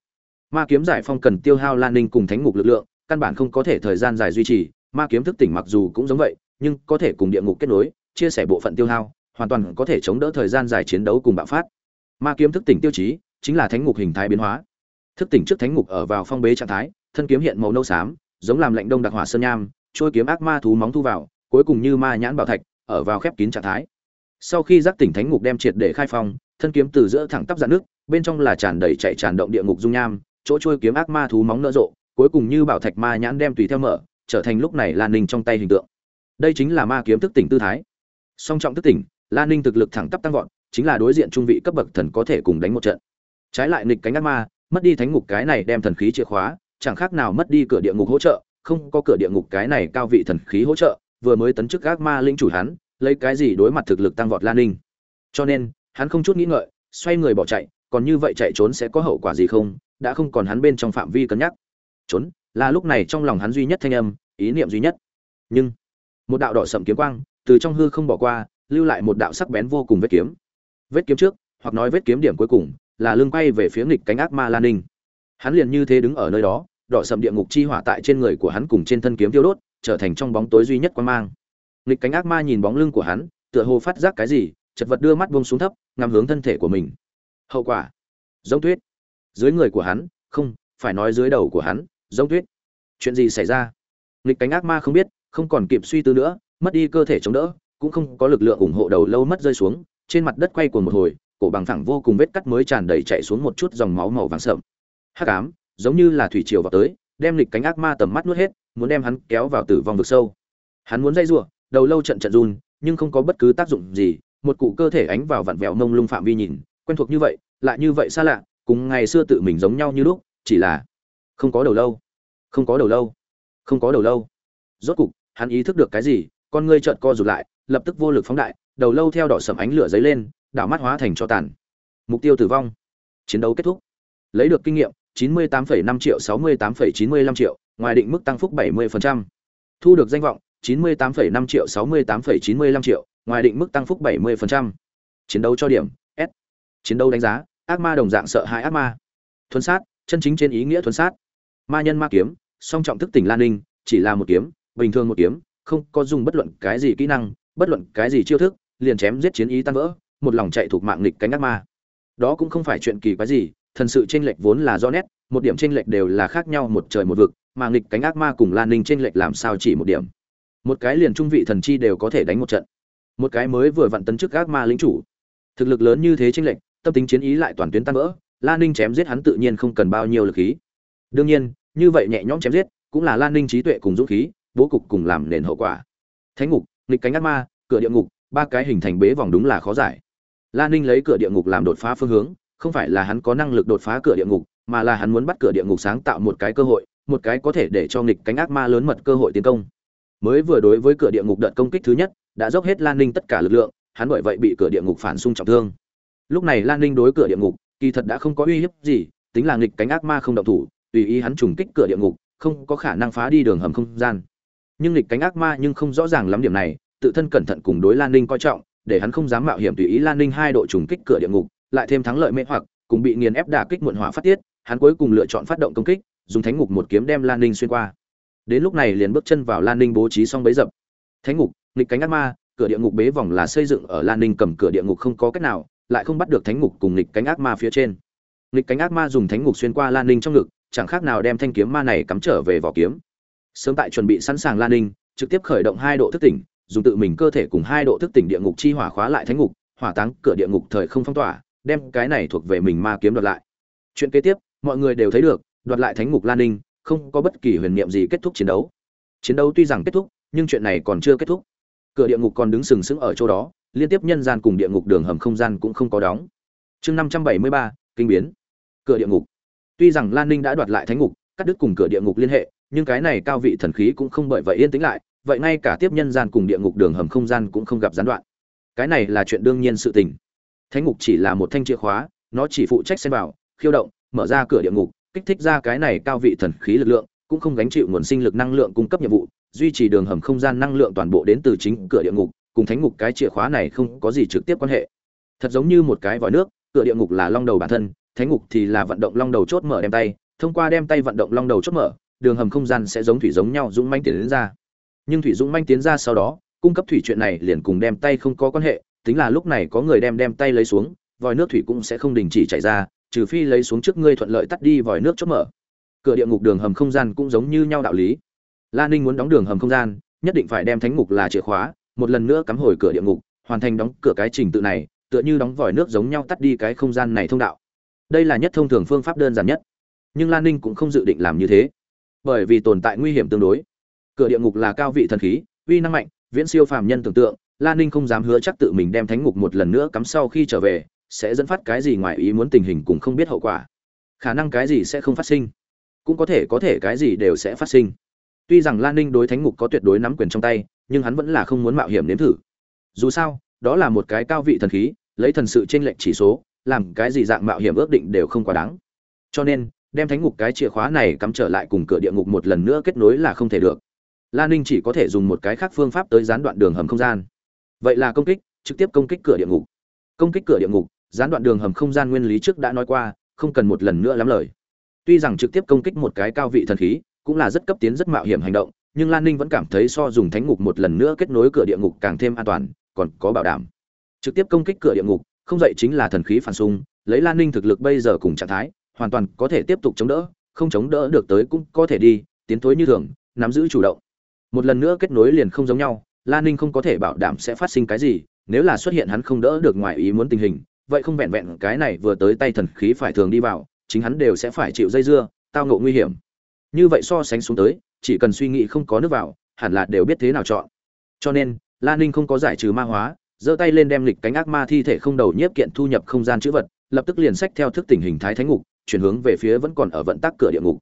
Ma kiếm giải phong cần tiêu hao lan ninh cùng thánh ngục lực lượng, căn bản không có thể thời gian dài duy trì, ma kiếm thức tỉnh mặc dù cũng giống vậy, nhưng có thể cùng địa ngục kết nối, chia sẻ bộ phận tiêu hao, hoàn toàn có thể chống đỡ thời gian dài chiến đấu cùng bạo phát. Ma kiếm thức tỉnh tiêu chí chính là thánh ngục hình thái biến hóa. Thức tỉnh trước thánh ngục ở vào phong bế trạng thái, thân kiếm hiện màu nâu xám giống làm lạnh đông đặc hỏa sơn nham, trôi kiếm ác ma thú móng thu vào, cuối cùng như ma nhãn bảo thạch, ở vào khép kín trạng thái. Sau khi giác tỉnh thánh ngục đem triệt để khai phong, thân kiếm từ giữa thẳng tắp ra nước, bên trong là tràn đầy chạy tràn động địa ngục dung nham, chỗ trôi kiếm ác ma thú móng nở rộ, cuối cùng như bảo thạch ma nhãn đem tùy theo mở, trở thành lúc này lan ninh trong tay hình tượng. Đây chính là ma kiếm thức tỉnh tư thái. Song trọng thức tỉnh, lan ninh thực lực thẳng tắp tăng vọt, chính là đối diện trung vị cấp bậc thần có thể cùng đánh một trận. Trái lại nghịch cánh ác ma, mất đi thánh ngục cái này đem thần khí chìa khóa chẳng khác nào mất đi cửa địa ngục hỗ trợ, không có cửa địa ngục cái này cao vị thần khí hỗ trợ, vừa mới tấn chức ác ma linh chủ hắn, lấy cái gì đối mặt thực lực tăng vọt lan ninh. Cho nên, hắn không chút nghĩ ngợi, xoay người bỏ chạy, còn như vậy chạy trốn sẽ có hậu quả gì không, đã không còn hắn bên trong phạm vi cân nhắc. Trốn, là lúc này trong lòng hắn duy nhất thanh âm, ý niệm duy nhất. Nhưng, một đạo đỏ sậm kiếm quang, từ trong hư không bỏ qua, lưu lại một đạo sắc bén vô cùng vết kiếm. Vết kiếm trước, hoặc nói vết kiếm điểm cuối cùng, là lưng quay về phía nghịch cánh ác ma lan ninh hắn liền như thế đứng ở nơi đó, đỏ sầm địa ngục chi hỏa tại trên người của hắn cùng trên thân kiếm tiêu đốt, trở thành trong bóng tối duy nhất quan mang. Nghịch cánh ác ma nhìn bóng lưng của hắn, tựa hồ phát giác cái gì, chật vật đưa mắt buông xuống thấp, ngắm hướng thân thể của mình. Hậu quả. Giống tuyết. Dưới người của hắn, không, phải nói dưới đầu của hắn, giống tuyết. Chuyện gì xảy ra? Nghịch cánh ác ma không biết, không còn kịp suy tư nữa, mất đi cơ thể chống đỡ, cũng không có lực lượng ủng hộ đầu lâu mất rơi xuống, trên mặt đất quay của một hồi, cổ bằng thẳng vô cùng vết cắt mới tràn đầy chạy xuống một chút dòng máu màu vàng sợm hắc ám, giống như là thủy triều vào tới, đem lịch cánh ác ma tầm mắt nuốt hết, muốn đem hắn kéo vào tử vong vực sâu. Hắn muốn dây giụa đầu lâu trận trận run, nhưng không có bất cứ tác dụng gì, một cụ cơ thể ánh vào vặn vẹo mông lung phạm vi nhìn, quen thuộc như vậy, lại như vậy xa lạ, cùng ngày xưa tự mình giống nhau như lúc, chỉ là không có đầu lâu. Không có đầu lâu. Không có đầu lâu. Rốt cục, hắn ý thức được cái gì, con ngươi trợn co rụt lại, lập tức vô lực phóng đại, đầu lâu theo đỏ sầm ánh lửa dấy lên, đảo mắt hóa thành cho tàn. Mục tiêu tử vong. Chiến đấu kết thúc lấy được kinh nghiệm 98,5 triệu 68,95 triệu ngoài định mức tăng phúc 70%. thu được danh vọng 98,5 triệu 68,95 triệu ngoài định mức tăng phúc 70%. chiến đấu cho điểm s chiến đấu đánh giá ác ma đồng dạng sợ hãi ác ma thuần sát chân chính trên ý nghĩa thuần sát ma nhân ma kiếm song trọng thức tỉnh lan ninh chỉ là một kiếm bình thường một kiếm không có dùng bất luận cái gì kỹ năng bất luận cái gì chiêu thức liền chém giết chiến ý tan vỡ một lòng chạy thuộc mạng nghịch cánh ác ma đó cũng không phải chuyện kỳ quái gì thần sự chênh lệch vốn là do nét, một điểm chênh lệch đều là khác nhau một trời một vực, mà nghịch cánh ác ma cùng lan ninh chênh lệch làm sao chỉ một điểm. Một cái liền trung vị thần chi đều có thể đánh một trận. Một cái mới vừa vặn tấn chức ác ma lính chủ. Thực lực lớn như thế chênh lệch, tâm tính chiến ý lại toàn tuyến tan vỡ, lan ninh chém giết hắn tự nhiên không cần bao nhiêu lực khí. Đương nhiên, như vậy nhẹ nhõm chém giết, cũng là lan ninh trí tuệ cùng dũng khí, bố cục cùng làm nền hậu quả. Thánh ngục, nghịch cánh ác ma, cửa địa ngục, ba cái hình thành bế vòng đúng là khó giải. Lan ninh lấy cửa địa ngục làm đột phá phương hướng không phải là hắn có năng lực đột phá cửa địa ngục, mà là hắn muốn bắt cửa địa ngục sáng tạo một cái cơ hội, một cái có thể để cho nghịch cánh ác ma lớn mật cơ hội tiến công. Mới vừa đối với cửa địa ngục đợt công kích thứ nhất, đã dốc hết lan ninh tất cả lực lượng, hắn bởi vậy bị cửa địa ngục phản xung trọng thương. Lúc này lan ninh đối cửa địa ngục, kỳ thật đã không có uy hiếp gì, tính là nghịch cánh ác ma không động thủ, tùy ý hắn trùng kích cửa địa ngục, không có khả năng phá đi đường hầm không gian. Nhưng nghịch cánh ác ma nhưng không rõ ràng lắm điểm này, tự thân cẩn thận cùng đối lan ninh coi trọng, để hắn không dám mạo hiểm tùy ý lan ninh hai độ trùng kích cửa địa ngục lại thêm thắng lợi mê hoặc, cùng bị nghiền ép đả kích muộn hỏa phát tiết, hắn cuối cùng lựa chọn phát động công kích, dùng thánh ngục một kiếm đem lan ninh xuyên qua. Đến lúc này liền bước chân vào lan ninh bố trí xong bấy dập. Thánh ngục, nghịch cánh ác ma, cửa địa ngục bế vòng là xây dựng ở lan ninh cầm cửa địa ngục không có cách nào, lại không bắt được thánh ngục cùng nghịch cánh ác ma phía trên. Nghịch cánh ác ma dùng thánh ngục xuyên qua lan ninh trong ngực, chẳng khác nào đem thanh kiếm ma này cắm trở về vỏ kiếm. Sớm tại chuẩn bị sẵn sàng lan ninh, trực tiếp khởi động hai độ thức tỉnh, dùng tự mình cơ thể cùng hai độ thức tỉnh địa ngục chi hỏa khóa lại thánh ngục, hỏa táng cửa địa ngục thời không phong tỏa đem cái này thuộc về mình ma kiếm đoạt lại. Chuyện kế tiếp, mọi người đều thấy được, đoạt lại thánh ngục lan ninh, không có bất kỳ huyền niệm gì kết thúc chiến đấu. Chiến đấu tuy rằng kết thúc, nhưng chuyện này còn chưa kết thúc. Cửa địa ngục còn đứng sừng sững ở chỗ đó, liên tiếp nhân gian cùng địa ngục đường hầm không gian cũng không có đóng. Chương năm trăm bảy mươi ba, kinh biến. Cửa địa ngục. Tuy rằng lan ninh đã đoạt lại thánh ngục, cắt đứt cùng cửa địa ngục liên hệ, nhưng cái này cao vị thần khí cũng không bởi vậy yên tĩnh lại, vậy ngay cả tiếp nhân gian cùng địa ngục đường hầm không gian cũng không gặp gián đoạn. Cái này là chuyện đương nhiên sự tình thánh ngục chỉ là một thanh chìa khóa, nó chỉ phụ trách xem vào, khiêu động, mở ra cửa địa ngục, kích thích ra cái này cao vị thần khí lực lượng, cũng không gánh chịu nguồn sinh lực năng lượng cung cấp nhiệm vụ, duy trì đường hầm không gian năng lượng toàn bộ đến từ chính cửa địa ngục, cùng thánh ngục cái chìa khóa này không có gì trực tiếp quan hệ. Thật giống như một cái vòi nước, cửa địa ngục là long đầu bản thân, thánh ngục thì là vận động long đầu chốt mở đem tay, thông qua đem tay vận động long đầu chốt mở, đường hầm không gian sẽ giống thủy giống nhau dũng manh tiến đến ra. Nhưng thủy dũng manh tiến ra sau đó, cung cấp thủy chuyện này liền cùng đem tay không có quan hệ tính là lúc này có người đem đem tay lấy xuống, vòi nước thủy cũng sẽ không đình chỉ chảy ra, trừ phi lấy xuống trước ngươi thuận lợi tắt đi vòi nước chốt mở. Cửa địa ngục đường hầm không gian cũng giống như nhau đạo lý. La ninh muốn đóng đường hầm không gian, nhất định phải đem thánh ngục là chìa khóa, một lần nữa cắm hồi cửa địa ngục, hoàn thành đóng cửa cái trình tự này, tựa như đóng vòi nước giống nhau tắt đi cái không gian này thông đạo. Đây là nhất thông thường phương pháp đơn giản nhất. Nhưng lan ninh cũng không dự định làm như thế. Bởi vì tồn tại nguy hiểm tương đối. Cửa địa ngục là cao vị thần khí, uy năng mạnh, viễn siêu phàm nhân tưởng tượng lan ninh không dám hứa chắc tự mình đem thánh ngục một lần nữa cắm sau khi trở về, sẽ dẫn phát cái gì ngoài ý muốn tình hình cũng không biết hậu quả. Khả năng cái gì sẽ không phát sinh, cũng có thể có thể cái gì đều sẽ phát sinh. Tuy rằng lan ninh đối thánh ngục có tuyệt đối nắm quyền trong tay, nhưng hắn vẫn là không muốn mạo hiểm nếm thử. Dù sao, đó là một cái cao vị thần khí, lấy thần sự trên lệnh chỉ số, làm cái gì dạng mạo hiểm ước định đều không quá đáng. Cho nên, đem thánh ngục cái chìa khóa này cắm trở lại cùng cửa địa ngục một lần nữa kết nối là không thể được. Lan ninh chỉ có thể dùng một cái khác phương pháp tới gián đoạn đường hầm không gian vậy là công kích, trực tiếp công kích cửa địa ngục. Công kích cửa địa ngục, gián đoạn đường hầm không gian nguyên lý trước đã nói qua, không cần một lần nữa lắm lời. Tuy rằng trực tiếp công kích một cái cao vị thần khí, cũng là rất cấp tiến rất mạo hiểm hành động, nhưng lan ninh vẫn cảm thấy so dùng thánh ngục một lần nữa kết nối cửa địa ngục càng thêm an toàn, còn có bảo đảm. Trực tiếp công kích cửa địa ngục, không dậy chính là thần khí phản xung, lấy lan ninh thực lực bây giờ cùng trạng thái, hoàn toàn có thể tiếp tục chống đỡ, không chống đỡ được tới cũng có thể đi, tiến thối như thường, nắm giữ chủ động. Một lần nữa kết nối liền không giống nhau lan ninh không có thể bảo đảm sẽ phát sinh cái gì, nếu là xuất hiện hắn không đỡ được ngoài ý muốn tình hình, vậy không vẹn vẹn cái này vừa tới tay thần khí phải thường đi vào, chính hắn đều sẽ phải chịu dây dưa, tao ngộ nguy hiểm. Như vậy so sánh xuống tới, chỉ cần suy nghĩ không có nước vào, hẳn là đều biết thế nào chọn. Cho nên lan ninh không có giải trừ ma hóa, giơ tay lên đem lịch cánh ác ma thi thể không đầu nhiếp kiện thu nhập không gian chữ vật, lập tức liền sách theo thức tình hình thái thánh ngục, chuyển hướng về phía vẫn còn ở vận tắc cửa địa ngục.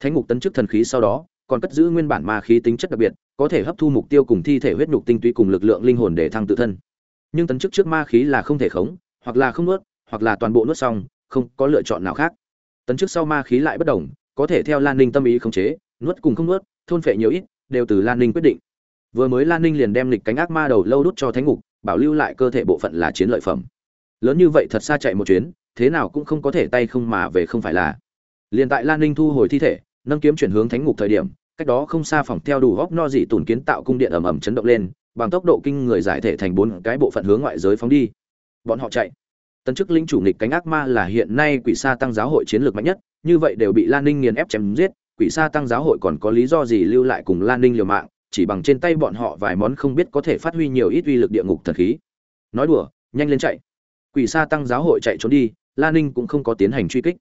Thánh ngục tấn chức thần khí sau đó, còn cất giữ nguyên bản ma khí tính chất đặc biệt có thể hấp thu mục tiêu cùng thi thể huyết nhục tinh túy cùng lực lượng linh hồn để thăng tự thân. Nhưng tấn chức trước ma khí là không thể khống, hoặc là không nuốt, hoặc là toàn bộ nuốt xong, không có lựa chọn nào khác. Tấn chức sau ma khí lại bất đồng, có thể theo lan ninh tâm ý khống chế, nuốt cùng không nuốt, thôn phệ nhiều ít, đều từ lan ninh quyết định. Vừa mới lan ninh liền đem lịch cánh ác ma đầu lâu đút cho thánh ngục, bảo lưu lại cơ thể bộ phận là chiến lợi phẩm. Lớn như vậy thật xa chạy một chuyến, thế nào cũng không có thể tay không mà về không phải là. Liền tại lan ninh thu hồi thi thể, nâng kiếm chuyển hướng thánh ngục thời điểm cách đó không xa phòng theo đủ góc no dị tùn kiến tạo cung điện ầm ầm chấn động lên, bằng tốc độ kinh người giải thể thành bốn cái bộ phận hướng ngoại giới phóng đi. Bọn họ chạy. Tân chức linh chủ nghịch cánh ác ma là hiện nay quỷ sa tăng giáo hội chiến lược mạnh nhất, như vậy đều bị lan ninh nghiền ép chém giết, quỷ sa tăng giáo hội còn có lý do gì lưu lại cùng lan ninh liều mạng, chỉ bằng trên tay bọn họ vài món không biết có thể phát huy nhiều ít uy lực địa ngục thần khí. Nói đùa, nhanh lên chạy. Quỷ sa tăng giáo hội chạy trốn đi, lan ninh cũng không có tiến hành truy kích.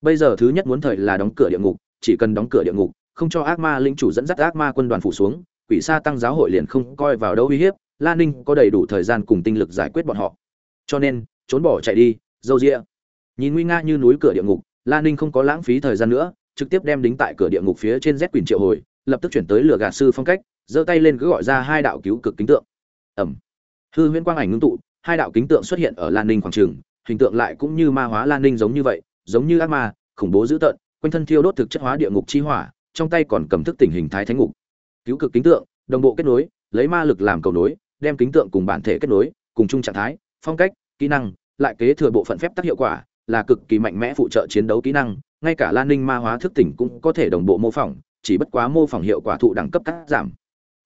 Bây giờ thứ nhất muốn thời là đóng cửa địa ngục, chỉ cần đóng cửa địa ngục không cho ác ma linh chủ dẫn dắt ác ma quân đoàn phủ xuống, quỷ sa tăng giáo hội liền không coi vào đâu uy hiếp lan ninh có đầy đủ thời gian cùng tinh lực giải quyết bọn họ. Cho nên, trốn bỏ chạy đi, dâu dịa. Nhìn nguy nga như núi cửa địa ngục lan ninh không có lãng phí thời gian nữa, trực tiếp đem đính tại cửa địa ngục phía trên z quyền triệu hồi, lập tức chuyển tới lửa gà sư phong cách, giơ tay lên cứ gọi ra hai đạo cứu cực kính tượng. Ẩm. Hư huyễn quang ảnh ngưng tụ, hai đạo kính tượng xuất hiện ở lan ninh khoảng trường, hình tượng lại cũng như ma hóa lan ninh giống như vậy, giống như ác ma, khủng bố dữ tợn, quanh thân thiêu đốt thực chất hóa địa ngục chi hỏa trong tay còn cầm thức tình hình thái thánh ngục. Cứu cực kính tượng, đồng bộ kết nối, lấy ma lực làm cầu nối, đem kính tượng cùng bản thể kết nối, cùng chung trạng thái, phong cách, kỹ năng, lại kế thừa bộ phận phép tác hiệu quả, là cực kỳ mạnh mẽ phụ trợ chiến đấu kỹ năng, ngay cả lan ninh ma hóa thức tỉnh cũng có thể đồng bộ mô phỏng, chỉ bất quá mô phỏng hiệu quả thụ đẳng cấp cắt giảm.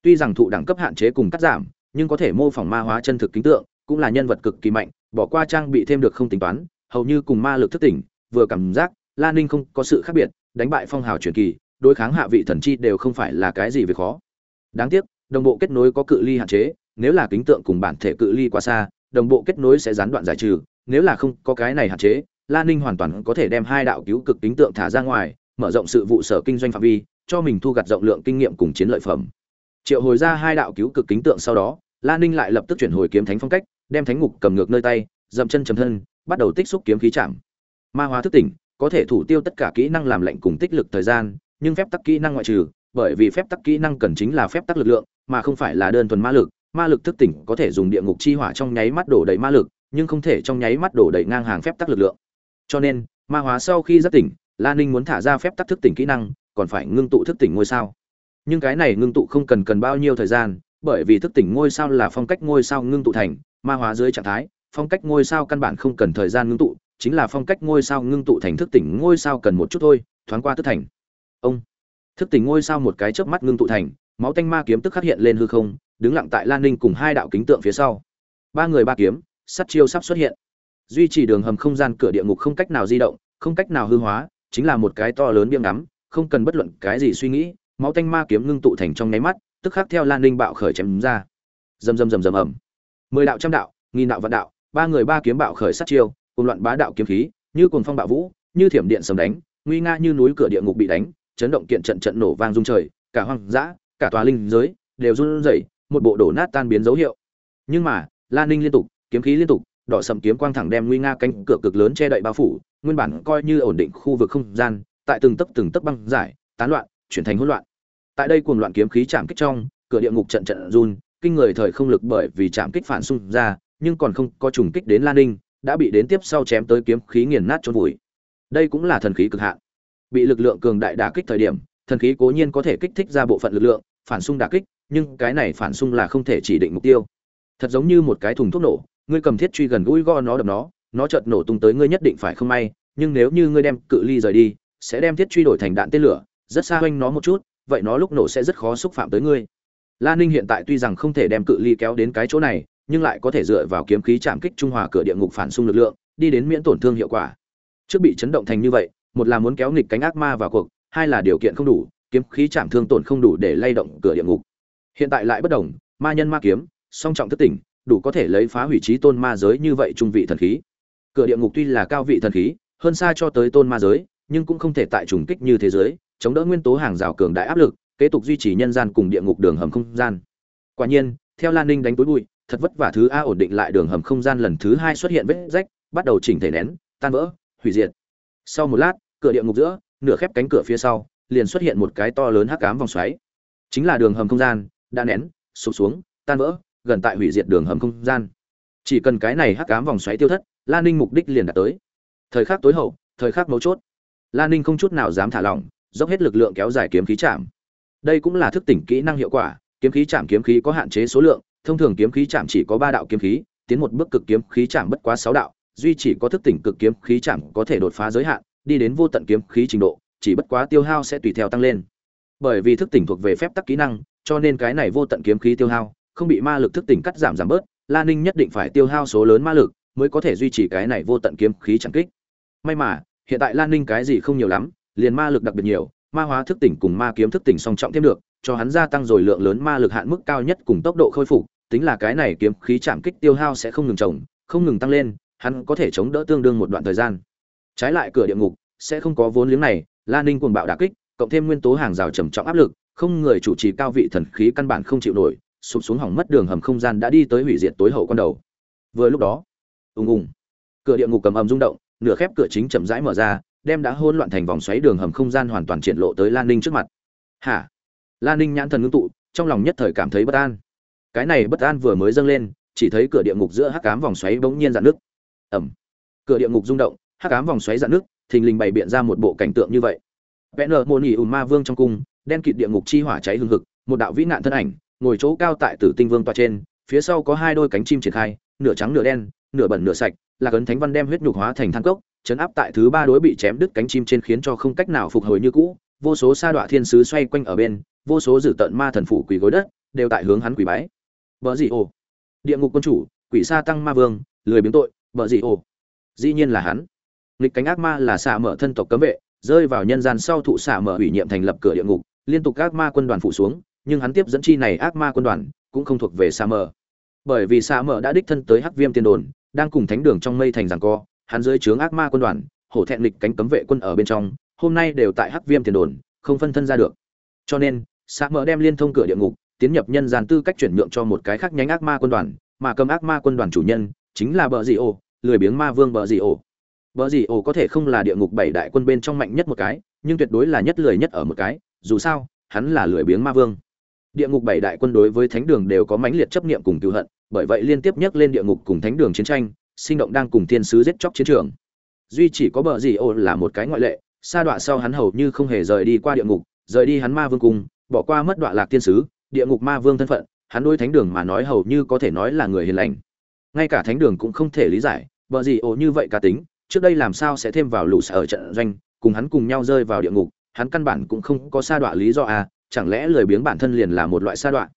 Tuy rằng thụ đẳng cấp hạn chế cùng cắt giảm, nhưng có thể mô phỏng ma hóa chân thực kính tượng, cũng là nhân vật cực kỳ mạnh, bỏ qua trang bị thêm được không tính toán, hầu như cùng ma lực thức tỉnh, vừa cảm giác, lan ninh không có sự khác biệt, đánh bại phong hào truyền kỳ đối kháng hạ vị thần chi đều không phải là cái gì về khó. Đáng tiếc, đồng bộ kết nối có cự ly hạn chế, nếu là kính tượng cùng bản thể cự ly quá xa, đồng bộ kết nối sẽ gián đoạn giải trừ, nếu là không có cái này hạn chế lan ninh hoàn toàn có thể đem hai đạo cứu cực kính tượng thả ra ngoài, mở rộng sự vụ sở kinh doanh phạm vi, cho mình thu gặt rộng lượng kinh nghiệm cùng chiến lợi phẩm. Triệu hồi ra hai đạo cứu cực kính tượng sau đó lan ninh lại lập tức chuyển hồi kiếm thánh phong cách, đem thánh ngục cầm ngược nơi tay, dậm chân chầm thân, bắt đầu tích xúc kiếm khí chạm. Ma hóa thức tỉnh, có thể thủ tiêu tất cả kỹ năng làm lạnh cùng tích lực thời gian nhưng phép tắc kỹ năng ngoại trừ, bởi vì phép tắc kỹ năng cần chính là phép tắc lực lượng, mà không phải là đơn thuần ma lực. Ma lực thức tỉnh có thể dùng địa ngục chi hỏa trong nháy mắt đổ đầy ma lực, nhưng không thể trong nháy mắt đổ đầy ngang hàng phép tắc lực lượng. Cho nên, ma hóa sau khi giác tỉnh lan ninh muốn thả ra phép tắc thức tỉnh kỹ năng, còn phải ngưng tụ thức tỉnh ngôi sao. Nhưng cái này ngưng tụ không cần cần bao nhiêu thời gian, bởi vì thức tỉnh ngôi sao là phong cách ngôi sao ngưng tụ thành, ma hóa dưới trạng thái, phong cách ngôi sao căn bản không cần thời gian ngưng tụ, chính là phong cách ngôi sao ngưng tụ thành thức tỉnh ngôi sao cần một chút thôi, thoáng qua tức thành ông. Thức tỉnh ngôi sao một cái chớp mắt ngưng tụ thành, máu tanh ma kiếm tức khắc hiện lên hư không, đứng lặng tại lan ninh cùng hai đạo kính tượng phía sau. Ba người ba kiếm, sắt chiêu sắp xuất hiện. Duy trì đường hầm không gian cửa địa ngục không cách nào di động, không cách nào hư hóa, chính là một cái to lớn biếng ngắm, không cần bất luận cái gì suy nghĩ, máu tanh ma kiếm ngưng tụ thành trong nháy mắt, tức khắc theo lan ninh bạo khởi chém ra. Rầm rầm rầm rầm ầm. Mười đạo trăm đạo, nghìn đạo vạn đạo, ba người ba kiếm bạo khởi sát chiêu cùng loạn bá đạo kiếm khí, như cuồng phong bạo vũ, như thiểm điện sầm đánh, nguy nga như núi cửa địa ngục bị đánh chấn động kiện trận trận nổ vang rung trời, cả hoang dã, cả tòa linh giới đều run rẩy, một bộ đổ nát tan biến dấu hiệu. Nhưng mà lan ninh liên tục, kiếm khí liên tục, đỏ sầm kiếm quang thẳng đem nguy nga cánh cửa cực lớn che đậy bao phủ, nguyên bản coi như ổn định khu vực không gian, tại từng tấc từng tấc băng giải, tán loạn, chuyển thành hỗn loạn. Tại đây cuồng loạn kiếm khí chạm kích trong, cửa địa ngục trận trận run, kinh người thời không lực bởi vì chạm kích phản xung ra, nhưng còn không có trùng kích đến lan ninh, đã bị đến tiếp sau chém tới kiếm khí nghiền nát chôn vùi. Đây cũng là thần khí cực hạn bị lực lượng cường đại đả kích thời điểm, thần khí cố nhiên có thể kích thích ra bộ phận lực lượng, phản xung đả kích, nhưng cái này phản xung là không thể chỉ định mục tiêu. Thật giống như một cái thùng thuốc nổ, ngươi cầm thiết truy gần gũi gõ nó đập nó nó chợt nổ tung tới ngươi nhất định phải không may, nhưng nếu như ngươi đem cự ly rời đi, sẽ đem thiết truy đổi thành đạn tên lửa, rất xa quanh nó một chút, vậy nó lúc nổ sẽ rất khó xúc phạm tới ngươi. Lan ninh hiện tại tuy rằng không thể đem cự ly kéo đến cái chỗ này, nhưng lại có thể dựa vào kiếm khí chạm kích trung hòa cửa địa ngục phản xung lực lượng, đi đến miễn tổn thương hiệu quả. Trước bị chấn động thành như vậy một là muốn kéo nghịch cánh ác ma vào cuộc, hai là điều kiện không đủ, kiếm khí chạm thương tổn không đủ để lay động cửa địa ngục. Hiện tại lại bất đồng, ma nhân ma kiếm, song trọng thất tỉnh, đủ có thể lấy phá hủy trí tôn ma giới như vậy trung vị thần khí. Cửa địa ngục tuy là cao vị thần khí, hơn xa cho tới tôn ma giới, nhưng cũng không thể tại trùng kích như thế giới, chống đỡ nguyên tố hàng rào cường đại áp lực, kế tục duy trì nhân gian cùng địa ngục đường hầm không gian. Quả nhiên, theo lan ninh đánh túi bụi, thật vất vả thứ a ổn định lại đường hầm không gian lần thứ hai xuất hiện vết rách, bắt đầu chỉnh thể nén, tan vỡ, hủy diệt sau một lát, cửa địa ngục giữa, nửa khép cánh cửa phía sau, liền xuất hiện một cái to lớn hắc ám vòng xoáy. Chính là đường hầm không gian, đã nén, sụp xuống, tan vỡ, gần tại hủy diệt đường hầm không gian. Chỉ cần cái này hắc ám vòng xoáy tiêu thất, lan ninh mục đích liền đạt tới. Thời khắc tối hậu, thời khắc mấu chốt, lan ninh không chút nào dám thả lỏng, dốc hết lực lượng kéo dài kiếm khí chạm. Đây cũng là thức tỉnh kỹ năng hiệu quả, kiếm khí chạm kiếm khí có hạn chế số lượng, thông thường kiếm khí chạm chỉ có ba đạo kiếm khí, tiến một bước cực kiếm khí chạm bất quá sáu đạo duy chỉ có thức tỉnh cực kiếm khí chẳng có thể đột phá giới hạn, đi đến vô tận kiếm khí trình độ, chỉ bất quá tiêu hao sẽ tùy theo tăng lên. Bởi vì thức tỉnh thuộc về phép tắc kỹ năng, cho nên cái này vô tận kiếm khí tiêu hao, không bị ma lực thức tỉnh cắt giảm giảm bớt lan ninh nhất định phải tiêu hao số lớn ma lực mới có thể duy trì cái này vô tận kiếm khí chẳng kích. May mà, hiện tại lan ninh cái gì không nhiều lắm, liền ma lực đặc biệt nhiều, ma hóa thức tỉnh cùng ma kiếm thức tỉnh song trọng thêm được, cho hắn gia tăng rồi lượng lớn ma lực hạn mức cao nhất cùng tốc độ khôi phục, tính là cái này kiếm khí chạm kích tiêu hao sẽ không ngừng trồng không ngừng tăng lên hắn có thể chống đỡ tương đương một đoạn thời gian. Trái lại cửa địa ngục sẽ không có vốn liếng này lan ninh cuồng bạo đả kích, cộng thêm nguyên tố hàng rào trầm trọng áp lực, không người chủ trì cao vị thần khí căn bản không chịu nổi, sụp xuống hỏng mất đường hầm không gian đã đi tới hủy diệt tối hậu con đầu. Vừa lúc đó, ùng ùng, cửa địa ngục cầm ầm rung động, nửa khép cửa chính chậm rãi mở ra, đem đã hỗn loạn thành vòng xoáy đường hầm không gian hoàn toàn triển lộ tới lan ninh trước mặt. Hả? Lan ninh nhãn thần ngưng tụ, trong lòng nhất thời cảm thấy bất an. Cái này bất an vừa mới dâng lên, chỉ thấy cửa địa ngục giữa hắc cám vòng xoáy bỗng nhiên dạn nứt ẩm. Cửa địa ngục rung động, hắc cám vòng xoáy dạn nước thình lình bày biện ra một bộ cảnh tượng như vậy. Vẽ nợ môn ỉ ùn ma vương trong cung, đen kịt địa ngục chi hỏa cháy hừng hực, một đạo vĩ nạn thân ảnh, ngồi chỗ cao tại tử tinh vương tòa trên, phía sau có hai đôi cánh chim triển khai, nửa trắng nửa đen, nửa bẩn nửa sạch, là cấn thánh văn đem huyết nhục hóa thành thang cốc, chấn áp tại thứ ba đối bị chém đứt cánh chim trên khiến cho không cách nào phục hồi như cũ, vô số sa đọa thiên sứ xoay quanh ở bên, vô số dữ tận ma thần phủ quỳ gối đất, đều tại hướng hắn quỳ bái. Vợ gì ồ? Địa ngục quân chủ, quỷ sa tăng ma vương, lười biếng tội vợ gì ồ? Dĩ nhiên là hắn. Nghịch cánh ác ma là xạ mở thân tộc cấm vệ, rơi vào nhân gian sau thụ xạ mở ủy nhiệm thành lập cửa địa ngục, liên tục ác ma quân đoàn phủ xuống, nhưng hắn tiếp dẫn chi này ác ma quân đoàn cũng không thuộc về xạ mở. Bởi vì xạ mở đã đích thân tới hắc viêm tiên đồn, đang cùng thánh đường trong mây thành giằng co, hắn dưới trướng ác ma quân đoàn, hổ thẹn lịch cánh cấm vệ quân ở bên trong, hôm nay đều tại hắc viêm tiền đồn, không phân thân ra được. Cho nên, xạ mở đem liên thông cửa địa ngục, tiến nhập nhân gian tư cách chuyển nhượng cho một cái khác nhánh ác ma quân đoàn, mà cầm ác ma quân đoàn chủ nhân chính là bờ dị ổ, lười biếng ma vương bờ dị ổ. Bờ dị ổ có thể không là địa ngục bảy đại quân bên trong mạnh nhất một cái, nhưng tuyệt đối là nhất lười nhất ở một cái, dù sao, hắn là lười biếng ma vương. Địa ngục bảy đại quân đối với thánh đường đều có mãnh liệt chấp niệm cùng cựu hận, bởi vậy liên tiếp nhắc lên địa ngục cùng thánh đường chiến tranh, sinh động đang cùng thiên sứ giết chóc chiến trường. Duy chỉ có bờ dị ổ là một cái ngoại lệ, sa đọa sau hắn hầu như không hề rời đi qua địa ngục, rời đi hắn ma vương cung, bỏ qua mất đọa lạc thiên sứ, địa ngục ma vương thân phận, hắn đôi thánh đường mà nói hầu như có thể nói là người hiền lành ngay cả thánh đường cũng không thể lý giải, vợ gì ổ như vậy cá tính, trước đây làm sao sẽ thêm vào lũ sở ở trận doanh, cùng hắn cùng nhau rơi vào địa ngục, hắn căn bản cũng không có sa đọa lý do à chẳng lẽ lười biếng bản thân liền là một loại sa đọa?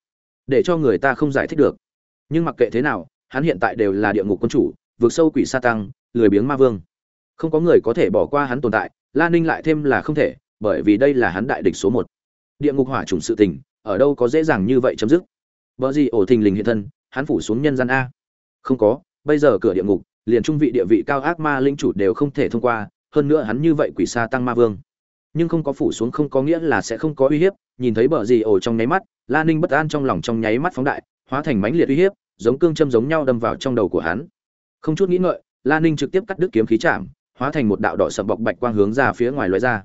Để cho người ta không giải thích được. Nhưng mặc kệ thế nào, hắn hiện tại đều là địa ngục quân chủ, vượt sâu quỷ sa tăng, lười biếng ma vương. Không có người có thể bỏ qua hắn tồn tại, la ninh lại thêm là không thể, bởi vì đây là hắn đại địch số một. Địa ngục hỏa trùng sự tình, ở đâu có dễ dàng như vậy chấm dứt? Vợ gì ổ thình lình hiện thân, hắn phủ xuống nhân gian a không có, bây giờ cửa địa ngục, liền trung vị địa vị cao ác ma linh chủ đều không thể thông qua, hơn nữa hắn như vậy quỷ xa tăng ma vương. Nhưng không có phủ xuống không có nghĩa là sẽ không có uy hiếp, nhìn thấy bờ gì ổ trong nháy mắt, la ninh bất an trong lòng trong nháy mắt phóng đại, hóa thành mãnh liệt uy hiếp, giống cương châm giống nhau đâm vào trong đầu của hắn. Không chút nghĩ ngợi, la ninh trực tiếp cắt đứt kiếm khí chạm, hóa thành một đạo đỏ sậm bọc bạch quang hướng ra phía ngoài loại ra.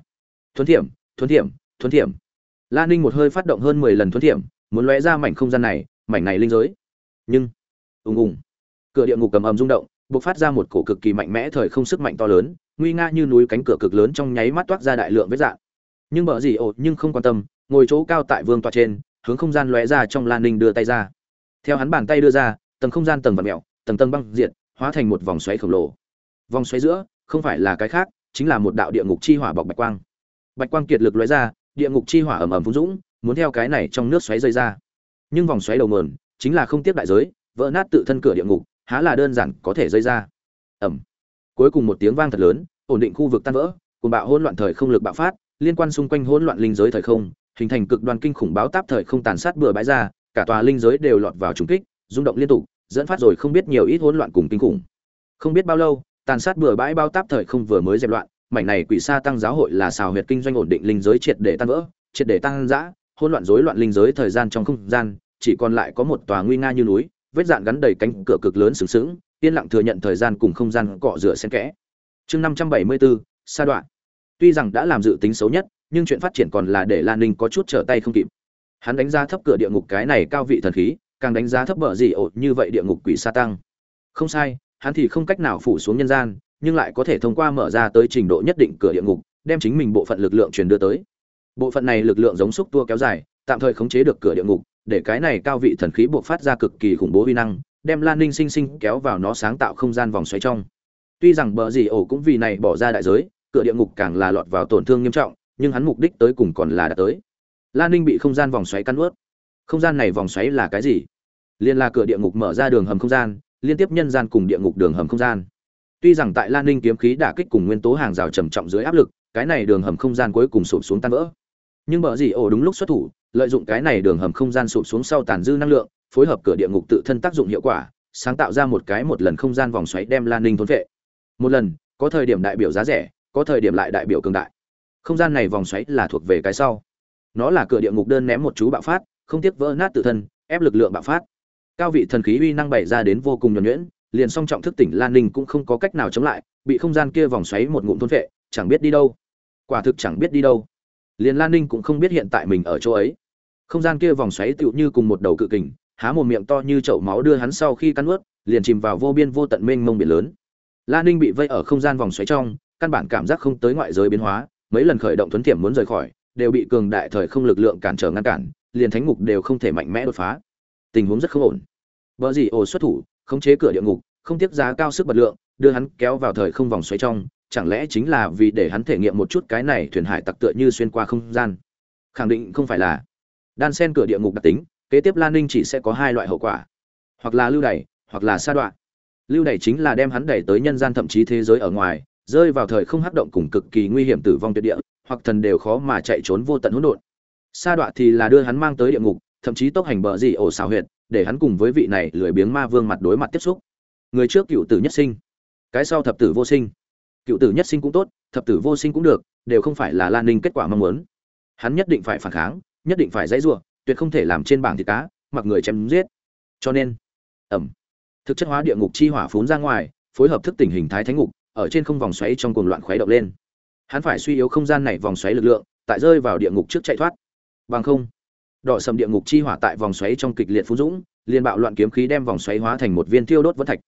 Thuấn thiểm thuấn thiểm thuấn thiểm. La ninh một hơi phát động hơn mười lần thuấn thiểm, muốn lóe ra mảnh không gian này, mảnh này linh giới. Nhưng, ùng ùng cửa địa ngục cầm ầm rung động, bộc phát ra một cổ cực kỳ mạnh mẽ thời không sức mạnh to lớn, nguy nga như núi cánh cửa cực lớn trong nháy mắt toát ra đại lượng vết dạng. Nhưng bờ gì ồ, nhưng không quan tâm, ngồi chỗ cao tại vương tọa trên, hướng không gian lóe ra trong lan ninh đưa tay ra. Theo hắn bàn tay đưa ra, tầng không gian tầng vật mẹo tầng tầng băng diệt, hóa thành một vòng xoáy khổng lồ. Vòng xoáy giữa, không phải là cái khác, chính là một đạo địa ngục chi hỏa bọc bạch quang. Bạch quang kiệt lực lóe ra, địa ngục chi hỏa ầm ầm phun dũng, muốn theo cái này trong nước xoáy rơi ra. Nhưng vòng xoáy đầu nguồn, chính là không tiếp đại giới, vỡ nát tự thân cửa địa ngục há là đơn giản có thể rơi ra. Ẩm. Cuối cùng một tiếng vang thật lớn, ổn định khu vực tan vỡ cùng bạo hỗn loạn thời không lực bạo phát, liên quan xung quanh hỗn loạn linh giới thời không, hình thành cực đoan kinh khủng báo táp thời không tàn sát bừa bãi ra, cả tòa linh giới đều lọt vào trùng kích, rung động liên tục, dẫn phát rồi không biết nhiều ít hỗn loạn cùng kinh khủng. Không biết bao lâu, tàn sát bừa bãi bao táp thời không vừa mới dẹp loạn, mảnh này quỷ sa tăng giáo hội là xào huyệt kinh doanh ổn định linh giới triệt để tan vỡ, triệt để tăng dã, hỗn loạn rối loạn linh giới thời gian trong không gian, chỉ còn lại có một tòa nguy nga như núi vết dạn gắn đầy cánh cửa cực lớn sừng sững, yên lặng thừa nhận thời gian cùng không gian cọ rửa xen kẽ. Chương năm trăm bảy mươi bốn sa đoạn. Tuy rằng đã làm dự tính xấu nhất, nhưng chuyện phát triển còn là để lan ninh có chút trở tay không kịp. Hắn đánh giá thấp cửa địa ngục cái này cao vị thần khí, càng đánh giá thấp bờ gì ột như vậy địa ngục quỷ sa tăng. Không sai, hắn thì không cách nào phủ xuống nhân gian, nhưng lại có thể thông qua mở ra tới trình độ nhất định cửa địa ngục, đem chính mình bộ phận lực lượng truyền đưa tới. Bộ phận này lực lượng giống xúc tua kéo dài, tạm thời khống chế được cửa địa ngục để cái này cao vị thần khí buộc phát ra cực kỳ khủng bố uy năng, đem lan ninh sinh sinh kéo vào nó sáng tạo không gian vòng xoáy trong. Tuy rằng bờ gì ổ cũng vì này bỏ ra đại giới, cửa địa ngục càng là lọt vào tổn thương nghiêm trọng, nhưng hắn mục đích tới cùng còn là đã tới. Lan ninh bị không gian vòng xoáy cắn ướt không gian này vòng xoáy là cái gì? Liên là cửa địa ngục mở ra đường hầm không gian, liên tiếp nhân gian cùng địa ngục đường hầm không gian. Tuy rằng tại lan ninh kiếm khí đả kích cùng nguyên tố hàng rào trầm trọng dưới áp lực, cái này đường hầm không gian cuối cùng sụp xuống tan vỡ. Nhưng bờ gì ổ đúng lúc xuất thủ lợi dụng cái này đường hầm không gian sụp xuống sau tàn dư năng lượng, phối hợp cửa địa ngục tự thân tác dụng hiệu quả, sáng tạo ra một cái một lần không gian vòng xoáy đem lan ninh thốn vệ một lần, có thời điểm đại biểu giá rẻ, có thời điểm lại đại biểu cường đại. Không gian này vòng xoáy là thuộc về cái sau. Nó là cửa địa ngục đơn ném một chú bạo phát, không tiếc vỡ nát tự thân, ép lực lượng bạo phát. Cao vị thần khí uy năng bày ra đến vô cùng nhuẩn nhuyễn, liền song trọng thức tỉnh lan ninh cũng không có cách nào chống lại, bị không gian kia vòng xoáy một ngụm thôn vệ chẳng biết đi đâu. Quả thực chẳng biết đi đâu liền lan ninh cũng không biết hiện tại mình ở chỗ ấy. Không gian kia vòng xoáy tựu như cùng một đầu cự kình, há một miệng to như chậu máu đưa hắn sau khi cắn ướt liền chìm vào vô biên vô tận mênh mông biển lớn. Lan ninh bị vây ở không gian vòng xoáy trong, căn bản cảm giác không tới ngoại giới biến hóa, mấy lần khởi động thuấn tiệm muốn rời khỏi, đều bị cường đại thời không lực lượng cản trở ngăn cản, liền thánh ngục đều không thể mạnh mẽ đột phá. Tình huống rất không ổn. Vợ gì ồ xuất thủ, khống chế cửa địa ngục, không tiếc giá cao sức bật lượng, đưa hắn kéo vào thời không vòng xoáy trong chẳng lẽ chính là vì để hắn thể nghiệm một chút cái này thuyền hải tặc tựa như xuyên qua không gian? Khẳng định không phải là. Đan sen cửa địa ngục đặc tính, kế tiếp lan ninh chỉ sẽ có hai loại hậu quả. Hoặc là lưu đày, hoặc là sa đoạn lưu đày chính là đem hắn đẩy tới nhân gian thậm chí thế giới ở ngoài, rơi vào thời không hắc động cùng cực kỳ nguy hiểm tử vong tuyệt địa, hoặc thần đều khó mà chạy trốn vô tận hỗn độn. Sa đoạn thì là đưa hắn mang tới địa ngục, thậm chí tốc hành bờ gì ổ xào huyệt, để hắn cùng với vị này lười biếng ma vương mặt đối mặt tiếp xúc. Người trước cựu tử nhất sinh, cái sau thập tử vô sinh cựu tử nhất sinh cũng tốt, thập tử vô sinh cũng được, đều không phải là lan ninh kết quả mong muốn. Hắn nhất định phải phản kháng, nhất định phải dãy rủa, tuyệt không thể làm trên bảng thịt cá, mặc người chém giết. Cho nên ẩm thực chất hóa địa ngục chi hỏa phún ra ngoài, phối hợp thức tỉnh hình thái thánh ngục, ở trên không vòng xoáy trong cuồng loạn khuấy động lên. Hắn phải suy yếu không gian này vòng xoáy lực lượng, tại rơi vào địa ngục trước chạy thoát. Bằng không, đỏ sầm địa ngục chi hỏa tại vòng xoáy trong kịch liệt phú dũng, liền bạo loạn kiếm khí đem vòng xoáy hóa thành một viên thiêu đốt vẫn thạch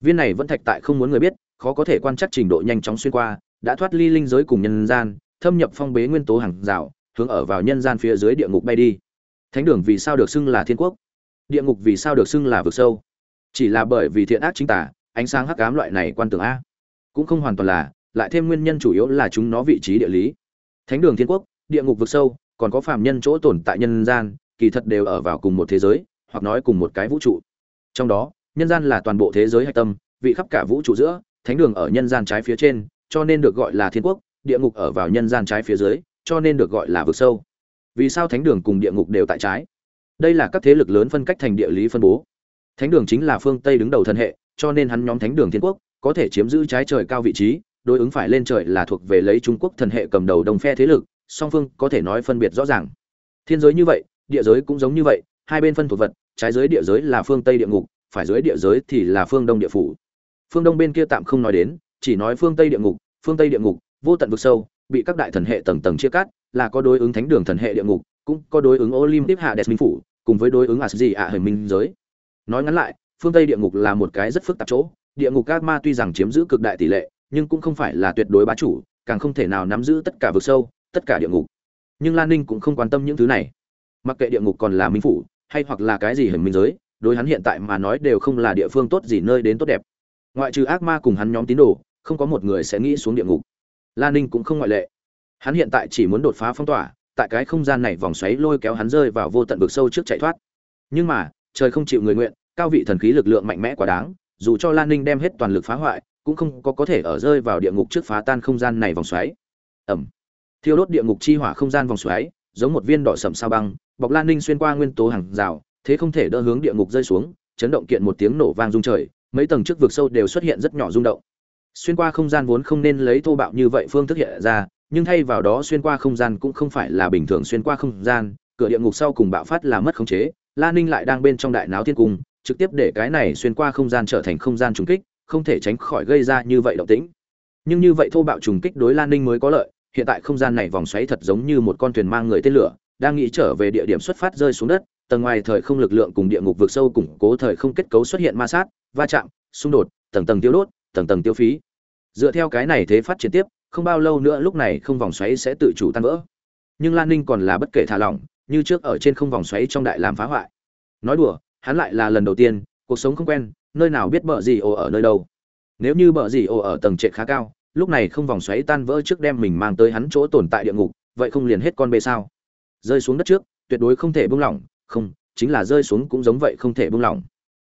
viên này vẫn thạch tại không muốn người biết, khó có thể quan trắc trình độ nhanh chóng xuyên qua, đã thoát ly linh giới cùng nhân gian, thâm nhập phong bế nguyên tố hàng rào, hướng ở vào nhân gian phía dưới địa ngục bay đi. Thánh đường vì sao được xưng là thiên quốc? Địa ngục vì sao được xưng là vực sâu? Chỉ là bởi vì thiện ác chính tả ánh sáng hắc ám loại này quan tưởng a. Cũng không hoàn toàn là, lại thêm nguyên nhân chủ yếu là chúng nó vị trí địa lý. Thánh đường thiên quốc, địa ngục vực sâu, còn có phàm nhân chỗ tồn tại nhân gian, kỳ thật đều ở vào cùng một thế giới, hoặc nói cùng một cái vũ trụ. Trong đó nhân gian là toàn bộ thế giới hạch tâm, vị khắp cả vũ trụ giữa, thánh đường ở nhân gian trái phía trên, cho nên được gọi là thiên quốc, địa ngục ở vào nhân gian trái phía dưới, cho nên được gọi là vực sâu. Vì sao thánh đường cùng địa ngục đều tại trái? Đây là các thế lực lớn phân cách thành địa lý phân bố. Thánh đường chính là phương tây đứng đầu thân hệ, cho nên hắn nhóm thánh đường thiên quốc, có thể chiếm giữ trái trời cao vị trí, đối ứng phải lên trời là thuộc về lấy trung quốc thần hệ cầm đầu đồng phe thế lực, song phương có thể nói phân biệt rõ ràng. Thiên giới như vậy, địa giới cũng giống như vậy, hai bên phân thuộc vật, trái giới địa giới là phương tây địa ngục phải dưới địa giới thì là phương đông địa phủ. Phương đông bên kia tạm không nói đến, chỉ nói phương tây địa ngục, phương tây địa ngục, vô tận vực sâu, bị các đại thần hệ tầng tầng chia cắt, là có đối ứng thánh đường thần hệ địa ngục, cũng có đối ứng olympic hạ đẹp minh phủ, cùng với đối ứng asdi ạ hình minh giới. Nói ngắn lại, phương tây địa ngục là một cái rất phức tạp chỗ, địa ngục các ma tuy rằng chiếm giữ cực đại tỷ lệ, nhưng cũng không phải là tuyệt đối bá chủ, càng không thể nào nắm giữ tất cả vực sâu, tất cả địa ngục. Nhưng lan ninh cũng không quan tâm những thứ này. Mặc kệ địa ngục còn là minh phủ, hay hoặc là cái gì hình minh giới đối hắn hiện tại mà nói đều không là địa phương tốt gì nơi đến tốt đẹp. Ngoại trừ ác ma cùng hắn nhóm tín đồ, không có một người sẽ nghĩ xuống địa ngục. Lan ninh cũng không ngoại lệ. Hắn hiện tại chỉ muốn đột phá phong tỏa, tại cái không gian này vòng xoáy lôi kéo hắn rơi vào vô tận vực sâu trước chạy thoát. Nhưng mà, trời không chịu người nguyện, cao vị thần khí lực lượng mạnh mẽ quá đáng, dù cho lan ninh đem hết toàn lực phá hoại, cũng không có có thể ở rơi vào địa ngục trước phá tan không gian này vòng xoáy. Ẩm. Thiêu đốt địa ngục chi hỏa không gian vòng xoáy, giống một viên đỏ sầm sao băng, bọc lan ninh xuyên qua nguyên tố hàng rào thế không thể đỡ hướng địa ngục rơi xuống, chấn động kiện một tiếng nổ vang rung trời, mấy tầng trước vực sâu đều xuất hiện rất nhỏ rung động. Xuyên qua không gian vốn không nên lấy thô bạo như vậy phương thức hiện ra, nhưng thay vào đó xuyên qua không gian cũng không phải là bình thường xuyên qua không gian, cửa địa ngục sau cùng bạo phát là mất khống chế, la ninh lại đang bên trong đại náo thiên cung, trực tiếp để cái này xuyên qua không gian trở thành không gian trùng kích, không thể tránh khỏi gây ra như vậy động tĩnh. Nhưng như vậy thô bạo trùng kích đối lan ninh mới có lợi, hiện tại không gian này vòng xoáy thật giống như một con thuyền mang người tên lửa, đang nghĩ trở về địa điểm xuất phát rơi xuống đất tầng ngoài thời không lực lượng cùng địa ngục vượt sâu củng cố thời không kết cấu xuất hiện ma sát, va chạm, xung đột, tầng tầng tiêu đốt, tầng tầng tiêu phí. Dựa theo cái này thế phát triển tiếp, không bao lâu nữa lúc này không vòng xoáy sẽ tự chủ tan vỡ. Nhưng lan ninh còn là bất kể thả lỏng, như trước ở trên không vòng xoáy trong đại làm phá hoại. Nói đùa, hắn lại là lần đầu tiên, cuộc sống không quen, nơi nào biết bợ gì ồ ở nơi đâu. Nếu như bờ gì ồ ở tầng trệt khá cao, lúc này không vòng xoáy tan vỡ trước đem mình mang tới hắn chỗ tồn tại địa ngục, vậy không liền hết con bê sao? Rơi xuống đất trước, tuyệt đối không thể buông lỏng không, chính là rơi xuống cũng giống vậy không thể buông lỏng.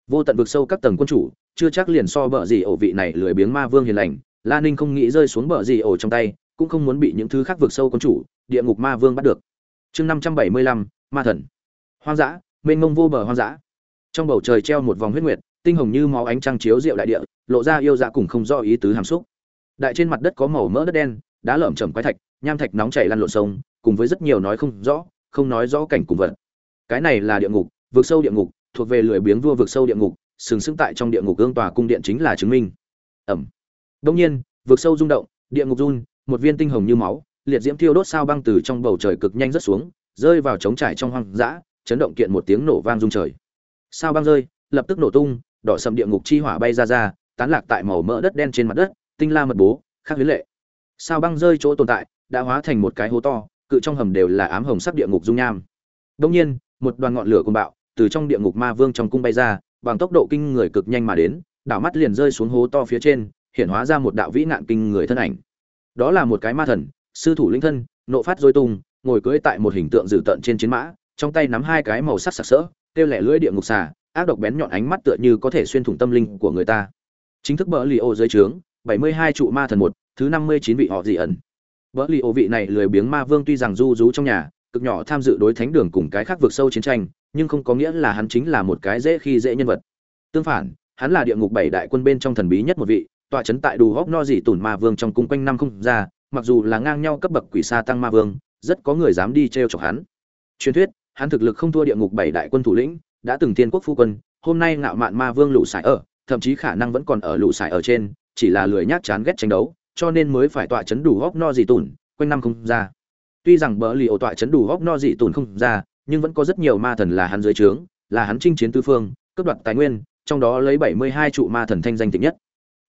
Vô tận vực sâu các tầng quân chủ, chưa chắc liền so bờ gì ổ vị này lười biếng ma vương hiền lành, la ninh không nghĩ rơi xuống bờ gì ổ trong tay, cũng không muốn bị những thứ khác vực sâu quân chủ, địa ngục ma vương bắt được. Chương năm trăm bảy mươi lăm, ma thần. Hoang dã, mênh mông vô bờ hoang dã. Trong bầu trời treo một vòng huyết nguyệt, tinh hồng như máu ánh trăng chiếu rượu đại địa, lộ ra yêu dạ cùng không do ý tứ hàm xúc. Đại trên mặt đất có màu mỡ đất đen, đá lởm chởm quái thạch, nham thạch nóng chảy lăn lộn sông, cùng với rất nhiều nói không rõ, không nói rõ cảnh cùng vật cái này là địa ngục vượt sâu địa ngục, thuộc về lười biếng vua vượt sâu địa ngục, sừng sững tại trong địa ngục gương tòa cung điện chính là chứng minh. Ẩm. Đông nhiên vượt sâu rung động, địa ngục run, một viên tinh hồng như máu, liệt diễm thiêu đốt sao băng từ trong bầu trời cực nhanh rất xuống, rơi vào trống trải trong hoang dã, chấn động kiện một tiếng nổ vang rung trời. Sao băng rơi, lập tức nổ tung, đỏ sầm địa ngục chi hỏa bay ra ra, tán lạc tại màu mỡ đất đen trên mặt đất, tinh la mật bố, khác huyến lệ. Sao băng rơi chỗ tồn tại, đã hóa thành một cái hố to, cự trong hầm đều là ám hồng sắc địa ngục dung nham. Đông nhiên một đoàn ngọn lửa cuồng bạo từ trong địa ngục ma vương trong cung bay ra, bằng tốc độ kinh người cực nhanh mà đến, đảo mắt liền rơi xuống hố to phía trên, hiện hóa ra một đạo vĩ nạn kinh người thân ảnh. Đó là một cái ma thần, sư thủ linh thân, nộ phát rối tung, ngồi cưỡi tại một hình tượng dữ tợn trên chiến mã, trong tay nắm hai cái màu sắc sặc sỡ, kêu lẻ lưỡi địa ngục xà, ác độc bén nhọn ánh mắt tựa như có thể xuyên thủng tâm linh của người ta. Chính thức bỡ lì ô dưới trướng, bảy mươi hai trụ ma thần một, thứ năm mươi chín vị họ dị ẩn. Bỡ lì ô vị này lười biếng ma vương tuy rằng du rú trong nhà cực nhỏ tham dự đối thánh đường cùng cái khác vượt sâu chiến tranh, nhưng không có nghĩa là hắn chính là một cái dễ khi dễ nhân vật. Tương phản, hắn là địa ngục bảy đại quân bên trong thần bí nhất một vị, tọa chấn tại đủ góc no gì tủn ma vương trong cung quanh năm không ra, mặc dù là ngang nhau cấp bậc quỷ sa tăng ma vương, rất có người dám đi treo chọc hắn. Truyền thuyết, hắn thực lực không thua địa ngục bảy đại quân thủ lĩnh, đã từng thiên quốc phu quân, hôm nay ngạo mạn ma vương lũ sải ở, thậm chí khả năng vẫn còn ở lũ sải ở trên, chỉ là lười nhác chán ghét tranh đấu, cho nên mới phải tọa chấn đủ góc no gì tủn quanh năm không ra tuy rằng bờ lì ổ tọa chấn đủ góc no dị tồn không ra, nhưng vẫn có rất nhiều ma thần là hắn dưới trướng, là hắn chinh chiến tư phương, cướp đoạt tài nguyên, trong đó lấy bảy mươi hai trụ ma thần thanh danh tịnh nhất.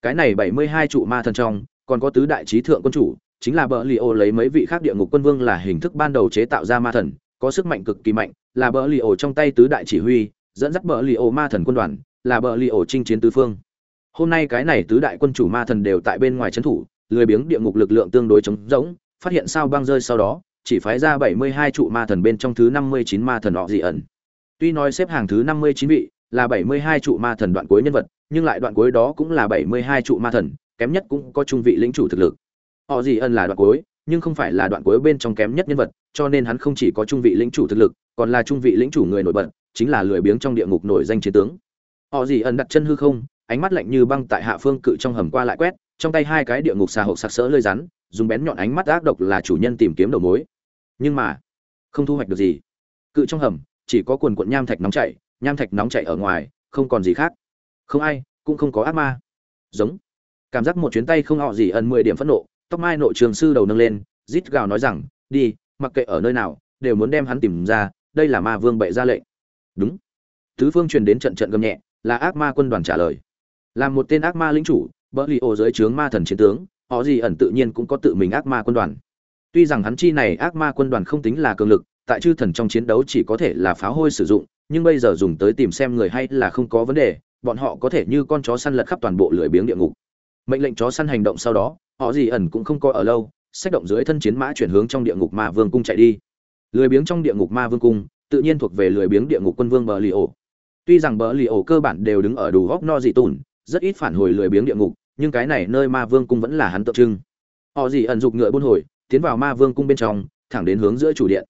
Cái này bảy mươi hai trụ ma thần trong, còn có tứ đại trí thượng quân chủ, chính là bờ lì ổ lấy mấy vị khác địa ngục quân vương là hình thức ban đầu chế tạo ra ma thần, có sức mạnh cực kỳ mạnh, là bờ lì ổ trong tay tứ đại chỉ huy, dẫn dắt bờ lì ổ ma thần quân đoàn, là bờ lì ổ chinh chiến tứ phương. Hôm nay cái này tứ đại quân chủ ma thần đều tại bên ngoài trấn thủ, lười biếng địa ngục lực lượng tương đối chống rỗng phát hiện sao băng rơi sau đó, chỉ phái ra bảy mươi hai trụ ma thần bên trong thứ năm mươi chín ma thần họ dị ẩn. Tuy nói xếp hàng thứ năm mươi chín vị là bảy mươi hai trụ ma thần đoạn cuối nhân vật, nhưng lại đoạn cuối đó cũng là bảy mươi hai trụ ma thần, kém nhất cũng có trung vị lĩnh chủ thực lực. Họ dị ẩn là đoạn cuối, nhưng không phải là đoạn cuối bên trong kém nhất nhân vật, cho nên hắn không chỉ có trung vị lĩnh chủ thực lực, còn là trung vị lĩnh chủ người nổi bật, chính là lười biếng trong địa ngục nổi danh chiến tướng. Họ dị ẩn đặt chân hư không, ánh mắt lạnh như băng tại hạ phương cự trong hầm qua lại quét, trong tay hai cái địa ngục xà hộp sặc sỡ lơi rắn dùng bén nhọn ánh mắt ác độc là chủ nhân tìm kiếm đầu mối. Nhưng mà, không thu hoạch được gì. Cự trong hầm, chỉ có quần cuộn nham thạch nóng chảy, nham thạch nóng chảy ở ngoài, không còn gì khác. Không ai, cũng không có ác ma. Giống. Cảm giác một chuyến tay không họ gì ẩn mười điểm phẫn nộ, tóc mai nội trường sư đầu nâng lên, rít gào nói rằng, đi, mặc kệ ở nơi nào, đều muốn đem hắn tìm ra, đây là ma vương bệ ra lệnh. Đúng. Tứ phương truyền đến trận trận gầm nhẹ, là ác ma quân đoàn trả lời. Làm một tên ác ma lính chủ, bỡ lì ô dưới trướng ma thần chiến tướng họ gì ẩn tự nhiên cũng có tự mình ác ma quân đoàn. Tuy rằng hắn chi này ác ma quân đoàn không tính là cường lực, tại chư thần trong chiến đấu chỉ có thể là pháo hôi sử dụng, nhưng bây giờ dùng tới tìm xem người hay là không có vấn đề, bọn họ có thể như con chó săn lật khắp toàn bộ lưỡi biếng địa ngục. Mệnh lệnh chó săn hành động sau đó, họ gì ẩn cũng không coi ở lâu, sách động dưới thân chiến mã chuyển hướng trong địa ngục ma vương cung chạy đi. Lười biếng trong địa ngục ma vương cung, tự nhiên thuộc về lười biếng địa ngục quân vương bờ lì ổ. Tuy rằng bờ lì ổ cơ bản đều đứng ở đủ góc no dị tùn, rất ít phản hồi lười biếng địa ngục nhưng cái này nơi ma vương cung vẫn là hắn tượng trưng. Họ gì ẩn dục ngựa buôn hồi, tiến vào ma vương cung bên trong, thẳng đến hướng giữa chủ điện.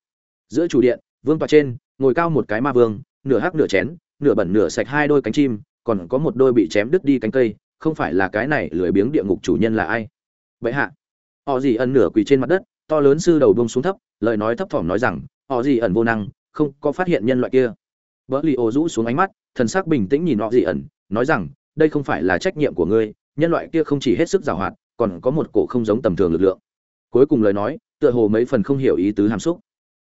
Giữa chủ điện, vương tọa trên, ngồi cao một cái ma vương, nửa hắc nửa chén, nửa bẩn nửa sạch hai đôi cánh chim, còn có một đôi bị chém đứt đi cánh cây, không phải là cái này lười biếng địa ngục chủ nhân là ai? Vậy hạ, họ gì ẩn nửa quỳ trên mặt đất, to lớn sư đầu bông xuống thấp, lời nói thấp thỏm nói rằng, họ gì ẩn vô năng, không có phát hiện nhân loại kia. Vợ li ô rũ xuống ánh mắt, thần sắc bình tĩnh nhìn họ gì ẩn, nói rằng, đây không phải là trách nhiệm của ngươi nhân loại kia không chỉ hết sức giàu hoạt còn có một cổ không giống tầm thường lực lượng. Cuối cùng lời nói tựa hồ mấy phần không hiểu ý tứ hàm xúc.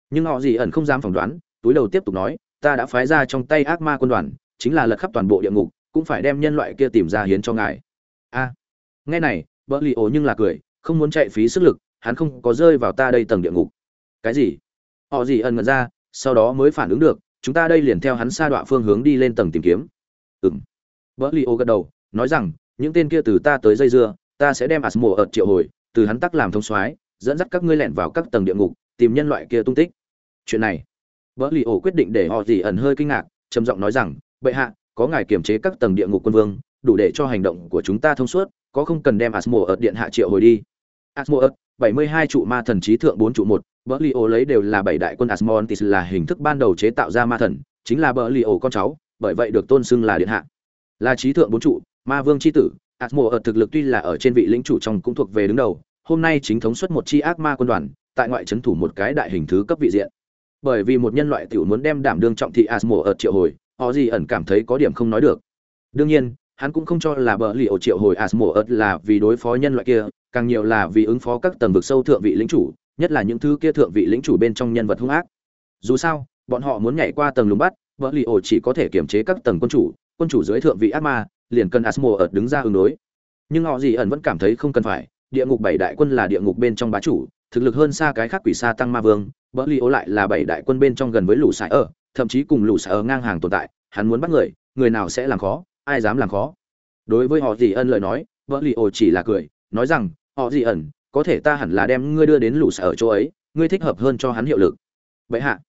Nhưng họ gì ẩn không dám phỏng đoán túi đầu tiếp tục nói ta đã phái ra trong tay ác ma quân đoàn chính là lật khắp toàn bộ địa ngục cũng phải đem nhân loại kia tìm ra hiến cho ngài. A. Nghe này bỡ Lý ổ nhưng là cười không muốn chạy phí sức lực hắn không có rơi vào ta đây tầng địa ngục. Cái gì? Họ gì ẩn ngẩn ra sau đó mới phản ứng được chúng ta đây liền theo hắn xa đoạn phương hướng đi lên tầng tìm kiếm. Ừm, bỡ Lý ổ gật đầu nói rằng những tên kia từ ta tới dây dưa ta sẽ đem asmo ở triệu hồi từ hắn tắc làm thông soái dẫn dắt các ngươi lẻn vào các tầng địa ngục tìm nhân loại kia tung tích. Chuyện này vợ lì ổ quyết định để họ gì ẩn hơi kinh ngạc trầm giọng nói rằng bệ hạ có ngài kiềm chế các tầng địa ngục quân vương đủ để cho hành động của chúng ta thông suốt có không cần đem asmo ở điện hạ triệu hồi đi. Asmo ở, bảy mươi hai trụ ma thần trí thượng bốn trụ một bờ lì ổ lấy đều là bảy đại quân asmontis là hình thức ban đầu chế tạo ra ma thần chính là bờ lì ổ con cháu bởi vậy được tôn xưng là điện hạ. Là trí thượng bốn trụ ma vương c h i tử asmo ở thực lực tuy là ở trên vị lĩnh chủ trong cũng thuộc về đứng đầu, hôm nay chính thống xuất một chi ác ma quân đoàn, tại ngoại trấn thủ một cái đại hình thứ cấp vị diện. Bởi vì một nhân loại tiểu muốn đem đảm đương trọng thị asmo ở triệu hồi, họ gì ẩn cảm thấy có điểm không nói được. Đương nhiên, hắn cũng không cho là bờ li ổ triệu hồi asmo ợt là vì đối phó nhân loại kia, càng nhiều là vì ứng phó các tầng vực sâu thượng vị lĩnh chủ, nhất là những thứ kia thượng vị lĩnh chủ bên trong nhân vật hung ác. Dù sao, bọn họ muốn nhảy qua tầng lùng bắt, bờ li ổ chỉ có thể kiểm chế các tầng quân chủ quân chủ dưới thượng vị ác ma liền cần asmo ở đứng ra ứng đối. Nhưng họ gì ẩn vẫn cảm thấy không cần phải, địa ngục bảy đại quân là địa ngục bên trong bá chủ, thực lực hơn xa cái khác quỷ sa tăng ma vương, bỡ lại là bảy đại quân bên trong gần với lũ sải ở, thậm chí cùng lũ sải ở ngang hàng tồn tại, hắn muốn bắt người người nào sẽ làm khó, ai dám làm khó. Đối với họ gì ẩn lời nói, bỡ li chỉ là cười, nói rằng, họ gì ẩn, có thể ta hẳn là đem ngươi đưa đến lũ sải ở chỗ ấy, ngươi thích hợp hơn cho hắn hiệu lực. Vậy hạ,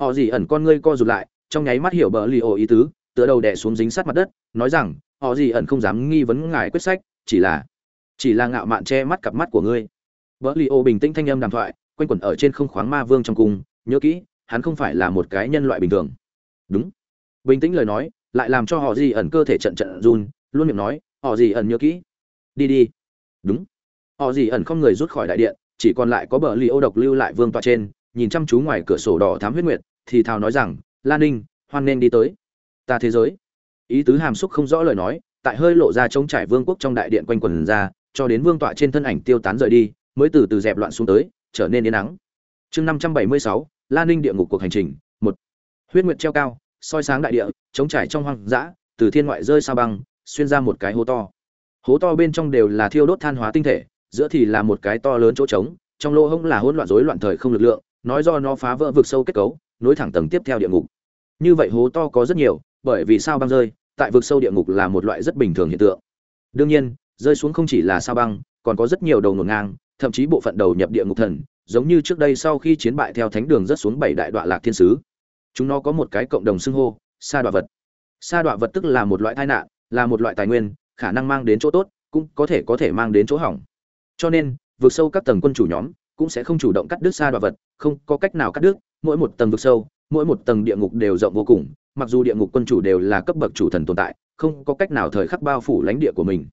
họ gì ẩn con ngươi co rụt lại, trong nháy mắt hiểu bỡ li ý tứ, tựa đầu đè xuống dính sát mặt đất, nói rằng họ gì ẩn không dám nghi vấn ngài quyết sách, chỉ là chỉ là ngạo mạn che mắt cặp mắt của ngươi. Vợ li ô bình tĩnh thanh âm đàm thoại, quanh quẩn ở trên không khoáng ma vương trong cung, nhớ kỹ, hắn không phải là một cái nhân loại bình thường. Đúng. Bình tĩnh lời nói, lại làm cho họ gì ẩn cơ thể trận trận run, luôn miệng nói, họ gì ẩn nhớ kỹ. Đi đi. Đúng. Họ gì ẩn không người rút khỏi đại điện, chỉ còn lại có bờ li ô độc lưu lại vương tọa trên, nhìn chăm chú ngoài cửa sổ đỏ thám huyết nguyệt, thì thào nói rằng, lan ninh, hoan nên đi tới. Ta thế giới ý tứ hàm xúc không rõ lời nói, tại hơi lộ ra trống trải vương quốc trong đại điện quanh quần ra, cho đến vương tọa trên thân ảnh tiêu tán rời đi, mới từ từ dẹp loạn xuống tới, trở nên yên nắng chương năm trăm bảy mươi sáu lan ninh địa ngục cuộc hành trình, một. Huyết nguyệt treo cao, soi sáng đại địa, trống trải trong hoang dã, từ thiên ngoại rơi sao băng, xuyên ra một cái hố to. Hố to bên trong đều là thiêu đốt than hóa tinh thể, giữa thì là một cái to lớn chỗ trống, trong lỗ hông là hỗn loạn rối loạn thời không lực lượng, nói do nó phá vỡ vực sâu kết cấu, nối thẳng tầng tiếp theo địa ngục. Như vậy hố to có rất nhiều, bởi vì sao băng rơi tại vực sâu địa ngục là một loại rất bình thường hiện tượng. Đương nhiên, rơi xuống không chỉ là sao băng, còn có rất nhiều đầu nổ ngang, thậm chí bộ phận đầu nhập địa ngục thần, giống như trước đây sau khi chiến bại theo thánh đường rất xuống bảy đại đoạn lạc thiên sứ. Chúng nó có một cái cộng đồng xưng hô, sa đoạn vật. Sa đoạn vật tức là một loại tai nạn, là một loại tài nguyên, khả năng mang đến chỗ tốt, cũng có thể có thể mang đến chỗ hỏng. Cho nên vượt sâu các tầng quân chủ nhóm cũng sẽ không chủ động cắt đứt sa đoạn vật, không có cách nào cắt đứt, mỗi một tầng vực sâu, mỗi một tầng địa ngục đều rộng vô cùng mặc dù địa ngục quân chủ đều là cấp bậc chủ thần tồn tại, không có cách nào thời khắc bao phủ lãnh địa của mình.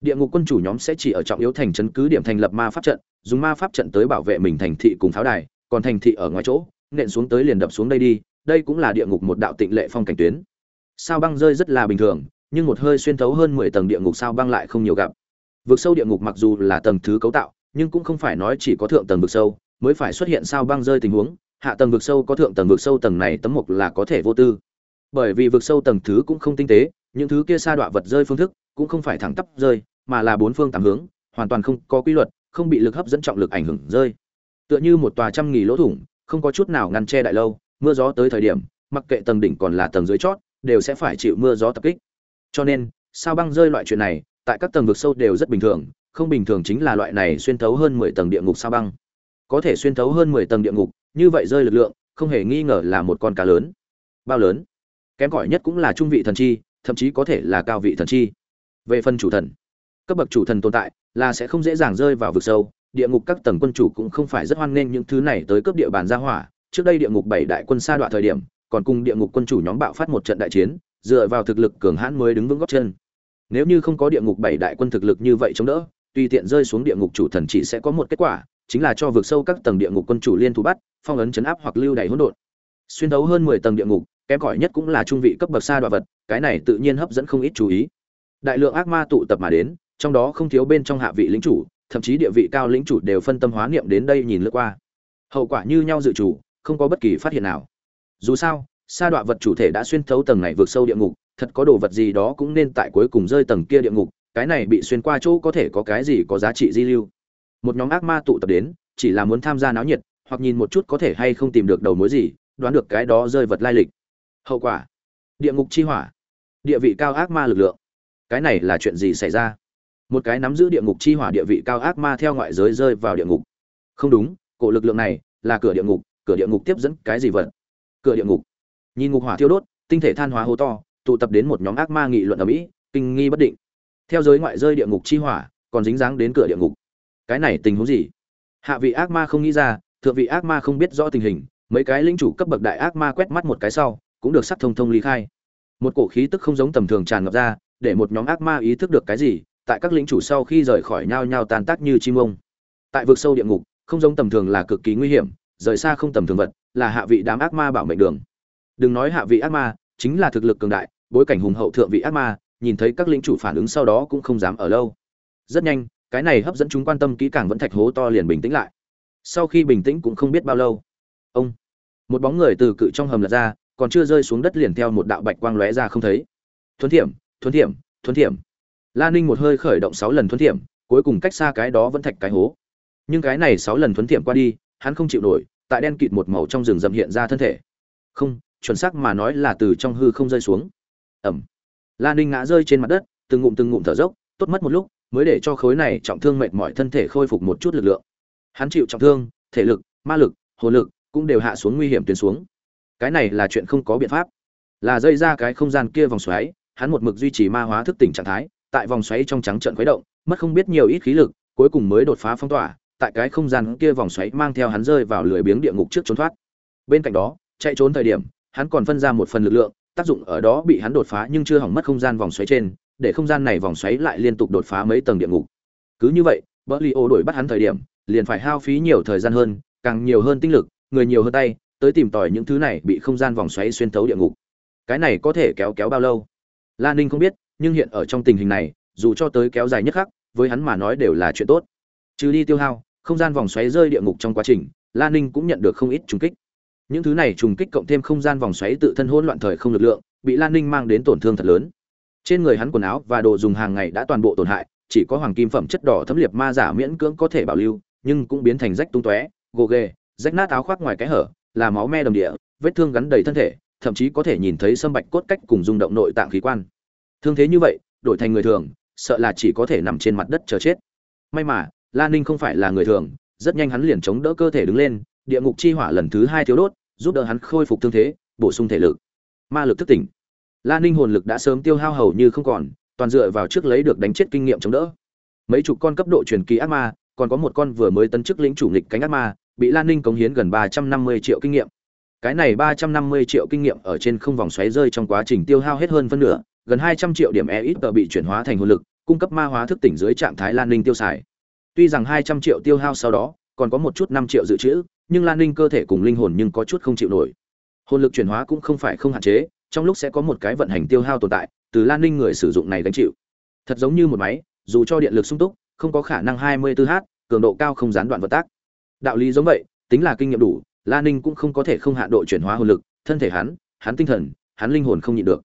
Địa ngục quân chủ nhóm sẽ chỉ ở trọng yếu thành trấn cứ điểm thành lập ma pháp trận, dùng ma pháp trận tới bảo vệ mình thành thị cùng pháo đài, còn thành thị ở ngoài chỗ, nện xuống tới liền đập xuống đây đi, đây cũng là địa ngục một đạo tịnh lệ phong cảnh tuyến. Sao băng rơi rất là bình thường, nhưng một hơi xuyên thấu hơn mười tầng địa ngục sao băng lại không nhiều gặp. Vực sâu địa ngục mặc dù là tầng thứ cấu tạo, nhưng cũng không phải nói chỉ có thượng tầng vực sâu, mới phải xuất hiện sao băng rơi tình huống, hạ tầng vực sâu có thượng tầng vực sâu tầng này tấm mục là có thể vô tư bởi vì vực sâu tầng thứ cũng không tinh tế, những thứ kia sa đọa vật rơi phương thức cũng không phải thẳng tắp rơi, mà là bốn phương tám hướng, hoàn toàn không có quy luật, không bị lực hấp dẫn trọng lực ảnh hưởng rơi. Tựa như một tòa trăm nghỉ lỗ thủng, không có chút nào ngăn che đại lâu, mưa gió tới thời điểm, mặc kệ tầng đỉnh còn là tầng dưới chót, đều sẽ phải chịu mưa gió tập kích. Cho nên, sao băng rơi loại chuyện này, tại các tầng vực sâu đều rất bình thường, không bình thường chính là loại này xuyên thấu hơn mười tầng địa ngục sao băng. Có thể xuyên thấu hơn mười tầng địa ngục, như vậy rơi lực lượng, không hề nghi ngờ là một con cá lớn. Bao lớn? Kém cỏi nhất cũng là trung vị thần chi, thậm chí có thể là cao vị thần chi. Về phần chủ thần, cấp bậc chủ thần tồn tại là sẽ không dễ dàng rơi vào vực sâu, địa ngục các tầng quân chủ cũng không phải rất hoan nghênh những thứ này tới cướp địa bàn gia hỏa. Trước đây địa ngục bảy đại quân sa đoạn thời điểm, còn cùng địa ngục quân chủ nhóm bạo phát một trận đại chiến, dựa vào thực lực cường hãn mới đứng vững góc chân. Nếu như không có địa ngục bảy đại quân thực lực như vậy chống đỡ, tùy tiện rơi xuống địa ngục chủ thần chỉ sẽ có một kết quả, chính là cho vượt sâu các tầng địa ngục quân chủ liên thủ bắt, phong ấn chấn áp hoặc lưu đày hỗn độn. Xuyên thấu hơn mười tầng địa ngục kém cỏi nhất cũng là trung vị cấp bậc xa đoạn vật, cái này tự nhiên hấp dẫn không ít chú ý. Đại lượng ác ma tụ tập mà đến, trong đó không thiếu bên trong hạ vị lĩnh chủ, thậm chí địa vị cao lĩnh chủ đều phân tâm hóa niệm đến đây nhìn lướt qua. Hậu quả như nhau dự chủ, không có bất kỳ phát hiện nào. Dù sao sa đoạn vật chủ thể đã xuyên thấu tầng này vượt sâu địa ngục, thật có đồ vật gì đó cũng nên tại cuối cùng rơi tầng kia địa ngục, cái này bị xuyên qua chỗ có thể có cái gì có giá trị di lưu. Một nhóm ác ma tụ tập đến, chỉ là muốn tham gia náo nhiệt, hoặc nhìn một chút có thể hay không tìm được đầu mối gì, đoán được cái đó rơi vật lai lịch hậu quả. Địa ngục chi hỏa. Địa vị cao ác ma lực lượng. Cái này là chuyện gì xảy ra? Một cái nắm giữ địa ngục chi hỏa địa vị cao ác ma theo ngoại giới rơi vào địa ngục. Không đúng, cổ lực lượng này là cửa địa ngục, cửa địa ngục tiếp dẫn cái gì vật? Cửa địa ngục. Nhìn ngục hỏa thiêu đốt, tinh thể than hóa hô to, tụ tập đến một nhóm ác ma nghị luận ở mỹ, kinh nghi bất định. Theo giới ngoại rơi địa ngục chi hỏa, còn dính dáng đến cửa địa ngục. Cái này tình huống gì? Hạ vị ác ma không nghĩ ra, thượng vị ác ma không biết rõ tình hình, mấy cái linh chủ cấp bậc đại ác ma quét mắt một cái sau cũng được sắc thông thông ly khai. Một cổ khí tức không giống tầm thường tràn ngập ra, để một nhóm ác ma ý thức được cái gì, tại các lính chủ sau khi rời khỏi nhau nhau tan tác như chim ông. Tại vực sâu địa ngục, không giống tầm thường là cực kỳ nguy hiểm, rời xa không tầm thường vật, là hạ vị đám ác ma bảo mệnh đường. Đừng nói hạ vị ác ma, chính là thực lực cường đại, bối cảnh hùng hậu thượng vị ác ma, nhìn thấy các lính chủ phản ứng sau đó cũng không dám ở lâu. Rất nhanh, cái này hấp dẫn chúng quan tâm kỹ càng vẫn thạch hố to liền bình tĩnh lại. Sau khi bình tĩnh cũng không biết bao lâu, ông, một bóng người từ cự trong hầm lật ra còn chưa rơi xuống đất liền theo một đạo bạch quang lóe ra không thấy. Thuấn thiểm thuấn thiểm thuấn thiểm. La ninh một hơi khởi động sáu lần thuấn thiểm, cuối cùng cách xa cái đó vẫn thạch cái hố. Nhưng cái này sáu lần thuấn thiểm qua đi, hắn không chịu nổi, tại đen kịt một màu trong rừng rậm hiện ra thân thể. Không, chuẩn xác mà nói là từ trong hư không rơi xuống. Ẩm. La ninh ngã rơi trên mặt đất, từng ngụm từng ngụm thở dốc, tốt mất một lúc, mới để cho khối này trọng thương mệt mỏi thân thể khôi phục một chút lực lượng. Hắn chịu trọng thương, thể lực, ma lực, hồn lực cũng đều hạ xuống nguy hiểm tuyến xuống cái này là chuyện không có biện pháp. Là dây ra cái không gian kia vòng xoáy, hắn một mực duy trì ma hóa thức tỉnh trạng thái, tại vòng xoáy trong trắng trận khuấy động, mất không biết nhiều ít khí lực, cuối cùng mới đột phá phong tỏa, tại cái không gian kia vòng xoáy mang theo hắn rơi vào lưới biếng địa ngục trước trốn thoát. Bên cạnh đó, chạy trốn thời điểm, hắn còn phân ra một phần lực lượng, tác dụng ở đó bị hắn đột phá nhưng chưa hỏng mất không gian vòng xoáy trên, để không gian này vòng xoáy lại liên tục đột phá mấy tầng địa ngục. Cứ như vậy bỡ li ô đổi bắt hắn thời điểm, liền phải hao phí nhiều thời gian hơn, càng nhiều hơn tinh lực, người nhiều hơn tay tới tìm tòi những thứ này bị không gian vòng xoáy xuyên thấu địa ngục. Cái này có thể kéo kéo bao lâu? La ninh không biết, nhưng hiện ở trong tình hình này, dù cho tới kéo dài nhất khắc, với hắn mà nói đều là chuyện tốt. Trừ đi tiêu hao, không gian vòng xoáy rơi địa ngục trong quá trình, la ninh cũng nhận được không ít trùng kích. Những thứ này trùng kích cộng thêm không gian vòng xoáy tự thân hỗn loạn thời không lực lượng, bị lan ninh mang đến tổn thương thật lớn. Trên người hắn quần áo và đồ dùng hàng ngày đã toàn bộ tổn hại, chỉ có hoàng kim phẩm chất đỏ thấm liệt ma giả miễn cưỡng có thể bảo lưu, nhưng cũng biến thành rách tung tóe, gồ ghề, rách nát áo khoác ngoài cái hở là máu me đồng địa, vết thương gắn đầy thân thể, thậm chí có thể nhìn thấy sâm bạch cốt cách cùng rung động nội tạng khí quan. Thương thế như vậy, đổi thành người thường, sợ là chỉ có thể nằm trên mặt đất chờ chết. May mà Lan ninh không phải là người thường, rất nhanh hắn liền chống đỡ cơ thể đứng lên, địa ngục chi hỏa lần thứ hai thiếu đốt, giúp đỡ hắn khôi phục thương thế, bổ sung thể lực. Ma lực thức tỉnh. Lan ninh hồn lực đã sớm tiêu hao hầu như không còn, toàn dựa vào trước lấy được đánh chết kinh nghiệm chống đỡ. Mấy chục con cấp độ truyền kỳ ác ma, còn có một con vừa mới tấn chức lĩnh chủ nghịch cánh ác ma bị lan ninh cống hiến gần ba trăm năm mươi triệu kinh nghiệm. Cái này ba trăm năm mươi triệu kinh nghiệm ở trên không vòng xoáy rơi trong quá trình tiêu hao hết hơn phân nửa, gần hai trăm triệu điểm EXP bị chuyển hóa thành hồn lực, cung cấp ma hóa thức tỉnh dưới trạng thái lan ninh tiêu xài. Tuy rằng hai trăm triệu tiêu hao sau đó, còn có một chút năm triệu dự trữ, nhưng lan ninh cơ thể cùng linh hồn nhưng có chút không chịu nổi. Hồn lực chuyển hóa cũng không phải không hạn chế, trong lúc sẽ có một cái vận hành tiêu hao tồn tại, từ lan ninh người sử dụng này gánh chịu. Thật giống như một máy, dù cho điện lực sung túc, không có khả năng 24 h cường độ cao không gián đoạn vận tác đạo lý giống vậy, tính là kinh nghiệm đủ lan ninh cũng không có thể không hạ độ chuyển hóa hồn lực, thân thể hắn hắn tinh thần, hắn linh hồn không nhịn được.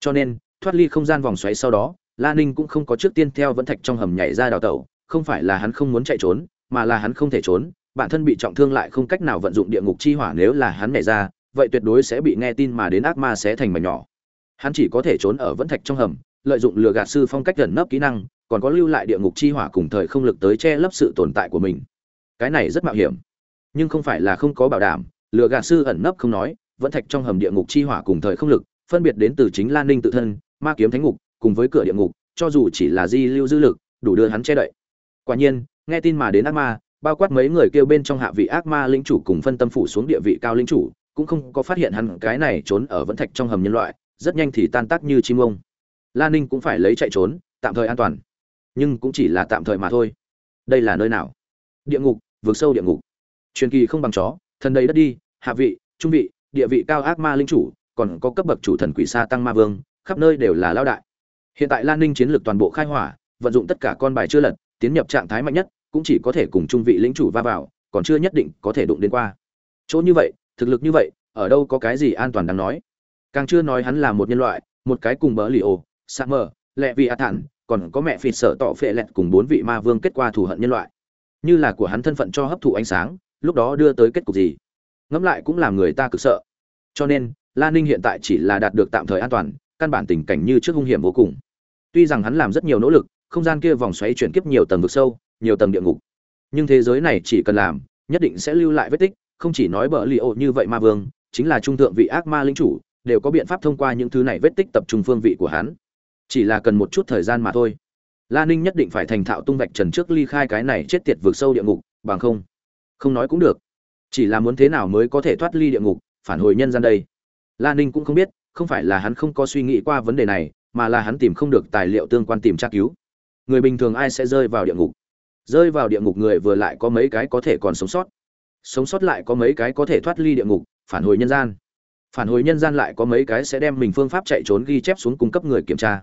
Cho nên, thoát ly không gian vòng xoáy sau đó lan ninh cũng không có trước tiên theo vẫn thạch trong hầm nhảy ra đào tẩu, không phải là hắn không muốn chạy trốn, mà là hắn không thể trốn, bản thân bị trọng thương lại không cách nào vận dụng địa ngục chi hỏa nếu là hắn nhảy ra, vậy tuyệt đối sẽ bị nghe tin mà đến ác ma sẽ thành mảnh nhỏ. Hắn chỉ có thể trốn ở vẫn thạch trong hầm, lợi dụng lừa gạt sư phong cách gần nấp kỹ năng, còn có lưu lại địa ngục chi hỏa cùng thời không lực tới che lấp sự tồn tại của mình cái này rất mạo hiểm. Nhưng không phải là không có bảo đảm, lừa gạt sư ẩn nấp không nói, vẫn thạch trong hầm địa ngục chi hỏa cùng thời không lực, phân biệt đến từ chính lan ninh tự thân, ma kiếm thánh ngục, cùng với cửa địa ngục, cho dù chỉ là di lưu dư lực, đủ đưa hắn che đậy. Quả nhiên, nghe tin mà đến ác ma, bao quát mấy người kêu bên trong hạ vị ác ma linh chủ cùng phân tâm phủ xuống địa vị cao linh chủ, cũng không có phát hiện hắn cái này trốn ở vẫn thạch trong hầm nhân loại, rất nhanh thì tan tác như chim ông. Lan ninh cũng phải lấy chạy trốn, tạm thời an toàn. Nhưng cũng chỉ là tạm thời mà thôi. Đây là nơi nào? Địa ngục vượt sâu địa ngục. Truyền kỳ không bằng chó, thần đầy đất đi, hạ vị, trung vị, địa vị cao ác ma linh chủ, còn có cấp bậc chủ thần quỷ sa tăng ma vương, khắp nơi đều là lao đại. Hiện tại lan ninh chiến lược toàn bộ khai hỏa, vận dụng tất cả con bài chưa lật, tiến nhập trạng thái mạnh nhất, cũng chỉ có thể cùng trung vị lĩnh chủ va vào, còn chưa nhất định có thể đụng đến qua. Chỗ như vậy, thực lực như vậy, ở đâu có cái gì an toàn đáng nói. Càng chưa nói hắn là một nhân loại, một cái cùng bỡ lì ồ sa mờ lẹ vị a thản, còn có mẹ phịt sở tỏ phệ lẹt cùng bốn vị ma vương kết quả thù hận nhân loại như là của hắn thân phận cho hấp thụ ánh sáng, lúc đó đưa tới kết cục gì? Ngẫm lại cũng làm người ta cực sợ. Cho nên lan ninh hiện tại chỉ là đạt được tạm thời an toàn, căn bản tình cảnh như trước hung hiểm vô cùng. Tuy rằng hắn làm rất nhiều nỗ lực, không gian kia vòng xoáy chuyển kiếp nhiều tầng vực sâu, nhiều tầng địa ngục. Nhưng thế giới này chỉ cần làm, nhất định sẽ lưu lại vết tích, không chỉ nói bờ li ô như vậy ma vương, chính là trung thượng vị ác ma linh chủ, đều có biện pháp thông qua những thứ này vết tích tập trung phương vị của hắn. Chỉ là cần một chút thời gian mà thôi la ninh nhất định phải thành thạo tung vạch trần trước ly khai cái này chết tiệt vượt sâu địa ngục, bằng không? Không nói cũng được. Chỉ là muốn thế nào mới có thể thoát ly địa ngục, phản hồi nhân gian đây? La ninh cũng không biết, không phải là hắn không có suy nghĩ qua vấn đề này, mà là hắn tìm không được tài liệu tương quan tìm tra cứu. Người bình thường ai sẽ rơi vào địa ngục? Rơi vào địa ngục người vừa lại có mấy cái có thể còn sống sót? Sống sót lại có mấy cái có thể thoát ly địa ngục, phản hồi nhân gian? Phản hồi nhân gian lại có mấy cái sẽ đem mình phương pháp chạy trốn ghi chép xuống cung cấp người kiểm tra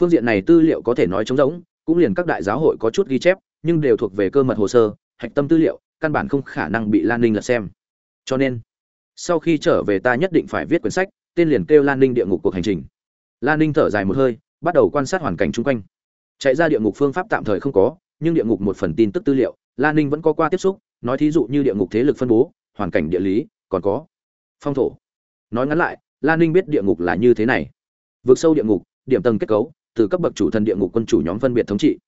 phương diện này tư liệu có thể nói trống rỗng, cũng liền các đại giáo hội có chút ghi chép, nhưng đều thuộc về cơ mật hồ sơ, hạch tâm tư liệu, căn bản không khả năng bị lan ninh lật xem. Cho nên, sau khi trở về ta nhất định phải viết quyển sách, tên liền kêu lan ninh địa ngục cuộc hành trình. Lan ninh thở dài một hơi, bắt đầu quan sát hoàn cảnh chung quanh. Chạy ra địa ngục phương pháp tạm thời không có, nhưng địa ngục một phần tin tức tư liệu, lan ninh vẫn có qua tiếp xúc, nói thí dụ như địa ngục thế lực phân bố, hoàn cảnh địa lý, còn có phong thổ. Nói ngắn lại, lan ninh biết địa ngục là như thế này. Vượt sâu địa ngục, điểm tầng kết cấu từ cấp bậc chủ thần địa ngục quân chủ nhóm phân biệt thống trị.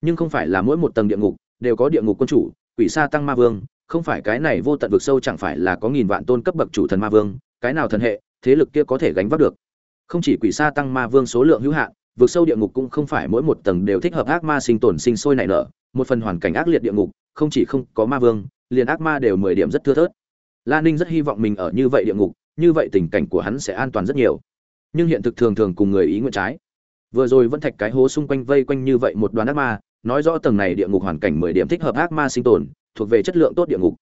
Nhưng không phải là mỗi một tầng địa ngục đều có địa ngục quân chủ, quỷ sa tăng ma vương, không phải cái này vô tận vực sâu chẳng phải là có nghìn vạn tôn cấp bậc chủ thần ma vương, cái nào thần hệ, thế lực kia có thể gánh vác được. Không chỉ quỷ sa tăng ma vương số lượng hữu hạn, vực sâu địa ngục cũng không phải mỗi một tầng đều thích hợp ác ma sinh tồn sinh sôi nảy nở, một phần hoàn cảnh ác liệt địa ngục, không chỉ không có ma vương, liền ác ma đều mười điểm rất thưa thớt. La ninh rất hy vọng mình ở như vậy địa ngục, như vậy tình cảnh của hắn sẽ an toàn rất nhiều. Nhưng hiện thực thường thường cùng người ý nguyện trái vừa rồi vẫn thạch cái hố xung quanh vây quanh như vậy một đoàn ác ma, nói rõ tầng này địa ngục hoàn cảnh mười điểm thích hợp ác ma sinh tồn, thuộc về chất lượng tốt địa ngục.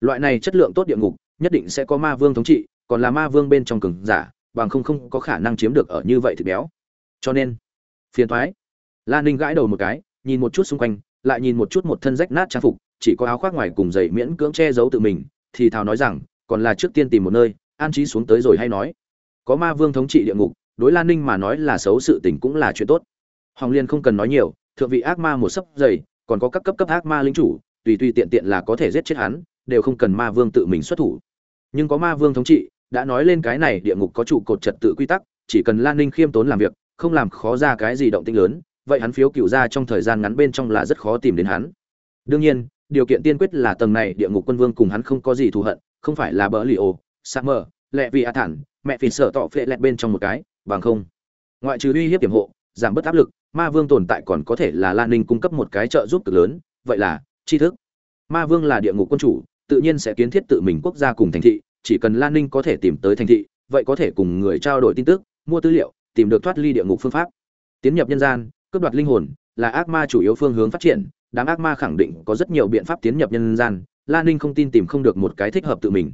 Loại này chất lượng tốt địa ngục, nhất định sẽ có ma vương thống trị, còn là ma vương bên trong cường giả, bằng không không có khả năng chiếm được ở như vậy thì béo. Cho nên, phiền thoái lan ninh gãi đầu một cái, nhìn một chút xung quanh, lại nhìn một chút một thân rách nát trang phục, chỉ có áo khoác ngoài cùng giày miễn cưỡng che giấu tự mình, thì thào nói rằng, còn là trước tiên tìm một nơi, an trí xuống tới rồi hay nói. Có ma vương thống trị địa ngục đối lan ninh mà nói là xấu sự tình cũng là chuyện tốt. Hoàng liên không cần nói nhiều, thượng vị ác ma một sấp dày, còn có các cấp cấp ác ma lính chủ, tùy tùy tiện tiện là có thể giết chết hắn, đều không cần ma vương tự mình xuất thủ. Nhưng có ma vương thống trị, đã nói lên cái này địa ngục có trụ cột trật tự quy tắc, chỉ cần lan ninh khiêm tốn làm việc, không làm khó ra cái gì động tĩnh lớn, vậy hắn phiếu cựu ra trong thời gian ngắn bên trong là rất khó tìm đến hắn. Đương nhiên, điều kiện tiên quyết là tầng này địa ngục quân vương cùng hắn không có gì thù hận, không phải là bỡ lì ồ sa mờ lẹ vì a thản, mẹ phiền sợ tọ phệ lẹt bên trong một cái bằng không. Ngoại trừ uy hiếp tiềm hộ, giảm bớt áp lực, ma vương tồn tại còn có thể là lan ninh cung cấp một cái trợ giúp cực lớn, vậy là tri thức. Ma vương là địa ngục quân chủ, tự nhiên sẽ kiến thiết tự mình quốc gia cùng thành thị, chỉ cần lan ninh có thể tìm tới thành thị, vậy có thể cùng người trao đổi tin tức, mua tư liệu, tìm được thoát ly địa ngục phương pháp. Tiến nhập nhân gian, cướp đoạt linh hồn, là ác ma chủ yếu phương hướng phát triển, đám ác ma khẳng định có rất nhiều biện pháp tiến nhập nhân gian, lan ninh không tin tìm không được một cái thích hợp tự mình.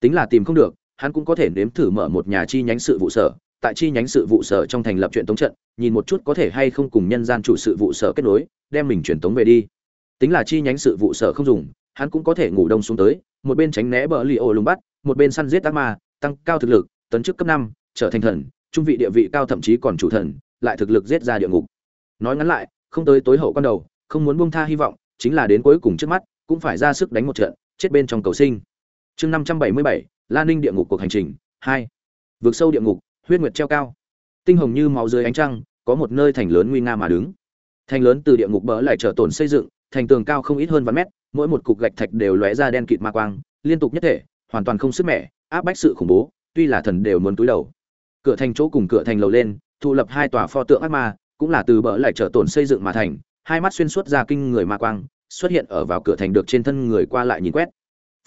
Tính là tìm không được, hắn cũng có thể nếm thử mở một nhà chi nhánh sự vụ sở tại chi nhánh sự vụ sở trong thành lập chuyện tống trận, nhìn một chút có thể hay không cùng nhân gian chủ sự vụ sở kết nối, đem mình truyền tống về đi. Tính là chi nhánh sự vụ sở không dùng, hắn cũng có thể ngủ đông xuống tới, một bên tránh né bờ li ô lùng bắt, một bên săn giết ác ma, tăng cao thực lực, tấn chức cấp năm, trở thành thần, trung vị địa vị cao thậm chí còn chủ thần, lại thực lực giết ra địa ngục. Nói ngắn lại, không tới tối hậu con đầu, không muốn buông tha hy vọng, chính là đến cuối cùng trước mắt, cũng phải ra sức đánh một trận, chết bên trong cầu sinh. Chương năm trăm bảy mươi bảy lan ninh địa ngục cuộc hành trình, hai. Vượt sâu địa ngục huyết nguyệt treo cao. Tinh hồng như máu dưới ánh trăng, có một nơi thành lớn nguy nga mà đứng. Thành lớn từ địa ngục bỡ lại trở tổn xây dựng, thành tường cao không ít hơn vạn mét, mỗi một cục gạch thạch đều lóe ra đen kịt ma quang, liên tục nhất thể, hoàn toàn không sức mẻ, áp bách sự khủng bố, tuy là thần đều muốn túi đầu. Cửa thành chỗ cùng cửa thành lầu lên thụ lập hai tòa pho tượng ác ma, cũng là từ bỡ lại trở tổn xây dựng mà thành, hai mắt xuyên suốt ra kinh người ma quang, xuất hiện ở vào cửa thành được trên thân người qua lại nhìn quét.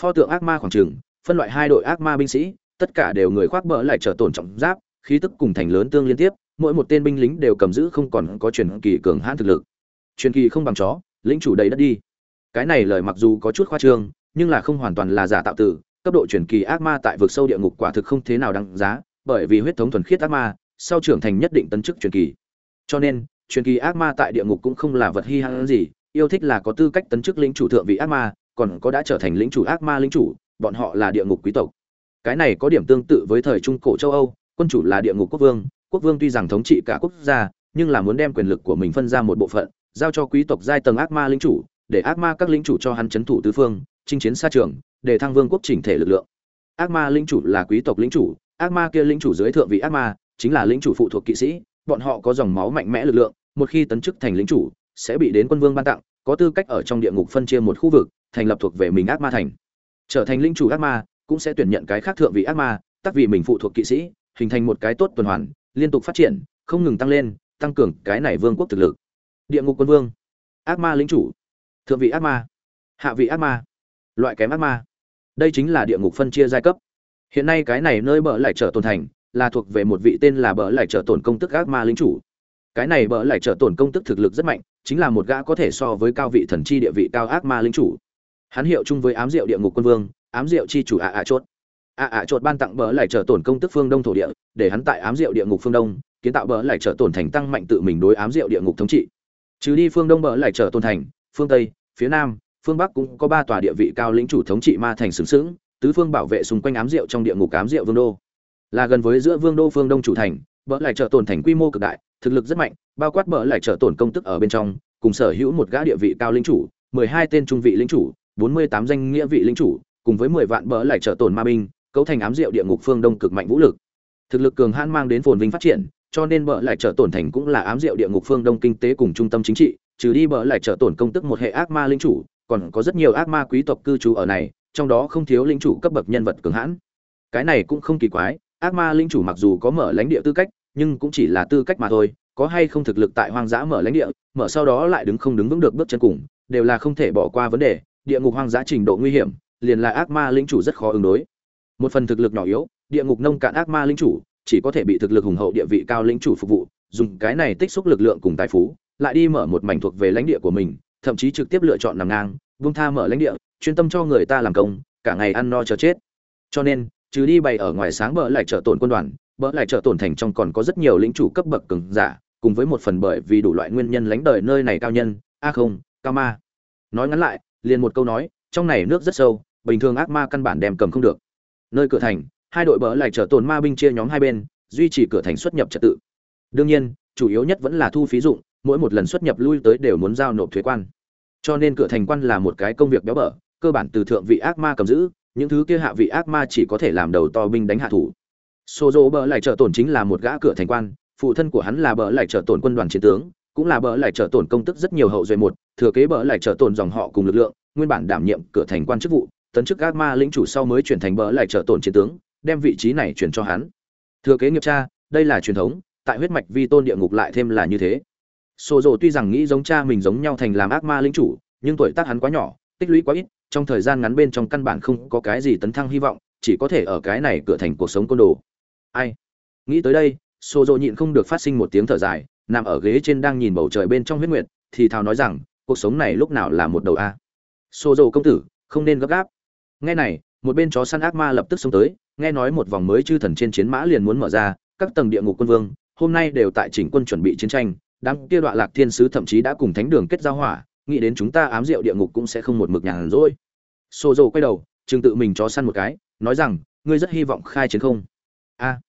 Pho tượng ác ma khoảng trường phân loại hai đội ác ma binh sĩ, tất cả đều người khoác bỡ lại trở tổn trọng giáp khí tức cùng thành lớn tương liên tiếp, mỗi một tên binh lính đều cầm giữ không còn có truyền kỳ cường hãn thực lực. Truyền kỳ không bằng chó, lĩnh chủ đầy đất đi. Cái này lời mặc dù có chút khoa trương, nhưng là không hoàn toàn là giả tạo tử cấp độ truyền kỳ ác ma tại vực sâu địa ngục quả thực không thế nào đáng giá, bởi vì huyết thống thuần khiết ác ma, sau trưởng thành nhất định tấn chức truyền kỳ. Cho nên, truyền kỳ ác ma tại địa ngục cũng không là vật hi hãn gì, yêu thích là có tư cách tấn chức lĩnh chủ thượng vị ác ma, còn có đã trở thành lĩnh chủ ác ma lĩnh chủ, bọn họ là địa ngục quý tộc. Cái này có điểm tương tự với thời trung cổ châu âu quân chủ là địa ngục quốc vương quốc vương tuy rằng thống trị cả quốc gia, nhưng là muốn đem quyền lực của mình phân ra một bộ phận, giao cho quý tộc giai tầng ác ma lính chủ, để ác ma các lính chủ cho hắn chấn thủ tứ phương, chinh chiến xa trường, để thăng vương quốc chỉnh thể lực lượng. Ác ma lính chủ là quý tộc lính chủ, ác ma kia lính chủ dưới thượng vị ác ma, chính là lính chủ phụ thuộc kỵ sĩ, bọn họ có dòng máu mạnh mẽ lực lượng, một khi tấn chức thành lính chủ, sẽ bị đến quân vương ban tặng, có tư cách ở trong địa ngục phân chia một khu vực, thành lập thuộc về mình ác ma thành. Trở thành linh chủ ác ma, cũng sẽ tuyển nhận cái khác thượng vị ác ma, tắc vì mình phụ thuộc kỵ sĩ hình thành một cái tốt tuần hoàn, liên tục phát triển, không ngừng tăng lên, tăng cường cái này vương quốc thực lực. Địa ngục quân vương. Ác ma lính chủ. Thượng vị ác ma. Hạ vị ác ma. Loại kém ác ma. Đây chính là địa ngục phân chia giai cấp. Hiện nay cái này nơi bỡ lại trở tồn thành, là thuộc về một vị tên là bỡ lại trở tổn công tức ác ma lính chủ. Cái này bỡ lại trở tổn công tức thực lực rất mạnh, chính là một gã có thể so với cao vị thần chi địa vị cao ác ma lính chủ. Hắn hiệu chung với ám diệu địa ngục quân vương, ám diệu chi chủ ạ ạ chốt. À, à, ạ ạ chốt ban tặng bỡ lại trở tổn công tức phương đông thổ địa, để hắn tại ám diệu địa ngục phương đông, kiến tạo bỡ lại trở tổn thành tăng mạnh tự mình đối ám diệu địa ngục thống trị. Trừ đi phương đông bỡ lại trở tổn thành, phương tây, phía nam, phương bắc cũng có ba tòa địa vị cao lĩnh chủ thống trị ma thành xứng xứng tứ phương bảo vệ xung quanh ám diệu trong địa ngục ám diệu vương đô. Là gần với giữa vương đô phương đông chủ thành bỡ lại trở tổn thành quy mô cực đại, thực lực rất mạnh, bao quát bỡ lại trở tổn công tức ở bên trong, cùng sở hữu một gã địa vị cao lĩnh chủ, mười hai tên trung vị lĩnh chủ, bốn mươi tám danh nghĩa vị lĩnh chủ, cùng với mười vạn bỡ lại trở tổn ma binh cấu thành ám diệu địa ngục phương đông cực mạnh vũ lực. Thực lực cường hãn mang đến phồn vinh phát triển, cho nên bợ lại trở tổn thành cũng là ám diệu địa ngục phương đông kinh tế cùng trung tâm chính trị, trừ đi bợ lại trở tổn công tức một hệ ác ma linh chủ, còn có rất nhiều ác ma quý tộc cư trú ở này, trong đó không thiếu linh chủ cấp bậc nhân vật cường hãn. Cái này cũng không kỳ quái, ác ma linh chủ mặc dù có mở lãnh địa tư cách, nhưng cũng chỉ là tư cách mà thôi, có hay không thực lực tại hoang dã mở lãnh địa, mở sau đó lại đứng không đứng vững được bước chân cùng, đều là không thể bỏ qua vấn đề, địa ngục hoang dã trình độ nguy hiểm, liền là ác ma linh chủ rất khó ứng đối một phần thực lực nhỏ yếu, địa ngục nông cạn ác ma linh chủ, chỉ có thể bị thực lực hùng hậu địa vị cao linh chủ phục vụ, dùng cái này tích xúc lực lượng cùng tài phú, lại đi mở một mảnh thuộc về lãnh địa của mình, thậm chí trực tiếp lựa chọn nằm ngang vung tha mở lãnh địa, chuyên tâm cho người ta làm công, cả ngày ăn no chờ chết. Cho nên, trừ đi bày ở ngoài sáng bỡ lại trở tổn quân đoàn bỡ lại trở tổn thành trong còn có rất nhiều lĩnh chủ cấp bậc cường giả, cùng với một phần bởi vì đủ loại nguyên nhân lãnh đời nơi này cao nhân, a không, cao ma. Nói ngắn lại, liền một câu nói, trong này nước rất sâu, bình thường ác ma căn bản đem cầm không được nơi cửa thành, hai đội bờ lại chở tổn ma binh chia nhóm hai bên, duy trì cửa thành xuất nhập trật tự. Đương nhiên, chủ yếu nhất vẫn là thu phí dụng, mỗi một lần xuất nhập lui tới đều muốn giao nộp thuế quan. Cho nên cửa thành quan là một cái công việc béo bở, cơ bản từ thượng vị ác ma cầm giữ, những thứ kia hạ vị ác ma chỉ có thể làm đầu to binh đánh hạ thủ. Sô dỗ bờ lại trợ tổn chính là một gã cửa thành quan, phụ thân của hắn là bờ lại trợ tổn quân đoàn chiến tướng, cũng là bờ lại trợ tổn công tức rất nhiều hậu duệ một, thừa kế bờ lại trợ tổn dòng họ cùng lực lượng, nguyên bản đảm nhiệm cửa thành quan chức vụ tấn chức ác ma lĩnh chủ sau mới chuyển thành bỡ lại trợ tổn chiến tướng đem vị trí này chuyển cho hắn thừa kế nghiệp cha đây là truyền thống tại huyết mạch vi tôn địa ngục lại thêm là như thế Sô Dỗ tuy rằng nghĩ giống cha mình giống nhau thành làm ác ma lĩnh chủ, nhưng tuổi tác hắn quá nhỏ, tích lũy quá ít, trong thời gian ngắn bên trong căn bản không có cái gì tấn thăng hy vọng, chỉ có thể ở cái này cửa thành cuộc sống côn đồ. Ai? Nghĩ tới đây, Sô Dỗ nhịn không được phát sinh một tiếng thở dài, nằm ở ghế trên đang nhìn bầu trời bên trong huyết nguyệt, thì thào nói rằng, cuộc sống này lúc nào là một đầu a. Sô Dỗ công tử, không nên gấp gáp. Nghe này, một bên chó săn ác ma lập tức xông tới, nghe nói một vòng mới chư thần trên chiến mã liền muốn mở ra, các tầng địa ngục quân vương, hôm nay đều tại chỉnh quân chuẩn bị chiến tranh, đám kia đoạn lạc thiên sứ thậm chí đã cùng thánh đường kết giao hỏa nghĩ đến chúng ta ám rượu địa ngục cũng sẽ không một mực nhàn rỗi. Xô dầu quay đầu trừng tự mình chó săn một cái nói rằng ngươi rất hy vọng khai chiến không? A.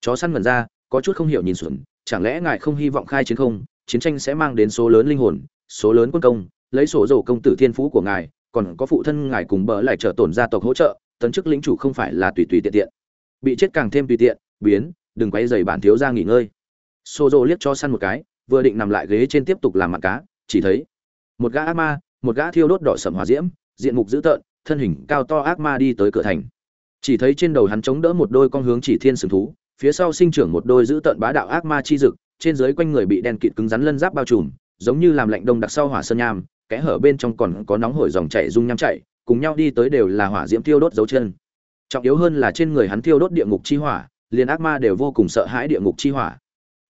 Chó săn ngẩn ra có chút không hiểu nhìn xuẩn chẳng lẽ ngài không hy vọng khai chiến không? Chiến tranh sẽ mang đến số lớn linh hồn số lớn quân công lấy sổ dầu công tử thiên phú của ngài còn có phụ thân ngài cùng bỡ lại trợ tổn gia tộc hỗ trợ, tấn chức lĩnh chủ không phải là tùy tùy tiện tiện. Bị chết càng thêm tùy tiện, biến, đừng quay dày bản thiếu ra nghỉ ngơi. Xô rô liếc cho săn một cái, vừa định nằm lại ghế trên tiếp tục làm mặt cá, chỉ thấy một gã ác ma, một gã thiêu đốt đỏ sầm hỏa diễm, diện mục dữ tợn, thân hình cao to ác ma đi tới cửa thành. Chỉ thấy trên đầu hắn chống đỡ một đôi con hướng chỉ thiên sừng thú, phía sau sinh trưởng một đôi dữ tợn bá đạo ác ma chi dực, trên dưới quanh người bị đen kịt cứng rắn lân giáp bao trùm, giống như làm lạnh đông đặc sau hỏa sơn nham kẽ hở bên trong còn có nóng hổi dòng chảy dung nham chảy, cùng nhau đi tới đều là hỏa diễm thiêu đốt dấu chân. Trọng yếu hơn là trên người hắn thiêu đốt địa ngục chi hỏa, liền ác ma đều vô cùng sợ hãi địa ngục chi hỏa.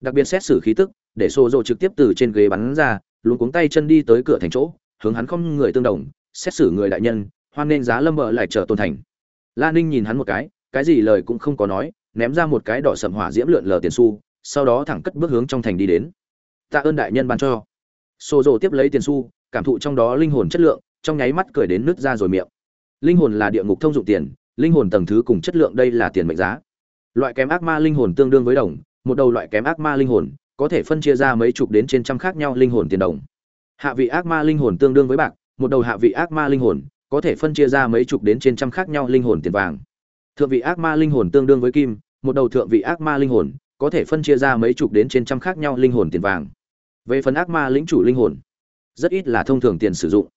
Đặc biệt xét xử khí tức, để Sô Dô trực tiếp từ trên ghế bắn ra, luống cuống tay chân đi tới cửa thành chỗ, hướng hắn không người tương đồng, xét xử người đại nhân, hoan nên giá lâm bờ lại trở tôn thành. La ninh nhìn hắn một cái cái gì lời cũng không có nói, ném ra một cái đỏ sầm hỏa diễm lượn lờ tiền xu, sau đó thẳng cất bước hướng trong thành đi đến. Tạ ơn đại nhân ban cho. Sô Dô tiếp lấy tiền xu cảm thụ trong đó linh hồn chất lượng, trong nháy mắt cười đến nứt ra rồi miệng. Linh hồn là địa ngục thông dụng tiền, linh hồn tầng thứ cùng chất lượng đây là tiền mệnh giá. Loại kém ác ma linh hồn tương đương với đồng, một đầu loại kém ác ma linh hồn, có thể phân chia ra mấy chục đến trên trăm khác nhau linh hồn tiền đồng. Hạ vị ác ma linh hồn tương đương với bạc, một đầu hạ vị ác ma linh hồn, có thể phân chia ra mấy chục đến trên trăm khác nhau linh hồn tiền vàng. Thượng vị ác ma linh hồn tương đương với kim, một đầu thượng vị ác ma linh hồn, có thể phân chia ra mấy chục đến trên trăm khác nhau linh hồn tiền vàng. Về phần ác ma lĩnh chủ linh hồn rất ít là thông thường tiền sử dụng.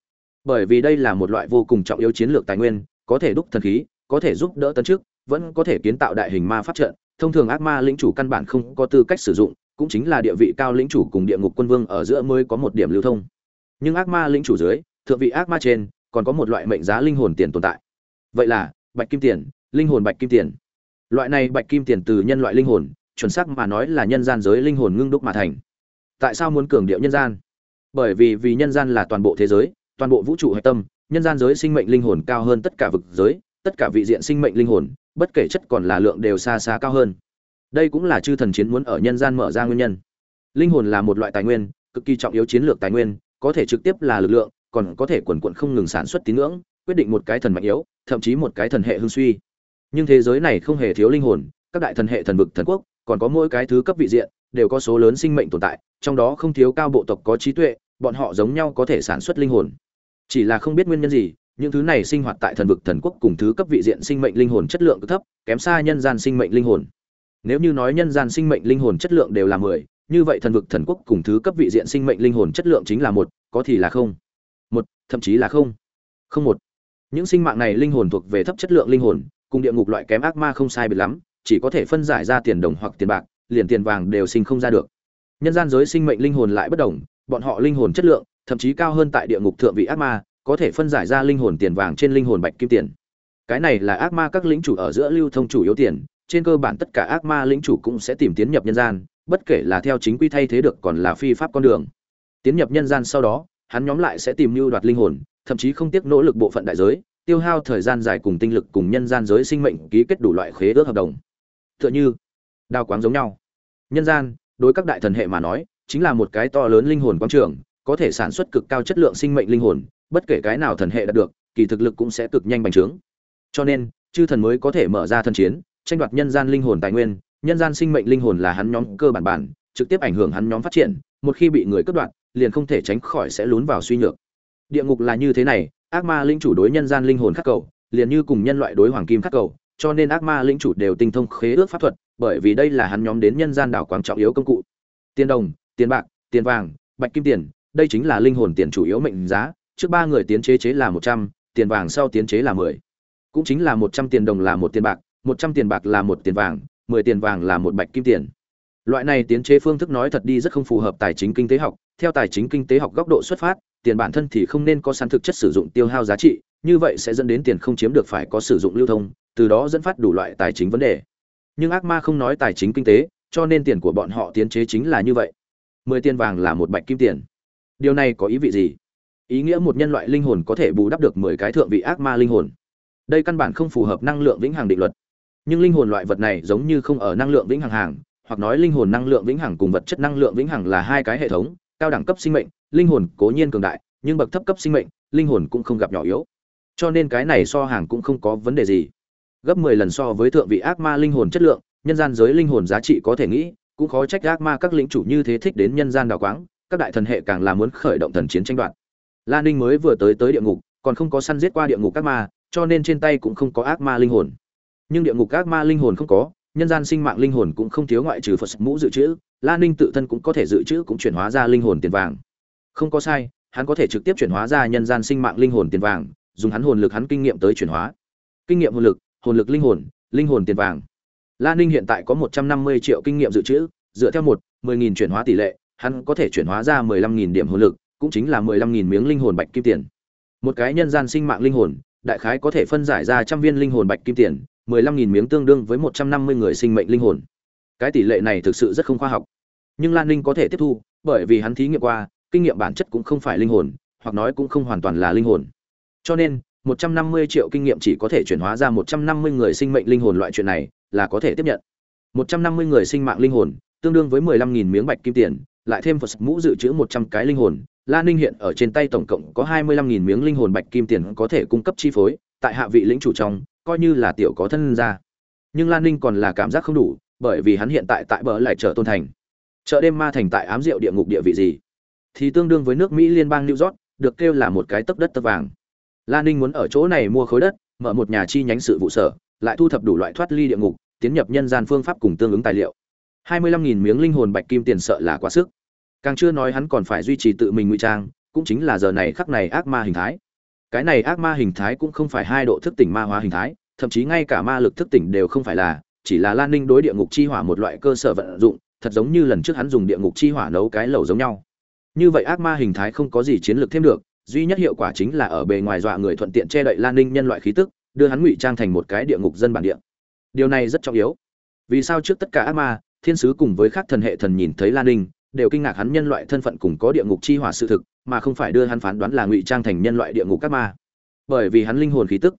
Bởi vì đây là một loại vô cùng trọng yếu chiến lược tài nguyên, có thể đúc thần khí, có thể giúp đỡ tân trước vẫn có thể kiến tạo đại hình ma pháp trận. Thông thường ác ma lĩnh chủ căn bản không có tư cách sử dụng, cũng chính là địa vị cao lĩnh chủ cùng địa ngục quân vương ở giữa mới có một điểm lưu thông. Nhưng ác ma lĩnh chủ dưới, thượng vị ác ma trên, còn có một loại mệnh giá linh hồn tiền tồn tại. Vậy là, bạch kim tiền, linh hồn bạch kim tiền. Loại này bạch kim tiền từ nhân loại linh hồn, chuẩn xác mà nói là nhân gian giới linh hồn ngưng đúc mà thành. Tại sao muốn cường điệu nhân gian? Bởi vì vì nhân gian là toàn bộ thế giới, toàn bộ vũ trụ hạch tâm, nhân gian giới sinh mệnh linh hồn cao hơn tất cả vực giới, tất cả vị diện sinh mệnh linh hồn, bất kể chất còn là lượng đều xa xa cao hơn. Đây cũng là chư thần chiến muốn ở nhân gian mở ra nguyên nhân. Linh hồn là một loại tài nguyên, cực kỳ trọng yếu chiến lược tài nguyên, có thể trực tiếp là lực lượng, còn có thể quần quận không ngừng sản xuất tín ngưỡng, quyết định một cái thần mạnh yếu, thậm chí một cái thần hệ hưng suy. Nhưng thế giới này không hề thiếu linh hồn, các đại thần hệ thần vực thần quốc, còn có mỗi cái thứ cấp vị diện đều có số lớn sinh mệnh tồn tại, trong đó không thiếu cao bộ tộc có trí tuệ, bọn họ giống nhau có thể sản xuất linh hồn. Chỉ là không biết nguyên nhân gì, những thứ này sinh hoạt tại thần vực thần quốc cùng thứ cấp vị diện sinh mệnh linh hồn chất lượng thấp, kém xa nhân gian sinh mệnh linh hồn. Nếu như nói nhân gian sinh mệnh linh hồn chất lượng đều là mười, như vậy thần vực thần quốc cùng thứ cấp vị diện sinh mệnh linh hồn chất lượng chính là một, có thì là không. Một, thậm chí là không. Không một. Những sinh mạng này linh hồn thuộc về thấp chất lượng linh hồn, cùng địa ngục loại kém ác ma không sai biệt lắm, chỉ có thể phân giải ra tiền đồng hoặc tiền bạc liền tiền vàng đều sinh không ra được. Nhân gian giới sinh mệnh linh hồn lại bất đồng, bọn họ linh hồn chất lượng, thậm chí cao hơn tại địa ngục thượng vị ác ma, có thể phân giải ra linh hồn tiền vàng trên linh hồn bạch kim tiền. Cái này là ác ma các lĩnh chủ ở giữa lưu thông chủ yếu tiền, trên cơ bản tất cả ác ma lĩnh chủ cũng sẽ tìm tiến nhập nhân gian, bất kể là theo chính quy thay thế được còn là phi pháp con đường. Tiến nhập nhân gian sau đó, hắn nhóm lại sẽ tìm mưu đoạt linh hồn, thậm chí không tiếc nỗ lực bộ phận đại giới, tiêu hao thời gian dài cùng tinh lực cùng nhân gian giới sinh mệnh ký kết đủ loại khế ước hợp đồng. Tựa như, đao quáng giống nhau nhân gian, đối các đại thần hệ mà nói, chính là một cái to lớn linh hồn quang trường, có thể sản xuất cực cao chất lượng sinh mệnh linh hồn, bất kể cái nào thần hệ đạt được, kỳ thực lực cũng sẽ cực nhanh bành trướng. Cho nên, chư thần mới có thể mở ra thần chiến, tranh đoạt nhân gian linh hồn tài nguyên, nhân gian sinh mệnh linh hồn là hắn nhóm cơ bản bản, trực tiếp ảnh hưởng hắn nhóm phát triển, một khi bị người cướp đoạt, liền không thể tránh khỏi sẽ lún vào suy nhược. Địa ngục là như thế này, ác ma linh chủ đối nhân gian linh hồn khắc cầu, liền như cùng nhân loại đối hoàng kim khắc cầu, cho nên ác ma linh chủ đều tinh thông khế ước pháp thuật bởi vì đây là hắn nhóm đến nhân gian đảo quang trọng yếu công cụ. Tiền đồng, tiền bạc, tiền vàng, bạch kim tiền, đây chính là linh hồn tiền chủ yếu mệnh giá. Trước ba người tiến chế chế là một trăm, tiền vàng sau tiến chế là mười. Cũng chính là một trăm tiền đồng là một tiền bạc, một trăm tiền bạc là một tiền vàng, mười tiền vàng là một bạch kim tiền. Loại này tiến chế phương thức nói thật đi rất không phù hợp tài chính kinh tế học. Theo tài chính kinh tế học góc độ xuất phát, tiền bản thân thì không nên có sẵn thực chất sử dụng tiêu hao giá trị, như vậy sẽ dẫn đến tiền không chiếm được phải có sử dụng lưu thông, từ đó dẫn phát đủ loại tài chính vấn đề nhưng ác ma không nói tài chính kinh tế, cho nên tiền của bọn họ tiến chế chính là như vậy. Mười tiền vàng là một bạch kim tiền. Điều này có ý vị gì? Ý nghĩa một nhân loại linh hồn có thể bù đắp được mười cái thượng vị ác ma linh hồn. Đây căn bản không phù hợp năng lượng vĩnh hằng định luật. Nhưng linh hồn loại vật này giống như không ở năng lượng vĩnh hằng hàng, hoặc nói linh hồn năng lượng vĩnh hằng cùng vật chất năng lượng vĩnh hằng là hai cái hệ thống, cao đẳng cấp sinh mệnh, linh hồn cố nhiên cường đại, nhưng bậc thấp cấp sinh mệnh, linh hồn cũng không gặp nhỏ yếu. Cho nên cái này so hàng cũng không có vấn đề gì gấp mười lần so với thượng vị ác ma linh hồn chất lượng nhân gian giới linh hồn giá trị có thể nghĩ cũng khó trách ác ma các lĩnh chủ như thế thích đến nhân gian đào quáng các đại thần hệ càng là muốn khởi động thần chiến tranh đoạt Lan Ninh mới vừa tới tới địa ngục, còn không có săn giết qua địa ngục các ma, cho nên trên tay cũng không có ác ma linh hồn. Nhưng địa ngục các ma linh hồn không có, nhân gian sinh mạng linh hồn cũng không thiếu ngoại trừ Phật mũ dự trữ, Lan Ninh tự thân cũng có thể dự trữ cũng chuyển hóa ra linh hồn tiền vàng. Không có sai, hắn có thể trực tiếp chuyển hóa ra nhân gian sinh mạng linh hồn tiền vàng, dùng hắn hồn lực hắn kinh nghiệm tới chuyển hóa. Kinh nghiệm hồn lực, hồn lực linh hồn, linh hồn tiền vàng. Lan Ninh hiện tại có 150 triệu kinh nghiệm dự trữ, dựa theo một 10000 chuyển hóa tỷ lệ, hắn có thể chuyển hóa ra 15000 điểm hồn lực, cũng chính là mười lăm nghìn miếng linh hồn bạch kim tiền. Một cái nhân gian sinh mạng linh hồn đại khái có thể phân giải ra trăm viên linh hồn bạch kim tiền mười lăm nghìn miếng tương đương với một trăm năm mươi người sinh mệnh linh hồn. Cái tỷ lệ này thực sự rất không khoa học. Nhưng lan ninh có thể tiếp thu bởi vì hắn thí nghiệm qua kinh nghiệm bản chất cũng không phải linh hồn hoặc nói cũng không hoàn toàn là linh hồn. Cho nên một trăm năm mươi triệu kinh nghiệm chỉ có thể chuyển hóa ra một trăm năm mươi người sinh mệnh linh hồn loại chuyện này là có thể tiếp nhận một trăm năm mươi người sinh mạng linh hồn tương đương với mười lăm nghìn miếng bạch kim tiền lại thêm phật mũ dự trữ một trăm cái linh hồn La Ninh hiện ở trên tay tổng cộng có 25.000 miếng linh hồn bạch kim tiền có thể cung cấp chi phối, tại hạ vị lĩnh chủ trong, coi như là tiểu có thân ra. Nhưng La Ninh còn là cảm giác không đủ, bởi vì hắn hiện tại tại bờ lại chợ tôn thành. Chợ đêm ma thành tại ám rượu địa ngục địa vị gì? Thì tương đương với nước Mỹ liên bang New York, được kêu là một cái tấc đất tấc vàng. La Ninh muốn ở chỗ này mua khối đất, mở một nhà chi nhánh sự vụ sở, lại thu thập đủ loại thoát ly địa ngục, tiến nhập nhân gian phương pháp cùng tương ứng tài liệu. hai mươi lăm nghìn miếng linh hồn bạch kim tiền sợ là quá sức. Càng chưa nói hắn còn phải duy trì tự mình ngụy trang cũng chính là giờ này khắc này ác ma hình thái. Cái này ác ma hình thái cũng không phải hai độ thức tỉnh ma hóa hình thái thậm chí ngay cả ma lực thức tỉnh đều không phải là chỉ là lan ninh đối địa ngục chi hỏa một loại cơ sở vận dụng thật giống như lần trước hắn dùng địa ngục chi hỏa nấu cái lẩu giống nhau. Như vậy ác ma hình thái không có gì chiến lược thêm được duy nhất hiệu quả chính là ở bề ngoài dọa người thuận tiện che đậy lan ninh nhân loại khí tức, đưa hắn ngụy trang thành một cái địa ngục dân bản địa. Điều này rất trọng yếu. Vì sao trước tất cả ác ma, thiên sứ cùng với các thần hệ thần nhìn thấy lan ninh, đều kinh ngạc hắn nhân loại thân phận cùng có địa ngục chi hỏa sự thực, mà không phải đưa hắn phán đoán là ngụy trang thành nhân loại địa ngục các ma? Bởi vì hắn linh hồn khí tức,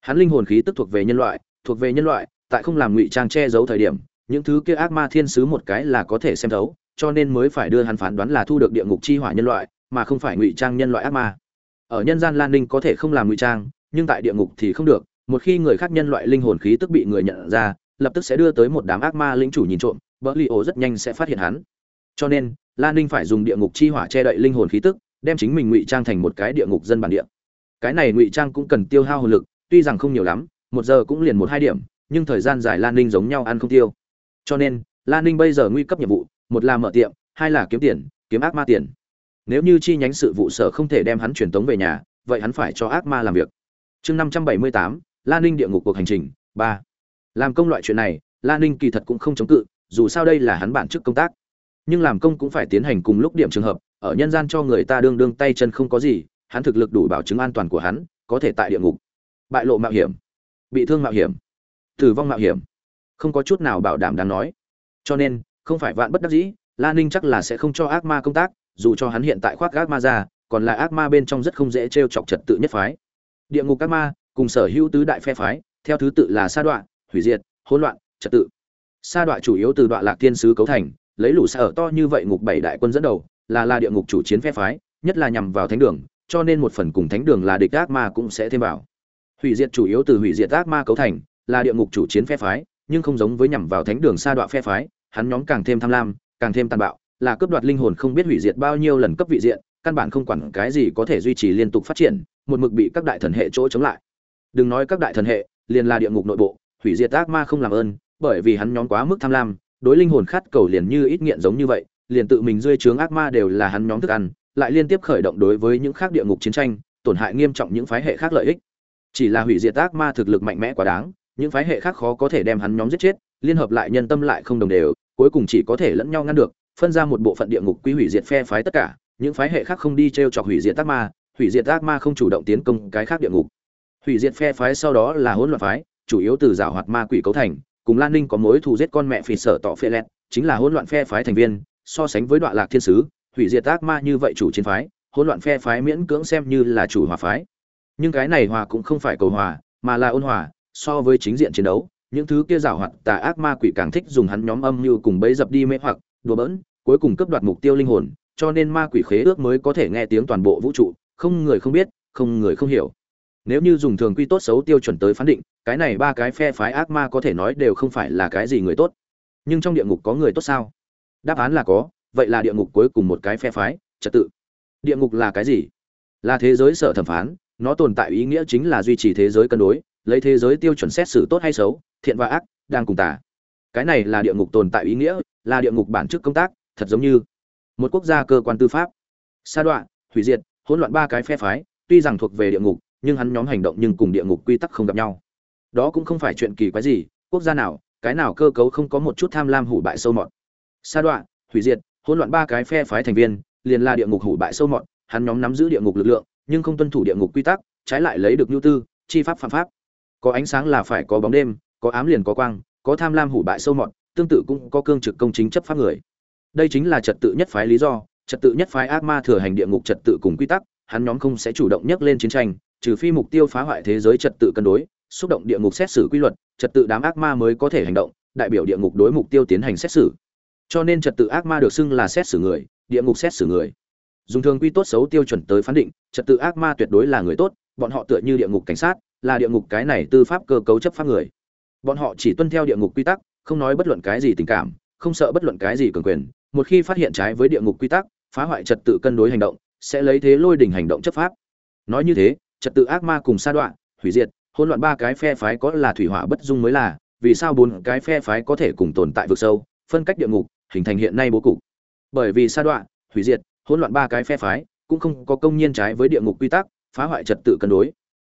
hắn linh hồn khí tức thuộc về nhân loại, thuộc về nhân loại, tại không làm ngụy trang che giấu thời điểm, những thứ kia ác ma thiên sứ một cái là có thể xem thấu, cho nên mới phải đưa hắn phán đoán là thu được địa ngục chi hỏa nhân loại mà không phải ngụy trang nhân loại ác ma. Ở nhân gian lan ninh có thể không làm ngụy trang, nhưng tại địa ngục thì không được. Một khi người khác nhân loại linh hồn khí tức bị người nhận ra, lập tức sẽ đưa tới một đám ác ma lĩnh chủ nhìn trộm, bỡ li ổ rất nhanh sẽ phát hiện hắn. Cho nên, lan ninh phải dùng địa ngục chi hỏa che đậy linh hồn khí tức, đem chính mình ngụy trang thành một cái địa ngục dân bản địa. Cái này ngụy trang cũng cần tiêu hao hồn lực, tuy rằng không nhiều lắm, một giờ cũng liền một hai điểm, nhưng thời gian dài lan ninh giống nhau ăn không tiêu. Cho nên, lan ninh bây giờ nguy cấp nhiệm vụ, một là mở tiệm, hai là kiếm tiền, kiếm ác ma tiền nếu như chi nhánh sự vụ sở không thể đem hắn truyền tống về nhà, vậy hắn phải cho ác ma làm việc. Chương năm trăm bảy mươi tám lan ninh địa ngục cuộc hành trình, ba. Làm công loại chuyện này lan ninh kỳ thật cũng không chống cự, dù sao đây là hắn bản chức công tác. Nhưng làm công cũng phải tiến hành cùng lúc điểm trường hợp, ở nhân gian cho người ta đương đương tay chân không có gì, hắn thực lực đủ bảo chứng an toàn của hắn, có thể tại địa ngục. Bại lộ mạo hiểm. Bị thương mạo hiểm. Tử vong mạo hiểm. Không có chút nào bảo đảm đáng nói. Cho nên, không phải vạn bất đắc dĩ, la ninh chắc là sẽ không cho ác ma công tác dù cho hắn hiện tại khoác ác ma ra, còn là ác ma bên trong rất không dễ t r e o chọc trật tự nhất phái. Địa ngục ác ma, cùng sở hữu tứ đại phe phái, theo thứ tự là sa đoạn hủy diệt, hỗn loạn, trật tự. Sa đoạn chủ yếu từ đoạn lạc thiên sứ cấu thành, lấy lũ sở to như vậy ngục bảy đại quân dẫn đầu, là là địa ngục chủ chiến phe phái, nhất là nhằm vào thánh đường, cho nên một phần cùng thánh đường là địch ác ma cũng sẽ thêm vào. Hủy diệt chủ yếu từ hủy diệt ác ma cấu thành, là địa ngục chủ chiến phe phái, nhưng không giống với nhằm vào thánh đường sa đoạn phe phái, hắn nhóm càng thêm tham lam, càng thêm tàn bạo là cướp đoạt linh hồn không biết hủy diệt bao nhiêu lần cấp vị diện, căn bản không quản cái gì có thể duy trì liên tục phát triển, một mực bị các đại thần hệ chỗ chống lại. Đừng nói các đại thần hệ, liền là địa ngục nội bộ, hủy diệt ác ma không làm ơn, bởi vì hắn nhóm quá mức tham lam, đối linh hồn khát cầu liền như ít nghiện giống như vậy, liền tự mình rơi trướng ác ma đều là hắn nhóm thức ăn, lại liên tiếp khởi động đối với những khác địa ngục chiến tranh, tổn hại nghiêm trọng những phái hệ khác lợi ích. Chỉ là hủy diệt ác ma thực lực mạnh mẽ quá đáng, những phái hệ khác khó có thể đem hắn nhóm giết chết, liên hợp lại nhân tâm lại không đồng đều, cuối cùng chỉ có thể lẫn nhau ngăn được phân ra một bộ phận địa ngục quy hủy diệt phe phái tất cả, những phái hệ khác không đi t r e o chọc hủy diệt ác ma, hủy diệt ác ma không chủ động tiến công cái khác địa ngục. Hủy diệt phe phái sau đó là hỗn loạn phái, chủ yếu từ giảo hoạt ma quỷ cấu thành, cùng lan ninh có mối thù giết con mẹ phì sở tọ phê lẹt, chính là hỗn loạn phe phái thành viên, so sánh với đoạn lạc thiên sứ, hủy diệt ác ma như vậy chủ chiến phái, hỗn loạn phe phái miễn cưỡng xem như là chủ hòa phái. Nhưng cái này hòa cũng không phải cầu hòa, mà là ôn hòa, so với chính diện chiến đấu, những thứ kia giảo hoạt tà ác ma quỷ càng thích dùng hắn nhóm âm như cùng bấy dập đi mê hoặc đùa bỡn, cuối cùng cướp đoạt mục tiêu linh hồn, cho nên ma quỷ khế ước mới có thể nghe tiếng toàn bộ vũ trụ, không người không biết, không người không hiểu. Nếu như dùng thường quy tốt xấu tiêu chuẩn tới phán định, cái này ba cái phe phái ác ma có thể nói đều không phải là cái gì người tốt. Nhưng trong địa ngục có người tốt sao? Đáp án là có, vậy là địa ngục cuối cùng một cái phe phái, trật tự. Địa ngục là cái gì? Là thế giới sở thẩm phán, nó tồn tại ý nghĩa chính là duy trì thế giới cân đối, lấy thế giới tiêu chuẩn xét xử tốt hay xấu, thiện và ác, đang cùng tả cái này là địa ngục tồn tại ý nghĩa là địa ngục bản chức công tác, thật giống như một quốc gia cơ quan tư pháp. Sa đoạn hủy diệt, hỗn loạn ba cái phe phái, tuy rằng thuộc về địa ngục, nhưng hắn nhóm hành động nhưng cùng địa ngục quy tắc không gặp nhau. Đó cũng không phải chuyện kỳ quái gì, quốc gia nào, cái nào cơ cấu không có một chút tham lam hủ bại sâu mọt. Sa đoạn hủy diệt, hỗn loạn ba cái phe phái thành viên, liền là địa ngục hủ bại sâu mọt, hắn nhóm nắm giữ địa ngục lực lượng, nhưng không tuân thủ địa ngục quy tắc, trái lại lấy được nhu tư, chi pháp phạm pháp. Có ánh sáng là phải có bóng đêm, có ám liền có quang, có tham lam hủ bại sâu mọt tương tự cũng có cương trực công chính chấp pháp người. Đây chính là trật tự nhất phái lý do, trật tự nhất phái ác ma thừa hành địa ngục trật tự cùng quy tắc, hắn nhóm không sẽ chủ động nhắc lên chiến tranh, trừ phi mục tiêu phá hoại thế giới trật tự cân đối, xúc động địa ngục xét xử quy luật, trật tự đám ác ma mới có thể hành động, đại biểu địa ngục đối mục tiêu tiến hành xét xử. Cho nên trật tự ác ma được xưng là xét xử người, địa ngục xét xử người. Dùng thường quy tốt xấu tiêu chuẩn tới phán định, trật tự ác ma tuyệt đối là người tốt, bọn họ tựa như địa ngục cảnh sát, là địa ngục cái này tư pháp cơ cấu chấp pháp người. Bọn họ chỉ tuân theo địa ngục quy tắc không nói bất luận cái gì tình cảm, không sợ bất luận cái gì cường quyền, một khi phát hiện trái với địa ngục quy tắc, phá hoại trật tự cân đối hành động, sẽ lấy thế lôi đỉnh hành động chấp pháp. Nói như thế, trật tự ác ma cùng sa đoạn hủy diệt, hỗn loạn ba cái phe phái có là thủy hỏa bất dung mới là, vì sao bốn cái phe phái có thể cùng tồn tại vực sâu, phân cách địa ngục, hình thành hiện nay bố cục? Bởi vì sa đoạn hủy diệt, hỗn loạn ba cái phe phái cũng không có công nhiên trái với địa ngục quy tắc, phá hoại trật tự cân đối.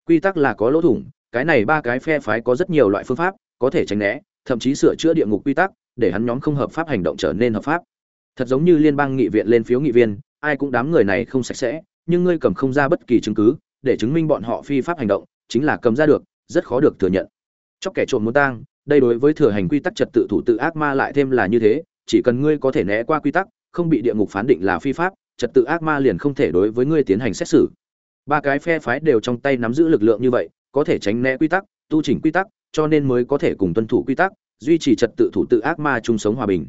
Quy tắc là có lỗ thủng, cái này ba cái phe phái có rất nhiều loại phương pháp, có thể tránh né thậm chí sửa chữa địa ngục quy tắc, để hắn nhóm không hợp pháp hành động trở nên hợp pháp. Thật giống như liên bang nghị viện lên phiếu nghị viên, ai cũng đám người này không sạch sẽ, nhưng ngươi cầm không ra bất kỳ chứng cứ, để chứng minh bọn họ phi pháp hành động, chính là cầm ra được, rất khó được thừa nhận. Chóc kẻ trộm muốn tang, đây đối với thừa hành quy tắc trật tự thủ tự ác ma lại thêm là như thế, chỉ cần ngươi có thể né qua quy tắc, không bị địa ngục phán định là phi pháp, trật tự ác ma liền không thể đối với ngươi tiến hành xét xử. Ba cái phe phái đều trong tay nắm giữ lực lượng như vậy, có thể tránh né quy tắc, tu chỉnh quy tắc cho nên mới có thể cùng tuân thủ quy tắc, duy trì trật tự thủ tự ác ma chung sống hòa bình.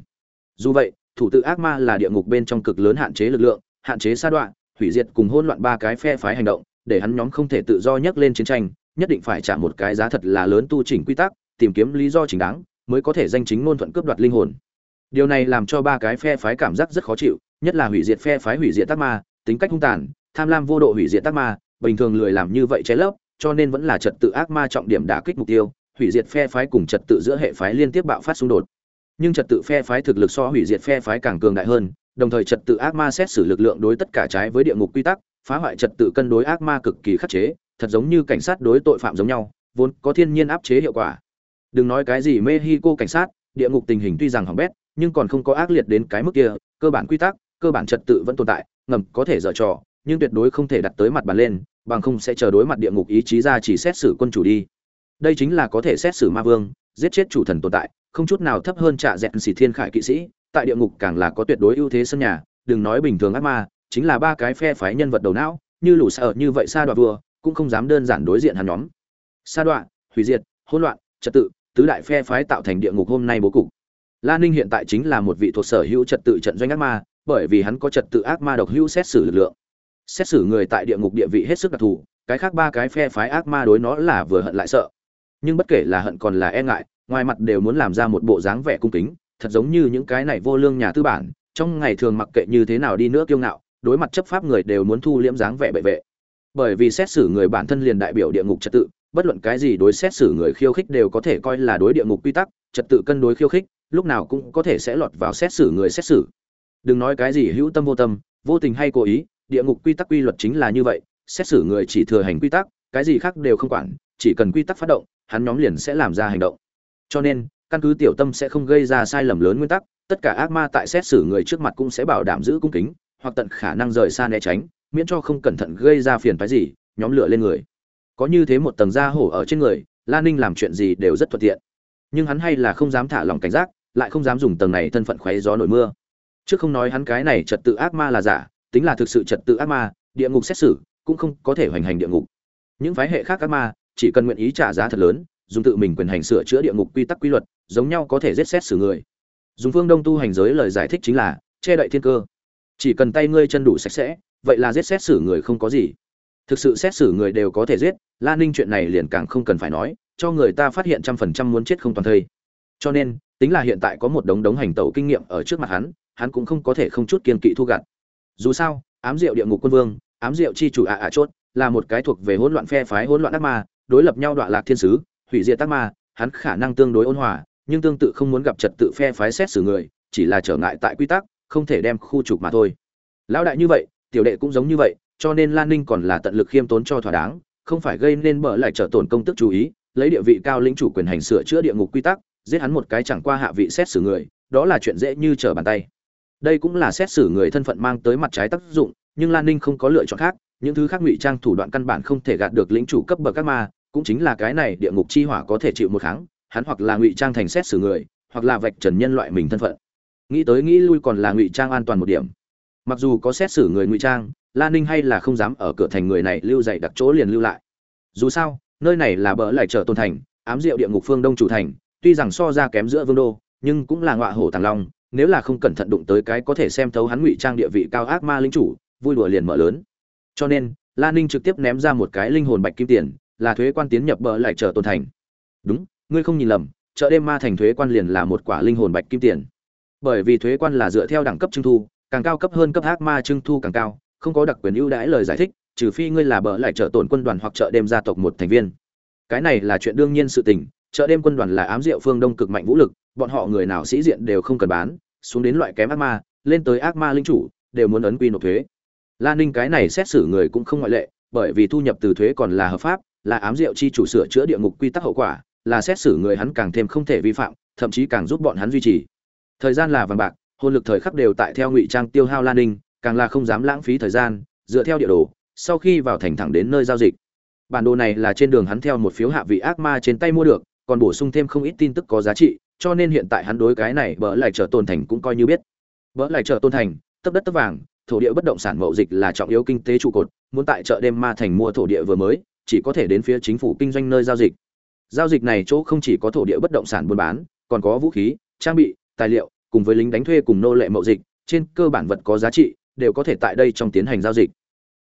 Dù vậy, thủ tự ác ma là địa ngục bên trong cực lớn hạn chế lực lượng, hạn chế sa đoạn, hủy diệt cùng hỗn loạn ba cái phe phái hành động, để hắn nhóm không thể tự do nhắc lên chiến tranh, nhất định phải trả một cái giá thật là lớn tu chỉnh quy tắc, tìm kiếm lý do chính đáng, mới có thể danh chính ngôn thuận cướp đoạt linh hồn. Điều này làm cho ba cái phe phái cảm giác rất khó chịu, nhất là hủy diệt phe phái hủy diệt tác ma, tính cách hung tàn, tham lam vô độ hủy diệt tác ma, bình thường lười làm như vậy cháy lấp, cho nên vẫn là trật tự ác ma trọng điểm đả kích mục tiêu hủy diệt phe phái cùng trật tự giữa hệ phái liên tiếp bạo phát xung đột. Nhưng trật tự phe phái thực lực so hủy diệt phe phái càng cường đại hơn, đồng thời trật tự ác ma xét xử lực lượng đối tất cả trái với địa ngục quy tắc, phá hoại trật tự cân đối ác ma cực kỳ khắc chế, thật giống như cảnh sát đối tội phạm giống nhau, vốn có thiên nhiên áp chế hiệu quả. Đừng nói cái gì mexico cảnh sát, địa ngục tình hình tuy rằng hỏng bét, nhưng còn không có ác liệt đến cái mức kia, cơ bản quy tắc, cơ bản trật tự vẫn tồn tại, ngầm có thể dở trò, nhưng tuyệt đối không thể đặt tới mặt bàn lên, bằng không sẽ chờ đối mặt địa ngục ý chí ra chỉ xét xử quân chủ đi đây chính là có thể xét xử ma vương giết chết chủ thần tồn tại không chút nào thấp hơn trạ dẹn xỉ thiên khải kỵ sĩ tại địa ngục càng là có tuyệt đối ưu thế sân nhà đừng nói bình thường ác ma chính là ba cái phe phái nhân vật đầu não như lũ sợ như vậy sa đoạn vừa cũng không dám đơn giản đối diện hắn nhóm sa đoạn hủy diệt hỗn loạn trật tự tứ đại phe phái tạo thành địa ngục hôm nay bố cục Lan Ninh hiện tại chính là một vị thuộc sở hữu trật tự trận doanh ác ma, bởi vì hắn có trật tự ác ma độc hữu xét xử lực lượng. Xét xử người tại địa ngục địa vị hết sức đặc thù, cái khác ba cái phe phái ác ma đối nó là vừa hận lại sợ. Nhưng bất kể là hận còn là e ngại, ngoài mặt đều muốn làm ra một bộ dáng vẻ cung kính, thật giống như những cái này vô lương nhà tư bản, trong ngày thường mặc kệ như thế nào đi nữa kiêu ngạo, đối mặt chấp pháp người đều muốn thu liễm dáng vẻ bệ vệ. Bởi vì xét xử người bản thân liền đại biểu địa ngục trật tự, bất luận cái gì đối xét xử người khiêu khích đều có thể coi là đối địa ngục quy tắc, trật tự cân đối khiêu khích, lúc nào cũng có thể sẽ lọt vào xét xử người xét xử đừng nói cái gì hữu tâm vô tâm vô tình hay cố ý địa ngục quy tắc quy luật chính là như vậy xét xử người chỉ thừa hành quy tắc cái gì khác đều không quản chỉ cần quy tắc phát động, hắn nhóm liền sẽ làm ra hành động. Cho nên, căn cứ tiểu tâm sẽ không gây ra sai lầm lớn nguyên tắc, tất cả ác ma tại xét xử người trước mặt cũng sẽ bảo đảm giữ cung kính, hoặc tận khả năng rời xa né tránh, miễn cho không cẩn thận gây ra phiền phái gì, nhóm lửa lên người. Có như thế một tầng da hổ ở trên người Lan ninh làm chuyện gì đều rất thuận tiện. Nhưng hắn hay là không dám thả lòng cảnh giác, lại không dám dùng tầng này thân phận khoé gió nổi mưa. Trước không nói hắn cái này trật tự ác ma là giả, tính là thực sự trật tự ác ma, địa ngục xét xử cũng không có thể hoành hành địa ngục. Những phái hệ khác ác ma chỉ cần nguyện ý trả giá thật lớn, dùng tự mình quyền hành sửa chữa địa ngục quy tắc quy luật, giống nhau có thể giết xét xử người. Dùng phương đông tu hành giới lời giải thích chính là, che đậy thiên cơ. Chỉ cần tay ngươi chân đủ sạch sẽ, vậy là giết xét xử người không có gì. Thực sự xét xử người đều có thể giết lan ninh chuyện này liền càng không cần phải nói, cho người ta phát hiện trăm phần trăm muốn chết không toàn thây. Cho nên, tính là hiện tại có một đống đống hành tẩu kinh nghiệm ở trước mặt hắn hắn cũng không có thể không chút kiên kỵ thu gặt. Dù sao, ám diệu địa ngục quân vương, ám diệu chi chủ ạ ạ chốt, là một cái thuộc về hỗn loạn phe phái hỗn loạn ác ma đối lập nhau đoạn lạc thiên sứ, hủy diệt tác ma, hắn khả năng tương đối ôn hòa, nhưng tương tự không muốn gặp trật tự phe phái xét xử người, chỉ là trở ngại tại quy tắc, không thể đem khu trục mà thôi. Lão đại như vậy, tiểu đệ cũng giống như vậy, cho nên lan ninh còn là tận lực khiêm tốn cho thỏa đáng, không phải gây nên mở lại trở tổn công tức chú ý, lấy địa vị cao lĩnh chủ quyền hành sửa chữa địa ngục quy tắc, giết hắn một cái chẳng qua hạ vị xét xử người, đó là chuyện dễ như trở bàn tay. Đây cũng là xét xử người thân phận mang tới mặt trái tác dụng, nhưng lan ninh không có lựa chọn khác những thứ khác ngụy trang thủ đoạn căn bản không thể gạt được lĩnh chủ cấp bậc các ma, cũng chính là cái này địa ngục chi hỏa có thể chịu một kháng, hắn hoặc là ngụy trang thành xét xử người, hoặc là vạch trần nhân loại mình thân phận. Nghĩ tới nghĩ lui còn là ngụy trang an toàn một điểm. Mặc dù có xét xử người ngụy trang lan ninh hay là không dám ở cửa thành người này lưu dạy đặc chỗ liền lưu lại. Dù sao, nơi này là bờ lại trở tôn thành, ám diệu địa ngục phương đông chủ thành, tuy rằng so ra kém giữa vương đô, nhưng cũng là ngọa hổ tàng long, nếu là không cẩn thận đụng tới cái có thể xem thấu hắn ngụy trang địa vị cao ác ma linh chủ, vui đùa liền mở lớn cho nên, la ninh trực tiếp ném ra một cái linh hồn bạch kim tiền, là thuế quan tiến nhập bờ lại chờ tôn thành. Đúng, ngươi không nhìn lầm, chợ đêm ma thành thuế quan liền là một quả linh hồn bạch kim tiền. Bởi vì thuế quan là dựa theo đẳng cấp trưng thu, càng cao cấp hơn cấp ác ma trưng thu càng cao, không có đặc quyền ưu đãi lời giải thích, trừ phi ngươi là bờ lại trợ tổn quân đoàn hoặc chợ đêm gia tộc một thành viên. Cái này là chuyện đương nhiên sự tình, chợ đêm quân đoàn là ám diệu phương đông cực mạnh vũ lực, bọn họ người nào sĩ diện đều không cần bán, xuống đến loại kém ác ma, lên tới ác ma linh chủ, đều muốn ấn quy nộp thuế lan ninh cái này xét xử người cũng không ngoại lệ, bởi vì thu nhập từ thuế còn là hợp pháp, là ám diệu chi chủ sửa chữa địa ngục quy tắc hậu quả, là xét xử người hắn càng thêm không thể vi phạm, thậm chí càng giúp bọn hắn duy trì. Thời gian là vàng bạc, hồn lực thời khắc đều tại theo ngụy trang tiêu hao lan ninh, càng là không dám lãng phí thời gian, dựa theo địa đồ, sau khi vào thành thẳng đến nơi giao dịch. Bản đồ này là trên đường hắn theo một phiếu hạ vị ác ma trên tay mua được, còn bổ sung thêm không ít tin tức có giá trị, cho nên hiện tại hắn đối cái này bỡ lại trở tôn thành cũng coi như biết. Bỡ lại trở tôn thành, tấp đất tấp vàng thổ địa bất động sản mậu dịch là trọng yếu kinh tế trụ cột, muốn tại chợ đêm ma thành mua thổ địa vừa mới, chỉ có thể đến phía chính phủ kinh doanh nơi giao dịch. Giao dịch này chỗ không chỉ có thổ địa bất động sản buôn bán, còn có vũ khí, trang bị, tài liệu, cùng với lính đánh thuê cùng nô lệ mậu dịch, trên cơ bản vật có giá trị, đều có thể tại đây trong tiến hành giao dịch.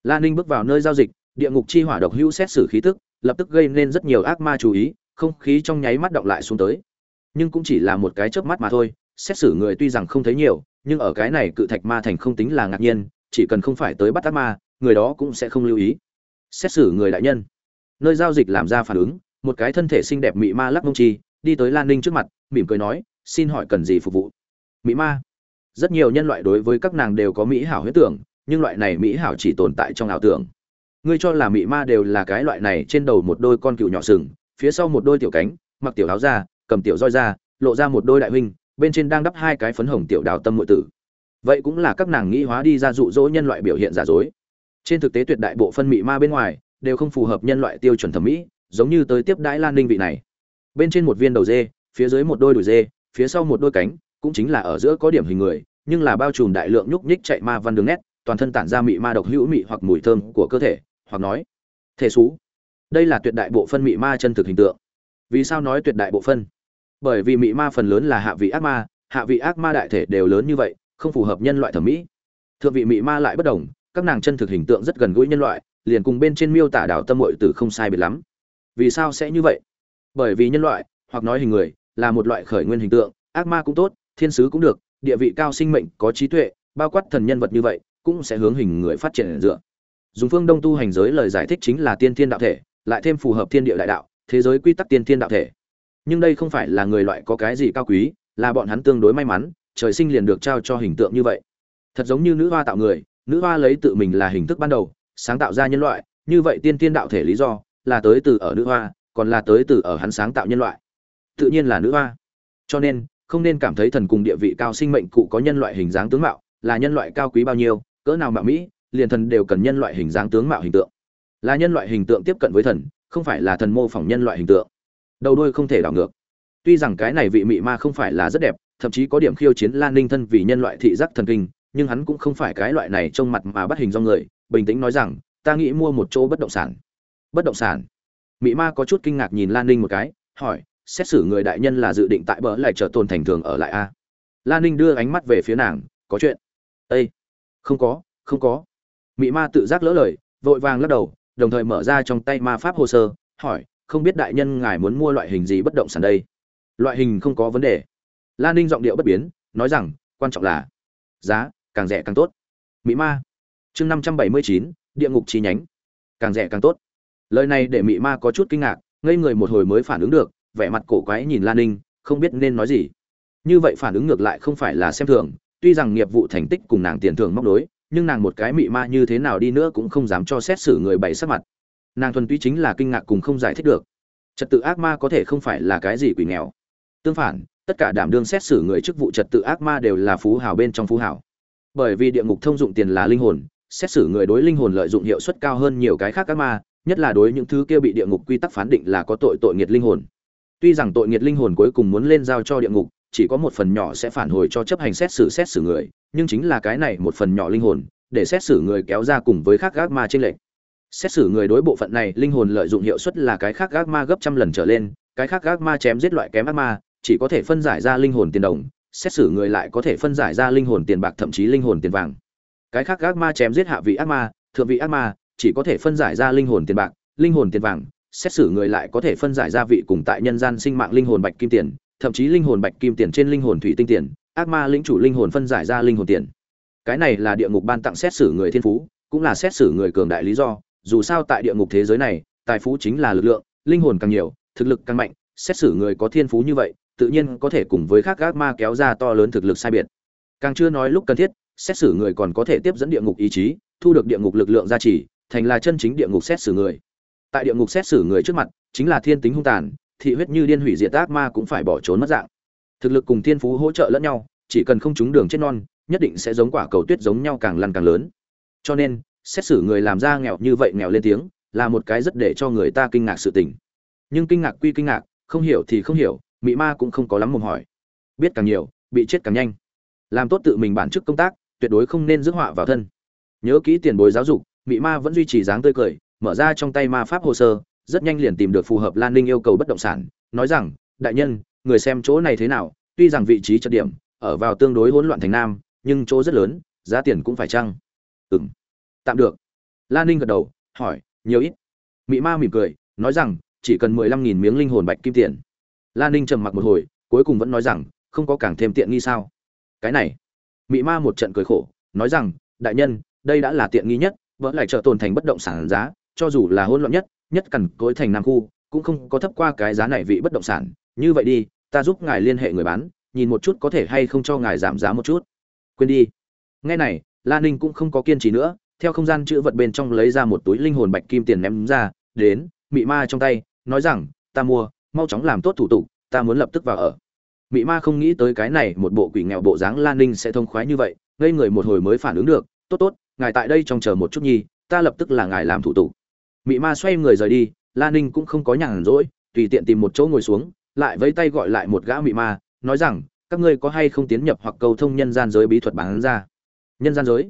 Lan ninh bước vào nơi giao dịch, địa ngục chi hỏa độc hữu xét xử khí tức, lập tức gây nên rất nhiều ác ma chú ý, không khí trong nháy mắt động lại xuống tới. Nhưng cũng chỉ là một cái chớp mắt mà thôi xét xử người tuy rằng không thấy nhiều, nhưng ở cái này cự thạch ma thành không tính là ngạc nhiên, chỉ cần không phải tới bắt ác ma, người đó cũng sẽ không lưu ý. Xét xử người đại nhân. Nơi giao dịch làm ra phản ứng, một cái thân thể xinh đẹp mị ma lắc mông chi, đi tới lan ninh trước mặt, mỉm cười nói, xin hỏi cần gì phục vụ? Mỹ ma? Rất nhiều nhân loại đối với các nàng đều có mỹ hảo huyết tưởng, nhưng loại này mỹ hảo chỉ tồn tại trong ảo tưởng. Ngươi cho là mỹ ma đều là cái loại này trên đầu một đôi con cựu nhỏ sừng, phía sau một đôi tiểu cánh, mặc tiểu áo da, cầm tiểu roi da lộ ra một đôi đại huynh bên trên đang đắp hai cái phấn hồng tiểu đào tâm nội tử. Vậy cũng là các nàng nghĩ hóa đi ra dụ dỗ nhân loại biểu hiện giả dối. Trên thực tế tuyệt đại bộ phân mị ma bên ngoài đều không phù hợp nhân loại tiêu chuẩn thẩm mỹ, giống như tới tiếp đãi lan ninh vị này. Bên trên một viên đầu dê, phía dưới một đôi đùi dê, phía sau một đôi cánh, cũng chính là ở giữa có điểm hình người, nhưng là bao trùm đại lượng nhúc nhích chạy ma văn đường nét, toàn thân tản ra mị ma độc hữu mị hoặc mùi thơm của cơ thể, hoặc nói thể xú. Đây là tuyệt đại bộ phân mị ma chân thực hình tượng. Vì sao nói tuyệt đại bộ phân? Bởi vì mị ma phần lớn là hạ vị ác ma, hạ vị ác ma đại thể đều lớn như vậy, không phù hợp nhân loại thẩm mỹ. Thượng vị mị ma lại bất đồng, các nàng chân thực hình tượng rất gần gũi nhân loại, liền cùng bên trên miêu tả đảo tâm hội từ không sai biệt lắm. Vì sao sẽ như vậy? Bởi vì nhân loại, hoặc nói hình người, là một loại khởi nguyên hình tượng, ác ma cũng tốt, thiên sứ cũng được, địa vị cao sinh mệnh có trí tuệ, bao quát thần nhân vật như vậy, cũng sẽ hướng hình người phát triển dựa. Dùng phương đông tu hành giới lời giải thích chính là tiên thiên đạo thể, lại thêm phù hợp thiên địa đại đạo, thế giới quy tắc tiên thiên đạo thể nhưng đây không phải là người loại có cái gì cao quý, là bọn hắn tương đối may mắn, trời sinh liền được trao cho hình tượng như vậy. Thật giống như nữ hoa tạo người, nữ hoa lấy tự mình là hình thức ban đầu, sáng tạo ra nhân loại, như vậy tiên thiên đạo thể lý do, là tới từ ở nữ hoa, còn là tới từ ở hắn sáng tạo nhân loại. Tự nhiên là nữ hoa. Cho nên, không nên cảm thấy thần cùng địa vị cao sinh mệnh cụ có nhân loại hình dáng tướng mạo, là nhân loại cao quý bao nhiêu, cỡ nào mạo mỹ, liền thần đều cần nhân loại hình dáng tướng mạo hình tượng. Là nhân loại hình tượng tiếp cận với thần, không phải là thần mô phỏng nhân loại hình tượng đầu đuôi không thể đảo ngược. Tuy rằng cái này vị mị ma không phải là rất đẹp, thậm chí có điểm khiêu chiến lan ninh thân vì nhân loại thị giác thần kinh, nhưng hắn cũng không phải cái loại này trông mặt mà bắt hình do người, bình tĩnh nói rằng, ta nghĩ mua một chỗ bất động sản. Bất động sản? Mị ma có chút kinh ngạc nhìn lan ninh một cái, hỏi, xét xử người đại nhân là dự định tại bờ lại chờ tồn thành thường ở lại a? Lan ninh đưa ánh mắt về phía nàng, có chuyện. Ây không có không có. Mị ma tự giác lỡ lời, vội vàng lắc đầu, đồng thời mở ra trong tay ma pháp hồ sơ, hỏi không biết đại nhân ngài muốn mua loại hình gì bất động sản đây? Loại hình không có vấn đề. Lan ninh giọng điệu bất biến, nói rằng, quan trọng là giá, càng rẻ càng tốt. Mỹ ma, chương năm trăm bảy mươi chín, địa ngục chi nhánh. Càng rẻ càng tốt. Lời này để mỹ ma có chút kinh ngạc, ngây người một hồi mới phản ứng được, vẻ mặt cổ quái nhìn lan ninh, không biết nên nói gì. Như vậy phản ứng ngược lại không phải là xem thường, tuy rằng nghiệp vụ thành tích cùng nàng tiền thưởng móc đối, nhưng nàng một cái mị ma như thế nào đi nữa cũng không dám cho xét xử người bày sắc mặt nàng thuần túy chính là kinh ngạc cùng không giải thích được. Trật tự ác ma có thể không phải là cái gì quỷ nghèo. Tương phản, tất cả đảm đương xét xử người chức vụ trật tự ác ma đều là phú hào bên trong phú hào. Bởi vì địa ngục thông dụng tiền là linh hồn, xét xử người đối linh hồn lợi dụng hiệu suất cao hơn nhiều cái khác ác ma, nhất là đối những thứ kia bị địa ngục quy tắc phán định là có tội tội nghiệt linh hồn. Tuy rằng tội nghiệt linh hồn cuối cùng muốn lên giao cho địa ngục, chỉ có một phần nhỏ sẽ phản hồi cho chấp hành xét xử xét xử người, nhưng chính là cái này một phần nhỏ linh hồn, để xét xử người kéo ra cùng với khác ác ma trên lệnh xét xử người đối bộ phận này linh hồn lợi dụng hiệu suất là cái khác gác ma gấp trăm lần trở lên cái khác gác ma chém giết loại kém ác ma chỉ có thể phân giải ra linh hồn tiền đồng xét xử người lại có thể phân giải ra linh hồn tiền bạc thậm chí linh hồn tiền vàng cái khác gác ma chém giết hạ vị ác ma thượng vị ác ma chỉ có thể phân giải ra linh hồn tiền bạc linh hồn tiền vàng xét xử người lại có thể phân giải ra vị cùng tại nhân gian sinh mạng linh hồn bạch kim tiền thậm chí linh hồn bạch kim tiền trên linh hồn thủy tinh tiền ác ma lĩnh chủ linh hồn phân giải ra linh hồn tiền cái này là địa ngục ban tặng xét xử người thiên phú cũng là xét xử người cường đại lý do dù sao tại địa ngục thế giới này, tài phú chính là lực lượng, linh hồn càng nhiều, thực lực càng mạnh, xét xử người có thiên phú như vậy, tự nhiên có thể cùng với khác ác ma kéo ra to lớn thực lực sai biệt. Càng chưa nói lúc cần thiết, xét xử người còn có thể tiếp dẫn địa ngục ý chí, thu được địa ngục lực lượng gia trì, thành là chân chính địa ngục xét xử người. Tại địa ngục xét xử người trước mặt, chính là thiên tính hung tàn, thị huyết như điên hủy diệt ác ma cũng phải bỏ trốn mất dạng. Thực lực cùng thiên phú hỗ trợ lẫn nhau, chỉ cần không trúng đường chết non, nhất định sẽ giống quả cầu tuyết giống nhau càng lăn càng lớn. Cho nên xét xử người làm ra nghèo như vậy nghèo lên tiếng, là một cái rất để cho người ta kinh ngạc sự tình. Nhưng kinh ngạc quy kinh ngạc, không hiểu thì không hiểu, mị ma cũng không có lắm mồm hỏi. Biết càng nhiều, bị chết càng nhanh. Làm tốt tự mình bản chức công tác, tuyệt đối không nên rước họa vào thân. Nhớ kỹ tiền bối giáo dục, mị ma vẫn duy trì dáng tươi cười, mở ra trong tay ma pháp hồ sơ, rất nhanh liền tìm được phù hợp lan ninh yêu cầu bất động sản, nói rằng, đại nhân, người xem chỗ này thế nào? Tuy rằng vị trí chất điểm, ở vào tương đối hỗn loạn thành nam, nhưng chỗ rất lớn, giá tiền cũng phải chăng? Ừng tạm được. Lan ninh gật đầu, hỏi, nhiều ít? Mị ma mỉm cười, nói rằng, chỉ cần mười lăm nghìn miếng linh hồn bạch kim tiền. Lan ninh trầm mặc một hồi, cuối cùng vẫn nói rằng, không có càng thêm tiện nghi sao? Cái này. Mị ma một trận cười khổ, nói rằng, đại nhân, đây đã là tiện nghi nhất vỡ lại trợ tồn thành bất động sản giá, cho dù là hỗn loạn nhất nhất cần cối thành nam khu, cũng không có thấp qua cái giá này vị bất động sản. Như vậy đi, ta giúp ngài liên hệ người bán, nhìn một chút có thể hay không cho ngài giảm giá một chút. Quên đi. Nghe này, la ninh cũng không có kiên trì nữa theo không gian chữ vật bên trong lấy ra một túi linh hồn bạch kim tiền ném ra, đến, mị ma trong tay, nói rằng, ta mua, mau chóng làm tốt thủ tục, ta muốn lập tức vào ở. Mị ma không nghĩ tới cái này, một bộ quỷ nghèo bộ dáng lan ninh sẽ thông khoái như vậy, ngây người một hồi mới phản ứng được, tốt tốt, ngài tại đây trong chờ một chút nhi ta lập tức là ngài làm thủ tục. Mị ma xoay người rời đi, lan ninh cũng không có nhàn rỗi, tùy tiện tìm một chỗ ngồi xuống, lại với tay gọi lại một gã mị ma, nói rằng, các ngươi có hay không tiến nhập hoặc cầu thông nhân gian giới bí thuật bán ra? Nhân gian giới?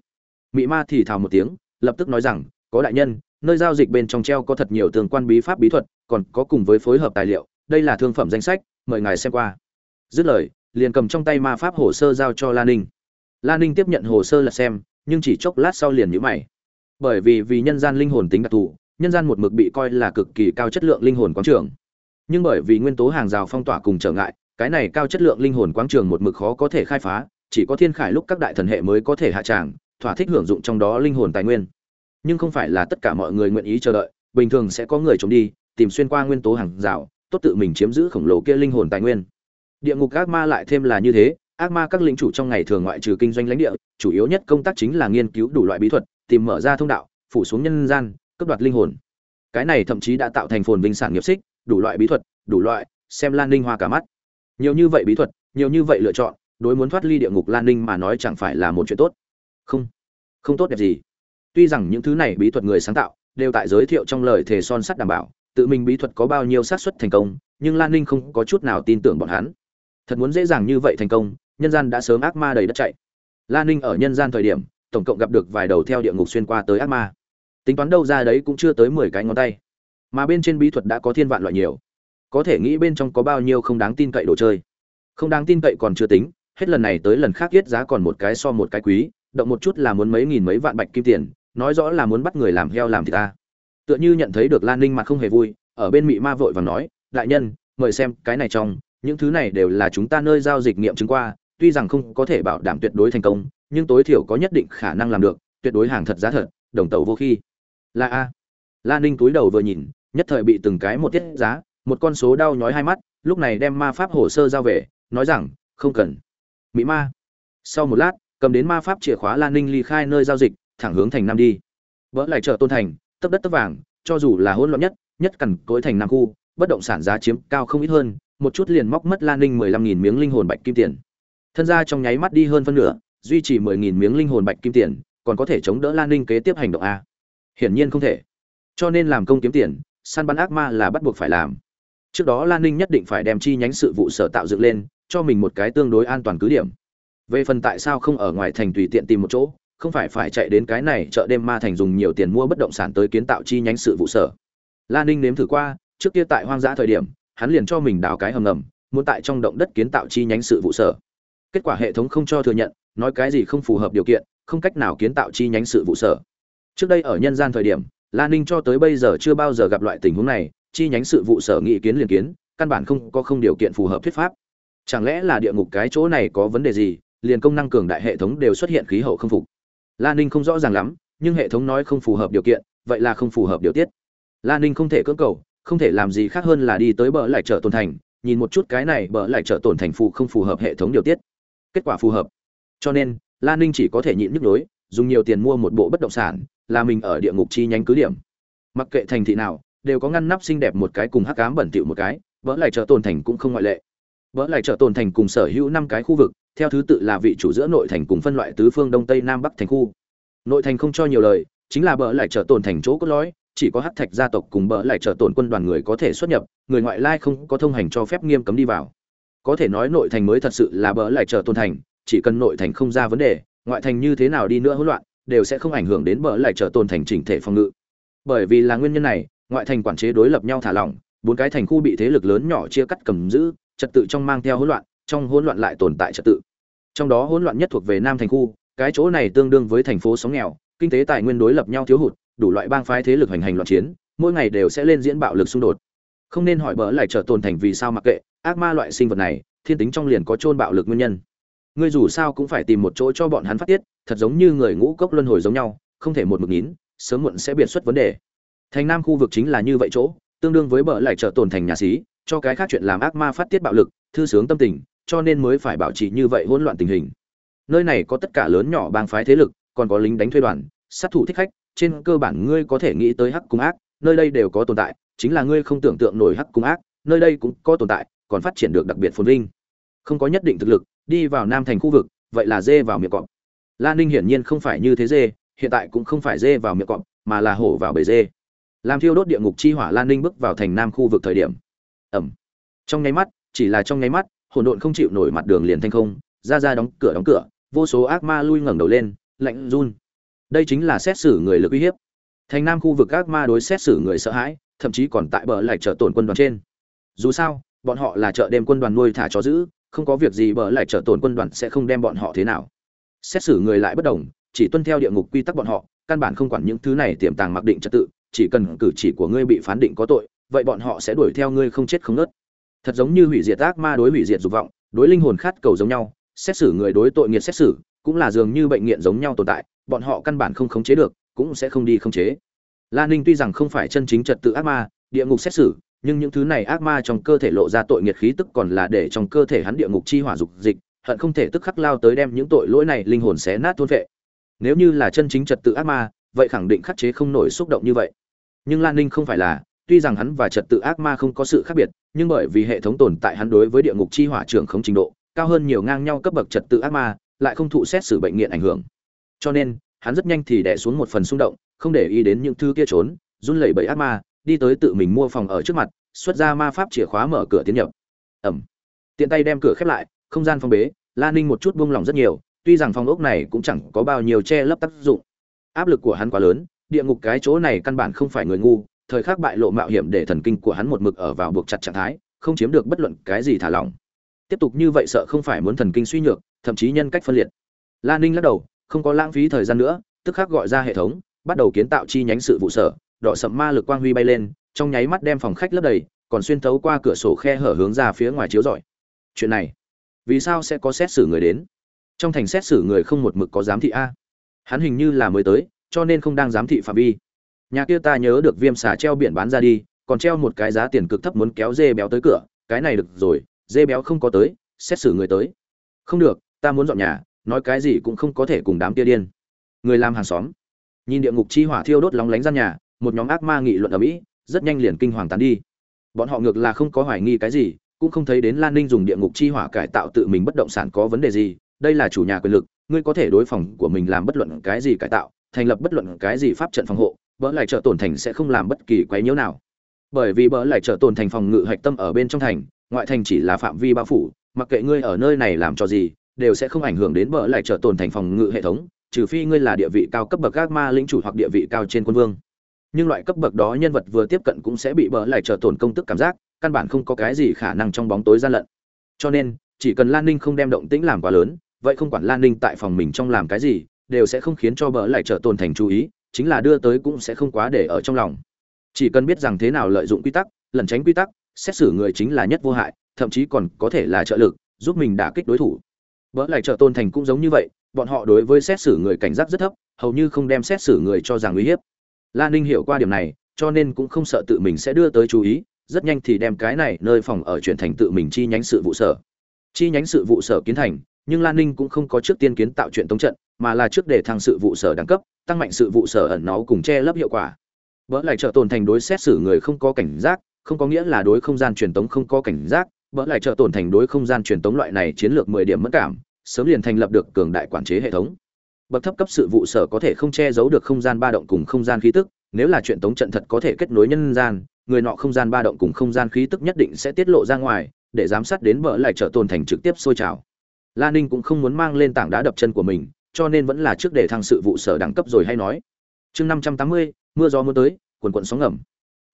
Mị ma thì thào một tiếng, lập tức nói rằng, có đại nhân, nơi giao dịch bên trong treo có thật nhiều tương quan bí pháp bí thuật, còn có cùng với phối hợp tài liệu, đây là thương phẩm danh sách, mời ngài xem qua. Dứt lời, liền cầm trong tay ma pháp hồ sơ giao cho lan ninh. Lan ninh tiếp nhận hồ sơ là xem, nhưng chỉ chốc lát sau liền nhữ mày. Bởi vì vì nhân gian linh hồn tính đặc thù, nhân gian một mực bị coi là cực kỳ cao chất lượng linh hồn quán trường. Nhưng bởi vì nguyên tố hàng rào phong tỏa cùng trở ngại, cái này cao chất lượng linh hồn quang trường một mực khó có thể khai phá, chỉ có thiên khải lúc các đại thần hệ mới có thể hạ tràng thỏa thích hưởng dụng trong đó linh hồn tài nguyên. Nhưng không phải là tất cả mọi người nguyện ý chờ đợi, bình thường sẽ có người chống đi, tìm xuyên qua nguyên tố hàng rào, tốt tự mình chiếm giữ khổng lồ kia linh hồn tài nguyên. Địa ngục ác ma lại thêm là như thế, ác ma các lĩnh chủ trong ngày thường ngoại trừ kinh doanh lãnh địa, chủ yếu nhất công tác chính là nghiên cứu đủ loại bí thuật, tìm mở ra thông đạo, phủ xuống nhân gian cấp đoạt linh hồn. Cái này thậm chí đã tạo thành phồn vinh sản nghiệp xích, đủ loại bí thuật, đủ loại, xem lan ninh hoa cả mắt. Nhiều như vậy bí thuật, nhiều như vậy lựa chọn, đối muốn thoát ly địa ngục lan ninh mà nói chẳng phải là một chuyện tốt không không tốt đẹp gì. Tuy rằng những thứ này bí thuật người sáng tạo đều tại giới thiệu trong lời thề son sắt đảm bảo, tự mình bí thuật có bao nhiêu xác suất thành công, nhưng lan ninh không có chút nào tin tưởng bọn hắn. Thật muốn dễ dàng như vậy thành công, nhân gian đã sớm ác ma đầy đất chạy. Lan ninh ở nhân gian thời điểm, tổng cộng gặp được vài đầu theo địa ngục xuyên qua tới ác ma. Tính toán đâu ra đấy cũng chưa tới mười cái ngón tay. Mà bên trên bí thuật đã có thiên vạn loại nhiều. Có thể nghĩ bên trong có bao nhiêu không đáng tin cậy đồ chơi. Không đáng tin cậy còn chưa tính, hết lần này tới lần khác yết giá còn một cái so một cái quý động một chút là muốn mấy nghìn mấy vạn bạch kim tiền, nói rõ là muốn bắt người làm heo làm thì ta. Tựa như nhận thấy được lan ninh mặt không hề vui, ở bên mị ma vội và nói, đại nhân, mời xem cái này trong, những thứ này đều là chúng ta nơi giao dịch nghiệm chứng qua, tuy rằng không có thể bảo đảm tuyệt đối thành công, nhưng tối thiểu có nhất định khả năng làm được, tuyệt đối hàng thật giá thật, đồng tàu vô khi. Là a. Lan ninh túi đầu vừa nhìn, nhất thời bị từng cái một tiết giá, một con số đau nhói hai mắt, lúc này đem ma pháp hồ sơ giao về, nói rằng, không cần. Mỹ ma. Sau một lát cầm đến ma pháp chìa khóa lan ninh ly khai nơi giao dịch, thẳng hướng thành nam đi. Vỡ lại chợ tôn thành, tấp đất tấp vàng, cho dù là hỗn loạn nhất nhất cằn cối thành nam khu, bất động sản giá chiếm cao không ít hơn, một chút liền móc mất lan ninh mười lăm nghìn miếng linh hồn bạch kim tiền. Thân ra trong nháy mắt đi hơn phân nửa, duy trì mười nghìn miếng linh hồn bạch kim tiền, còn có thể chống đỡ lan ninh kế tiếp hành động a. Hiển nhiên không thể. Cho nên làm công kiếm tiền, săn bắn ác ma là bắt buộc phải làm. Trước đó lan ninh nhất định phải đem chi nhánh sự vụ sở tạo dựng lên, cho mình một cái tương đối an toàn cứ điểm về phần tại sao không ở ngoài thành tùy tiện tìm một chỗ, không phải phải chạy đến cái này chợ đêm ma thành dùng nhiều tiền mua bất động sản tới kiến tạo chi nhánh sự vụ sở. Lan ninh nếm thử qua, trước kia tại hoang dã thời điểm, hắn liền cho mình đào cái hầm ngầm, muốn tại trong động đất kiến tạo chi nhánh sự vụ sở. Kết quả hệ thống không cho thừa nhận, nói cái gì không phù hợp điều kiện, không cách nào kiến tạo chi nhánh sự vụ sở. Trước đây ở nhân gian thời điểm lan ninh cho tới bây giờ chưa bao giờ gặp loại tình huống này, chi nhánh sự vụ sở nghị kiến liền kiến, căn bản không có không điều kiện phù hợp thuyết pháp. Chẳng lẽ là địa ngục cái chỗ này có vấn đề gì liền công năng cường đại hệ thống đều xuất hiện khí hậu không phục. Lan ninh không rõ ràng lắm, nhưng hệ thống nói không phù hợp điều kiện, vậy là không phù hợp điều tiết. Lan ninh không thể cưỡng cầu, không thể làm gì khác hơn là đi tới bờ lại chợ tôn thành, nhìn một chút cái này bờ lại chợ tổn thành phụ không phù hợp hệ thống điều tiết. Kết quả phù hợp. Cho nên lan ninh chỉ có thể nhịn nhức nhối, dùng nhiều tiền mua một bộ bất động sản, là mình ở địa ngục chi nhánh cứ điểm. Mặc kệ thành thị nào, đều có ngăn nắp xinh đẹp một cái cùng hắc cám bẩn thỉu một cái vỡ lại chợ tồn thành cũng không ngoại lệ vỡ lại chợ tồn thành cùng sở hữu năm cái khu vực, theo thứ tự là vị chủ giữa nội thành cùng phân loại tứ phương đông tây nam bắc thành khu. Nội thành không cho nhiều lời, chính là bỡ lại chợ tồn thành chỗ cốt lõi, chỉ có hắc thạch gia tộc cùng bỡ lại chợ tồn quân đoàn người có thể xuất nhập, người ngoại lai không có thông hành cho phép nghiêm cấm đi vào. Có thể nói nội thành mới thật sự là bỡ lại chợ tồn thành, chỉ cần nội thành không ra vấn đề, ngoại thành như thế nào đi nữa hỗn loạn, đều sẽ không ảnh hưởng đến bỡ lại chợ tồn thành chỉnh thể phòng ngự. Bởi vì là nguyên nhân này, ngoại thành quản chế đối lập nhau thả lỏng, bốn cái thành khu bị thế lực lớn nhỏ chia cắt cầm giữ trật tự trong mang theo hỗn loạn, trong hỗn loạn lại tồn tại trật tự. Trong đó hỗn loạn nhất thuộc về nam thành khu, cái chỗ này tương đương với thành phố sóng nghèo, kinh tế tài nguyên đối lập nhau thiếu hụt, đủ loại bang phái thế lực hành hành loạn chiến, mỗi ngày đều sẽ lên diễn bạo lực xung đột. Không nên hỏi bỡ lại trở tồn thành vì sao mặc kệ, ác ma loại sinh vật này, thiên tính trong liền có chôn bạo lực nguyên nhân. Ngươi dù sao cũng phải tìm một chỗ cho bọn hắn phát tiết, thật giống như người ngũ cốc luân hồi giống nhau, không thể một mực nín, sớm muộn sẽ biệt xuất vấn đề. Thành nam khu vực chính là như vậy chỗ, tương đương với bờ lại trở tồn thành nhà xí cho cái khác chuyện làm ác ma phát tiết bạo lực, thư sướng tâm tình, cho nên mới phải bảo trì như vậy hỗn loạn tình hình. Nơi này có tất cả lớn nhỏ bang phái thế lực, còn có lính đánh thuê đoàn, sát thủ thích khách, trên cơ bản ngươi có thể nghĩ tới hắc cung ác, nơi đây đều có tồn tại, chính là ngươi không tưởng tượng nổi hắc cung ác, nơi đây cũng có tồn tại, còn phát triển được đặc biệt phồn vinh. Không có nhất định thực lực, đi vào nam thành khu vực, vậy là dê vào miệng cọp. Lan ninh hiển nhiên không phải như thế dê, hiện tại cũng không phải dê vào miệng cọp, mà là hổ vào bể dê. Làm thiêu đốt địa ngục chi hỏa lan ninh bước vào thành nam khu vực thời điểm ẩm. Trong nháy mắt, chỉ là trong nháy mắt hỗn độn không chịu nổi mặt đường liền thanh không, ra ra đóng cửa đóng cửa, vô số ác ma lui ngẩng đầu lên, lạnh run. Đây chính là xét xử người lực uy hiếp. Thành nam khu vực ác ma đối xét xử người sợ hãi, thậm chí còn tại bờ lại chợ tổn quân đoàn trên. Dù sao, bọn họ là chợ đêm quân đoàn nuôi thả chó giữ, không có việc gì bờ lại chợ tổn quân đoàn sẽ không đem bọn họ thế nào. Xét xử người lại bất đồng, chỉ tuân theo địa ngục quy tắc bọn họ, căn bản không quản những thứ này tiềm tàng mặc định trật tự, chỉ cần cử chỉ của ngươi bị phán định có tội vậy bọn họ sẽ đuổi theo ngươi không chết không nớt. Thật giống như hủy diệt ác ma đối hủy diệt dục vọng, đối linh hồn khát cầu giống nhau, xét xử người đối tội nghiệt xét xử, cũng là dường như bệnh nghiện giống nhau tồn tại, bọn họ căn bản không khống chế được, cũng sẽ không đi khống chế. Lan ninh tuy rằng không phải chân chính trật tự ác ma, địa ngục xét xử, nhưng những thứ này ác ma trong cơ thể lộ ra tội nghiệt khí tức còn là để trong cơ thể hắn địa ngục chi hỏa dục dịch, hận không thể tức khắc lao tới đem những tội lỗi này linh hồn xé nát thôn vệ. Nếu như là chân chính trật tự ác ma, vậy khẳng định khắc chế không nổi xúc động như vậy. Nhưng lan ninh không phải là tuy rằng hắn và trật tự ác ma không có sự khác biệt, nhưng bởi vì hệ thống tồn tại hắn đối với địa ngục chi hỏa trưởng không trình độ, cao hơn nhiều ngang nhau cấp bậc trật tự ác ma, lại không thụ xét xử bệnh nghiện ảnh hưởng. Cho nên, hắn rất nhanh thì đẻ xuống một phần xung động, không để ý đến những thứ kia trốn, run lẩy bẩy ác ma, đi tới tự mình mua phòng ở trước mặt, xuất ra ma pháp chìa khóa mở cửa tiến nhập. Ẩm. Tiện tay đem cửa khép lại, không gian phong bế, la ninh một chút buông lỏng rất nhiều, tuy rằng phòng ốc này cũng chẳng có bao nhiêu che lấp tác dụng. Áp lực của hắn quá lớn, địa ngục cái chỗ này căn bản không phải người ngu thời khắc bại lộ mạo hiểm để thần kinh của hắn một mực ở vào buộc chặt trạng thái, không chiếm được bất luận cái gì thả lỏng. Tiếp tục như vậy sợ không phải muốn thần kinh suy nhược, thậm chí nhân cách phân liệt. La ninh lắc đầu, không có lãng phí thời gian nữa, tức khắc gọi ra hệ thống, bắt đầu kiến tạo chi nhánh sự vụ sở, đỏ sậm ma lực quang huy bay lên, trong nháy mắt đem phòng khách lấp đầy, còn xuyên thấu qua cửa sổ khe hở hướng ra phía ngoài chiếu rọi. Chuyện này, vì sao sẽ có xét xử người đến? Trong thành xét xử người không một mực có giám thị a. Hắn hình như là mới tới, cho nên không đang giám thị phạm vi nhà kia ta nhớ được viêm xà treo biển bán ra đi, còn treo một cái giá tiền cực thấp muốn kéo dê béo tới cửa. Cái này được rồi, dê béo không có tới, xét xử người tới. Không được, ta muốn dọn nhà, nói cái gì cũng không có thể cùng đám kia điên. Người làm hàng xóm. Nhìn địa ngục chi hỏa thiêu đốt lóng lánh gian nhà, một nhóm ác ma nghị luận ở mỹ, rất nhanh liền kinh hoàng tán đi. Bọn họ ngược là không có hoài nghi cái gì, cũng không thấy đến lan ninh dùng địa ngục chi hỏa cải tạo tự mình bất động sản có vấn đề gì. Đây là chủ nhà quyền lực, ngươi có thể đối phòng của mình làm bất luận cái gì cải tạo, thành lập bất luận cái gì pháp trận phòng hộ bỡ lại trợ tổn thành sẽ không làm bất kỳ quấy nhiễu nào. Bởi vì bỡ lại trợ tổn thành phòng ngự hạch tâm ở bên trong thành, ngoại thành chỉ là phạm vi bao phủ, mặc kệ ngươi ở nơi này làm cho gì, đều sẽ không ảnh hưởng đến bỡ lại trợ tổn thành phòng ngự hệ thống, trừ phi ngươi là địa vị cao cấp bậc các ma lĩnh chủ hoặc địa vị cao trên quân vương. Nhưng loại cấp bậc đó nhân vật vừa tiếp cận cũng sẽ bị bỡ lại trợ tổn công tức cảm giác, căn bản không có cái gì khả năng trong bóng tối gian lận. Cho nên, chỉ cần lan ninh không đem động tĩnh làm quá lớn, vậy không quản lan ninh tại phòng mình trong làm cái gì, đều sẽ không khiến cho bỡ lại trợ tổn thành chú ý chính là đưa tới cũng sẽ không quá để ở trong lòng. Chỉ cần biết rằng thế nào lợi dụng quy tắc, lẩn tránh quy tắc, xét xử người chính là nhất vô hại, thậm chí còn có thể là trợ lực, giúp mình đả kích đối thủ. Vỡ lại trợ tôn thành cũng giống như vậy, bọn họ đối với xét xử người cảnh giác rất thấp, hầu như không đem xét xử người cho rằng uy hiếp. Lan ninh hiểu qua điểm này, cho nên cũng không sợ tự mình sẽ đưa tới chú ý, rất nhanh thì đem cái này nơi phòng ở chuyển thành tự mình chi nhánh sự vụ sở. Chi nhánh sự vụ sở kiến thành, nhưng lan ninh cũng không có trước tiên kiến tạo chuyện tống trận mà là trước để thăng sự vụ sở đẳng cấp, tăng mạnh sự vụ sở ẩn náu cùng che lấp hiệu quả. Vỡ lại trợ tồn thành đối xét xử người không có cảnh giác, không có nghĩa là đối không gian truyền tống không có cảnh giác. Vỡ lại trợ tồn thành đối không gian truyền tống loại này chiến lược mười điểm mất cảm, sớm liền thành lập được cường đại quản chế hệ thống. Bậc thấp cấp sự vụ sở có thể không che giấu được không gian ba động cùng không gian khí tức, nếu là chuyện tống trận thật có thể kết nối nhân gian, người nọ không gian ba động cùng không gian khí tức nhất định sẽ tiết lộ ra ngoài, để giám sát đến vỡ lại trợ tồn thành trực tiếp sôi trào. La ninh cũng không muốn mang lên tảng đá đập chân của mình cho nên vẫn là trước để thăng sự vụ sở đẳng cấp rồi hay nói. Chương năm trăm tám mươi, mưa gió mưa tới, quần quần sóng ngầm.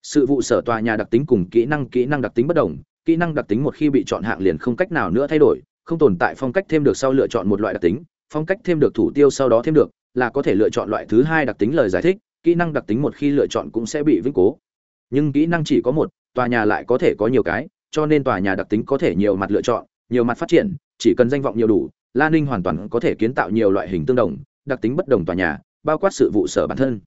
Sự vụ sở tòa nhà đặc tính cùng kỹ năng kỹ năng đặc tính bất đồng, kỹ năng đặc tính một khi bị chọn hạng liền không cách nào nữa thay đổi, không tồn tại phong cách thêm được sau lựa chọn một loại đặc tính, phong cách thêm được thủ tiêu sau đó thêm được, là có thể lựa chọn loại thứ hai đặc tính lời giải thích, kỹ năng đặc tính một khi lựa chọn cũng sẽ bị vĩnh cố. Nhưng kỹ năng chỉ có một, tòa nhà lại có thể có nhiều cái, cho nên tòa nhà đặc tính có thể nhiều mặt lựa chọn, nhiều mặt phát triển, chỉ cần danh vọng nhiều đủ Lan ninh hoàn toàn có thể kiến tạo nhiều loại hình tương đồng, đặc tính bất đồng tòa nhà, bao quát sự vụ sở bản thân.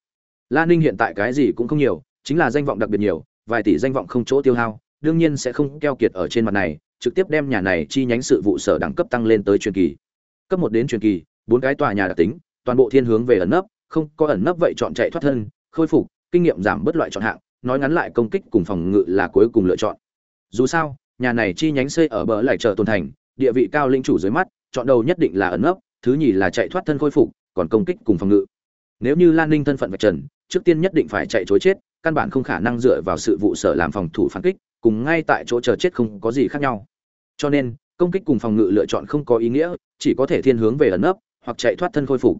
Lan ninh hiện tại cái gì cũng không nhiều, chính là danh vọng đặc biệt nhiều, vài tỷ danh vọng không chỗ tiêu hao, đương nhiên sẽ không keo kiệt ở trên mặt này, trực tiếp đem nhà này chi nhánh sự vụ sở đẳng cấp tăng lên tới truyền kỳ. Cấp một đến truyền kỳ, bốn cái tòa nhà đặc tính, toàn bộ thiên hướng về ẩn nấp, không có ẩn nấp vậy chọn chạy thoát thân, khôi phục, kinh nghiệm giảm bớt loại chọn hạng, nói ngắn lại công kích cùng phòng ngự là cuối cùng lựa chọn. Dù sao, nhà này chi nhánh xây ở bờ lại chợ tồn thành, địa vị cao linh chủ dưới mắt chọn đầu nhất định là ẩn nấp, thứ nhì là chạy thoát thân khôi phục, còn công kích cùng phòng ngự. Nếu như lan ninh thân phận vạch trần, trước tiên nhất định phải chạy trối chết, căn bản không khả năng dựa vào sự vụ sở làm phòng thủ phản kích, cùng ngay tại chỗ chờ chết không có gì khác nhau. Cho nên, công kích cùng phòng ngự lựa chọn không có ý nghĩa, chỉ có thể thiên hướng về ẩn nấp, hoặc chạy thoát thân khôi phục.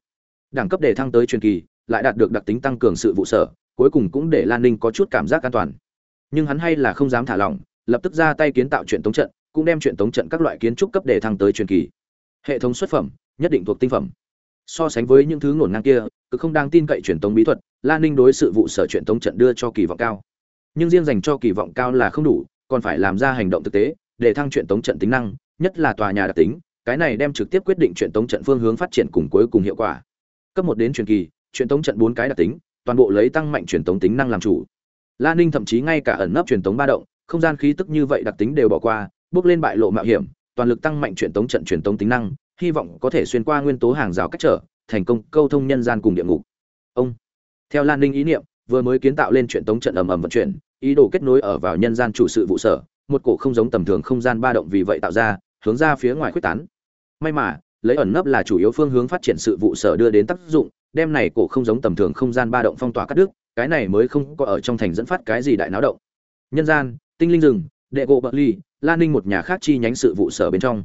Đẳng cấp đề thăng tới truyền kỳ, lại đạt được đặc tính tăng cường sự vụ sở, cuối cùng cũng để lan ninh có chút cảm giác an toàn. Nhưng hắn hay là không dám thả lỏng, lập tức ra tay kiến tạo chuyện tống trận, cũng đem chuyện tống trận các loại kiến trúc cấp đề thăng tới truyền kỳ hệ thống xuất phẩm, nhất định thuộc tinh phẩm. So sánh với những thứ ngổn ngang kia, cứ không đang tin cậy truyền tống bí thuật lan ninh đối sự vụ sở chuyện tống trận đưa cho kỳ vọng cao. Nhưng riêng dành cho kỳ vọng cao là không đủ, còn phải làm ra hành động thực tế, để thăng chuyện tống trận tính năng, nhất là tòa nhà đặc tính, cái này đem trực tiếp quyết định chuyện tống trận phương hướng phát triển cùng cuối cùng hiệu quả. Cấp một đến truyền kỳ chuyện tống trận bốn cái đặc tính, toàn bộ lấy tăng mạnh truyền tống tính năng làm chủ. Lan ninh thậm chí ngay cả ẩn nấp truyền tống ba động, không gian khí tức như vậy đặc tính đều bỏ qua, bước lên bại lộ mạo hiểm toàn lực tăng mạnh truyền tống trận truyền tống tính năng, hy vọng có thể xuyên qua nguyên tố hàng rào cách trở, thành công câu thông nhân gian cùng địa ngục. Ông theo lan ninh ý niệm, vừa mới kiến tạo lên truyền tống trận ầm ầm vận chuyển, ý đồ kết nối ở vào nhân gian chủ sự vụ sở, một cổ không giống tầm thường không gian ba động vì vậy tạo ra, hướng ra phía ngoài khuếch tán. May mà, lấy ẩn nấp là chủ yếu phương hướng phát triển sự vụ sở đưa đến tác dụng, đem này cổ không giống tầm thường không gian ba động phong tỏa cắt đứt, cái này mới không có ở trong thành dẫn phát cái gì đại náo động. Nhân gian, tinh linh rừng, đệ gỗ bậc ly lan ninh một nhà khác chi nhánh sự vụ sở bên trong.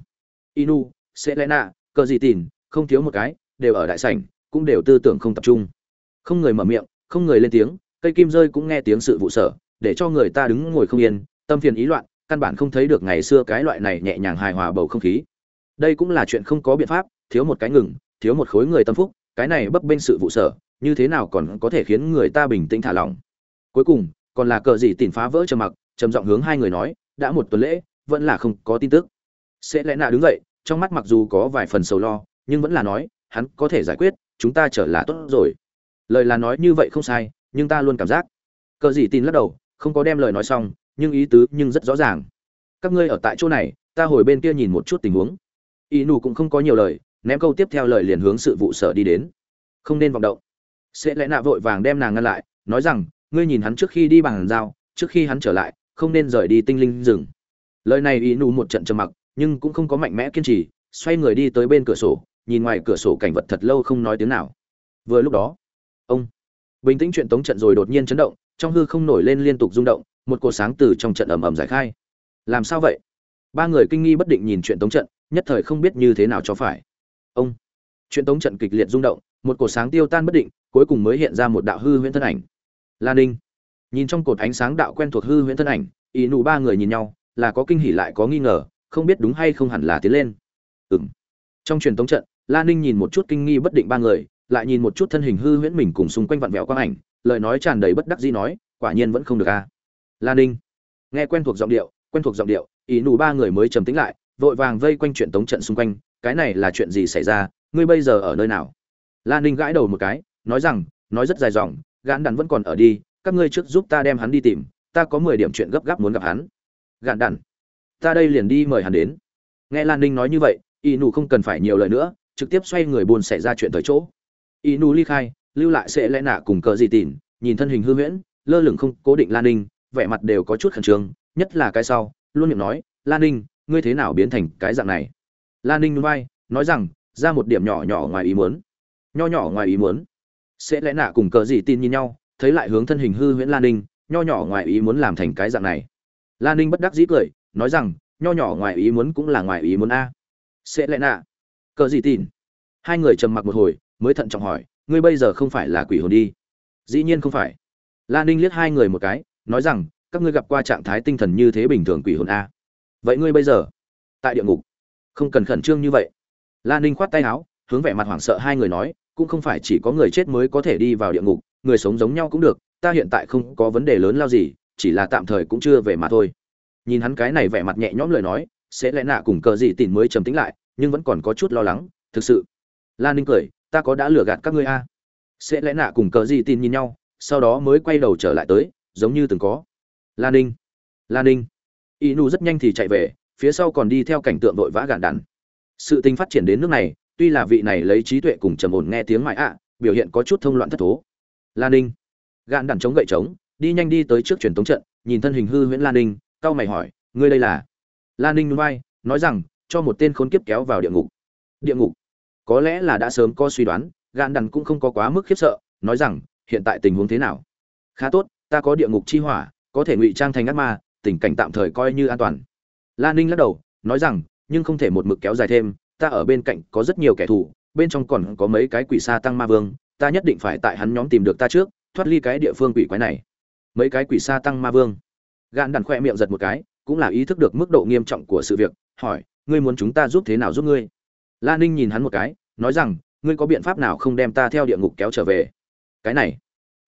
Inu, selena cờ gì tìn không thiếu một cái, đều ở đại sảnh, cũng đều tư tưởng không tập trung. Không người mở miệng, không người lên tiếng, cây kim rơi cũng nghe tiếng sự vụ sở, để cho người ta đứng ngồi không yên, tâm phiền ý loạn, căn bản không thấy được ngày xưa cái loại này nhẹ nhàng hài hòa bầu không khí. Đây cũng là chuyện không có biện pháp, thiếu một cái ngừng, thiếu một khối người tâm phúc, cái này bấp bênh sự vụ sở, như thế nào còn có thể khiến người ta bình tĩnh thả lỏng. Cuối cùng, còn là cờ gì tìm phá vỡ trầm mặc, trầm giọng hướng hai người nói đã một tuần lễ, vẫn là không có tin tức. Sẽ lẽ nạ đứng dậy, trong mắt mặc dù có vài phần sầu lo, nhưng vẫn là nói, hắn có thể giải quyết, chúng ta trở là tốt rồi. Lời là nói như vậy không sai, nhưng ta luôn cảm giác. Cờ gì tin lắc đầu, không có đem lời nói xong, nhưng ý tứ nhưng rất rõ ràng. Các ngươi ở tại chỗ này, ta hồi bên kia nhìn một chút tình huống. Y nù cũng không có nhiều lời, ném câu tiếp theo lời liền hướng sự vụ sở đi đến. Không nên vọng động. Sẽ lẽ nạ vội vàng đem nàng ngăn lại, nói rằng, ngươi nhìn hắn trước khi đi bằng dao, trước khi hắn trở lại không nên rời đi tinh linh rừng. Lời này y nụ một trận trầm mặc, nhưng cũng không có mạnh mẽ kiên trì, xoay người đi tới bên cửa sổ, nhìn ngoài cửa sổ cảnh vật thật lâu không nói tiếng nào. Vừa lúc đó, ông bình tĩnh chuyện tống trận rồi đột nhiên chấn động, trong hư không nổi lên liên tục rung động, một cột sáng từ trong trận ầm ầm giải khai. Làm sao vậy? Ba người kinh nghi bất định nhìn chuyện tống trận, nhất thời không biết như thế nào cho phải. Ông, chuyện tống trận kịch liệt rung động, một cột sáng tiêu tan bất định, cuối cùng mới hiện ra một đạo hư huyễn thân ảnh. Lan ninh nhìn trong cột ánh sáng đạo quen thuộc hư huyễn thân ảnh ý nụ ba người nhìn nhau, là có kinh hỉ lại có nghi ngờ, không biết đúng hay không hẳn là tiến lên. Ừ m trong truyền tống trận lan ninh nhìn một chút kinh nghi bất định ba người, lại nhìn một chút thân hình hư huyễn mình cùng xung quanh vặn vẹo quang ảnh, lời nói tràn đầy bất đắc dĩ nói, quả nhiên vẫn không được à. a lan ninh nghe quen thuộc giọng điệu, quen thuộc giọng điệu ý nụ ba người mới trầm tĩnh lại, vội vàng vây quanh chuyện tống trận xung quanh, cái này là chuyện gì xảy ra? Ngươi bây giờ ở nơi nào? Lan ninh gãi đầu một cái, nói rằng, nói rất dài dòng gãn đắn vẫn còn ở đi các ngươi trước giúp ta đem hắn đi tìm, ta có mười điểm chuyện gấp gáp muốn gặp hắn. Gạn đản, ta đây liền đi mời hắn đến. Nghe lan ninh nói như vậy, y nụ không cần phải nhiều lời nữa, trực tiếp xoay người buồn xảy ra chuyện tới chỗ. Y nụ ly khai, lưu lại sẽ lẽ nạ cùng cờ gì tỉn, nhìn thân hình hư huyễn, lơ lửng không cố định lan ninh, vẻ mặt đều có chút khẩn trương, nhất là cái sau, luôn miệng nói, lan ninh, ngươi thế nào biến thành cái dạng này? Lan ninh vai, nói rằng, ra một điểm nhỏ nhỏ ngoài ý muốn. Nho nhỏ ngoài ý muốn. Sẽ lẽ nạ cùng cờ gì tin nhìn nhau thấy lại hướng thân hình hư huyễn lan ninh, nho nhỏ ngoài ý muốn làm thành cái dạng này. Lan ninh bất đắc dĩ cười, nói rằng, nho nhỏ ngoài ý muốn cũng là ngoài ý muốn a. Sẽ lẽ nạ. Cờ gì tin hai người trầm mặc một hồi, mới thận trọng hỏi, ngươi bây giờ không phải là quỷ hồn đi. Dĩ nhiên không phải. Lan ninh liếc hai người một cái, nói rằng, các ngươi gặp qua trạng thái tinh thần như thế bình thường quỷ hồn a. Vậy ngươi bây giờ, tại địa ngục, không cần khẩn trương như vậy. Lan ninh khoát tay áo, hướng vẻ mặt hoảng sợ hai người nói, cũng không phải chỉ có người chết mới có thể đi vào địa ngục người sống giống nhau cũng được, ta hiện tại không có vấn đề lớn lao gì, chỉ là tạm thời cũng chưa về mà thôi. Nhìn hắn cái này vẻ mặt nhẹ nhõm lời nói, sẽ lẽ nạ cùng cờ gì tìm mới trầm tính lại, nhưng vẫn còn có chút lo lắng, thực sự lan ninh cười, ta có đã lừa gạt các ngươi a? Sẽ lẽ nạ cùng cờ gì tin nhìn nhau, sau đó mới quay đầu trở lại tới, giống như từng có. Lan ninh lan ninh. Y nu rất nhanh thì chạy về, phía sau còn đi theo cảnh tượng vội vã gạn đạn. sự tình phát triển đến nước này, tuy là vị này lấy trí tuệ cùng trầm ổn nghe tiếng ngoại ạ, biểu hiện có chút thông loạn thất thố lan ninh. Gạn đản chống gậy trống, đi nhanh đi tới trước truyền tống trận, nhìn thân hình hư huyễn lan ninh, cau mày hỏi, ngươi đây là? Lan ninh núi vai, nói rằng, cho một tên khốn kiếp kéo vào địa ngục. Địa ngục? Có lẽ là đã sớm có suy đoán, gạn đản cũng không có quá mức khiếp sợ, nói rằng, hiện tại tình huống thế nào? Khá tốt, ta có địa ngục chi hỏa, có thể ngụy trang thành ác ma, tình cảnh tạm thời coi như an toàn. Lan ninh lắc đầu, nói rằng, nhưng không thể một mực kéo dài thêm, ta ở bên cạnh có rất nhiều kẻ thù, bên trong còn có mấy cái quỷ sa tăng ma vương ta nhất định phải tại hắn nhóm tìm được ta trước, thoát ly cái địa phương quỷ quái này. Mấy cái quỷ sa tăng ma vương. Gạn đàn khoe miệng giật một cái, cũng là ý thức được mức độ nghiêm trọng của sự việc, hỏi, ngươi muốn chúng ta giúp thế nào giúp ngươi? Lan ninh nhìn hắn một cái, nói rằng, ngươi có biện pháp nào không đem ta theo địa ngục kéo trở về? Cái này.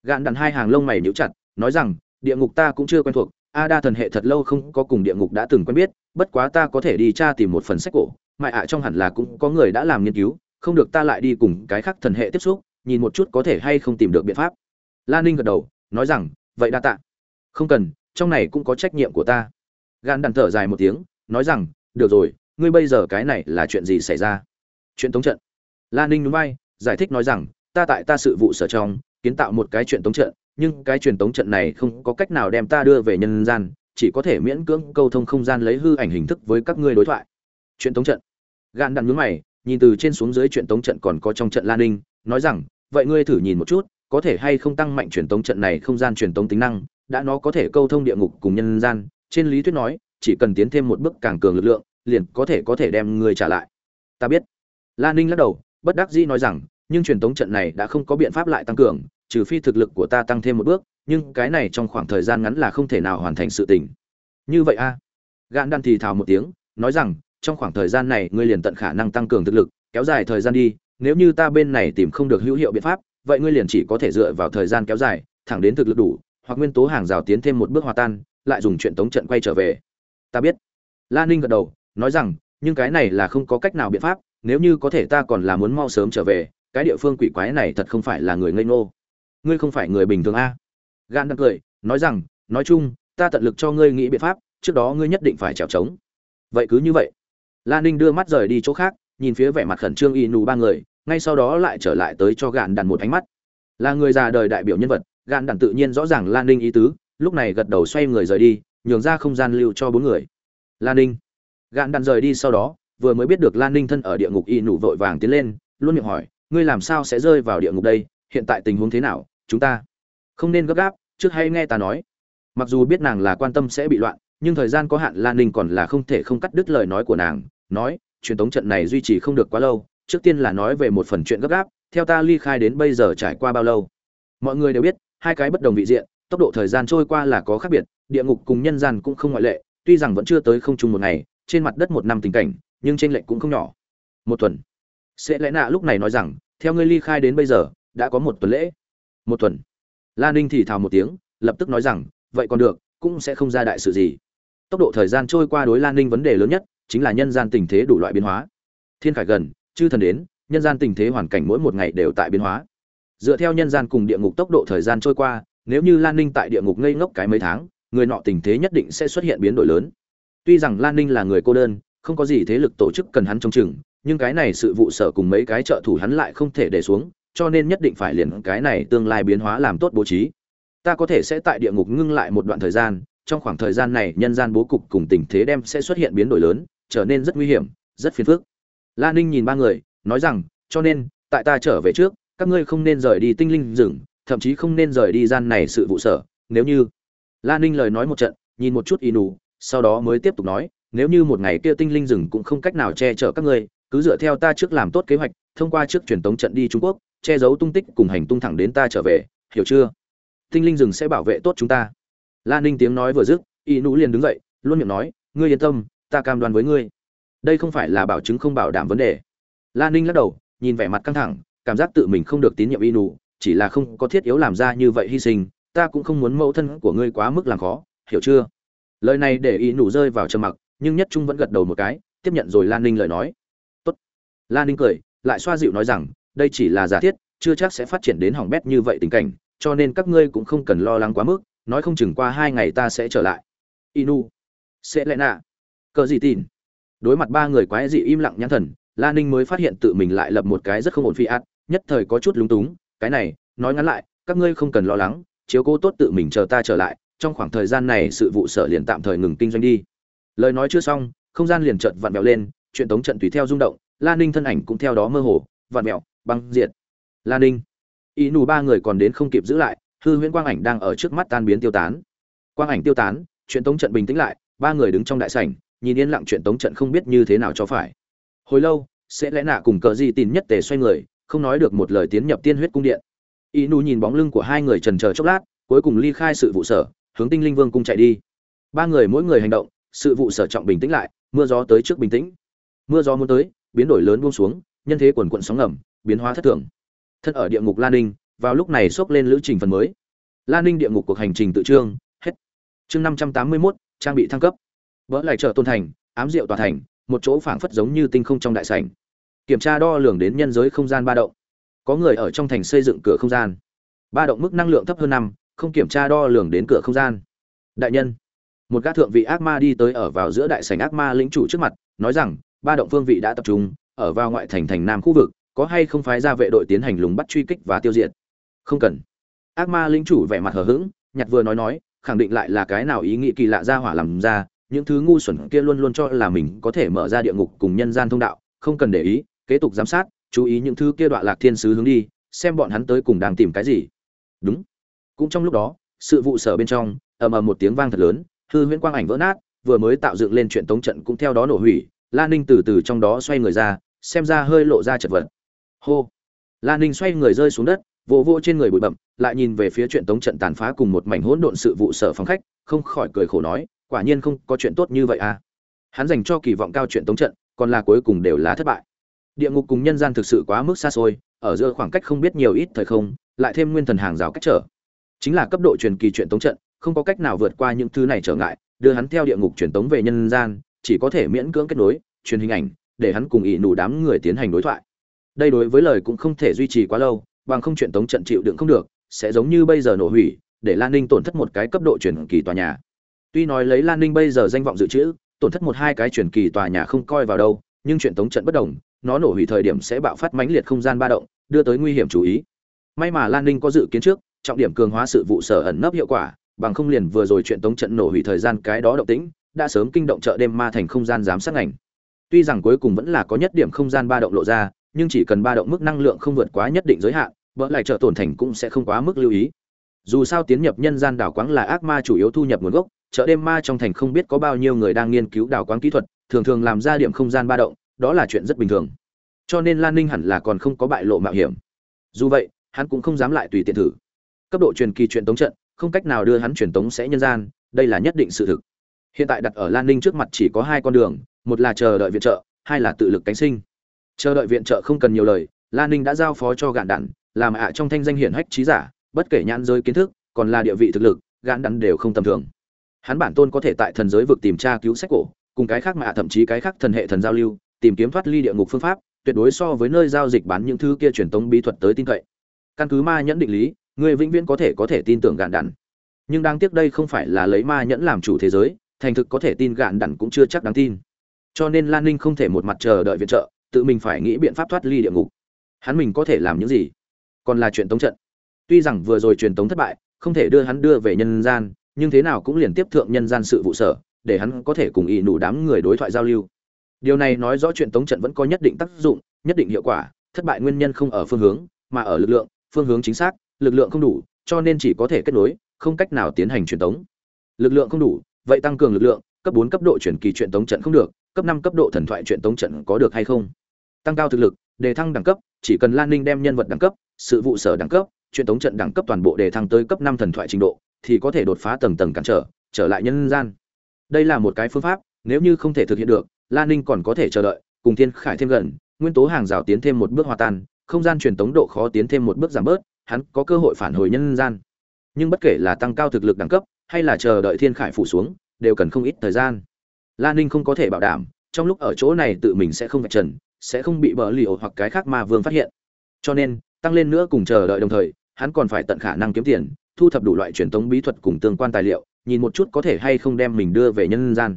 Gạn đàn hai hàng lông mày nhíu chặt, nói rằng, địa ngục ta cũng chưa quen thuộc, a đa thần hệ thật lâu không có cùng địa ngục đã từng quen biết, bất quá ta có thể đi tra tìm một phần sách cổ mại ạ trong hẳn là cũng có người đã làm nghiên cứu, không được ta lại đi cùng cái khác thần hệ tiếp xúc nhìn một chút có thể hay không tìm được biện pháp. Lan ninh gật đầu, nói rằng, vậy đa tạ. Không cần, trong này cũng có trách nhiệm của ta. Gan đàn thở dài một tiếng, nói rằng, được rồi, ngươi bây giờ cái này là chuyện gì xảy ra? Chuyện tống trận. Lan ninh núi bay giải thích nói rằng, ta tại ta sự vụ sở trong, kiến tạo một cái chuyện tống trận, nhưng cái truyền tống trận này không có cách nào đem ta đưa về nhân gian, chỉ có thể miễn cưỡng câu thông không gian lấy hư ảnh hình thức với các ngươi đối thoại. Chuyện tống trận. Gan đàn nhướng mày, nhìn từ trên xuống dưới chuyện tống trận còn có trong trận lan ninh, nói rằng vậy ngươi thử nhìn một chút, có thể hay không tăng mạnh truyền tống trận này không gian truyền tống tính năng, đã nó có thể câu thông địa ngục cùng nhân gian. Trên lý thuyết nói, chỉ cần tiến thêm một bước càng cường lực lượng, liền có thể có thể đem người trả lại. Ta biết. Lan ninh lắc đầu, bất đắc dĩ nói rằng, nhưng truyền tống trận này đã không có biện pháp lại tăng cường, trừ phi thực lực của ta tăng thêm một bước, nhưng cái này trong khoảng thời gian ngắn là không thể nào hoàn thành sự tình. Như vậy a? À? gạn đan thì thào một tiếng, nói rằng, trong khoảng thời gian này ngươi liền tận khả năng tăng cường thực lực, kéo dài thời gian đi nếu như ta bên này tìm không được hữu hiệu biện pháp, vậy ngươi liền chỉ có thể dựa vào thời gian kéo dài, thẳng đến thực lực đủ, hoặc nguyên tố hàng rào tiến thêm một bước hòa tan, lại dùng chuyện tống trận quay trở về. Ta biết. Lan ninh gật đầu, nói rằng, nhưng cái này là không có cách nào biện pháp, nếu như có thể ta còn là muốn mau sớm trở về, cái địa phương quỷ quái này thật không phải là người ngây ngô. Ngươi không phải người bình thường a? Gan đang cười, nói rằng, nói chung, ta tận lực cho ngươi nghĩ biện pháp, trước đó ngươi nhất định phải trèo trống. Vậy cứ như vậy. Lan ninh đưa mắt rời đi chỗ khác nhìn phía vẻ mặt khẩn trương y nù ba người, ngay sau đó lại trở lại tới cho gạn đàn một ánh mắt. Là người già đời đại biểu nhân vật, gạn đàn tự nhiên rõ ràng lan ninh ý tứ, lúc này gật đầu xoay người rời đi, nhường ra không gian lưu cho bốn người. Lan ninh. Gạn đàn rời đi sau đó, vừa mới biết được lan ninh thân ở địa ngục y nù vội vàng tiến lên, luôn miệng hỏi, ngươi làm sao sẽ rơi vào địa ngục đây? Hiện tại tình huống thế nào? Chúng ta không nên gấp gáp, trước hay nghe ta nói. Mặc dù biết nàng là quan tâm sẽ bị loạn, nhưng thời gian có hạn lan ninh còn là không thể không cắt đứt lời nói của nàng, nói truyền thống trận này duy trì không được quá lâu, trước tiên là nói về một phần chuyện gấp gáp, theo ta ly khai đến bây giờ trải qua bao lâu. Mọi người đều biết, hai cái bất đồng vị diện, tốc độ thời gian trôi qua là có khác biệt, địa ngục cùng nhân gian cũng không ngoại lệ, tuy rằng vẫn chưa tới không chung một ngày, trên mặt đất một năm tình cảnh, nhưng trên lệch cũng không nhỏ. Một tuần. Sẽ lẽ nạ lúc này nói rằng, theo ngươi ly khai đến bây giờ, đã có một tuần lễ. Một tuần. Lan ninh thì thào một tiếng, lập tức nói rằng, vậy còn được, cũng sẽ không ra đại sự gì. Tốc độ thời gian trôi qua đối lan ninh vấn đề lớn nhất chính là nhân gian tình thế đủ loại biến hóa. Thiên khải gần, chư thần đến, nhân gian tình thế hoàn cảnh mỗi một ngày đều tại biến hóa. Dựa theo nhân gian cùng địa ngục tốc độ thời gian trôi qua, nếu như lan ninh tại địa ngục ngây ngốc cái mấy tháng, người nọ tình thế nhất định sẽ xuất hiện biến đổi lớn. Tuy rằng lan ninh là người cô đơn, không có gì thế lực tổ chức cần hắn trông chừng, nhưng cái này sự vụ sở cùng mấy cái trợ thủ hắn lại không thể để xuống, cho nên nhất định phải liền cái này tương lai biến hóa làm tốt bố trí. Ta có thể sẽ tại địa ngục ngưng lại một đoạn thời gian, trong khoảng thời gian này nhân gian bố cục cùng tình thế đem sẽ xuất hiện biến đổi lớn trở nên rất nguy hiểm, rất phiền phức. Lan ninh nhìn ba người, nói rằng, cho nên, tại ta trở về trước, các ngươi không nên rời đi tinh linh rừng, thậm chí không nên rời đi gian này sự vụ sở. Nếu như Lan ninh lời nói một trận, nhìn một chút inu sau đó mới tiếp tục nói, nếu như một ngày kia tinh linh rừng cũng không cách nào che chở các ngươi, cứ dựa theo ta trước làm tốt kế hoạch, thông qua trước truyền tống trận đi trung quốc, che giấu tung tích cùng hành tung thẳng đến ta trở về, hiểu chưa? Tinh linh rừng sẽ bảo vệ tốt chúng ta. Lan ninh tiếng nói vừa dứt y nú liền đứng dậy, luôn miệng nói, ngươi yên tâm ta cam đoan với ngươi. Đây không phải là bảo chứng không bảo đảm vấn đề. Lan ninh lắc đầu, nhìn vẻ mặt căng thẳng, cảm giác tự mình không được tín nhiệm y nụ, chỉ là không có thiết yếu làm ra như vậy hy sinh, ta cũng không muốn mẫu thân của ngươi quá mức làm khó, hiểu chưa? Lời này để y nụ rơi vào trầm mặc, nhưng nhất trung vẫn gật đầu một cái, tiếp nhận rồi lan ninh lời nói. Tốt. Lan ninh cười, lại xoa dịu nói rằng, đây chỉ là giả thiết, chưa chắc sẽ phát triển đến hỏng bét như vậy tình cảnh, cho nên các ngươi cũng không cần lo lắng quá mức, nói không chừng qua hai ngày ta sẽ trở lại. Inu sẽ lẽ nạ cờ gì tin đối mặt ba người quái dị im lặng nhãn thần lan ninh mới phát hiện tự mình lại lập một cái rất không ổn phi ác nhất thời có chút lúng túng, cái này, nói ngắn lại, các ngươi không cần lo lắng, chiếu cố tốt tự mình chờ ta trở lại, trong khoảng thời gian này sự vụ sở liền tạm thời ngừng kinh doanh đi. Lời nói chưa xong, không gian liền chợt vặn vẹo lên, chuyện tống trận tùy theo rung động lan ninh thân ảnh cũng theo đó mơ hồ, vặn vẹo, băng diệt. Lan ninh, ý nù ba người còn đến không kịp giữ lại, hư huyễn quang ảnh đang ở trước mắt tan biến tiêu tán. Quang ảnh tiêu tán, chuyện tống trận bình tĩnh lại, ba người đứng trong đại sảnh nhìn yên lặng chuyện tống trận không biết như thế nào cho phải. Hồi lâu, sẽ lẽ nạ cùng cờ gì tin nhất tề xoay người, không nói được một lời tiến nhập tiên huyết cung điện. Y nu nhìn bóng lưng của hai người trần chờ chốc lát, cuối cùng ly khai sự vụ sở, hướng tinh linh vương cung chạy đi. Ba người mỗi người hành động, sự vụ sở trọng bình tĩnh lại, mưa gió tới trước bình tĩnh. Mưa gió muốn tới, biến đổi lớn buông xuống, nhân thế quần quận sóng ngầm, biến hóa thất thường. Thân ở địa ngục lan ninh, vào lúc này xốc lên lữ trình phần mới. Lan ninh địa ngục cuộc hành trình tự trương, hết. Chương năm trăm tám mươi mốt, trang bị thăng cấp vỡ lại chợ tôn thành, ám diệu tòa thành, một chỗ phảng phất giống như tinh không trong đại sảnh. Kiểm tra đo lường đến nhân giới không gian ba động. Có người ở trong thành xây dựng cửa không gian. Ba động mức năng lượng thấp hơn năm, không kiểm tra đo lường đến cửa không gian. Đại nhân, một gã thượng vị ác ma đi tới ở vào giữa đại sảnh ác ma lĩnh chủ trước mặt, nói rằng, ba động phương vị đã tập trung, ở vào ngoại thành thành nam khu vực, có hay không phái ra vệ đội tiến hành lùng bắt truy kích và tiêu diệt? Không cần. Ác ma lĩnh chủ vẻ mặt hờ hững, nhặt vừa nói nói, khẳng định lại là cái nào ý nghĩ kỳ lạ ra hỏa làm ra những thứ ngu xuẩn kia luôn luôn cho là mình có thể mở ra địa ngục cùng nhân gian thông đạo, không cần để ý, kế tục giám sát, chú ý những thứ kia đoạn lạc thiên sứ hướng đi, xem bọn hắn tới cùng đang tìm cái gì. Đúng. Cũng trong lúc đó, sự vụ sở bên trong, ầm ầm một tiếng vang thật lớn, hư huyễn quang ảnh vỡ nát, vừa mới tạo dựng lên chuyện tống trận cũng theo đó nổ hủy, la ninh từ từ trong đó xoay người ra, xem ra hơi lộ ra chật vật. Hô. La ninh xoay người rơi xuống đất, vỗ vỗ trên người bụi bậm lại nhìn về phía chuyện tống trận tàn phá cùng một mảnh hỗn độn sự vụ sở phòng khách, không khỏi cười khổ nói quả nhiên không có chuyện tốt như vậy à. Hắn dành cho kỳ vọng cao chuyện tống trận, còn là cuối cùng đều là thất bại. Địa ngục cùng nhân gian thực sự quá mức xa xôi, ở giữa khoảng cách không biết nhiều ít thời không, lại thêm nguyên thần hàng rào cách trở. Chính là cấp độ truyền kỳ chuyện tống trận, không có cách nào vượt qua những thứ này trở ngại, đưa hắn theo địa ngục truyền tống về nhân gian, chỉ có thể miễn cưỡng kết nối, truyền hình ảnh, để hắn cùng ỷ nụ đám người tiến hành đối thoại. Đây đối với lời cũng không thể duy trì quá lâu, bằng không chuyện tống trận chịu đựng không được, sẽ giống như bây giờ nổ hủy, để lan ninh tổn thất một cái cấp độ truyền kỳ tòa nhà tuy nói lấy lan ninh bây giờ danh vọng dự trữ, tổn thất một hai cái truyền kỳ tòa nhà không coi vào đâu, nhưng chuyện tống trận bất đồng, nó nổ hủy thời điểm sẽ bạo phát mãnh liệt không gian ba động, đưa tới nguy hiểm chú ý. May mà lan ninh có dự kiến trước, trọng điểm cường hóa sự vụ sở ẩn nấp hiệu quả, bằng không liền vừa rồi chuyện tống trận nổ hủy thời gian cái đó động tĩnh, đã sớm kinh động chợ đêm ma thành không gian giám sát ngành. Tuy rằng cuối cùng vẫn là có nhất điểm không gian ba động lộ ra, nhưng chỉ cần ba động mức năng lượng không vượt quá nhất định giới hạn, vỡ lại chợ tổn thành cũng sẽ không quá mức lưu ý. Dù sao tiến nhập nhân gian đảo quáng là ác ma chủ yếu thu nhập nguồn gốc chợ đêm ma trong thành không biết có bao nhiêu người đang nghiên cứu đào quán kỹ thuật, thường thường làm ra điểm không gian ba động, đó là chuyện rất bình thường. Cho nên lan ninh hẳn là còn không có bại lộ mạo hiểm. Dù vậy, hắn cũng không dám lại tùy tiện thử. Cấp độ truyền kỳ truyền tống trận, không cách nào đưa hắn truyền tống sẽ nhân gian, đây là nhất định sự thực. Hiện tại đặt ở lan ninh trước mặt chỉ có hai con đường, một là chờ đợi viện trợ, hai là tự lực cánh sinh. Chờ đợi viện trợ không cần nhiều lời, lan ninh đã giao phó cho gạn đạn, làm ạ trong thanh danh hiển hách trí giả, bất kể nhãn giới kiến thức, còn là địa vị thực lực, gạn đạn đều không tầm thường hắn bản tôn có thể tại thần giới vực tìm tra cứu sách cổ, cùng cái khác mà thậm chí cái khác thần hệ thần giao lưu, tìm kiếm thoát ly địa ngục phương pháp, tuyệt đối so với nơi giao dịch bán những thứ kia truyền tống bí thuật tới tin cậy. Căn cứ ma nhẫn định lý, người vĩnh viễn có thể có thể tin tưởng gạn đản. nhưng đáng tiếc đây không phải là lấy ma nhẫn làm chủ thế giới, thành thực có thể tin gạn đản cũng chưa chắc đáng tin. Cho nên lan ninh không thể một mặt chờ đợi viện trợ, tự mình phải nghĩ biện pháp thoát ly địa ngục. Hắn mình có thể làm những gì? Còn là chuyện tống trận. Tuy rằng vừa rồi truyền tống thất bại, không thể đưa hắn đưa về nhân gian nhưng thế nào cũng liền tiếp thượng nhân gian sự vụ sở, để hắn có thể cùng ỷ nụ đám người đối thoại giao lưu. Điều này nói rõ chuyện tống trận vẫn có nhất định tác dụng, nhất định hiệu quả, thất bại nguyên nhân không ở phương hướng, mà ở lực lượng, phương hướng chính xác, lực lượng không đủ, cho nên chỉ có thể kết nối, không cách nào tiến hành truyền tống. Lực lượng không đủ, vậy tăng cường lực lượng, cấp bốn cấp độ chuyển kỳ truyền tống trận không được, cấp năm cấp độ thần thoại truyền tống trận có được hay không? Tăng cao thực lực, đề thăng đẳng cấp, chỉ cần lan ninh đem nhân vật đẳng cấp, sự vụ sở đẳng cấp truyền tống trận đẳng cấp toàn bộ đề thăng tới cấp năm thần thoại trình độ thì có thể đột phá tầng tầng cản trở trở lại nhân gian. Đây là một cái phương pháp, nếu như không thể thực hiện được lan ninh còn có thể chờ đợi, cùng thiên khải thêm gần, nguyên tố hàng rào tiến thêm một bước hòa tan, không gian truyền tống độ khó tiến thêm một bước giảm bớt, hắn có cơ hội phản hồi nhân gian. Nhưng bất kể là tăng cao thực lực đẳng cấp, hay là chờ đợi thiên khải phủ xuống, đều cần không ít thời gian. Lan ninh không có thể bảo đảm, trong lúc ở chỗ này tự mình sẽ không vạch trần, sẽ không bị bờ liều hoặc cái khác mà vương phát hiện. Cho nên, tăng lên nữa cùng chờ đợi đồng thời, hắn còn phải tận khả năng kiếm tiền thu thập đủ loại truyền thống bí thuật cùng tương quan tài liệu, nhìn một chút có thể hay không đem mình đưa về nhân gian.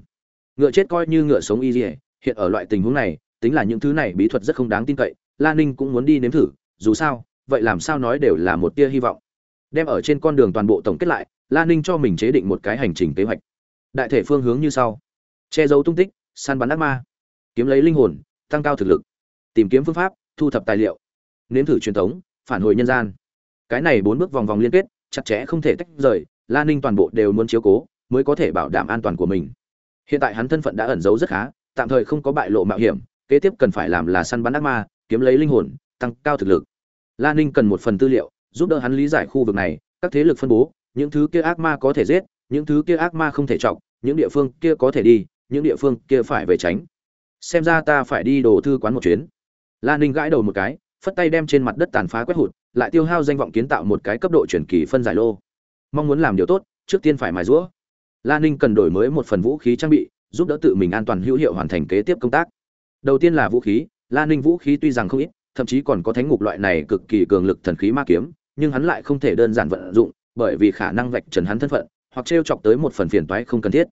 Ngựa chết coi như ngựa sống y dỉa hiện ở loại tình huống này, tính là những thứ này bí thuật rất không đáng tin cậy lan ninh cũng muốn đi nếm thử, dù sao, vậy làm sao nói đều là một tia hy vọng. Đem ở trên con đường toàn bộ tổng kết lại lan ninh cho mình chế định một cái hành trình kế hoạch. Đại thể phương hướng như sau. Che giấu tung tích, săn bắn ác ma. Kiếm lấy linh hồn, tăng cao thực lực. Tìm kiếm phương pháp, thu thập tài liệu. Nếm thử truyền thống, phản hồi nhân gian. Cái này bốn bước vòng vòng liên kết chặt chẽ không thể tách rời lan ninh toàn bộ đều muốn chiếu cố, mới có thể bảo đảm an toàn của mình. Hiện tại hắn thân phận đã ẩn giấu rất khá, tạm thời không có bại lộ mạo hiểm, kế tiếp cần phải làm là săn bắn ác ma, kiếm lấy linh hồn, tăng cao thực lực. Lan ninh cần một phần tư liệu, giúp đỡ hắn lý giải khu vực này, các thế lực phân bố, những thứ kia ác ma có thể giết, những thứ kia ác ma không thể chọc, những địa phương kia có thể đi, những địa phương kia phải về tránh. Xem ra ta phải đi đồ thư quán một chuyến. Lan ninh gãi đầu một cái, phất tay đem trên mặt đất tàn phá quét hụt lại tiêu hao danh vọng kiến tạo một cái cấp độ chuyển kỳ phân giải lô. Mong muốn làm điều tốt, trước tiên phải mài rũa. Lan ninh cần đổi mới một phần vũ khí trang bị, giúp đỡ tự mình an toàn hữu hiệu hoàn thành kế tiếp công tác. Đầu tiên là vũ khí lan ninh vũ khí tuy rằng không ít, thậm chí còn có thánh ngục loại này cực kỳ cường lực thần khí ma kiếm, nhưng hắn lại không thể đơn giản vận dụng, bởi vì khả năng vạch trần hắn thân phận, hoặc t chọc tới một phần phiền toái không cần thiết.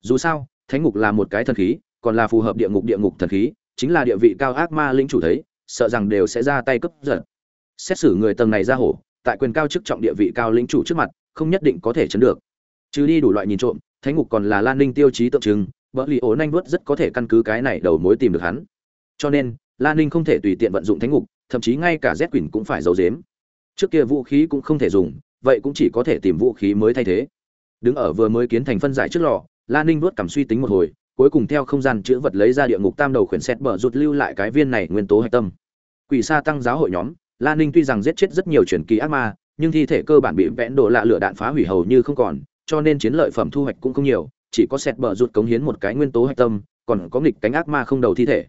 Dù sao, thánh ngục là một cái thần khí, còn là phù hợp địa ngục địa ngục thần khí, chính là địa vị cao ác ma linh chủ thấy, sợ rằng đều sẽ ra tay cấp giật xét xử người tầng này ra hổ, tại quyền cao chức trọng địa vị cao lĩnh chủ trước mặt, không nhất định có thể chấn được. Chứ đi đủ loại nhìn trộm, thánh ngục còn là lan ninh tiêu chí tượng trưng vợ lì ổ nanh vớt rất có thể căn cứ cái này đầu mối tìm được hắn. Cho nên, lan ninh không thể tùy tiện vận dụng thánh ngục, thậm chí ngay cả z quỳnh cũng phải giấu dếm trước kia vũ khí cũng không thể dùng, vậy cũng chỉ có thể tìm vũ khí mới thay thế. Đứng ở vừa mới kiến thành phân giải trước lò, lan ninh vớt cảm suy tính một hồi, cuối cùng theo không gian chữ vật lấy ra địa ngục tam đầu khuyển xét bờ rụt lưu lại cái viên này nguyên tố hạch tâm. Quỷ sa tăng giáo hội nhóm lan ninh tuy rằng giết chết rất nhiều truyền kỳ ác ma, nhưng thi thể cơ bản bị vẽn đổ lạ lửa đạn phá hủy hầu như không còn, cho nên chiến lợi phẩm thu hoạch cũng không nhiều, chỉ có sẹt bờ rụt cống hiến một cái nguyên tố hạch tâm, còn có nghịch cánh ác ma không đầu thi thể.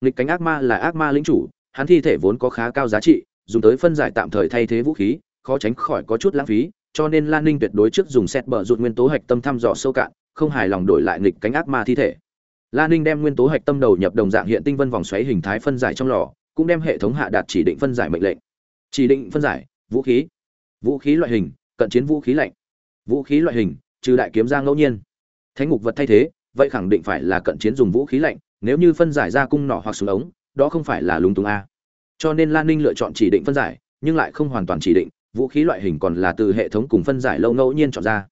Nghịch cánh ác ma là ác ma lĩnh chủ, hắn thi thể vốn có khá cao giá trị, dùng tới phân giải tạm thời thay thế vũ khí, khó tránh khỏi có chút lãng phí, cho nên lan ninh tuyệt đối trước dùng sẹt bờ rụt nguyên tố hạch tâm thăm dò sâu cạn, không hài lòng đổi lại nghịch cánh ác ma thi thể. Lan ninh đem nguyên tố hạch tâm đầu nhập đồng dạng hiện tinh vân vòng xoáy hình thái phân giải trong lò cũng đem hệ thống hạ đạt chỉ định phân giải mệnh lệnh. Chỉ định phân giải, vũ khí. Vũ khí loại hình, cận chiến vũ khí lạnh. Vũ khí loại hình, trừ đại kiếm ra ngẫu nhiên. Thánh ngục vật thay thế, vậy khẳng định phải là cận chiến dùng vũ khí lạnh, nếu như phân giải ra cung nỏ hoặc súng ống, đó không phải là lúng túng a. Cho nên lan ninh lựa chọn chỉ định phân giải, nhưng lại không hoàn toàn chỉ định, vũ khí loại hình còn là từ hệ thống cùng phân giải lâu ngẫu nhiên chọn ra.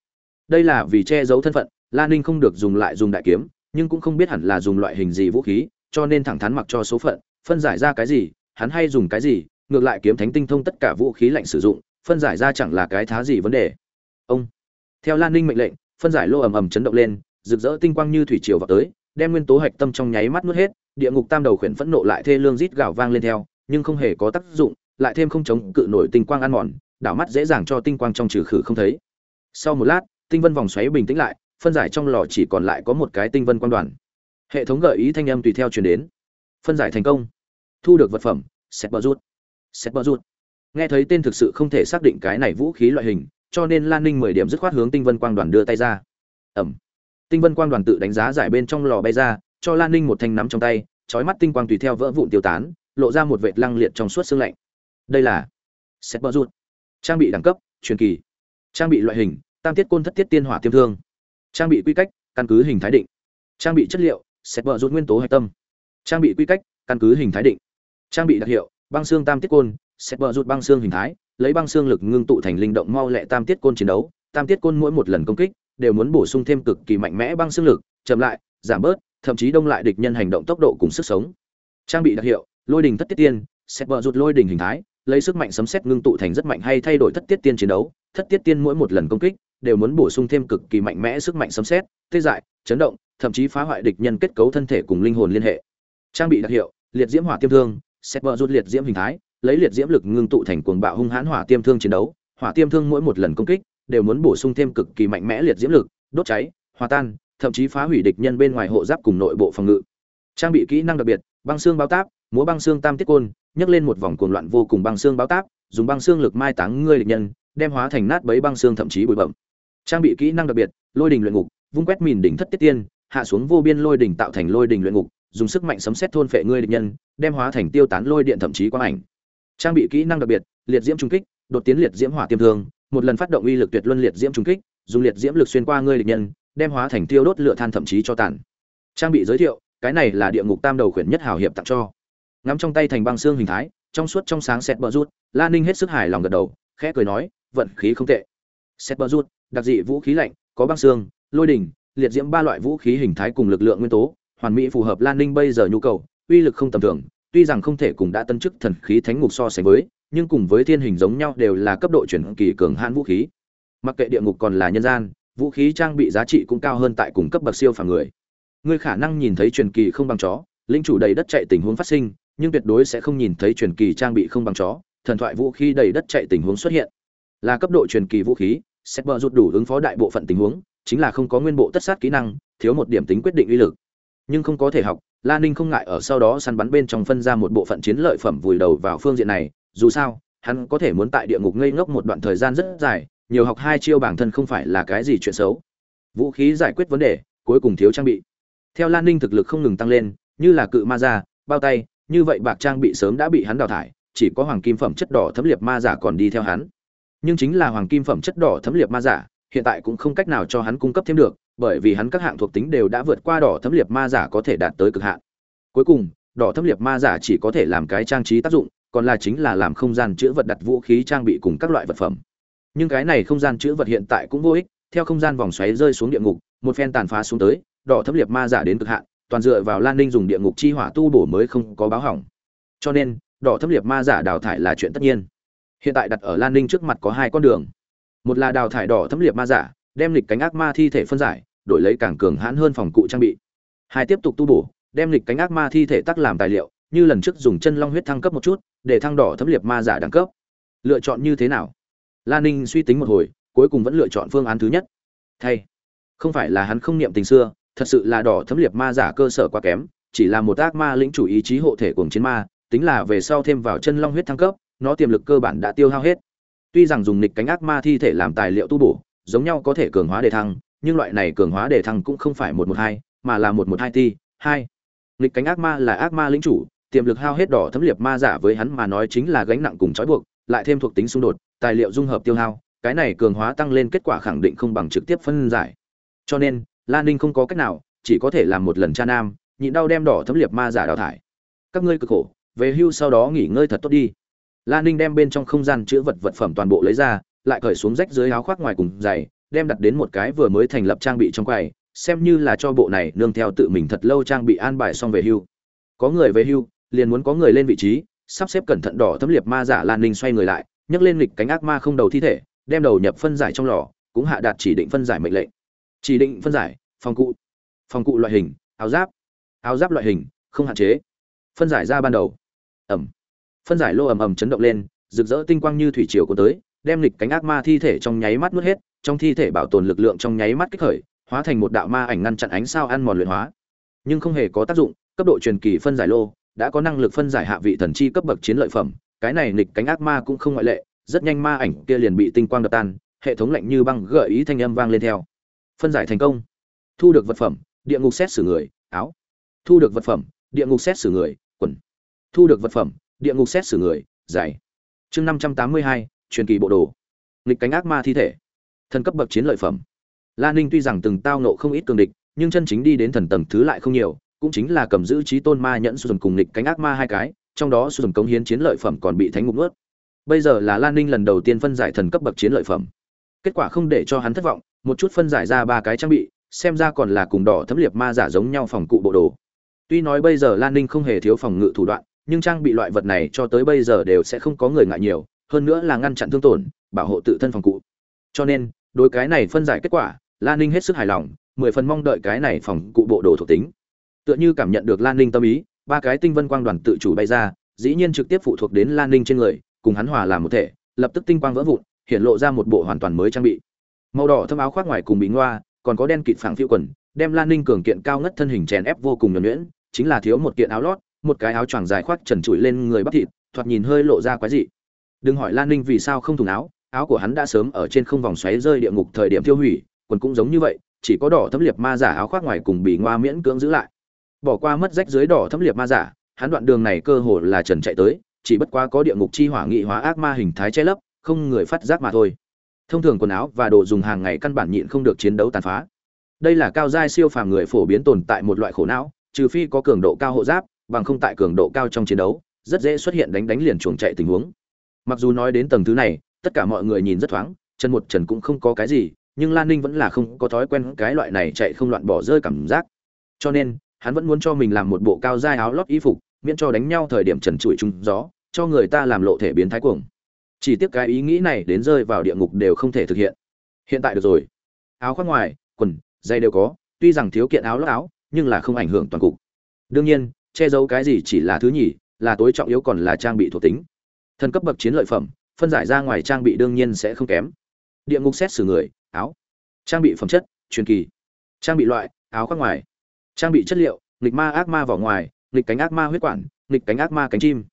Đây là vì che giấu thân phận, lan ninh không được dùng lại dùng đại kiếm, nhưng cũng không biết hẳn là dùng loại hình gì vũ khí, cho nên thẳng thắn mặc cho số phận phân giải ra cái gì, hắn hay dùng cái gì, ngược lại kiếm thánh tinh thông tất cả vũ khí lạnh sử dụng, phân giải ra chẳng là cái thá gì vấn đề. Ông, theo lan ninh mệnh lệnh, phân giải lô ầm ầm chấn động lên, rực rỡ tinh quang như thủy triều vào tới, đem nguyên tố hạch tâm trong nháy mắt nuốt hết, địa ngục tam đầu khuyển phẫn nộ lại thê lương rít gào vang lên theo, nhưng không hề có tác dụng, lại thêm không chống cự nổi tinh quang ăn mòn, đảo mắt dễ dàng cho tinh quang trong trừ khử không thấy. Sau một lát, tinh vân vòng xoáy bình tĩnh lại, phân giải trong lò chỉ còn lại có một cái tinh vân quan đoàn. Hệ thống gợi ý thanh âm tùy theo truyền đến. Phân giải thành công thu được vật phẩm sét bờ rút sét bờ rút nghe thấy tên thực sự không thể xác định cái này vũ khí loại hình, cho nên lan ninh mười điểm dứt khoát hướng tinh vân quang đoàn đưa tay ra. Ẩm. Tinh vân quang đoàn tự đánh giá giải bên trong lò bay ra, cho lan ninh một thanh nắm trong tay trói mắt tinh quang tùy theo vỡ vụn tiêu tán, lộ ra một vệt lăng liệt trong suốt xương lạnh. Đây là sét bờ rút trang bị đẳng cấp, truyền kỳ. Trang bị loại hình, tam tiết côn thất tiết tiên hỏa tiêm thương. Trang bị quy cách, căn cứ hình thái định. Trang bị chất liệu xét bờ rút nguyên tố hạch tâm. Trang bị quy cách, căn cứ hình thái định trang bị đặc hiệu, băng xương tam tiết côn xét bờ rút băng xương hình thái, lấy băng xương lực ngưng tụ thành linh động mau lẹ tam tiết côn chiến đấu. Tam tiết côn mỗi một lần công kích đều muốn bổ sung thêm cực kỳ mạnh mẽ băng xương lực, chậm lại, giảm bớt, thậm chí đông lại địch nhân hành động tốc độ cùng sức sống. Trang bị đặc hiệu, lôi đình thất tiết tiên xét bờ rút lôi đình hình thái, lấy sức mạnh sấm xét ngưng tụ thành rất mạnh hay thay đổi thất tiết tiên chiến đấu. Thất tiết tiên mỗi một lần công kích đều muốn bổ sung thêm cực kỳ mạnh mẽ sức mạnh sấm xét tê dại, chấn động, thậm chí phá hoại địch nhân kết cấu thân thể cùng linh hồn liên hệ. Trang bị đặc hiệu, liệt diễm hỏa tiêm thương xét vợ rút liệt diễm hình thái, lấy liệt diễm lực ngưng tụ thành cuồng bạo hung hãn hỏa tiêm thương chiến đấu. Hỏa tiêm thương mỗi một lần công kích đều muốn bổ sung thêm cực kỳ mạnh mẽ liệt diễm lực, đốt cháy, hòa tan, thậm chí phá hủy địch nhân bên ngoài hộ giáp cùng nội bộ phòng ngự. Trang bị kỹ năng đặc biệt, băng xương báo táp, múa băng xương tam tiết côn, nhấc lên một vòng cuồng loạn vô cùng băng xương báo táp, dùng băng xương lực mai táng ngươi địch nhân, đem hóa thành nát bấy băng xương thậm chí bụi bẩm trang bị kỹ năng đặc biệt, lôi đình luyện ngục, vung quét mìn đỉnh thất tiết tiên, hạ xuống vô biên lôi đỉnh tạo thành lôi đỉnh luyện ngục dùng sức mạnh sấm xét thôn phệ ngươi địch nhân, đem hóa thành tiêu tán lôi điện thậm chí quang ảnh. Trang bị kỹ năng đặc biệt, liệt diễm trung kích, đột tiến liệt diễm hỏa tiêm thương, một lần phát động uy lực tuyệt luân liệt diễm trung kích, dùng liệt diễm lực xuyên qua ngươi địch nhân, đem hóa thành tiêu đốt lửa than thậm chí cho tàn. Trang bị giới thiệu, cái này là địa ngục tam đầu khuyển nhất hảo hiệp tặng cho. Ngắm trong tay thành băng xương hình thái, trong suốt trong sáng xét bờ rút la ninh hết sức hài lòng gật đầu, khẽ cười nói, vận khí không tệ. Xét bờ rút đặc dị vũ khí lạnh, có băng xương, lôi đỉnh, liệt diễm ba loại vũ khí hình thái cùng lực lượng nguyên tố hoàn mỹ phù hợp lan ninh bây giờ nhu cầu, uy lực không tầm thường, tuy rằng không thể cùng đã tân chức thần khí thánh ngục so sánh với, nhưng cùng với thiên hình giống nhau đều là cấp độ chuyển kỳ cường hãn vũ khí. Mặc kệ địa ngục còn là nhân gian, vũ khí trang bị giá trị cũng cao hơn tại cùng cấp bậc siêu phàm người. Ngươi khả năng nhìn thấy truyền kỳ không bằng chó, linh chủ đầy đất chạy tình huống phát sinh, nhưng tuyệt đối sẽ không nhìn thấy truyền kỳ trang bị không bằng chó, thần thoại vũ khí đầy đất chạy tình huống xuất hiện. Là cấp độ truyền kỳ vũ khí, sẽ bờ rút đủ ứng phó đại bộ phận tình huống, chính là không có nguyên bộ tất sát kỹ năng, thiếu một điểm tính quyết định uy lực nhưng không có thể học, la ninh không ngại ở sau đó săn bắn bên trong phân ra một bộ phận chiến lợi phẩm vùi đầu vào phương diện này, dù sao, hắn có thể muốn tại địa ngục ngây ngốc một đoạn thời gian rất dài, nhiều học hai chiêu bản thân không phải là cái gì chuyện xấu. Vũ khí giải quyết vấn đề, cuối cùng thiếu trang bị. Theo lan ninh thực lực không ngừng tăng lên, như là cự ma ra bao tay, như vậy bạc trang bị sớm đã bị hắn đào thải, chỉ có hoàng kim phẩm chất đỏ thấm liệt ma giả còn đi theo hắn. Nhưng chính là hoàng kim phẩm chất đỏ thấm liệt ma giả hiện tại cũng không cách nào cho hắn cung cấp thêm được bởi vì hắn các hạng thuộc tính đều đã vượt qua đỏ thấm liệt ma giả có thể đạt tới cực hạn. Cuối cùng, đỏ thấm liệt ma giả chỉ có thể làm cái trang trí tác dụng, còn là chính là làm không gian chứa vật đặt vũ khí trang bị cùng các loại vật phẩm. Nhưng cái này không gian chứa vật hiện tại cũng vô ích, theo không gian vòng xoáy rơi xuống địa ngục, một phen tàn phá xuống tới, đỏ thấm liệt ma giả đến cực hạn, toàn dựa vào lan ninh dùng địa ngục chi hỏa tu bổ mới không có báo hỏng. Cho nên, đỏ thấm liệt ma giả đào thải là chuyện tất nhiên. Hiện tại đặt ở lan ninh trước mặt có hai con đường. Một là đào thải đỏ thấm liệt ma giả, đem lịch cánh ác ma thi thể phân giải đổi lấy càng cường hãn hơn phòng cụ trang bị. Hai tiếp tục tu bổ, đem lịch cánh ác ma thi thể tắc làm tài liệu, như lần trước dùng chân long huyết thăng cấp một chút, để thăng đỏ thấm liệt ma giả đẳng cấp. Lựa chọn như thế nào? Lan ninh suy tính một hồi, cuối cùng vẫn lựa chọn phương án thứ nhất. Thay. Không phải là hắn không niệm tình xưa, thật sự là đỏ thấm liệt ma giả cơ sở quá kém, chỉ là một ác ma lĩnh chủ ý chí hộ thể cùng chiến ma, tính là về sau thêm vào chân long huyết thăng cấp, nó tiềm lực cơ bản đã tiêu hao hết. Tuy rằng dùng nịch cánh ác ma thi thể làm tài liệu tu bổ, giống nhau có thể cường hóa đề thăng nhưng loại này cường hóa đề thăng cũng không phải một một hai, mà là một một hai ti, hai. Nghịch cánh ác ma là ác ma lĩnh chủ, tiềm lực hao hết đỏ thấm liệt ma giả với hắn mà nói chính là gánh nặng cùng trói buộc, lại thêm thuộc tính xung đột, tài liệu dung hợp tiêu hao, cái này cường hóa tăng lên kết quả khẳng định không bằng trực tiếp phân giải. Cho nên lan ninh không có cách nào, chỉ có thể làm một lần cha nam, nhịn đau đem đỏ thấm liệt ma giả đào thải. Các ngươi cực khổ, về hưu sau đó nghỉ ngơi thật tốt đi. Lan ninh đem bên trong không gian chứa vật vật phẩm toàn bộ lấy ra, lại cởi xuống rách dưới áo khoác ngoài cùng giày đem đặt đến một cái vừa mới thành lập trang bị trong quầy, xem như là cho bộ này nương theo tự mình thật lâu trang bị an bài xong về hưu. Có người về hưu, liền muốn có người lên vị trí, sắp xếp cẩn thận đỏ thấm liệt ma giả lan ninh xoay người lại, nhấc lên lịch cánh ác ma không đầu thi thể, đem đầu nhập phân giải trong lò, cũng hạ đạt chỉ định phân giải mệnh lệnh. Chỉ định phân giải, phòng cụ. Phòng cụ loại hình, áo giáp. Áo giáp loại hình, không hạn chế. Phân giải ra ban đầu. Ẩm. Phân giải lô ầm ầm chấn động lên, rực rỡ tinh quang như thủy triều của tới, đem lịch cánh ác ma thi thể trong nháy mắt nuốt hết trong thi thể bảo tồn lực lượng trong nháy mắt kích khởi, hóa thành một đạo ma ảnh ngăn chặn ánh sao ăn mòn luyện hóa. Nhưng không hề có tác dụng, cấp độ truyền kỳ phân giải lô, đã có năng lực phân giải hạ vị thần chi cấp bậc chiến lợi phẩm, cái này nghịch cánh ác ma cũng không ngoại lệ, rất nhanh ma ảnh kia liền bị tinh quang đập tan, hệ thống lạnh như băng gợi ý thanh âm vang lên theo. Phân giải thành công. Thu được vật phẩm, địa ngục xét xử người, áo. Thu được vật phẩm, địa ngục xét xử người, quần. Thu được vật phẩm, địa ngục xét xử người, giày. Chương năm trăm tám mươi hai, truyền kỳ bộ đồ. Nghịch cánh ác ma thi thể thần cấp bậc chiến lợi phẩm. La ninh tuy rằng từng tao nộ không ít cường địch, nhưng chân chính đi đến thần tầng thứ lại không nhiều, cũng chính là cầm giữ trí tôn ma nhẫn sử cùng địch cánh ác ma hai cái, trong đó sử dụng cống hiến chiến lợi phẩm còn bị thánh ngục nuốt. Bây giờ là lan ninh lần đầu tiên phân giải thần cấp bậc chiến lợi phẩm. Kết quả không để cho hắn thất vọng, một chút phân giải ra ba cái trang bị, xem ra còn là cùng đỏ thấm liệt ma giả giống nhau phòng cụ bộ đồ. Tuy nói bây giờ lan ninh không hề thiếu phòng ngự thủ đoạn, nhưng trang bị loại vật này cho tới bây giờ đều sẽ không có người ngại nhiều, hơn nữa là ngăn chặn thương tổn, bảo hộ tự thân phòng cụ. Cho nên đối cái này phân giải kết quả lan ninh hết sức hài lòng, mười phần mong đợi cái này phòng cụ bộ đồ thuộc tính. Tựa như cảm nhận được lan ninh tâm ý, ba cái tinh vân quang đoàn tự chủ bay ra, dĩ nhiên trực tiếp phụ thuộc đến lan ninh trên người, cùng hắn hòa làm một thể, lập tức tinh quang vỡ vụn, hiện lộ ra một bộ hoàn toàn mới trang bị. Màu đỏ thâm áo khoác ngoài cùng bị ngoa, còn có đen kịt phẳng phiêu quần, đem lan ninh cường kiện cao ngất thân hình chèn ép vô cùng nhuẩn nhuyễn, chính là thiếu một kiện áo lót, một cái áo choàng dài khoác trần trụi lên người bắp thịt, thoạt nhìn hơi lộ ra quái dị. Đừng hỏi lan ninh vì sao không thùng áo áo của hắn đã sớm ở trên không vòng xoáy rơi địa ngục thời điểm tiêu hủy, quần cũng giống như vậy, chỉ có đỏ thấm liệt ma giả áo khoác ngoài cùng bị ngoa miễn cưỡng giữ lại. Bỏ qua mất rách dưới đỏ thấm liệt ma giả, hắn đoạn đường này cơ hồ là trần chạy tới, chỉ bất quá có địa ngục chi hỏa nghị hóa ác ma hình thái che lấp, không người phát giác mà thôi. Thông thường quần áo và đồ dùng hàng ngày căn bản nhịn không được chiến đấu tàn phá. Đây là cao giai siêu phàm người phổ biến tồn tại một loại khổ não, trừ phi có cường độ cao hộ giáp, bằng không tại cường độ cao trong chiến đấu, rất dễ xuất hiện đánh đánh liền chuồng chạy tình huống. Mặc dù nói đến tầng thứ này tất cả mọi người nhìn rất thoáng chân một trần cũng không có cái gì, nhưng lan ninh vẫn là không có thói quen cái loại này chạy không loạn bỏ rơi cảm giác. Cho nên, hắn vẫn muốn cho mình làm một bộ cao dai áo lót y phục, miễn cho đánh nhau thời điểm trần trụi trung gió, cho người ta làm lộ thể biến thái cuồng. Chỉ tiếc cái ý nghĩ này đến rơi vào địa ngục đều không thể thực hiện. Hiện tại được rồi. Áo khoác ngoài, quần dây đều có, tuy rằng thiếu kiện áo lót áo, nhưng là không ảnh hưởng toàn cục. Đương nhiên, che giấu cái gì chỉ là thứ nhì, là tối trọng yếu còn là trang bị thuộc tính. Thân cấp bậc chiến lợi phẩm phân giải ra ngoài trang bị đương nhiên sẽ không kém. Địa ngục xét xử người, áo. Trang bị phẩm chất, truyền kỳ. Trang bị loại, áo khoác ngoài. Trang bị chất liệu, nghịch ma ác ma vỏ ngoài, nghịch cánh ác ma huyết quản, nghịch cánh ác ma cánh chim.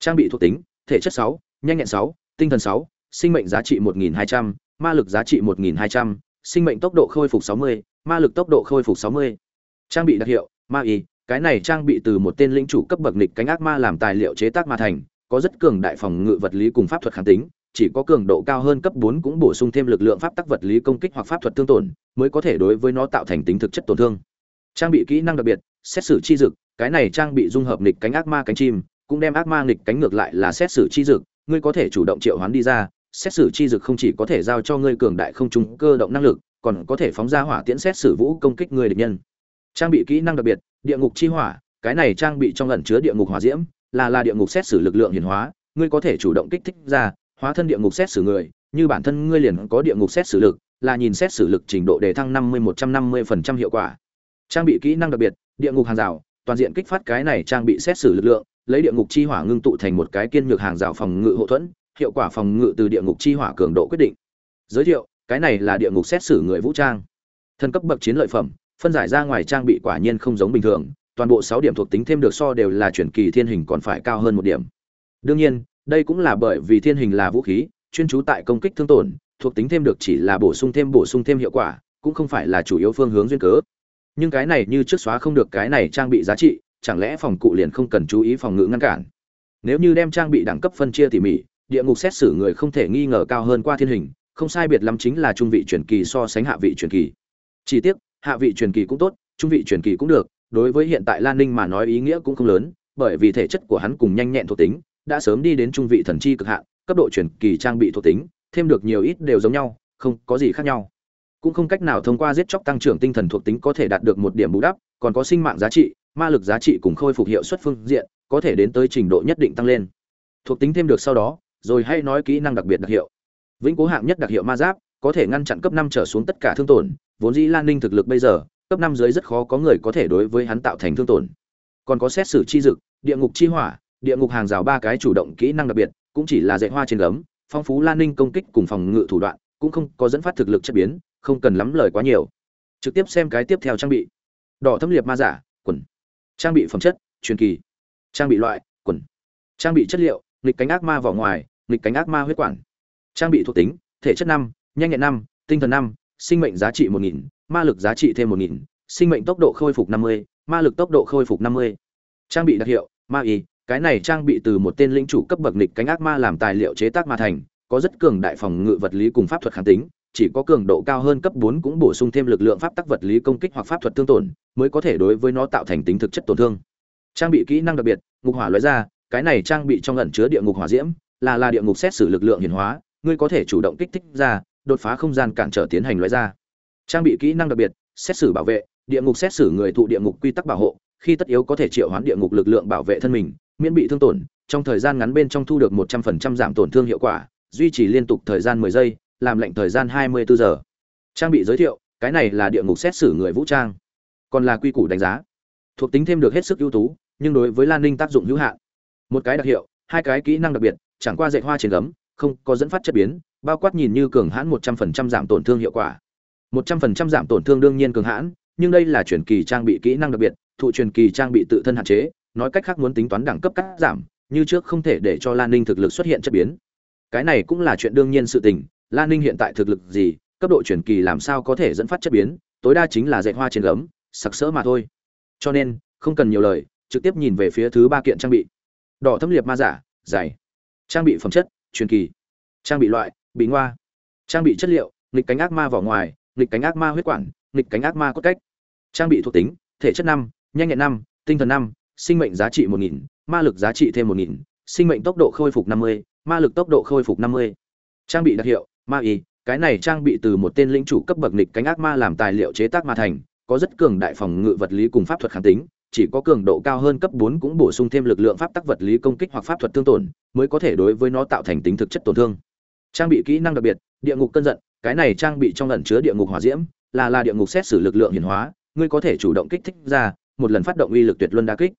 Trang bị thuộc tính, thể chất sáu, nhanh nhẹn sáu, tinh thần sáu, sinh mệnh giá trị một nghìn hai trăm, ma lực giá trị một nghìn hai trăm, sinh mệnh tốc độ khôi phục sáu mươi, ma lực tốc độ khôi phục sáu mươi. Trang bị đặc hiệu, ma y, cái này trang bị từ một tên lĩnh chủ cấp bậc nghịch cánh ác ma làm tài liệu chế tác mà thành có rất cường đại phòng ngự vật lý cùng pháp thuật kháng tính chỉ có cường độ cao hơn cấp 4 cũng bổ sung thêm lực lượng pháp tắc vật lý công kích hoặc pháp thuật tương tổn, mới có thể đối với nó tạo thành tính thực chất tổn thương. Trang bị kỹ năng đặc biệt, xét xử chi dực, cái này trang bị dung hợp nghịch cánh ác ma cánh chim, cũng đem ác ma nghịch cánh ngược lại là xét xử chi dực, ngươi có thể chủ động triệu hoán đi ra, xét xử chi dực không chỉ có thể giao cho ngươi cường đại không trung cơ động năng lực, còn có thể phóng ra hỏa tiễn xét xử vũ công kích người địch nhân. Trang bị kỹ năng đặc biệt, địa ngục chi hỏa, cái này trang bị trong ẩn chứa địa ngục hỏa diễm, là là địa ngục xét xử lực lượng hiển hóa, ngươi có thể chủ động kích thích ra, hóa thân địa ngục xét xử người, như bản thân ngươi liền có địa ngục xét xử lực, là nhìn xét xử lực trình độ để thăng 50-150% hiệu quả. Trang bị kỹ năng đặc biệt, địa ngục hàng rào, toàn diện kích phát cái này trang bị xét xử lực lượng, lấy địa ngục chi hỏa ngưng tụ thành một cái kiên nhược hàng rào phòng ngự hộ thuẫn, hiệu quả phòng ngự từ địa ngục chi hỏa cường độ quyết định. Giới thiệu, cái này là địa ngục xét xử người vũ trang. Thân cấp bậc chiến lợi phẩm, phân giải ra ngoài trang bị quả nhiên không giống bình thường, toàn bộ 6 điểm thuộc tính thêm được so đều là chuyển kỳ thiên hình còn phải cao hơn một điểm. Đương nhiên, đây cũng là bởi vì thiên hình là vũ khí chuyên trú tại công kích thương tổn thuộc tính thêm được chỉ là bổ sung thêm bổ sung thêm hiệu quả cũng không phải là chủ yếu phương hướng duyên cớ. Nhưng cái này như trước xóa không được cái này trang bị giá trị chẳng lẽ phòng cụ liền không cần chú ý phòng ngự ngăn cản? Nếu như đem trang bị đẳng cấp phân chia tỉ mỉ địa ngục xét xử người không thể nghi ngờ cao hơn qua thiên hình không sai biệt lắm chính là trung vị truyền kỳ so sánh hạ vị truyền kỳ. Chỉ tiếc hạ vị truyền kỳ cũng tốt trung vị truyền kỳ cũng được đối với hiện tại lan ninh mà nói ý nghĩa cũng không lớn bởi vì thể chất của hắn cùng nhanh nhẹn thuộc tính đã sớm đi đến trung vị thần chi cực hạn, cấp độ truyền kỳ trang bị thuộc tính, thêm được nhiều ít đều giống nhau, không có gì khác nhau. Cũng không cách nào thông qua giết chóc tăng trưởng tinh thần thuộc tính có thể đạt được một điểm bù đắp, còn có sinh mạng giá trị, ma lực giá trị cùng khôi phục hiệu suất phương diện, có thể đến tới trình độ nhất định tăng lên. Thuộc tính thêm được sau đó, rồi hay nói kỹ năng đặc biệt đặc hiệu. Vĩnh cố hạng nhất đặc hiệu ma giáp, có thể ngăn chặn cấp 5 trở xuống tất cả thương tổn, vốn dĩ Lan Ninh thực lực bây giờ, cấp năm dưới rất khó có người có thể đối với hắn tạo thành thương tổn. Còn có xét xử chi dực, địa ngục chi hỏa, địa ngục hàng rào ba cái chủ động kỹ năng đặc biệt cũng chỉ là dạy hoa trên gấm phong phú lan ninh công kích cùng phòng ngự thủ đoạn cũng không có dẫn phát thực lực chất biến không cần lắm lời quá nhiều. Trực tiếp xem cái tiếp theo trang bị. Đỏ thâm liệt ma giả quần. Trang bị phẩm chất truyền kỳ. Trang bị loại quần. Trang bị chất liệu nghịch cánh ác ma vỏ ngoài nghịch cánh ác ma huyết quản. Trang bị thuộc tính thể chất năm nhanh nhẹn năm tinh thần năm sinh mệnh giá trị một nghìn ma lực giá trị thêm một nghìn sinh mệnh tốc độ khôi phục năm mươi ma lực tốc độ khôi phục năm mươi trang bị đặc hiệu ma y cái này trang bị từ một tên lĩnh chủ cấp bậc nghịch cánh ác ma làm tài liệu chế tác mà thành có rất cường đại phòng ngự vật lý cùng pháp thuật kháng tính chỉ có cường độ cao hơn cấp 4 cũng bổ sung thêm lực lượng pháp tắc vật lý công kích hoặc pháp thuật tương tổn, mới có thể đối với nó tạo thành tính thực chất tổn thương. Trang bị kỹ năng đặc biệt, ngục hỏa lóe ra, cái này trang bị trong ẩn chứa địa ngục hỏa diễm, là là địa ngục xét xử lực lượng hiển hóa, ngươi có thể chủ động kích thích ra, đột phá không gian cản trở tiến hành lóe ra. Trang bị kỹ năng đặc biệt, xét xử bảo vệ, địa ngục xét xử người thụ địa ngục quy tắc bảo hộ, khi tất yếu có thể triệu hoán địa ngục lực lượng bảo vệ thân mình, miễn bị thương tổn, trong thời gian ngắn bên trong thu được 100% giảm tổn thương hiệu quả, duy trì liên tục thời gian 10 giây, làm lệnh thời gian 24 giờ. Trang bị giới thiệu, cái này là địa ngục xét xử người vũ trang, còn là quy củ đánh giá. Thuộc tính thêm được hết sức ưu tú, nhưng đối với Lan Ninh tác dụng hữu hạn. Một cái đặc hiệu, hai cái kỹ năng đặc biệt, chẳng qua dạy hoa trên gấm, không có dẫn phát chất biến, bao quát nhìn như cường hãn 100% giảm tổn thương hiệu quả. 100% giảm tổn thương đương nhiên cường hãn, nhưng đây là truyền kỳ trang bị kỹ năng đặc biệt, thụ truyền kỳ trang bị tự thân hạn chế, nói cách khác muốn tính toán đẳng cấp cắt giảm, như trước không thể để cho Lan Ninh thực lực xuất hiện chất biến. Cái này cũng là chuyện đương nhiên sự tình, Lan Ninh hiện tại thực lực gì, cấp độ truyền kỳ làm sao có thể dẫn phát chất biến, tối đa chính là dệt hoa trên gấm, sặc sỡ mà thôi. Cho nên, không cần nhiều lời, trực tiếp nhìn về phía thứ ba kiện trang bị. Đỏ thâm liệt ma giả, dày. Trang bị phẩm chất, truyền kỳ. Trang bị loại, bị ngoa. Trang bị chất liệu, nghịch cánh ác ma vỏ ngoài, nghịch cánh ác ma huyết quản, nghịch cánh ác ma cốt cách. Trang bị thuộc tính, thể chất năm, nhanh nhẹn năm, tinh thần năm, sinh mệnh giá trị một nghìn, ma lực giá trị thêm một nghìn, sinh mệnh tốc độ khôi phục năm mươi, ma lực tốc độ khôi phục năm mươi. Trang bị đặc hiệu, ma y, cái này trang bị từ một tên lĩnh chủ cấp bậc nghịch cánh ác ma làm tài liệu chế tác ma thành, có rất cường đại phòng ngự vật lý cùng pháp thuật kháng tính, chỉ có cường độ cao hơn cấp 4 cũng bổ sung thêm lực lượng pháp tắc vật lý công kích hoặc pháp thuật tương tổn, mới có thể đối với nó tạo thành tính thực chất tổn thương. Trang bị kỹ năng đặc biệt, địa ngục cơn giận, cái này trang bị trong ẩn chứa địa ngục hỏa diễm, là là địa ngục xét xử lực lượng hiển hóa, ngươi có thể chủ động kích thích ra, một lần phát động uy lực tuyệt luân đa kích.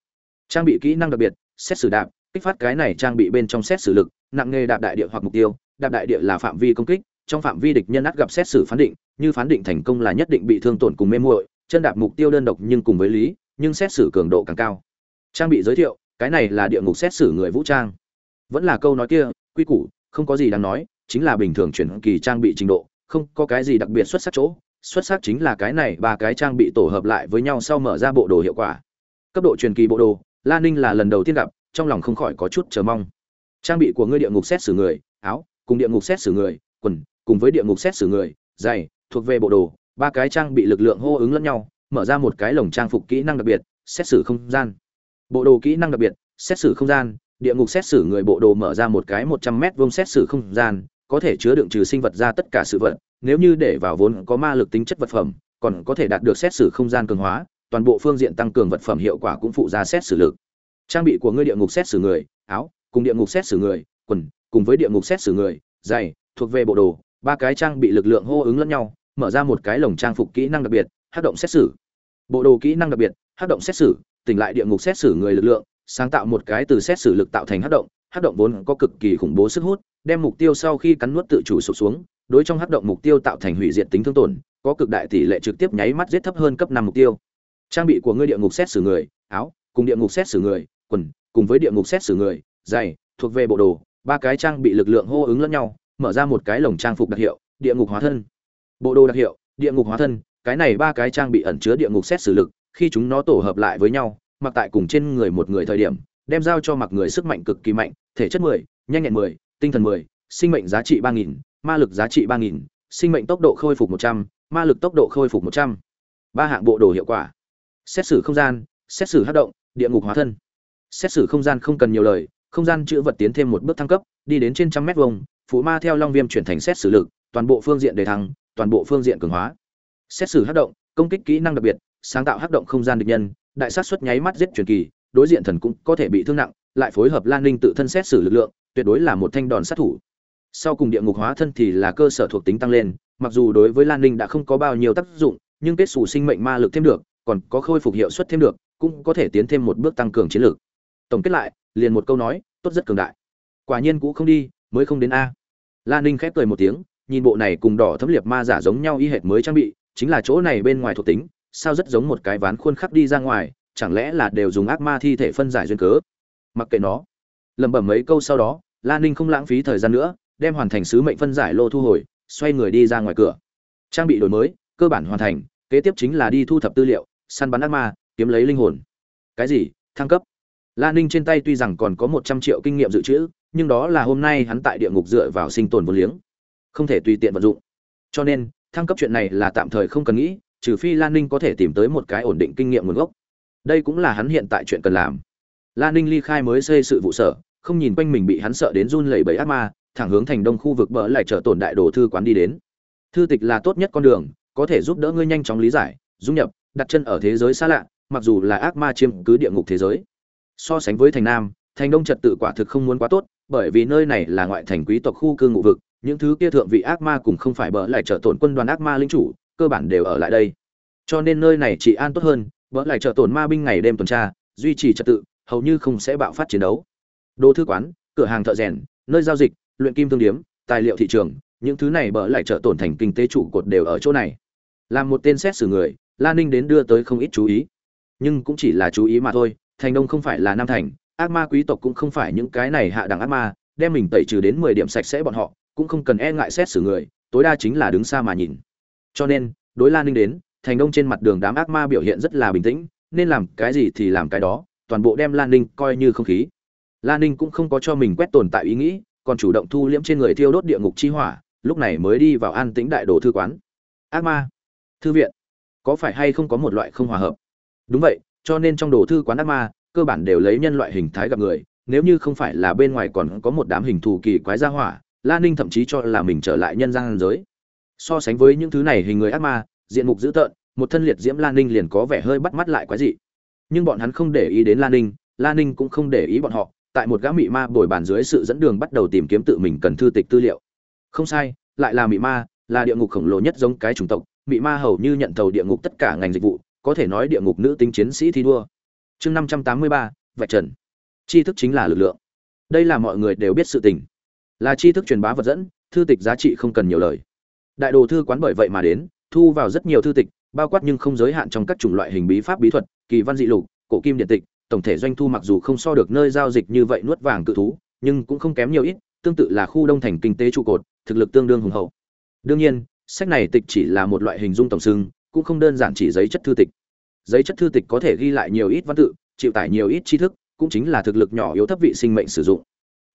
Trang bị kỹ năng đặc biệt, xét xử đạp, kích phát cái này trang bị bên trong xét xử lực, nặng nghề đạp đại địa hoặc mục tiêu, đạp đại địa là phạm vi công kích, trong phạm vi địch nhân ắt gặp xét xử phán định, như phán định thành công là nhất định bị thương tổn cùng mê muội, chân đạp mục tiêu đơn độc nhưng cùng với lý, nhưng xét xử cường độ càng cao. Trang bị giới thiệu, cái này là địa ngục xét xử người vũ trang. Vẫn là câu nói kia, quy củ, không có gì đáng nói, chính là bình thường chuyển kỳ trang bị trình độ, không có cái gì đặc biệt xuất sắc chỗ, xuất sắc chính là cái này ba cái trang bị tổ hợp lại với nhau sau mở ra bộ đồ hiệu quả. Cấp độ truyền kỳ bộ đồ, La Ninh là lần đầu tiên gặp, trong lòng không khỏi có chút chờ mong. Trang bị của ngươi địa ngục xét xử người, áo, cùng địa ngục xét xử người, quần, cùng với địa ngục xét xử người, giày, thuộc về bộ đồ, ba cái trang bị lực lượng hô ứng lẫn nhau, mở ra một cái lồng trang phục kỹ năng đặc biệt, xét xử không gian. Bộ đồ kỹ năng đặc biệt, xét xử không gian, địa ngục xét xử người bộ đồ mở ra một cái 100 mét vuông xét xử không gian, có thể chứa đựng trừ sinh vật ra tất cả sự vật, nếu như để vào vốn có ma lực tính chất vật phẩm, còn có thể đạt được xét xử không gian cường hóa, toàn bộ phương diện tăng cường vật phẩm hiệu quả cũng phụ ra xét xử lực. Trang bị của ngươi địa ngục xét xử người, áo, cùng địa ngục xét xử người, quần, cùng với địa ngục xét xử người, giày, thuộc về bộ đồ, ba cái trang bị lực lượng hô ứng lẫn nhau, mở ra một cái lồng trang phục kỹ năng đặc biệt, hát động xét xử. Bộ đồ kỹ năng đặc biệt, hát động xét xử, tỉnh lại địa ngục xét xử người lực lượng, sáng tạo một cái từ xét xử lực tạo thành hát động, hát động vốn có cực kỳ khủng bố sức hút, đem mục tiêu sau khi cắn nuốt tự chủ sụp xuống, đối trong hắc động mục tiêu tạo thành hủy diệt tính thương tổn, có cực đại tỷ lệ trực tiếp nháy mắt giết thấp hơn cấp năm mục tiêu. Trang bị của ngươi địa ngục xét xử người, áo, cùng địa ngục xét xử người, quần, cùng với địa ngục xét xử người, giày, thuộc về bộ đồ, ba cái trang bị lực lượng hô ứng lẫn nhau, mở ra một cái lồng trang phục đặc hiệu, địa ngục hóa thân. Bộ đồ đặc hiệu, địa ngục hóa thân, cái này ba cái trang bị ẩn chứa địa ngục xét xử lực, khi chúng nó tổ hợp lại với nhau, mặc tại cùng trên người một người thời điểm, đem giao cho mặc người sức mạnh cực kỳ mạnh, thể chất 10, nhanh nhẹn 10, tinh thần 10, sinh mệnh giá trị 3000, ma lực giá trị 3000, sinh mệnh tốc độ khôi phục 100, ma lực tốc độ khôi phục 100. Ba hạng bộ đồ hiệu quả. Xét xử không gian, xét xử hắc động, địa ngục hóa thân. Xét xử không gian không cần nhiều lời, không gian chữ vật tiến thêm một bước thăng cấp, đi đến trên trăm mét vuông, phụ ma theo long viêm chuyển thành xét xử lực, toàn bộ phương diện đề thăng, toàn bộ phương diện cường hóa. Xét xử hắc động, công kích kỹ năng đặc biệt, sáng tạo hắc động không gian địch nhân, đại sát suất nháy mắt giết truyền kỳ, đối diện thần cũng có thể bị thương nặng, lại phối hợp Lan Ninh tự thân xét xử lực lượng, tuyệt đối là một thanh đòn sát thủ. Sau cùng địa ngục hóa thân thì là cơ sở thuộc tính tăng lên, mặc dù đối với Lan Ninh đã không có bao nhiêu tác dụng, nhưng kết sủ sinh mệnh ma lực thêm được, còn có khôi phục hiệu suất thêm được, cũng có thể tiến thêm một bước tăng cường chiến lược. Tổng kết lại, liền một câu nói, tốt rất cường đại. Quả nhiên cũ không đi, mới không đến a. Lan Ninh khép cười một tiếng, nhìn bộ này cùng đỏ thấm liệt ma giả giống nhau y hệt mới trang bị, chính là chỗ này bên ngoài thuộc tính, sao rất giống một cái ván khuôn khắc đi ra ngoài, chẳng lẽ là đều dùng ác ma thi thể phân giải duyên cớ mặc kệ nó lẩm bẩm mấy câu sau đó Lan ninh không lãng phí thời gian nữa, đem hoàn thành sứ mệnh phân giải lô thu hồi, xoay người đi ra ngoài cửa. Trang bị đổi mới, cơ bản hoàn thành, kế tiếp chính là đi thu thập tư liệu, săn bắn ác ma, kiếm lấy linh hồn. Cái gì? Thăng cấp. Lan ninh trên tay tuy rằng còn có một trăm triệu kinh nghiệm dự trữ, nhưng đó là hôm nay hắn tại địa ngục dựa vào sinh tồn vô liếng. Không thể tùy tiện vận dụng. Cho nên, thăng cấp chuyện này là tạm thời không cần nghĩ, trừ phi lan ninh có thể tìm tới một cái ổn định kinh nghiệm nguồn gốc. Đây cũng là hắn hiện tại chuyện cần làm. Lan ninh ly khai mới xây sự vụ sở không nhìn quanh mình bị hắn sợ đến run lẩy bẩy ác ma, thẳng hướng thành đông khu vực bỡ lại trở tổn đại đồ thư quán đi đến. Thư tịch là tốt nhất con đường, có thể giúp đỡ ngươi nhanh chóng lý giải, dung nhập, đặt chân ở thế giới xa lạ, mặc dù là ác ma chiếm cứ địa ngục thế giới. So sánh với thành nam, thành đông trật tự quả thực không muốn quá tốt, bởi vì nơi này là ngoại thành quý tộc khu cư ngụ vực, những thứ kia thượng vị ác ma cũng không phải bỡ lại trở tổn quân đoàn ác ma lĩnh chủ, cơ bản đều ở lại đây. Cho nên nơi này chỉ an tốt hơn bỡ lại trở tổn ma binh ngày đêm tuần tra, duy trì trật tự, hầu như không sẽ bạo phát chiến đấu đồ thư quán, cửa hàng thợ rèn, nơi giao dịch, luyện kim thương điếm, tài liệu thị trường, những thứ này bỡ lại trở tổn thành kinh tế trụ cột đều ở chỗ này. Làm một tên xét xử người lan ninh đến đưa tới không ít chú ý. Nhưng cũng chỉ là chú ý mà thôi, thành đông không phải là nam thành, ác ma quý tộc cũng không phải những cái này hạ đẳng ác ma, đem mình tẩy trừ đến mười điểm sạch sẽ bọn họ, cũng không cần e ngại xét xử người, tối đa chính là đứng xa mà nhìn. Cho nên, đối lan ninh đến, thành đông trên mặt đường đám ác ma biểu hiện rất là bình tĩnh, nên làm cái gì thì làm cái đó, toàn bộ đem lan ninh coi như không khí lan ninh cũng không có cho mình quét tồn tại ý nghĩ, còn chủ động thu liễm trên người thiêu đốt địa ngục chi hỏa, lúc này mới đi vào an tĩnh đại đồ thư quán. Ác ma! Thư viện! Có phải hay không có một loại không hòa hợp? Đúng vậy, cho nên trong đồ thư quán ác ma, cơ bản đều lấy nhân loại hình thái gặp người, nếu như không phải là bên ngoài còn có một đám hình thù kỳ quái gia hỏa, la ninh thậm chí cho là mình trở lại nhân gian giới. So sánh với những thứ này hình người ác ma, diện mục dữ tợn, một thân liệt diễm lan ninh liền có vẻ hơi bắt mắt lại quái dị. Nhưng bọn hắn không để ý đến lan ninh lan ninh cũng không để ý bọn họ tại một gã mị ma bồi bàn dưới sự dẫn đường bắt đầu tìm kiếm tự mình cần thư tịch tư liệu. Không sai, lại là mị ma, là địa ngục khổng lồ nhất giống cái chủng tộc, mị ma hầu như nhận thầu địa ngục tất cả ngành dịch vụ, có thể nói địa ngục nữ tính chiến sĩ thi đua. Chương năm trăm tám mươi ba, vạch trần. Tri thức chính là lực lượng. Đây là mọi người đều biết sự tình. Là tri thức truyền bá vật dẫn, thư tịch giá trị không cần nhiều lời. Đại đồ thư quán bởi vậy mà đến, thu vào rất nhiều thư tịch, bao quát nhưng không giới hạn trong các chủng loại hình bí pháp bí thuật, kỳ văn dị lục, cổ kim điện tịch tổng thể doanh thu mặc dù không so được nơi giao dịch như vậy nuốt vàng cự thú, nhưng cũng không kém nhiều ít, tương tự là khu đông thành kinh tế trụ cột, thực lực tương đương hùng hậu. Đương nhiên, sách này tịch chỉ là một loại hình dung tổng xưng, cũng không đơn giản chỉ giấy chất thư tịch. Giấy chất thư tịch có thể ghi lại nhiều ít văn tự, chịu tải nhiều ít tri thức, cũng chính là thực lực nhỏ yếu thấp vị sinh mệnh sử dụng.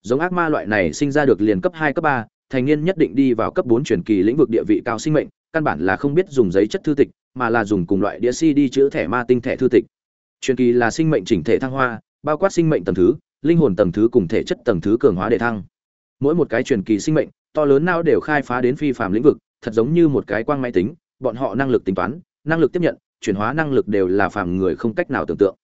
Giống ác ma loại này sinh ra được liền cấp hai, cấp ba, thành niên nhất định đi vào cấp bốn truyền kỳ lĩnh vực địa vị cao sinh mệnh, căn bản là không biết dùng giấy chất thư tịch, mà là dùng cùng loại đĩa CD chữ thẻ ma tinh thẻ thư tịch truyền kỳ là sinh mệnh chỉnh thể thăng hoa, bao quát sinh mệnh tầng thứ, linh hồn tầng thứ cùng thể chất tầng thứ cường hóa để thăng. Mỗi một cái truyền kỳ sinh mệnh, to lớn nào đều khai phá đến phi phàm lĩnh vực, thật giống như một cái quang máy tính, bọn họ năng lực tính toán, năng lực tiếp nhận, chuyển hóa năng lực đều là phàm người không cách nào tưởng tượng.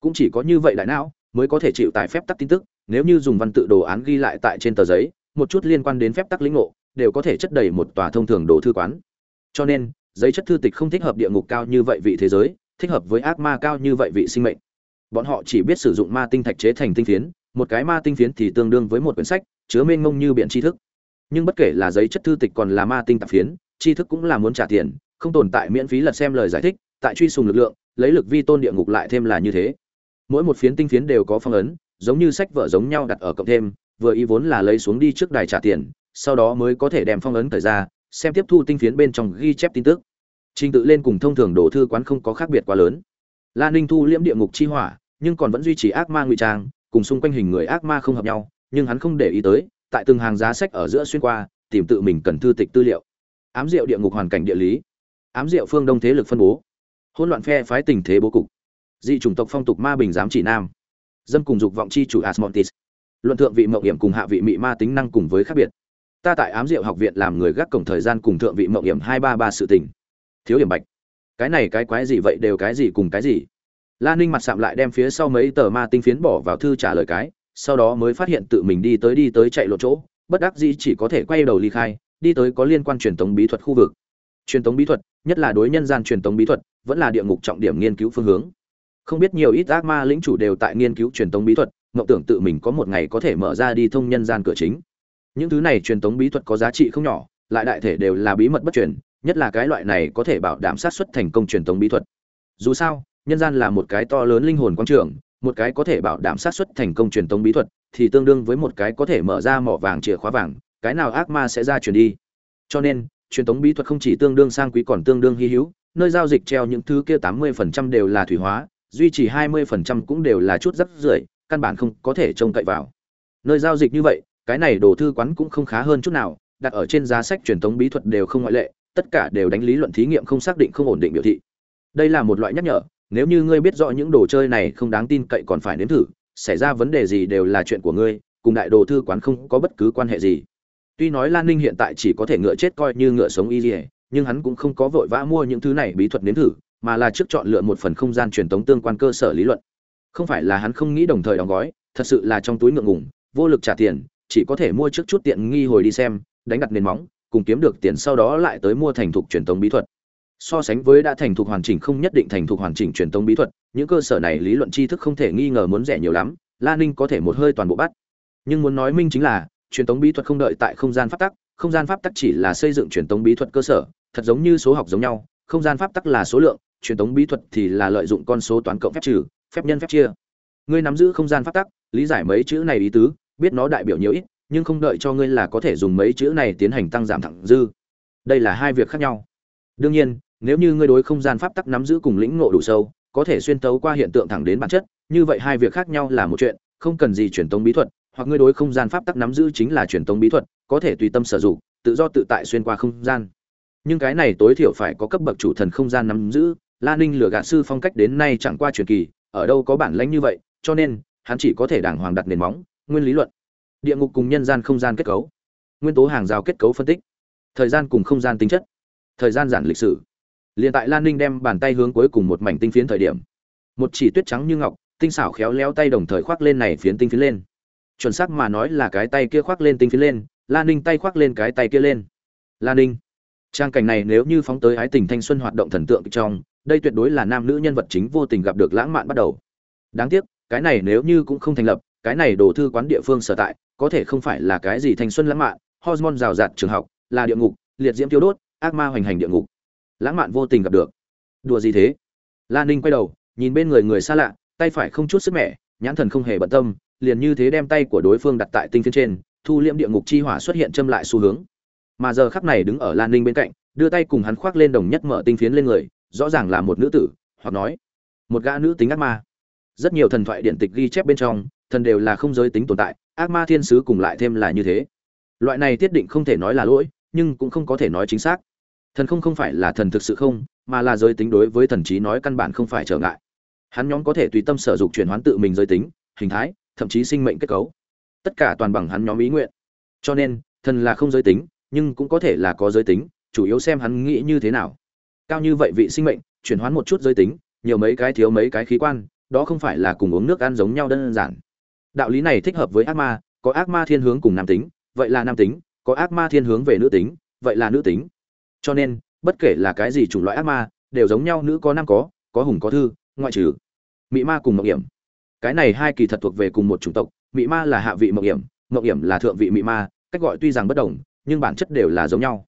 Cũng chỉ có như vậy đại não mới có thể chịu tải phép tắc tin tức, nếu như dùng văn tự đồ án ghi lại tại trên tờ giấy, một chút liên quan đến phép tắc lĩnh ngộ, đều có thể chất đầy một tòa thông thường đồ thư quán. Cho nên, giấy chất thư tịch không thích hợp địa ngục cao như vậy vị thế giới thích hợp với ác ma cao như vậy vị sinh mệnh. Bọn họ chỉ biết sử dụng ma tinh thạch chế thành tinh phiến, một cái ma tinh phiến thì tương đương với một quyển sách, chứa mênh mông như biển tri thức. Nhưng bất kể là giấy chất thư tịch còn là ma tinh tạp phiến, tri thức cũng là muốn trả tiền, không tồn tại miễn phí lật xem lời giải thích, tại truy sùng lực lượng, lấy lực vi tôn địa ngục lại thêm là như thế. Mỗi một phiến tinh phiến đều có phong ấn, giống như sách vở giống nhau đặt ở cộng thêm, vừa ý vốn là lấy xuống đi trước đài trả tiền, sau đó mới có thể đem phong ấn thời ra, xem tiếp thu tinh phiến bên trong ghi chép tin tức trình tự lên cùng thông thường đồ thư quán không có khác biệt quá lớn. La ninh thu liễm địa ngục chi hỏa, nhưng còn vẫn duy trì ác ma ngụy trang, cùng xung quanh hình người ác ma không hợp nhau, nhưng hắn không để ý tới, tại từng hàng giá sách ở giữa xuyên qua, tìm tự mình cần thư tịch tư liệu. Ám diệu địa ngục hoàn cảnh địa lý. Ám diệu phương đông thế lực phân bố. Hỗn loạn phe phái tình thế bố cục. Dị chủng tộc phong tục ma bình giám chỉ nam. Dâm cùng dục vọng chi chủ asmontis luận thượng vị mậu hiểm cùng hạ vị mị ma tính năng cùng với khác biệt. Ta tại ám diệu học viện làm người gác cổng thời gian cùng thượng vị mậu hiểm hai ba ba sự tình thiếu điểm bạch. Cái này cái quái gì vậy đều cái gì cùng cái gì. La ninh mặt sạm lại đem phía sau mấy tờ ma tinh phiến bỏ vào thư trả lời cái, sau đó mới phát hiện tự mình đi tới đi tới chạy lộ chỗ, bất đắc dĩ chỉ có thể quay đầu ly khai, đi tới có liên quan truyền thống bí thuật khu vực. Truyền thống bí thuật, nhất là đối nhân gian truyền thống bí thuật, vẫn là địa ngục trọng điểm nghiên cứu phương hướng. Không biết nhiều ít ác ma lĩnh chủ đều tại nghiên cứu truyền thống bí thuật, mộng tưởng tự mình có một ngày có thể mở ra đi thông nhân gian cửa chính. Những thứ này truyền thống bí thuật có giá trị không nhỏ, lại đại thể đều là bí mật bất truyền nhất là cái loại này có thể bảo đảm sát xuất thành công truyền thống bí thuật. Dù sao, nhân gian là một cái to lớn linh hồn quang trường, một cái có thể bảo đảm sát xuất thành công truyền thống bí thuật, thì tương đương với một cái có thể mở ra mỏ vàng chìa khóa vàng, cái nào ác ma sẽ ra truyền đi. Cho nên, truyền thống bí thuật không chỉ tương đương sang quý còn tương đương hy hữu, nơi giao dịch treo những thứ kia tám mươi phần trăm đều là thủy hóa, duy trì hai mươi phần trăm cũng đều là chút rất rưởi, căn bản không có thể trông cậy vào. Nơi giao dịch như vậy, cái này đồ thư quán cũng không khá hơn chút nào, đặt ở trên giá sách truyền thống bí thuật đều không ngoại lệ tất cả đều đánh lý luận thí nghiệm không xác định không ổn định biểu thị. Đây là một loại nhắc nhở, nếu như ngươi biết rõ những đồ chơi này không đáng tin cậy còn phải nếm thử, xảy ra vấn đề gì đều là chuyện của ngươi, cùng đại đồ thư quán không có bất cứ quan hệ gì. Tuy nói lan ninh hiện tại chỉ có thể ngựa chết coi như ngựa sống y dỉa nhưng hắn cũng không có vội vã mua những thứ này bí thuật nếm thử, mà là trước chọn lựa một phần không gian truyền thống tương quan cơ sở lý luận. Không phải là hắn không nghĩ đồng thời đóng gói, thật sự là trong túi ngượng ngủng vô lực trả tiền, chỉ có thể mua trước chút tiện nghi hồi đi xem, đánh đặt nền móng cùng kiếm được tiền sau đó lại tới mua thành thục truyền thống bí thuật. So sánh với đã thành thục hoàn chỉnh không nhất định thành thục hoàn chỉnh truyền thống bí thuật, những cơ sở này lý luận tri thức không thể nghi ngờ muốn rẻ nhiều lắm, la ninh có thể một hơi toàn bộ bắt. Nhưng muốn nói minh chính là, truyền thống bí thuật không đợi tại không gian pháp tắc, không gian pháp tắc chỉ là xây dựng truyền thống bí thuật cơ sở, thật giống như số học giống nhau, không gian pháp tắc là số lượng, truyền thống bí thuật thì là lợi dụng con số toán cộng phép trừ, phép nhân phép chia. Ngươi nắm giữ không gian pháp tắc, lý giải mấy chữ này ý tứ, biết nó đại biểu nhiều ít nhưng không đợi cho ngươi là có thể dùng mấy chữ này tiến hành tăng giảm thẳng dư. Đây là hai việc khác nhau. Đương nhiên, nếu như ngươi đối không gian pháp tắc nắm giữ cùng lĩnh ngộ đủ sâu, có thể xuyên tấu qua hiện tượng thẳng đến bản chất, như vậy hai việc khác nhau là một chuyện, không cần gì truyền tống bí thuật, hoặc ngươi đối không gian pháp tắc nắm giữ chính là truyền tống bí thuật, có thể tùy tâm sử dụng, tự do tự tại xuyên qua không gian. Nhưng cái này tối thiểu phải có cấp bậc chủ thần không gian nắm giữ, la ninh lừa gạt sư phong cách đến nay chẳng qua truyền kỳ, ở đâu có bản lãnh như vậy, cho nên, hắn chỉ có thể đàng hoàng đặt nền móng, nguyên lý luận địa ngục cùng nhân gian không gian kết cấu. Nguyên tố hàng rào kết cấu phân tích. Thời gian cùng không gian tính chất. Thời gian giản lịch sử. Liền tại lan ninh đem bàn tay hướng cuối cùng một mảnh tinh phiến thời điểm, một chỉ tuyết trắng như ngọc, tinh xảo khéo léo tay đồng thời khoác lên này phiến tinh phiến lên. Chuẩn xác mà nói là cái tay kia khoác lên tinh phiến lên, lan ninh tay khoác lên cái tay kia lên. Lan ninh. Trang cảnh này nếu như phóng tới ái tình thanh xuân hoạt động thần tượng trong, đây tuyệt đối là nam nữ nhân vật chính vô tình gặp được lãng mạn bắt đầu. Đáng tiếc, cái này nếu như cũng không thành lập, cái này đồ thư quán địa phương sở tại có thể không phải là cái gì thanh xuân lãng mạn, hormone rào rạt trường học, là địa ngục, liệt diễm tiêu đốt, ác ma hoành hành địa ngục. Lãng mạn vô tình gặp được. Đùa gì thế? Lan ninh quay đầu, nhìn bên người người xa lạ, tay phải không chút sức mẻ, nhãn thần không hề bận tâm, liền như thế đem tay của đối phương đặt tại tinh phiến trên, thu liễm địa ngục chi hỏa xuất hiện châm lại xu hướng. Mà giờ khắc này đứng ở lan ninh bên cạnh, đưa tay cùng hắn khoác lên đồng nhất mở tinh phiến lên người, rõ ràng là một nữ tử, hoặc nói, một gã nữ tính ác ma. Rất nhiều thần thoại điện tịch ghi chép bên trong, thần đều là không giới tính tồn tại ác ma thiên sứ cùng lại thêm là như thế. Loại này tiết định không thể nói là lỗi, nhưng cũng không có thể nói chính xác. Thần không không phải là thần thực sự không, mà là giới tính đối với thần trí nói căn bản không phải trở ngại. Hắn nhóm có thể tùy tâm sở dục chuyển hoán tự mình giới tính, hình thái, thậm chí sinh mệnh kết cấu. Tất cả toàn bằng hắn nhóm ý nguyện. Cho nên, thần là không giới tính, nhưng cũng có thể là có giới tính, chủ yếu xem hắn nghĩ như thế nào. Cao như vậy vị sinh mệnh, chuyển hoán một chút giới tính, nhiều mấy cái thiếu mấy cái khí quan, đó không phải là cùng uống nước ăn giống nhau đơn giản đạo lý này thích hợp với ác ma, có ác ma thiên hướng cùng nam tính, vậy là nam tính, có ác ma thiên hướng về nữ tính, vậy là nữ tính. Cho nên, bất kể là cái gì chủng loại ác ma, đều giống nhau nữ có nam có có hùng có thư, ngoại trừ mị ma cùng mộng hiểm. Cái này hai kỳ thật thuộc về cùng một chủng tộc, mị ma là hạ vị mộng hiểm mộng hiểm là thượng vị mị ma, cách gọi tuy rằng bất đồng, nhưng bản chất đều là giống nhau.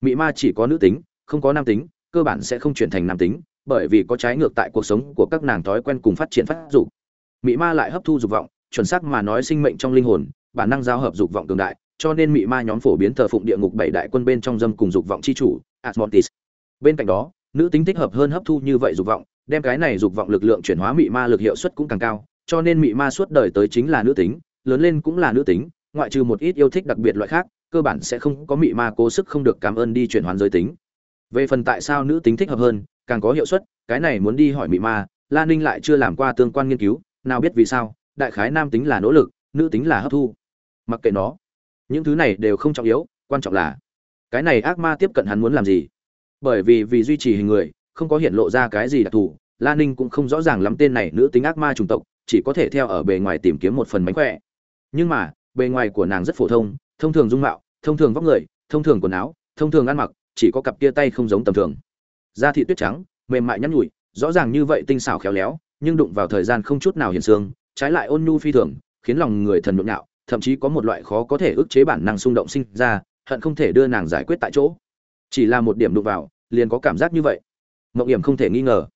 Mị ma chỉ có nữ tính, không có nam tính, cơ bản sẽ không chuyển thành nam tính, bởi vì có trái ngược tại cuộc sống của các nàng thói quen cùng phát triển phát dục. Mị ma lại hấp thu dục vọng chuẩn xác mà nói sinh mệnh trong linh hồn, bản năng giao hợp dục vọng cường đại, cho nên mị ma nhóm phổ biến thờ phụng địa ngục bảy đại quân bên trong dâm cùng dục vọng chi chủ, Asmodeus. bên cạnh đó, nữ tính thích hợp hơn hấp thu như vậy dục vọng, đem cái này dục vọng lực lượng chuyển hóa mị ma lực hiệu suất cũng càng cao, cho nên mị ma suốt đời tới chính là nữ tính, lớn lên cũng là nữ tính, ngoại trừ một ít yêu thích đặc biệt loại khác, cơ bản sẽ không có mị ma cố sức không được cảm ơn đi chuyển hóa giới tính về phần tại sao nữ tính thích hợp hơn, càng có hiệu suất, cái này muốn đi hỏi mị ma Lan ninh lại chưa làm qua tương quan nghiên cứu, nào biết vì sao đại khái nam tính là nỗ lực, nữ tính là hấp thu. Mặc kệ nó, những thứ này đều không trọng yếu, quan trọng là, cái này ác ma tiếp cận hắn muốn làm gì? Bởi vì vì duy trì hình người, không có hiện lộ ra cái gì đặc thù Lan ninh cũng không rõ ràng lắm tên này nữ tính ác ma chủng tộc, chỉ có thể theo ở bề ngoài tìm kiếm một phần mánh khỏe. Nhưng mà, bề ngoài của nàng rất phổ thông thông thường dung mạo, thông thường vóc người, thông thường quần áo, thông thường ăn mặc, chỉ có cặp kia tay không giống tầm thường. Da thị tuyết trắng, mềm mại nhắn nhủi, rõ ràng như vậy tinh xảo khéo léo, nhưng đụng vào thời gian không chút nào hiền sương trái lại ôn nhu phi thường, khiến lòng người thần nhộn nhạo, thậm chí có một loại khó có thể ức chế bản năng xung động sinh ra, hận không thể đưa nàng giải quyết tại chỗ. Chỉ là một điểm đụng vào, liền có cảm giác như vậy. Mộng hiểm không thể nghi ngờ.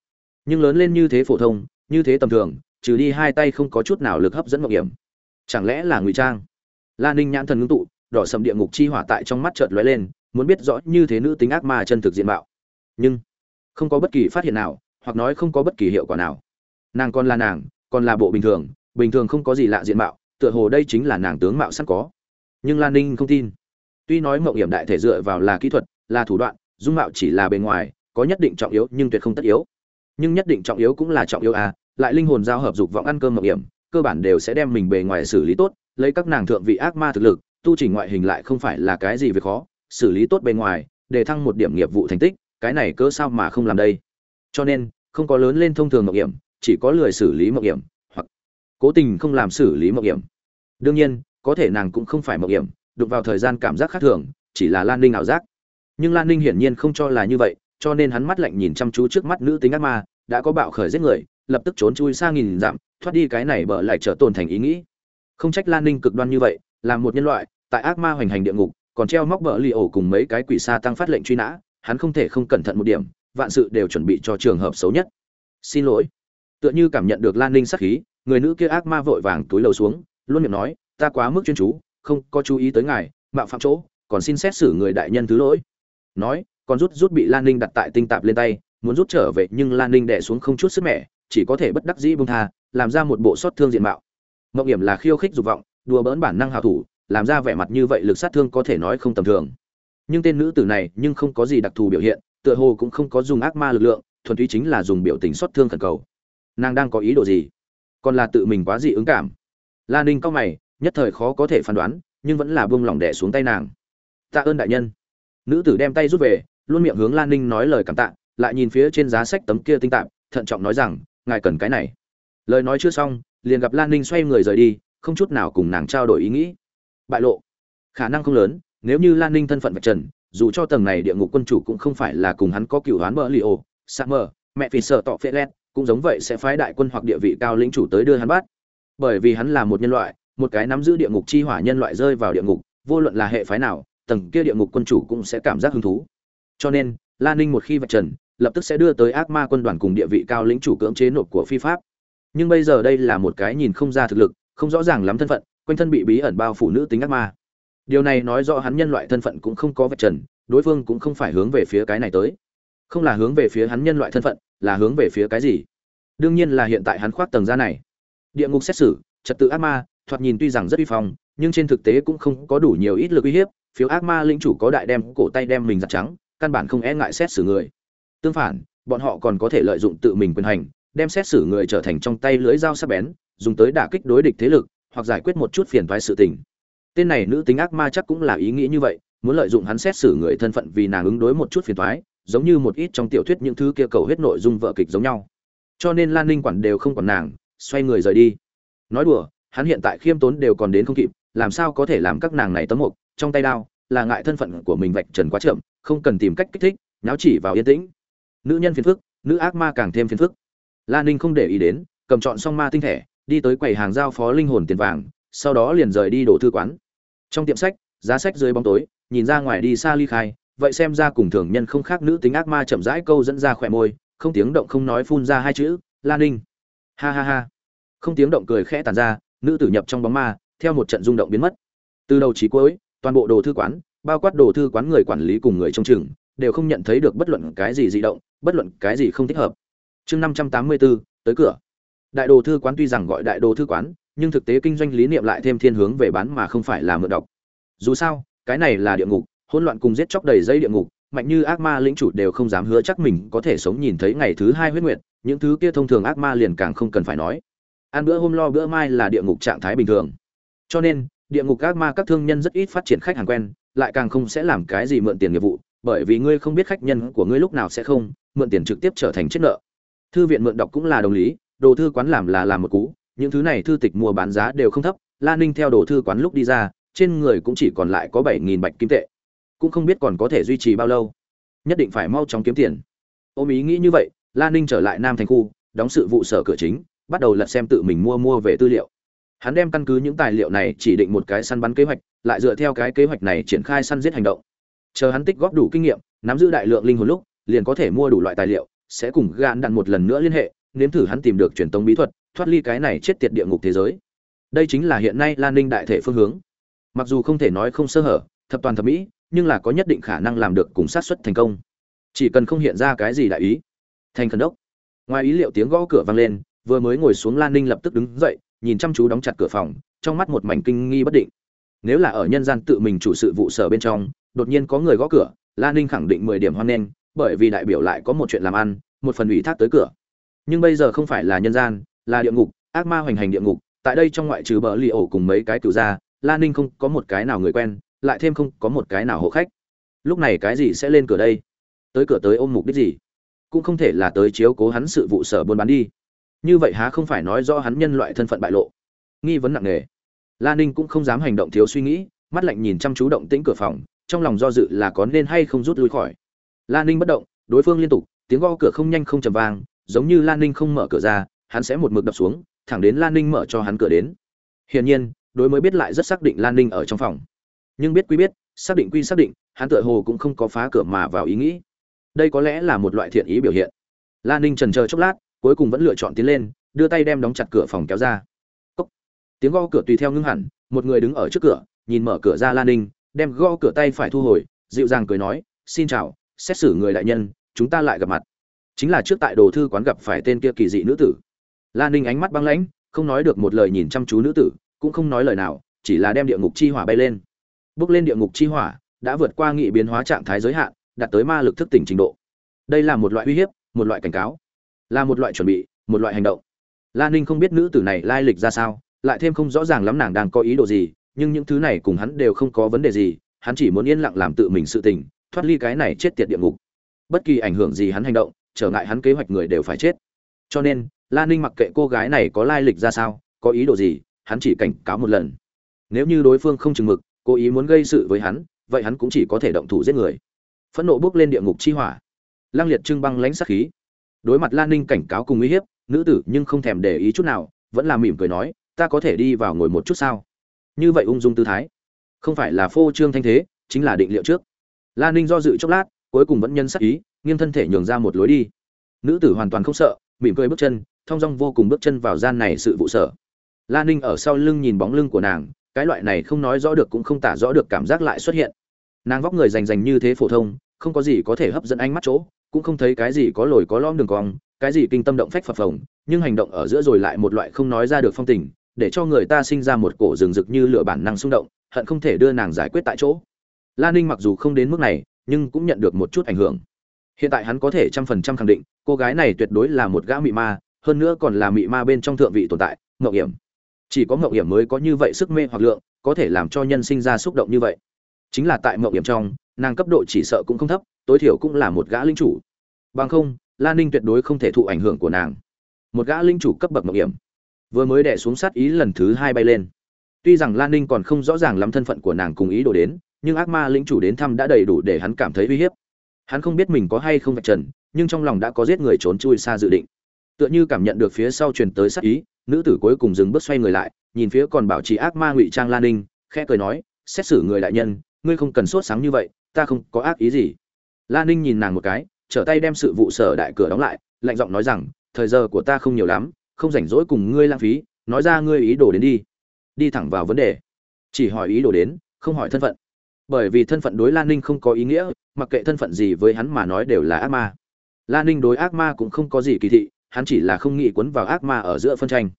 Nhưng lớn lên như thế phổ thông, như thế tầm thường, trừ đi hai tay không có chút nào lực hấp dẫn mộng hiểm chẳng lẽ là ngụy trang? La ninh nhãn thần ngưng tụ, đỏ sầm địa ngục chi hỏa tại trong mắt chợt lóe lên, muốn biết rõ như thế nữ tính ác ma chân thực diện mạo. Nhưng, không có bất kỳ phát hiện nào, hoặc nói không có bất kỳ hiệu quả nào. Nàng còn là nàng còn là bộ bình thường bình thường không có gì lạ diện mạo, tựa hồ đây chính là nàng tướng mạo sẵn có. Nhưng lan ninh không tin. Tuy nói mộng hiểm đại thể dựa vào là kỹ thuật, là thủ đoạn, dung mạo chỉ là bề ngoài, có nhất định trọng yếu nhưng tuyệt không tất yếu. Nhưng nhất định trọng yếu cũng là trọng yếu à lại linh hồn giao hợp dục vọng ăn cơm mộng hiểm, cơ bản đều sẽ đem mình bề ngoài xử lý tốt, lấy các nàng thượng vị ác ma thực lực, tu trình ngoại hình lại không phải là cái gì việc khó, xử lý tốt bề ngoài, để thăng một điểm nghiệp vụ thành tích, cái này cớ sao mà không làm đây? Cho nên, không có lớn lên thông thường mộng hiểm chỉ có lười xử lý mộng hiểm, hoặc cố tình không làm xử lý mộng hiểm. Đương nhiên, có thể nàng cũng không phải mộng hiểm, đụng vào thời gian cảm giác khác thường, chỉ là lan ninh ảo giác. Nhưng lan ninh hiển nhiên không cho là như vậy, cho nên hắn mắt lạnh nhìn chăm chú trước mắt nữ tính ác ma, đã có bạo khởi giết người, lập tức trốn chui xa nghìn dặm, thoát đi cái này bở lại trở tồn thành ý nghĩ. Không trách lan ninh cực đoan như vậy, là một nhân loại, tại ác ma hoành hành địa ngục, còn treo móc bờ li ổ cùng mấy cái quỷ xa tăng phát lệnh truy nã, hắn không thể không cẩn thận một điểm, vạn sự đều chuẩn bị cho trường hợp xấu nhất. Xin lỗi tựa như cảm nhận được lan ninh sắc khí, người nữ kia ác ma vội vàng túi lầu xuống, luôn miệng nói, ta quá mức chuyên chú, không có chú ý tới ngài, mạo phạm chỗ, còn xin xét xử người đại nhân thứ lỗi. Nói, còn rút rút bị lan ninh đặt tại tinh tạp lên tay, muốn rút trở về, nhưng lan ninh đẻ xuống không chút sức mẻ, chỉ có thể bất đắc dĩ bông tha, làm ra một bộ sót thương diện mạo. Mộng hiểm là khiêu khích dục vọng, đùa bỡn bản năng hào thủ, làm ra vẻ mặt như vậy lực sát thương có thể nói không tầm thường. Nhưng tên nữ tử này nhưng không có gì đặc thù biểu hiện, tựa hồ cũng không có dùng ác ma lực lượng, thuần túy chính là dùng biểu tình xót thương khẩn cầu nàng đang có ý đồ gì? Còn là tự mình quá dị ứng cảm. La ninh cao mày, nhất thời khó có thể phán đoán, nhưng vẫn là buông lỏng đẻ xuống tay nàng. Tạ ơn đại nhân. Nữ tử đem tay rút về, luôn miệng hướng lan ninh nói lời cảm tạ, lại nhìn phía trên giá sách tấm kia tinh tạp, thận trọng nói rằng, ngài cần cái này. Lời nói chưa xong, liền gặp lan ninh xoay người rời đi, không chút nào cùng nàng trao đổi ý nghĩ. Bại lộ. Khả năng không lớn, nếu như lan ninh thân phận vạch trần, dù cho tầng này địa ngục quân chủ cũng không phải là cùng hắn có cựu hoán mơ li ô sa mờ, mẹ phì sợ tọ phê lét cũng giống vậy sẽ phái đại quân hoặc địa vị cao lĩnh chủ tới đưa hắn bắt. Bởi vì hắn là một nhân loại, một cái nắm giữ địa ngục chi hỏa nhân loại rơi vào địa ngục, vô luận là hệ phái nào, tầng kia địa ngục quân chủ cũng sẽ cảm giác hứng thú. Cho nên lan ninh một khi vạch trần, lập tức sẽ đưa tới ác ma quân đoàn cùng địa vị cao lĩnh chủ cưỡng chế nộp của phi pháp. Nhưng bây giờ đây là một cái nhìn không ra thực lực, không rõ ràng lắm thân phận, quanh thân bị bí ẩn bao phủ nữ tính ác ma. Điều này nói rõ hắn nhân loại thân phận cũng không có vạch trần, đối phương cũng không phải hướng về phía cái này tới. Không là hướng về phía hắn nhân loại thân phận là hướng về phía cái gì? Đương nhiên là hiện tại hắn khoác tầng ra này. Địa ngục xét xử, trật tự ác ma, thoạt nhìn tuy rằng rất uy phong, nhưng trên thực tế cũng không có đủ nhiều ít lực uy hiếp, phiếu ác ma lĩnh chủ có đại đem cổ tay đem mình giặt trắng, căn bản không e ngại xét xử người. Tương phản, bọn họ còn có thể lợi dụng tự mình quyền hành, đem xét xử người trở thành trong tay lưới dao sắc bén, dùng tới đả kích đối địch thế lực, hoặc giải quyết một chút phiền toái sự tình. Tên này nữ tính ác ma chắc cũng là ý nghĩ như vậy, muốn lợi dụng hắn xét xử người thân phận vì nàng ứng đối một chút phiền toái giống như một ít trong tiểu thuyết những thứ kia cầu huyết nội dung vợ kịch giống nhau. Cho nên lan ninh quản đều không còn nàng, xoay người rời đi. Nói đùa, hắn hiện tại khiêm tốn đều còn đến không kịp, làm sao có thể làm các nàng này tấm mục, trong tay đao, là ngại thân phận của mình vạch trần quá chậm, không cần tìm cách kích thích nháo chỉ vào yên tĩnh. Nữ nhân phiền phức, nữ ác ma càng thêm phiền phức. Lan ninh không để ý đến, cầm chọn xong ma tinh thể, đi tới quầy hàng giao phó linh hồn tiền vàng, sau đó liền rời đi đổ thư quán. Trong tiệm sách, giá sách dưới bóng tối, nhìn ra ngoài đi xa ly khai vậy xem ra cùng thường nhân không khác nữ tính ác ma chậm rãi câu dẫn ra khỏe môi, không tiếng động không nói phun ra hai chữ lan ninh. Ha ha ha. Không tiếng động cười khẽ tàn ra, nữ tử nhập trong bóng ma, theo một trận rung động biến mất. Từ đầu trí cuối, toàn bộ đồ thư quán, bao quát đồ thư quán người quản lý cùng người trông chừng đều không nhận thấy được bất luận cái gì dị động, bất luận cái gì không thích hợp. Chương năm trăm tám mươi bốn tới cửa. Đại đồ thư quán tuy rằng gọi đại đồ thư quán, nhưng thực tế kinh doanh lý niệm lại thêm thiên hướng về bán mà không phải là mượn đọc. Dù sao, cái này là địa ngục hỗn loạn cùng giết chóc đầy dây địa ngục, mạnh như ác ma lĩnh chủ đều không dám hứa chắc mình có thể sống nhìn thấy ngày thứ hai huyết nguyệt, những thứ kia thông thường ác ma liền càng không cần phải nói. Ăn bữa hôm lo bữa mai là địa ngục trạng thái bình thường. Cho nên, địa ngục ác ma các thương nhân rất ít phát triển khách hàng quen, lại càng không sẽ làm cái gì mượn tiền nghiệp vụ, bởi vì ngươi không biết khách nhân của ngươi lúc nào sẽ không mượn tiền trực tiếp trở thành chết nợ. Thư viện mượn đọc cũng là đồng lý, đồ thư quán làm là làm một cú, những thứ này thư tịch mua bán giá đều không thấp, la ninh theo đồ thư quán lúc đi ra, trên người cũng chỉ còn lại có bảy nghìn bạch kim tệ cũng không biết còn có thể duy trì bao lâu. Nhất định phải mau chóng kiếm tiền. Ôm ý nghĩ như vậy, la ninh trở lại nam thành khu, đóng sự vụ sở cửa chính, bắt đầu lật xem tự mình mua mua về tư liệu. Hắn đem căn cứ những tài liệu này chỉ định một cái săn bắn kế hoạch, lại dựa theo cái kế hoạch này triển khai săn giết hành động. Chờ hắn tích góp đủ kinh nghiệm, nắm giữ đại lượng linh hồn lúc, liền có thể mua đủ loại tài liệu, sẽ cùng gạn đạn một lần nữa liên hệ, nếm thử hắn tìm được truyền tống bí thuật, thoát ly cái này chết tiệt địa ngục thế giới. Đây chính là hiện nay lan ninh đại thể phương hướng. Mặc dù không thể nói không sơ hở, thập toàn thập mỹ nhưng là có nhất định khả năng làm được cùng sát xuất thành công. Chỉ cần không hiện ra cái gì đại ý. Thành khẩn đốc. Ngoài ý liệu tiếng gõ cửa vang lên, vừa mới ngồi xuống lan ninh lập tức đứng dậy, nhìn chăm chú đóng chặt cửa phòng, trong mắt một mảnh kinh nghi bất định. Nếu là ở nhân gian tự mình chủ sự vụ sở bên trong, đột nhiên có người gõ cửa, Lan ninh khẳng định mười điểm hoan nghênh, bởi vì đại biểu lại có một chuyện làm ăn, một phần ủy thác tới cửa. Nhưng bây giờ không phải là nhân gian, là địa ngục, ác ma hoành hành địa ngục, tại đây trong ngoại trừ bờ li ổ cùng mấy cái cựu gia, Lan ninh không có một cái nào người quen lại thêm không có một cái nào hộ khách. Lúc này cái gì sẽ lên cửa đây? Tới cửa tới ôm mục đích gì? Cũng không thể là tới chiếu cố hắn sự vụ sở buôn bán đi. Như vậy há không phải nói do hắn nhân loại thân phận bại lộ? Nghi vấn nặng nề. La ninh cũng không dám hành động thiếu suy nghĩ, mắt lạnh nhìn chăm chú động tĩnh cửa phòng, trong lòng do dự là có nên hay không rút lui khỏi. La ninh bất động, đối phương liên tục, tiếng gõ cửa không nhanh không chầm vang, giống như la ninh không mở cửa ra, hắn sẽ một mực đập xuống, thẳng đến la ninh mở cho hắn cửa đến. Hiển nhiên, đối mới biết lại rất xác định la ninh ở trong phòng nhưng biết quy biết, xác định quy xác định, hắn tựa hồ cũng không có phá cửa mà vào ý nghĩ. Đây có lẽ là một loại thiện ý biểu hiện. La ninh trần chờ chốc lát, cuối cùng vẫn lựa chọn tiến lên, đưa tay đem đóng chặt cửa phòng kéo ra. Cốc. tiếng gõ cửa tùy theo ngưng hẳn, một người đứng ở trước cửa, nhìn mở cửa ra la ninh, đem gõ cửa tay phải thu hồi, dịu dàng cười nói, xin chào, xét xử người đại nhân, chúng ta lại gặp mặt. Chính là trước tại đồ thư quán gặp phải tên kia kỳ dị nữ tử. La ninh ánh mắt băng lãnh, không nói được một lời nhìn chăm chú nữ tử, cũng không nói lời nào, chỉ là đem địa ngục chi hỏa bay lên bước lên địa ngục chi hỏa, đã vượt qua nghị biến hóa trạng thái giới hạn, đạt tới ma lực thức tỉnh trình độ. Đây là một loại uy hiếp, một loại cảnh cáo, là một loại chuẩn bị, một loại hành động. La ninh không biết nữ tử này lai lịch ra sao, lại thêm không rõ ràng lắm nàng đang có ý đồ gì, nhưng những thứ này cùng hắn đều không có vấn đề gì, hắn chỉ muốn yên lặng làm tự mình sự tình, thoát ly cái này chết tiệt địa ngục. Bất kỳ ảnh hưởng gì hắn hành động, trở ngại hắn kế hoạch người đều phải chết. Cho nên, la ninh mặc kệ cô gái này có lai lịch ra sao, có ý đồ gì, hắn chỉ cảnh cáo một lần. Nếu như đối phương không chừng mực cố ý muốn gây sự với hắn, vậy hắn cũng chỉ có thể động thủ giết người. Phẫn nộ bước lên địa ngục chi hỏa. Lang liệt trưng băng lãnh sát khí. Đối mặt lan ninh cảnh cáo cùng uy hiếp, nữ tử nhưng không thèm để ý chút nào, vẫn là mỉm cười nói, ta có thể đi vào ngồi một chút sao? Như vậy ung dung tư thái. Không phải là phô trương thanh thế, chính là định liệu trước. Lan ninh do dự chốc lát, cuối cùng vẫn nhân sắc ý, nghiêng thân thể nhường ra một lối đi. Nữ tử hoàn toàn không sợ, mỉm cười bước chân, thong dong vô cùng bước chân vào gian này sự vụ sở. Lan ninh ở sau lưng nhìn bóng lưng của nàng cái loại này không nói rõ được cũng không tả rõ được cảm giác lại xuất hiện. Nàng vóc người rành rành như thế phổ thông, không có gì có thể hấp dẫn ánh mắt chỗ, cũng không thấy cái gì có lồi có lõm đường cong, cái gì kinh tâm động phách phập phồng, nhưng hành động ở giữa rồi lại một loại không nói ra được phong tình, để cho người ta sinh ra một cổ rừng rực như lửa bản năng xung động, hận không thể đưa nàng giải quyết tại chỗ. Lan ninh mặc dù không đến mức này, nhưng cũng nhận được một chút ảnh hưởng. Hiện tại hắn có thể trăm phần trăm khẳng định, cô gái này tuyệt đối là một gã mị ma, hơn nữa còn là mị ma bên trong thượng vị tồn tại ngậu hiểm chỉ có mộng hiểm mới có như vậy sức mê hoặc lượng, có thể làm cho nhân sinh ra xúc động như vậy. Chính là tại mộng hiểm trong, nàng cấp độ chỉ sợ cũng không thấp, tối thiểu cũng là một gã linh chủ. Bằng không lan ninh tuyệt đối không thể thụ ảnh hưởng của nàng. Một gã linh chủ cấp bậc mộng hiểm. Vừa mới đẻ xuống sát ý lần thứ hai bay lên. Tuy rằng lan ninh còn không rõ ràng lắm thân phận của nàng cùng ý đồ đến, nhưng ác ma lĩnh chủ đến thăm đã đầy đủ để hắn cảm thấy uy hiếp. Hắn không biết mình có hay không vạch trần, nhưng trong lòng đã có giết người trốn chui xa dự định. Tựa như cảm nhận được phía sau truyền tới sát ý nữ tử cuối cùng dừng bước xoay người lại, nhìn phía còn bảo trì ác ma ngụy trang lan ninh, khẽ cười nói, xét xử người đại nhân, ngươi không cần sốt sáng như vậy, ta không có ác ý gì. Lan ninh nhìn nàng một cái, trở tay đem sự vụ sở đại cửa đóng lại, lạnh giọng nói rằng, thời giờ của ta không nhiều lắm, không rảnh rỗi cùng ngươi lãng phí, nói ra ngươi ý đồ đến đi. Đi thẳng vào vấn đề. Chỉ hỏi ý đồ đến, không hỏi thân phận. Bởi vì thân phận đối lan ninh không có ý nghĩa, mặc kệ thân phận gì với hắn mà nói đều là ác ma. Lan ninh đối ác ma cũng không có gì kỳ thị hắn chỉ là không nghĩ quấn vào ác ma ở giữa phân tranh.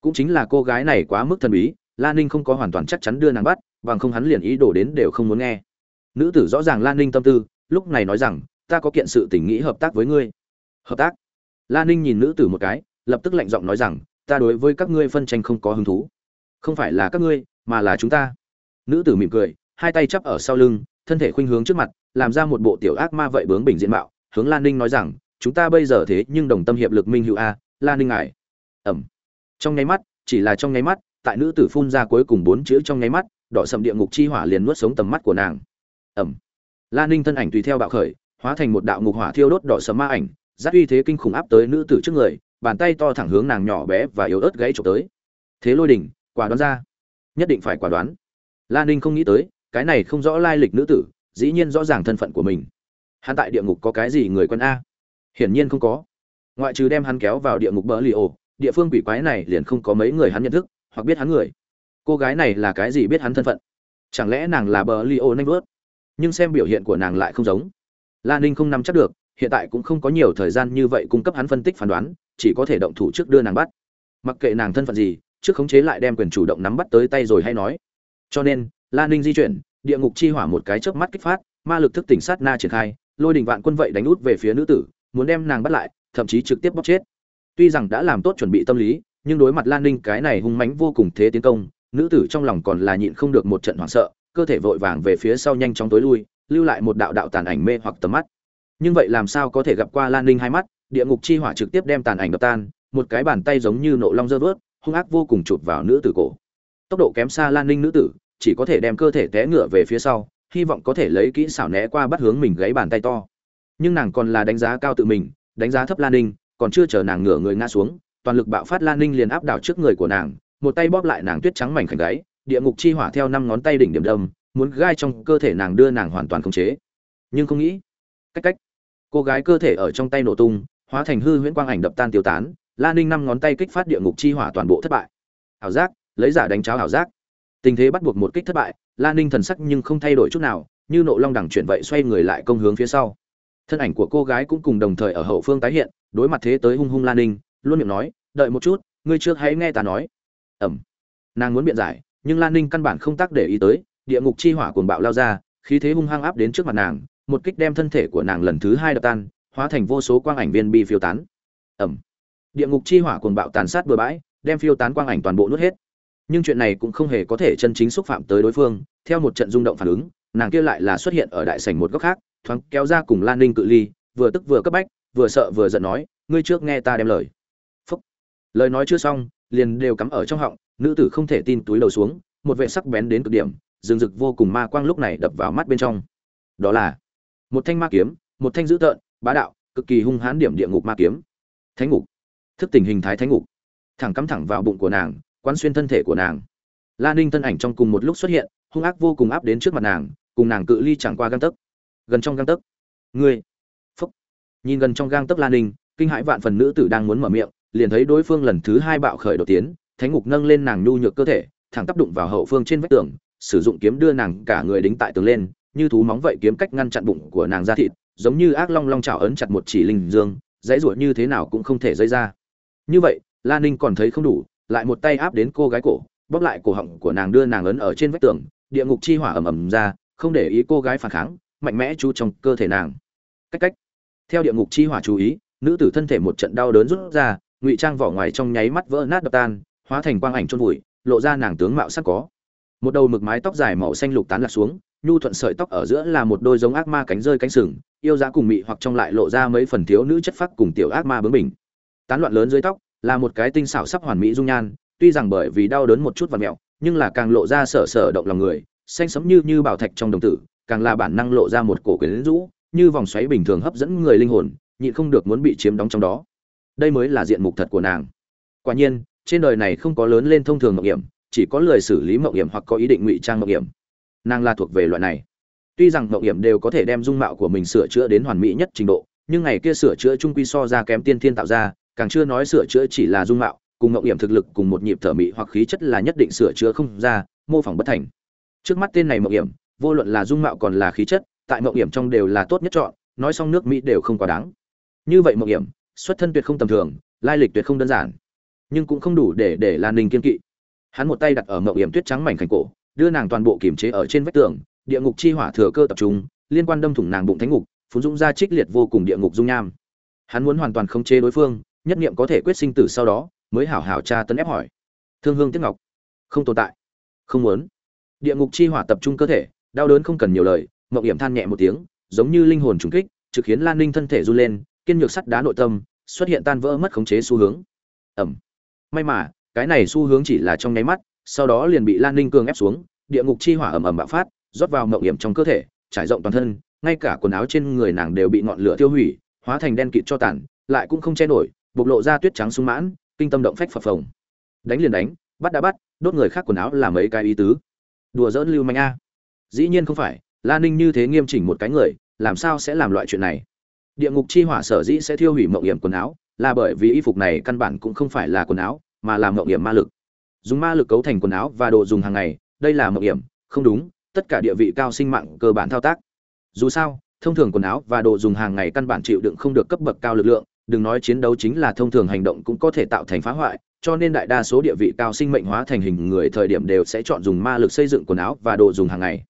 Cũng chính là cô gái này quá mức thần bí lan ninh không có hoàn toàn chắc chắn đưa nàng bắt, bằng không hắn liền ý đồ đến đều không muốn nghe. Nữ tử rõ ràng lan ninh tâm tư, lúc này nói rằng, ta có kiện sự tình nghĩ hợp tác với ngươi. Hợp tác? Lan ninh nhìn nữ tử một cái, lập tức lạnh giọng nói rằng, ta đối với các ngươi phân tranh không có hứng thú. Không phải là các ngươi, mà là chúng ta. Nữ tử mỉm cười, hai tay chắp ở sau lưng, thân thể khuynh hướng trước mặt, làm ra một bộ tiểu ác ma vậy bướng bình diện mạo, hướng lan ninh nói rằng chúng ta bây giờ thế nhưng đồng tâm hiệp lực minh hữu a, la ninh ngài. Ẩm. Trong nháy mắt, chỉ là trong nháy mắt, tại nữ tử phun ra cuối cùng bốn chữ trong nháy mắt, đỏ sầm địa ngục chi hỏa liền nuốt sống tầm mắt của nàng. Ẩm. La ninh thân ảnh tùy theo bạo khởi, hóa thành một đạo ngục hỏa thiêu đốt đỏ sầm ma ảnh giáp uy thế kinh khủng áp tới nữ tử trước người, bàn tay to thẳng hướng nàng nhỏ bé và yếu ớt gãy trộm tới. Thế lôi đỉnh quả đoán ra. Nhất định phải quả đoán. La ninh không nghĩ tới, cái này không rõ lai lịch nữ tử, dĩ nhiên rõ ràng thân phận của mình. Hắn tại địa ngục có cái gì người quân a? Hiển nhiên không có. Ngoại trừ đem hắn kéo vào địa ngục bờ li ổ, địa phương quỷ quái này liền không có mấy người hắn nhận thức, hoặc biết hắn người. Cô gái này là cái gì biết hắn thân phận? Chẳng lẽ nàng là bờ li ổ nanh vớt nhưng xem biểu hiện của nàng lại không giống. Lan ninh không nắm chắc được, hiện tại cũng không có nhiều thời gian như vậy cung cấp hắn phân tích phán đoán, chỉ có thể động thủ trước đưa nàng bắt. Mặc kệ nàng thân phận gì, trước khống chế lại đem quyền chủ động nắm bắt tới tay rồi hay nói. Cho nên lan ninh di chuyển, địa ngục chi hỏa một cái chớp mắt kích phát, ma lực thức tỉnh sát na triển khai, lôi đình vạn quân vậy đánh út về phía nữ tử muốn đem nàng bắt lại, thậm chí trực tiếp bóc chết. Tuy rằng đã làm tốt chuẩn bị tâm lý, nhưng đối mặt lan ninh cái này hung mãnh vô cùng thế tiến công, nữ tử trong lòng còn là nhịn không được một trận hoảng sợ, cơ thể vội vàng về phía sau nhanh chóng tối lui, lưu lại một đạo đạo tàn ảnh mê hoặc tầm mắt. Nhưng vậy làm sao có thể gặp qua lan ninh hai mắt? Địa ngục chi hỏa trực tiếp đem tàn ảnh đập tan, một cái bàn tay giống như nộ long dơ vớt, hung ác vô cùng chụp vào nữ tử cổ. Tốc độ kém xa lan ninh nữ tử, chỉ có thể đem cơ thể té ngựa về phía sau, hy vọng có thể lấy kỹ xảo né qua bắt hướng mình gáy bàn tay to nhưng nàng còn là đánh giá cao tự mình, đánh giá thấp lan ninh, còn chưa chờ nàng ngửa người ngã xuống, toàn lực bạo phát lan ninh liền áp đảo trước người của nàng, một tay bóp lại nàng tuyết trắng mảnh khảnh gáy, địa ngục chi hỏa theo năm ngón tay đỉnh điểm đâm, muốn gai trong cơ thể nàng đưa nàng hoàn toàn khống chế. Nhưng không nghĩ, cách cách, cô gái cơ thể ở trong tay nổ tung, hóa thành hư huyễn quang ảnh đập tan tiêu tán, lan ninh năm ngón tay kích phát địa ngục chi hỏa toàn bộ thất bại. Ảo giác, lấy giả đánh cháo ảo giác. Tình thế bắt buộc một kích thất bại, lan ninh thần sắc nhưng không thay đổi chút nào, như nộ long đẳng chuyển vậy xoay người lại công hướng phía sau thân ảnh của cô gái cũng cùng đồng thời ở hậu phương tái hiện, đối mặt thế tới hung hung lan ninh, luôn miệng nói, đợi một chút, ngươi trước hãy nghe ta nói. Ẩm. Nàng muốn biện giải, nhưng lan ninh căn bản không tác để ý tới, địa ngục chi hỏa cuồng bạo lao ra, khí thế hung hăng áp đến trước mặt nàng, một kích đem thân thể của nàng lần thứ hai đập tan, hóa thành vô số quang ảnh viên bi phiêu tán. Ẩm. Địa ngục chi hỏa cuồng bạo tàn sát bừa bãi, đem phiêu tán quang ảnh toàn bộ nuốt hết. Nhưng chuyện này cũng không hề có thể chân chính xúc phạm tới đối phương, theo một trận rung động phản ứng, nàng kia lại là xuất hiện ở đại sảnh một góc khác thoáng kéo ra cùng lan ninh cự ly, vừa tức vừa cấp bách, vừa sợ vừa giận nói, ngươi trước nghe ta đem lời. Phúc. Lời nói chưa xong, liền đều cắm ở trong họng, nữ tử không thể tin túi đầu xuống, một vệ sắc bén đến cực điểm, rừng rực vô cùng ma quang lúc này đập vào mắt bên trong. Đó là một thanh ma kiếm, một thanh dữ tợn, bá đạo, cực kỳ hung hãn điểm địa ngục ma kiếm. Thánh ngục. Thức tình hình thái thánh ngục. Thẳng cắm thẳng vào bụng của nàng, quán xuyên thân thể của nàng. La ninh thân ảnh trong cùng một lúc xuất hiện, hung ác vô cùng áp đến trước mặt nàng, cùng nàng cự ly chẳng qua găng tấc gần trong gang tấc. Ngươi, phúc. Nhìn gần trong gang tấc Lan ninh, kinh hãi vạn phần nữ tử đang muốn mở miệng, liền thấy đối phương lần thứ hai bạo khởi đột tiến, thánh ngục nâng lên nàng nhu nhược cơ thể, thẳng tác đụng vào hậu phương trên vách tường, sử dụng kiếm đưa nàng cả người đính tại tường lên, như thú móng vậy kiếm cách ngăn chặn bụng của nàng ra thịt, giống như ác long long chảo ấn chặt một chỉ linh dương, dãy ruột như thế nào cũng không thể dây ra. Như vậy Lan ninh còn thấy không đủ, lại một tay áp đến cô gái cổ, bóp lại cổ họng của nàng đưa nàng ấn ở trên vách tường, địa ngục chi hỏa ầm ầm ra, không để ý cô gái phản kháng mạnh mẽ chú trong cơ thể nàng. Cách cách. Theo địa ngục chi hỏa chú ý, nữ tử thân thể một trận đau đớn rút ra, ngụy trang vỏ ngoài trong nháy mắt vỡ nát đập tan, hóa thành quang ảnh trôn vùi, lộ ra nàng tướng mạo sắc có. Một đầu mực mái tóc dài màu xanh lục tán lạc xuống, nhu thuận sợi tóc ở giữa là một đôi giống ác ma cánh rơi cánh sừng, yêu giá cùng mị hoặc trong lại lộ ra mấy phần thiếu nữ chất phác cùng tiểu ác ma bướng bình. tán loạn lớn dưới tóc, là một cái tinh xảo sắp hoàn mỹ dung nhan, tuy rằng bởi vì đau đớn một chút và mẹo, nhưng là càng lộ ra sở sở động lòng người, xanh sẫm như như bảo thạch trong đồng tử càng là bản năng lộ ra một cổ quyến rũ, như vòng xoáy bình thường hấp dẫn người linh hồn, nhịn không được muốn bị chiếm đóng trong đó. Đây mới là diện mục thật của nàng. Quả nhiên, trên đời này không có lớn lên thông thường mộng hiểm, chỉ có lười xử lý mộng hiểm hoặc có ý định ngụy trang mộng hiểm. Nàng là thuộc về loại này. Tuy rằng mộng hiểm đều có thể đem dung mạo của mình sửa chữa đến hoàn mỹ nhất trình độ, nhưng ngày kia sửa chữa trung quy so ra kém tiên thiên tạo ra, càng chưa nói sửa chữa chỉ là dung mạo, cùng mộng hiểm thực lực cùng một nhịp thở mị hoặc khí chất là nhất định sửa chữa không ra, mô phỏng bất thành. Trước mắt tên này mộng hiểm vô luận là dung mạo còn là khí chất, tại mộng hiểm trong đều là tốt nhất chọn, nói xong nước mỹ đều không quá đáng. Như vậy mộng hiểm, xuất thân tuyệt không tầm thường, lai lịch tuyệt không đơn giản, nhưng cũng không đủ để để lan ninh kiên kỵ. Hắn một tay đặt ở mộng hiểm tuyết trắng mảnh khảnh cổ, đưa nàng toàn bộ kiềm chế ở trên vách tường, địa ngục chi hỏa thừa cơ tập trung, liên quan đâm thủng nàng bụng thánh ngục, phun dũng ra trích liệt vô cùng địa ngục dung nham. Hắn muốn hoàn toàn khống chế đối phương, nhất nghiệm có thể quyết sinh tử sau đó, mới hảo hảo tra tấn ép hỏi. Thương hương tiếc ngọc, không tồn tại, không muốn. Địa ngục chi hỏa tập trung cơ thể đau đớn không cần nhiều lời, mộng hiểm than nhẹ một tiếng, giống như linh hồn trùng kích, trực khiến lan ninh thân thể run lên, kiên nhược sắt đá nội tâm, xuất hiện tan vỡ mất khống chế xu hướng. Ẩm. May mà, cái này xu hướng chỉ là trong nháy mắt, sau đó liền bị lan ninh cường ép xuống, địa ngục chi hỏa ẩm ẩm bạo phát, rót vào mộng hiểm trong cơ thể, trải rộng toàn thân, ngay cả quần áo trên người nàng đều bị ngọn lửa tiêu hủy, hóa thành đen kịt cho tàn, lại cũng không che nổi, bộc lộ ra tuyết trắng sung mãn, kinh tâm động phách phập phồng. Đánh liền đánh, bắt đã bắt, đốt người khác quần áo làm mấy cái ý tứ. Đùa dỡn lưu manh a dĩ nhiên không phải, la ninh như thế nghiêm chỉnh một cái người, làm sao sẽ làm loại chuyện này? Địa ngục chi hỏa sở dĩ sẽ thiêu hủy mộng hiểm quần áo, là bởi vì y phục này căn bản cũng không phải là quần áo, mà là mộng hiểm ma lực. Dùng ma lực cấu thành quần áo và đồ dùng hàng ngày, đây là mộng hiểm, không đúng, tất cả địa vị cao sinh mạng cơ bản thao tác. Dù sao, thông thường quần áo và đồ dùng hàng ngày căn bản chịu đựng không được cấp bậc cao lực lượng, đừng nói chiến đấu chính là thông thường hành động cũng có thể tạo thành phá hoại, cho nên đại đa số địa vị cao sinh mệnh hóa thành hình người thời điểm đều sẽ chọn dùng ma lực xây dựng quần áo và đồ dùng hàng ngày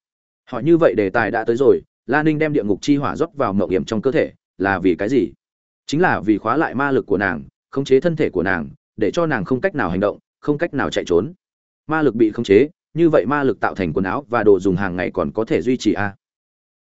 họ như vậy đề tài đã tới rồi, la ninh đem địa ngục chi hỏa rót vào mộng hiểm trong cơ thể, là vì cái gì? Chính là vì khóa lại ma lực của nàng, khống chế thân thể của nàng, để cho nàng không cách nào hành động, không cách nào chạy trốn. Ma lực bị khống chế, như vậy ma lực tạo thành quần áo và đồ dùng hàng ngày còn có thể duy trì a